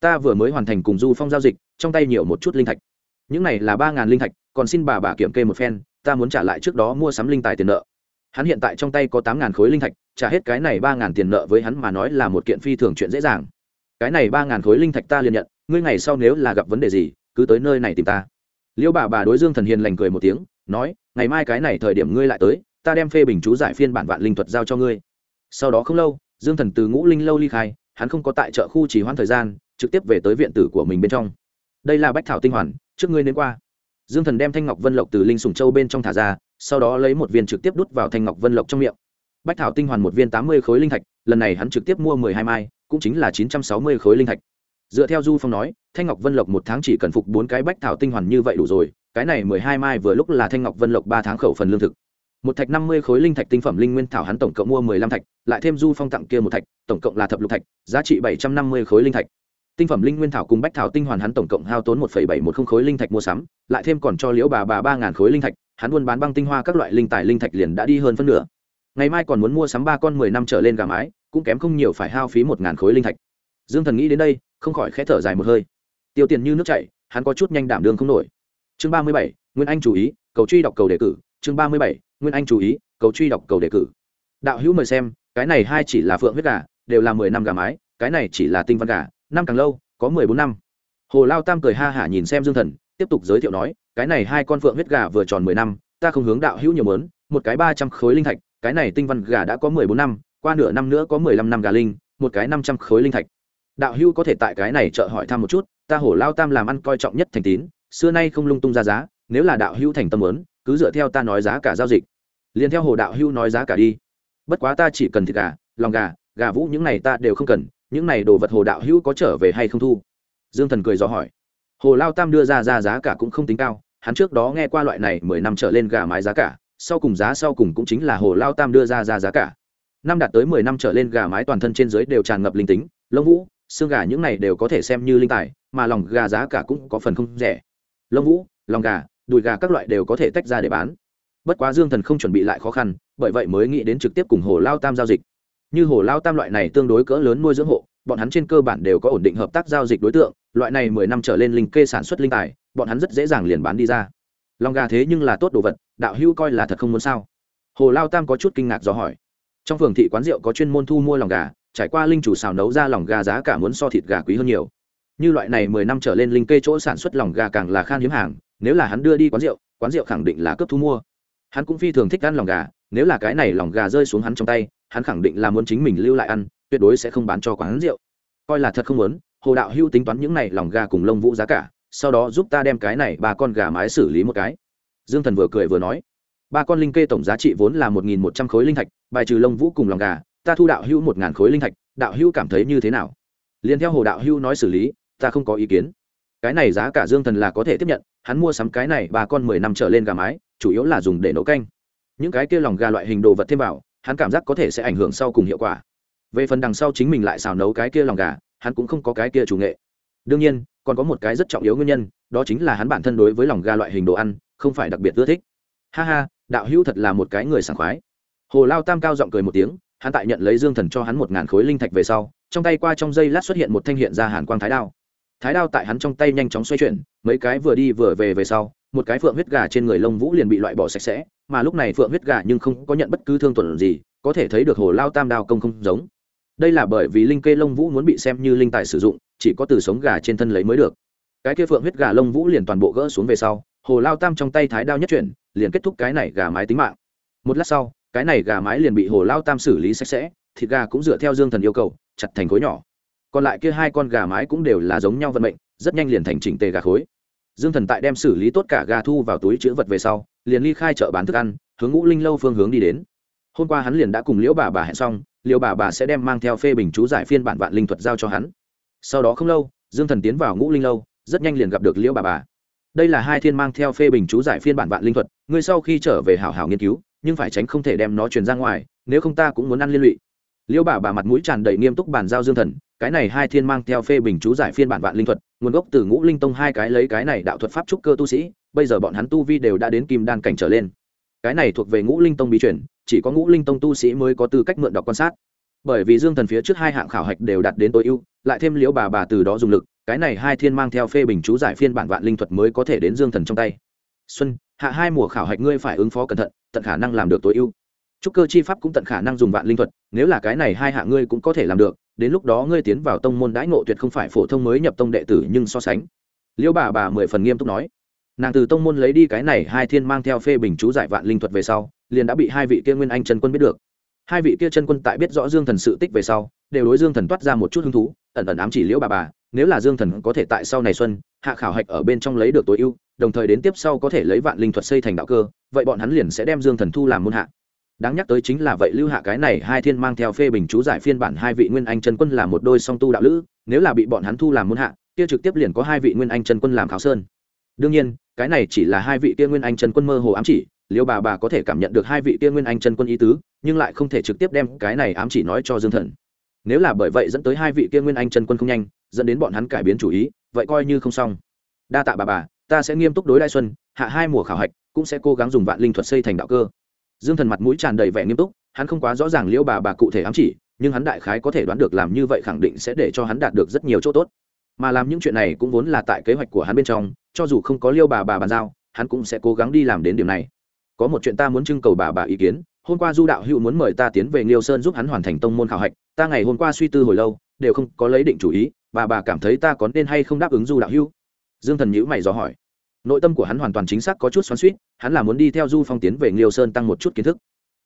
Ta vừa mới hoàn thành cùng du phong giao dịch, trong tay nhiều một chút linh thạch. Những này là ba ngàn linh thạch, còn xin bà bà kiểm kê một phen, ta muốn trả lại trước đó mua sắm linh tài tiền nợ. Hắn hiện tại trong tay có tám ngàn khối linh thạch, trả hết cái này ba ngàn tiền nợ với hắn mà nói là một kiện phi thường chuyện dễ dàng. Cái này ba ngàn khối linh thạch ta liền nhận, ngươi ngày sau nếu là gặp vấn đề gì, cứ tới nơi này tìm ta. Liêu bà bà đối dương thần hiền lành cười một tiếng, nói, ngày mai cái này thời điểm ngươi lại tới ta đem phê bình chú giải phiên bản vạn linh thuật giao cho ngươi. Sau đó không lâu, dương thần từ ngũ linh lâu ly khai, hắn không có tại chợ khu chỉ hoãn thời gian, trực tiếp về tới viện tử của mình bên trong. Đây là bách thảo tinh hoàn, trước ngươi đến qua. Dương thần đem thanh ngọc vân lộc từ linh sùng châu bên trong thả ra, sau đó lấy một viên trực tiếp đút vào thanh ngọc vân lộc trong miệng. Bách thảo tinh hoàn một viên tám mươi khối linh thạch, lần này hắn trực tiếp mua mười hai mai, cũng chính là chín trăm sáu mươi khối linh thạch. Dựa theo du phong nói, thanh ngọc vân lộc một tháng chỉ cần phục bốn cái bách thảo tinh hoàn như vậy đủ rồi, cái này mười hai mai vừa lúc là thanh ngọc vân lộc ba tháng khẩu phần lương thực một thạch năm mươi khối linh thạch tinh phẩm linh nguyên thảo hắn tổng cộng mua mười lăm thạch, lại thêm du phong tặng kia một thạch, tổng cộng là thập lục thạch, giá trị bảy trăm năm mươi khối linh thạch. Tinh phẩm linh nguyên thảo cùng bách thảo tinh hoàn hắn tổng cộng hao tốn một phẩy bảy một không khối linh thạch mua sắm, lại thêm còn cho liễu bà bà ba ngàn khối linh thạch, hắn buôn bán băng tinh hoa các loại linh tài linh thạch liền đã đi hơn phân nửa. Ngày mai còn muốn mua sắm ba con mười năm trở lên gà mái, cũng kém không nhiều phải hao phí một ngàn khối linh thạch. Dương thần nghĩ đến đây, không khỏi khẽ thở dài một hơi. Tiêu tiền như nước chảy, hắn có chút nhanh đảm đường không nổi. Chương ba mươi bảy, nguyên anh chú ý, cầu truy đọc cầu đề cử, chương ba mươi bảy nguyên anh chú ý, cầu truy đọc, cầu đề cử. Đạo hữu mời xem, cái này hai chỉ là phượng huyết gà, đều là mười năm gà mái, cái này chỉ là tinh văn gà, năm càng lâu, có mười bốn năm. Hồ lao tam cười ha hả nhìn xem dương thần, tiếp tục giới thiệu nói, cái này hai con phượng huyết gà vừa tròn mười năm, ta không hướng đạo hữu nhiều mớn, một cái ba trăm khối linh thạch, cái này tinh văn gà đã có mười bốn năm, qua nửa năm nữa có mười lăm năm gà linh, một cái năm trăm khối linh thạch. Đạo hữu có thể tại cái này chợ hỏi thăm một chút, ta hổ lao tam làm ăn coi trọng nhất thành tín, xưa nay không lung tung ra giá, nếu là đạo hữu thành tâm lớn cứ dựa theo ta nói giá cả giao dịch liền theo hồ đạo hưu nói giá cả đi. Bất quá ta chỉ cần thịt gà, lòng gà gà vũ những này ta đều không cần, những này đồ vật hồ đạo hưu có trở về hay không thu? Dương thần cười dò hỏi. Hồ lao tam đưa ra ra giá cả cũng không tính cao, hắn trước đó nghe qua loại này mười năm trở lên gà mái giá cả, sau cùng giá sau cùng cũng chính là hồ lao tam đưa ra ra giá cả. Năm đạt tới mười năm trở lên gà mái toàn thân trên dưới đều tràn ngập linh tính, lông vũ, xương gà những này đều có thể xem như linh tài, mà lòng gà giá cả cũng có phần không rẻ. Lông vũ, lòng gà, đùi gà các loại đều có thể tách ra để bán bất quá dương thần không chuẩn bị lại khó khăn, bởi vậy mới nghĩ đến trực tiếp cùng hồ lao tam giao dịch. Như hồ lao tam loại này tương đối cỡ lớn nuôi dưỡng hộ, bọn hắn trên cơ bản đều có ổn định hợp tác giao dịch đối tượng, loại này mười năm trở lên linh kê sản xuất linh tài, bọn hắn rất dễ dàng liền bán đi ra. Lòng gà thế nhưng là tốt đồ vật, đạo hữu coi là thật không muốn sao? Hồ lao tam có chút kinh ngạc do hỏi. Trong phường thị quán rượu có chuyên môn thu mua lòng gà trải qua linh chủ xào nấu ra lòng gà giá cả muốn so thịt gà quý hơn nhiều. Như loại này mười năm trở lên linh kê chỗ sản xuất lòng gà càng là khan hiếm hàng, nếu là hắn đưa đi quán rượu quán rượu khẳng định là cấp thu mua hắn cũng phi thường thích ăn lòng gà, nếu là cái này lòng gà rơi xuống hắn trong tay, hắn khẳng định là muốn chính mình lưu lại ăn, tuyệt đối sẽ không bán cho quán rượu. Coi là thật không muốn, hồ đạo hưu tính toán những này lòng gà cùng lông vũ giá cả, sau đó giúp ta đem cái này ba con gà mái xử lý một cái. Dương thần vừa cười vừa nói, ba con linh kê tổng giá trị vốn là một nghìn một trăm khối linh thạch, bài trừ lông vũ cùng lòng gà, ta thu đạo hưu một ngàn khối linh thạch, đạo hưu cảm thấy như thế nào? Liền theo hồ đạo hưu nói xử lý, ta không có ý kiến cái này giá cả dương thần là có thể tiếp nhận, hắn mua sắm cái này bà con mười năm trở lên gà mái, chủ yếu là dùng để nấu canh. Những cái kia lòng gà loại hình đồ vật thêm vào, hắn cảm giác có thể sẽ ảnh hưởng sau cùng hiệu quả. Về phần đằng sau chính mình lại xào nấu cái kia lòng gà, hắn cũng không có cái kia chủ nghệ. Đương nhiên, còn có một cái rất trọng yếu nguyên nhân, đó chính là hắn bản thân đối với lòng gà loại hình đồ ăn, không phải đặc biệt ưa thích. Ha ha, đạo hữu thật là một cái người sảng khoái. Hồ lao tam cao giọng cười một tiếng, hắn tại nhận lấy dương thần cho hắn một ngàn khối linh thạch về sau, trong tay qua trong giây lát xuất hiện một thanh hiện ra hàn quang thái đao thái đao tại hắn trong tay nhanh chóng xoay chuyển, mấy cái vừa đi vừa về về sau, một cái phượng huyết gà trên người lông vũ liền bị loại bỏ sạch sẽ, mà lúc này phượng huyết gà nhưng không có nhận bất cứ thương tuần gì, có thể thấy được hồ lao tam đao công không giống. Đây là bởi vì linh kê lông vũ muốn bị xem như linh tài sử dụng, chỉ có từ sống gà trên thân lấy mới được. Cái kia phượng huyết gà lông vũ liền toàn bộ gỡ xuống về sau, hồ lao tam trong tay thái đao nhất chuyển, liền kết thúc cái này gà mái tính mạng. Một lát sau, cái này gà mái liền bị hồ lao tam xử lý sạch sẽ, thịt gà cũng dựa theo dương thần yêu cầu, chặt thành khối nhỏ còn lại kia hai con gà mái cũng đều là giống nhau vận mệnh, rất nhanh liền thành chỉnh tề gà khối. Dương thần tại đem xử lý tốt cả gà thu vào túi chữ vật về sau, liền ly khai chợ bán thức ăn, hướng ngũ linh lâu phương hướng đi đến. Hôm qua hắn liền đã cùng liễu bà bà hẹn xong, liễu bà bà sẽ đem mang theo phê bình chú giải phiên bản vạn linh thuật giao cho hắn. Sau đó không lâu, dương thần tiến vào ngũ linh lâu, rất nhanh liền gặp được liễu bà bà. Đây là hai thiên mang theo phê bình chú giải phiên bản vạn linh thuật, ngươi sau khi trở về hảo hảo nghiên cứu, nhưng phải tránh không thể đem nó truyền ra ngoài, nếu không ta cũng muốn ăn liên lụy. Liễu bà bà mặt mũi tràn đầy nghiêm túc bàn giao dương thần cái này hai thiên mang theo phê bình chú giải phiên bản vạn linh thuật, nguồn gốc từ ngũ linh tông hai cái lấy cái này đạo thuật pháp trúc cơ tu sĩ, bây giờ bọn hắn tu vi đều đã đến kim đan cảnh trở lên. Cái này thuộc về ngũ linh tông bí truyền, chỉ có ngũ linh tông tu sĩ mới có tư cách mượn đọc quan sát. Bởi vì dương thần phía trước hai hạng khảo hạch đều đạt đến tối ưu, lại thêm liễu bà bà từ đó dùng lực, cái này hai thiên mang theo phê bình chú giải phiên bản vạn linh thuật mới có thể đến dương thần trong tay. Xuân, hạ hai mùa khảo hạch ngươi phải ứng phó cẩn thận, tận khả năng làm được tối ưu. Trúc cơ chi pháp cũng tận khả năng dùng vạn linh thuật, nếu là cái này hai hạng ngươi cũng có thể làm được đến lúc đó ngươi tiến vào tông môn đãi ngộ tuyệt không phải phổ thông mới nhập tông đệ tử nhưng so sánh. Liễu bà bà mười phần nghiêm túc nói. Nàng từ tông môn lấy đi cái này hai thiên mang theo phê bình chú giải vạn linh thuật về sau, liền đã bị hai vị kia nguyên anh chân quân biết được. Hai vị kia chân quân tại biết rõ dương thần sự tích về sau, đều đối dương thần toát ra một chút hứng thú, ẩn ẩn ám chỉ liễu bà bà, nếu là dương thần có thể tại sau này xuân, hạ khảo hạch ở bên trong lấy được tối ưu, đồng thời đến tiếp sau có thể lấy vạn linh thuật xây thành đạo cơ, vậy bọn hắn liền sẽ đem dương thần thu làm môn hạ đáng nhắc tới chính là vậy lưu hạ cái này hai thiên mang theo phê bình chú giải phiên bản hai vị nguyên anh chân quân là một đôi song tu đạo lữ, nếu là bị bọn hắn thu làm môn hạ, kia trực tiếp liền có hai vị nguyên anh chân quân làm khảo sơn. Đương nhiên, cái này chỉ là hai vị kia nguyên anh chân quân mơ hồ ám chỉ, liêu bà bà có thể cảm nhận được hai vị kia nguyên anh chân quân ý tứ, nhưng lại không thể trực tiếp đem cái này ám chỉ nói cho dương thần. Nếu là bởi vậy dẫn tới hai vị kia nguyên anh chân quân không nhanh, dẫn đến bọn hắn cải biến chủ ý, vậy coi như không xong. Đa tạ bà bà, ta sẽ nghiêm túc đối đại xuân, hạ hai mùa khảo hạch, cũng sẽ cố gắng dùng vạn linh thuật xây thành đạo cơ dương thần mặt mũi tràn đầy vẻ nghiêm túc, hắn không quá rõ ràng liêu bà bà cụ thể ám chỉ, nhưng hắn đại khái có thể đoán được làm như vậy khẳng định sẽ để cho hắn đạt được rất nhiều chỗ tốt. Mà làm những chuyện này cũng vốn là tại kế hoạch của hắn bên trong, cho dù không có liêu bà bà bàn giao, hắn cũng sẽ cố gắng đi làm đến điểm này. Có một chuyện ta muốn trưng cầu bà bà ý kiến, hôm qua du đạo hữu muốn mời ta tiến về liêu sơn giúp hắn hoàn thành tông môn khảo hạch, ta ngày hôm qua suy tư hồi lâu, đều không có lấy định chủ ý, bà bà cảm thấy ta có nên hay không đáp ứng du đạo hữu? Dương thần nhữ mày dò hỏi nội tâm của hắn hoàn toàn chính xác có chút xoắn suýt hắn là muốn đi theo du phong tiến về liêu sơn tăng một chút kiến thức.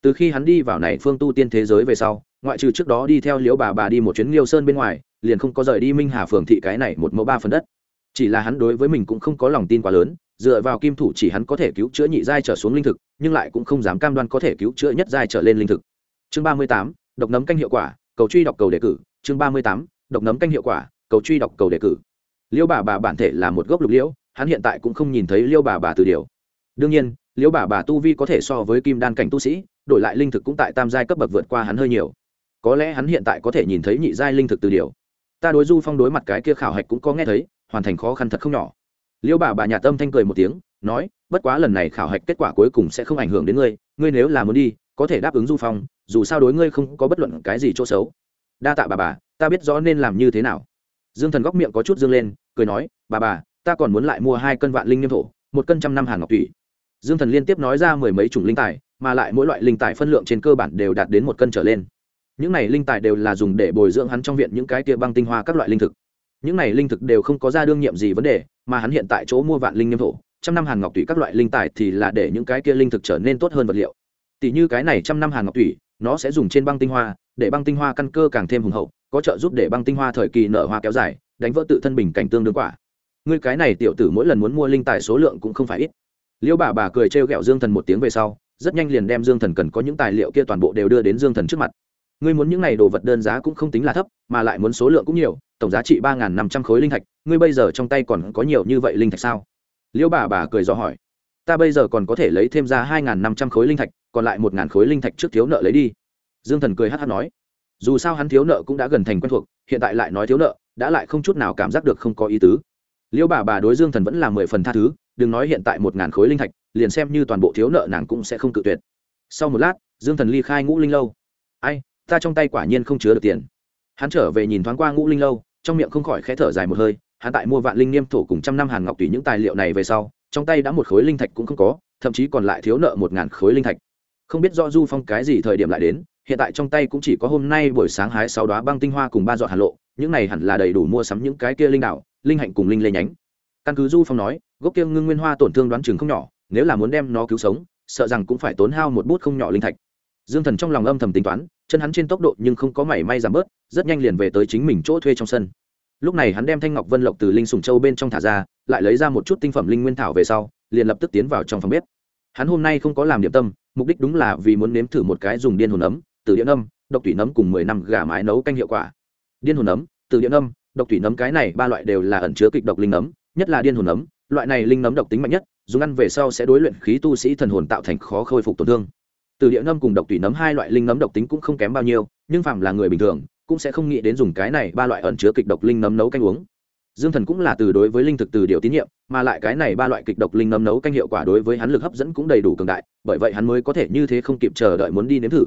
Từ khi hắn đi vào này phương tu tiên thế giới về sau, ngoại trừ trước đó đi theo liễu bà bà đi một chuyến liêu sơn bên ngoài, liền không có rời đi minh hà phường thị cái này một mẫu ba phần đất. Chỉ là hắn đối với mình cũng không có lòng tin quá lớn, dựa vào kim thủ chỉ hắn có thể cứu chữa nhị giai trở xuống linh thực, nhưng lại cũng không dám cam đoan có thể cứu chữa nhất giai trở lên linh thực. Chương ba mươi tám, độc nấm canh hiệu quả, cầu truy đọc cầu đề cử. Chương ba mươi tám, độc nấm canh hiệu quả, cầu truy đọc cầu đề cử. Liêu bà bà bản thể là một gốc lục liễu hắn hiện tại cũng không nhìn thấy liêu bà bà từ điều. Đương nhiên, liêu bà bà tu vi có thể so với kim đan cảnh tu sĩ, đổi lại linh thực cũng tại tam giai cấp bậc vượt qua hắn hơi nhiều. Có lẽ hắn hiện tại có thể nhìn thấy nhị giai linh thực từ điều. Ta đối du phong đối mặt cái kia khảo hạch cũng có nghe thấy, hoàn thành khó khăn thật không nhỏ. Liêu bà bà nhà tâm thanh cười một tiếng, nói, bất quá lần này khảo hạch kết quả cuối cùng sẽ không ảnh hưởng đến ngươi ngươi nếu là muốn đi, có thể đáp ứng du phong, dù sao đối ngươi không có bất luận cái gì chỗ xấu. Đa tạ bà bà, ta biết rõ nên làm như thế nào. Dương thần góc miệng có chút dương lên, cười nói, bà bà ta còn muốn lại mua hai cân vạn linh nghiêm thổ, một cân trăm năm hàn ngọc thủy dương thần liên tiếp nói ra mười mấy chủng linh tài, mà lại mỗi loại linh tài phân lượng trên cơ bản đều đạt đến một cân trở lên. Những này linh tài đều là dùng để bồi dưỡng hắn trong viện những cái tia băng tinh hoa các loại linh thực. Những này linh thực đều không có ra đương nhiệm gì vấn đề, mà hắn hiện tại chỗ mua vạn linh nghiêm thổ, trăm năm hàn ngọc thủy các loại linh tài thì là để những cái kia linh thực trở nên tốt hơn vật liệu. Tỷ như cái này trăm năm hàn ngọc thủy nó sẽ dùng trên băng tinh hoa, để băng tinh hoa căn cơ càng thêm hùng hậu, có trợ giúp để băng tinh hoa thời kỳ nở hoa kéo dài, đánh vỡ tự thân bình cảnh tương đương quả ngươi cái này tiểu tử mỗi lần muốn mua linh tài số lượng cũng không phải ít. Liêu bà bà cười trêu ghẹo dương thần một tiếng về sau, rất nhanh liền đem dương thần cần có những tài liệu kia toàn bộ đều đưa đến dương thần trước mặt. Ngươi muốn những n à y đồ vật đơn giá cũng không tính là thấp, mà lại muốn số lượng cũng nhiều, tổng giá trị ba n g h n năm trăm khối linh thạch, ngươi bây giờ trong tay còn có nhiều như vậy linh thạch sao? Liêu bà bà cười dò hỏi. Ta bây giờ còn có thể lấy thêm ra hai n g h n năm trăm khối linh thạch, còn lại một n g h n khối linh thạch trước thiếu nợ lấy đi. Dương thần cười hát hát nói. Dù sao hắn thiếu nợ cũng đã gần thành quen thuộc, hiện tại lại nói thiếu nợ, đã lại không chút nào cảm giác được không có ý tứ liêu bà bà đối dương thần vẫn là mười phần tha thứ, đừng nói hiện tại một ngàn khối linh thạch, liền xem như toàn bộ thiếu nợ nàng cũng sẽ không cự tuyệt. Sau một lát, dương thần ly khai ngũ linh lâu. Ai, ta trong tay quả nhiên không chứa được tiền. Hắn trở về nhìn thoáng qua ngũ linh lâu, trong miệng không khỏi khẽ thở dài một hơi, hắn tại mua vạn linh niêm thổ cùng trăm năm hàn ngọc tùy những tài liệu này về sau, trong tay đã một khối linh thạch cũng không có, thậm chí còn lại thiếu nợ một ngàn khối linh thạch. Không biết do du phong cái gì thời điểm lại đến, hiện tại trong tay cũng chỉ có hôm nay buổi sáng hái sáu đoá băng tinh hoa cùng ba dọn hà lộ những này hẳn là đầy đủ mua sắm những cái kia linh đạo linh hạnh cùng linh lê nhánh. Căn cứ du phong nói, gốc kia ngưng nguyên hoa tổn thương đoán chừng không nhỏ, nếu là muốn đem nó cứu sống, sợ rằng cũng phải tốn hao một bút không nhỏ linh thạch. Dương thần trong lòng âm thầm tính toán, chân hắn trên tốc độ nhưng không có mảy may giảm bớt, rất nhanh liền về tới chính mình chỗ thuê trong sân. Lúc này hắn đem thanh ngọc vân lộc từ linh sùng châu bên trong thả ra, lại lấy ra một chút tinh phẩm linh nguyên thảo về sau, liền lập tức tiến vào trong phòng bếp. Hắn hôm nay không có làm điểm tâm, mục đích đúng là vì muốn nếm thử một cái dùng điên hồn ấm, từ điện âm, độc thủy nấm cùng mười năm gà mái nấu canh hiệu quả điên hồn ấm, từ điện âm độc thủy nấm cái này ba loại đều là ẩn chứa kịch độc linh nấm, nhất là điên hồn nấm loại này linh nấm độc tính mạnh nhất, dùng ăn về sau sẽ đối luyện khí tu sĩ thần hồn tạo thành khó khôi phục tổn thương. Từ địa nấm cùng độc thủy nấm hai loại linh nấm độc tính cũng không kém bao nhiêu, nhưng phạm là người bình thường, cũng sẽ không nghĩ đến dùng cái này ba loại ẩn chứa kịch độc linh nấm nấu canh uống. Dương thần cũng là từ đối với linh thực từ điều tín nhiệm, mà lại cái này ba loại kịch độc linh nấm nấu canh hiệu quả đối với hắn lực hấp dẫn cũng đầy đủ cường đại, bởi vậy hắn mới có thể như thế không kịp chờ đợi muốn đi nếm thử.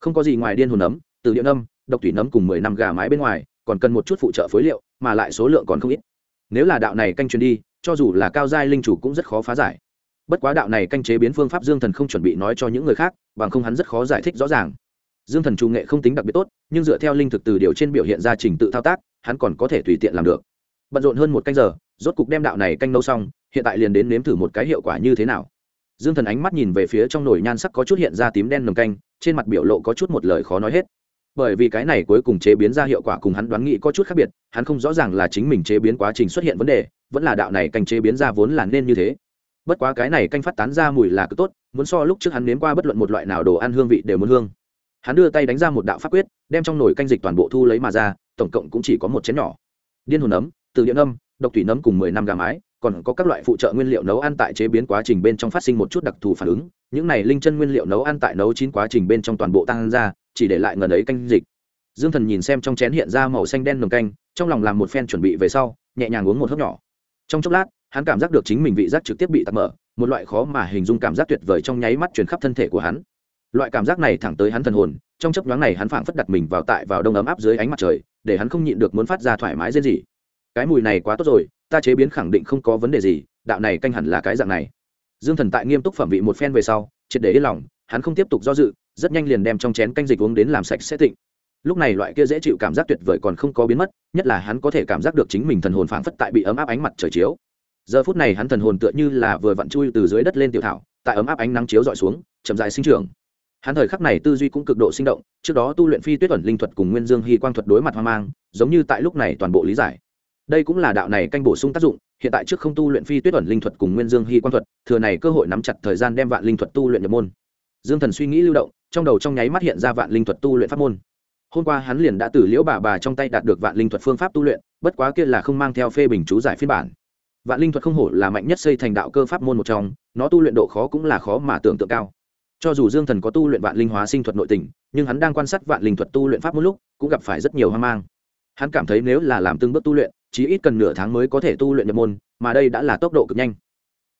Không có gì ngoài điên hồn nấm từ địa âm, độc thủy nấm cùng mười năm gà mái bên ngoài còn cần một chút phụ trợ phối liệu mà lại số lượng còn không ít. Nếu là đạo này canh truyền đi cho dù là cao giai linh chủ cũng rất khó phá giải. Bất quá đạo này canh chế biến phương pháp dương thần không chuẩn bị nói cho những người khác bằng không hắn rất khó giải thích rõ ràng. Dương thần chủ nghệ không tính đặc biệt tốt nhưng dựa theo linh thực từ điều trên biểu hiện ra trình tự thao tác hắn còn có thể tùy tiện làm được. Bận rộn hơn một canh giờ rốt cục đem đạo này canh nấu xong hiện tại liền đến nếm thử một cái hiệu quả như thế nào. Dương thần ánh mắt nhìn về phía trong nồi nhan sắc có chút hiện ra tím đen nồng canh trên mặt biểu lộ có chút một lời khó nói hết bởi vì cái này cuối cùng chế biến ra hiệu quả cùng hắn đoán nghĩ có chút khác biệt, hắn không rõ ràng là chính mình chế biến quá trình xuất hiện vấn đề, vẫn là đạo này canh chế biến ra vốn là nên như thế. Bất quá cái này canh phát tán ra mùi là cứ tốt, muốn so lúc trước hắn nếm qua bất luận một loại nào đồ ăn hương vị đều muốn hương. Hắn đưa tay đánh ra một đạo pháp quyết, đem trong nồi canh dịch toàn bộ thu lấy mà ra, tổng cộng cũng chỉ có một chén nhỏ. Điên hồn nấm từ điện âm, độc thủy nấm cùng mười năm gà mái, còn có các loại phụ trợ nguyên liệu nấu ăn tại chế biến quá trình bên trong phát sinh một chút đặc thù phản ứng. Những này linh chân nguyên liệu nấu ăn tại nấu chín quá trình bên trong toàn bộ tăng ra chỉ để lại ngần ấy canh dịch. Dương thần nhìn xem trong chén hiện ra màu xanh đen nồng canh, trong lòng làm một phen chuẩn bị về sau, nhẹ nhàng uống một hớp nhỏ. Trong chốc lát, hắn cảm giác được chính mình vị giác trực tiếp bị tắt mở, một loại khó mà hình dung cảm giác tuyệt vời trong nháy mắt truyền khắp thân thể của hắn. Loại cảm giác này thẳng tới hắn thần hồn, trong chấp nhoáng này hắn phảng phất đặt mình vào tại vào đông ấm áp dưới ánh mặt trời, để hắn không nhịn được muốn phát ra thoải mái dễ gì cái mùi này quá tốt rồi, ta chế biến khẳng định không có vấn đề gì, đạo này canh hẳn là cái dạng này. Dương thần tại nghiêm túc phẩm vị một phen về sau, triệt để yên lòng, hắn không tiếp tục do dự rất nhanh liền đem trong chén canh dịch uống đến làm sạch sẽ tịnh. Lúc này loại kia dễ chịu cảm giác tuyệt vời còn không có biến mất, nhất là hắn có thể cảm giác được chính mình thần hồn phảng phất tại bị ấm áp ánh mặt trời chiếu. Giờ phút này hắn thần hồn tựa như là vừa vặn chui từ dưới đất lên tiểu thảo, tại ấm áp ánh nắng chiếu dọi xuống, chậm dài sinh trưởng. Hắn thời khắc này tư duy cũng cực độ sinh động, trước đó tu luyện phi tuyết ẩn linh thuật cùng nguyên dương hy quang thuật đối mặt hoang mang, giống như tại lúc này toàn bộ lý giải. Đây cũng là đạo này canh bổ sung tác dụng, hiện tại trước không tu luyện phi tuyết ẩn linh thuật cùng nguyên dương hy quang thuật, thừa này cơ hội nắm chặt thời gian đem vạn linh thuật tu luyện nhập môn. Dương thần suy nghĩ lưu động trong đầu trong nháy mắt hiện ra vạn linh thuật tu luyện pháp môn. Hôm qua hắn liền đã từ liễu bà bà trong tay đạt được vạn linh thuật phương pháp tu luyện, bất quá kia là không mang theo phê bình chú giải phiên bản. Vạn linh thuật không hổ là mạnh nhất xây thành đạo cơ pháp môn một trong, nó tu luyện độ khó cũng là khó mà tưởng tượng cao. Cho dù dương thần có tu luyện vạn linh hóa sinh thuật nội tình, nhưng hắn đang quan sát vạn linh thuật tu luyện pháp một lúc, cũng gặp phải rất nhiều hoang mang. Hắn cảm thấy nếu là làm từng bước tu luyện, chí ít cần nửa tháng mới có thể tu luyện nhập môn, mà đây đã là tốc độ cực nhanh.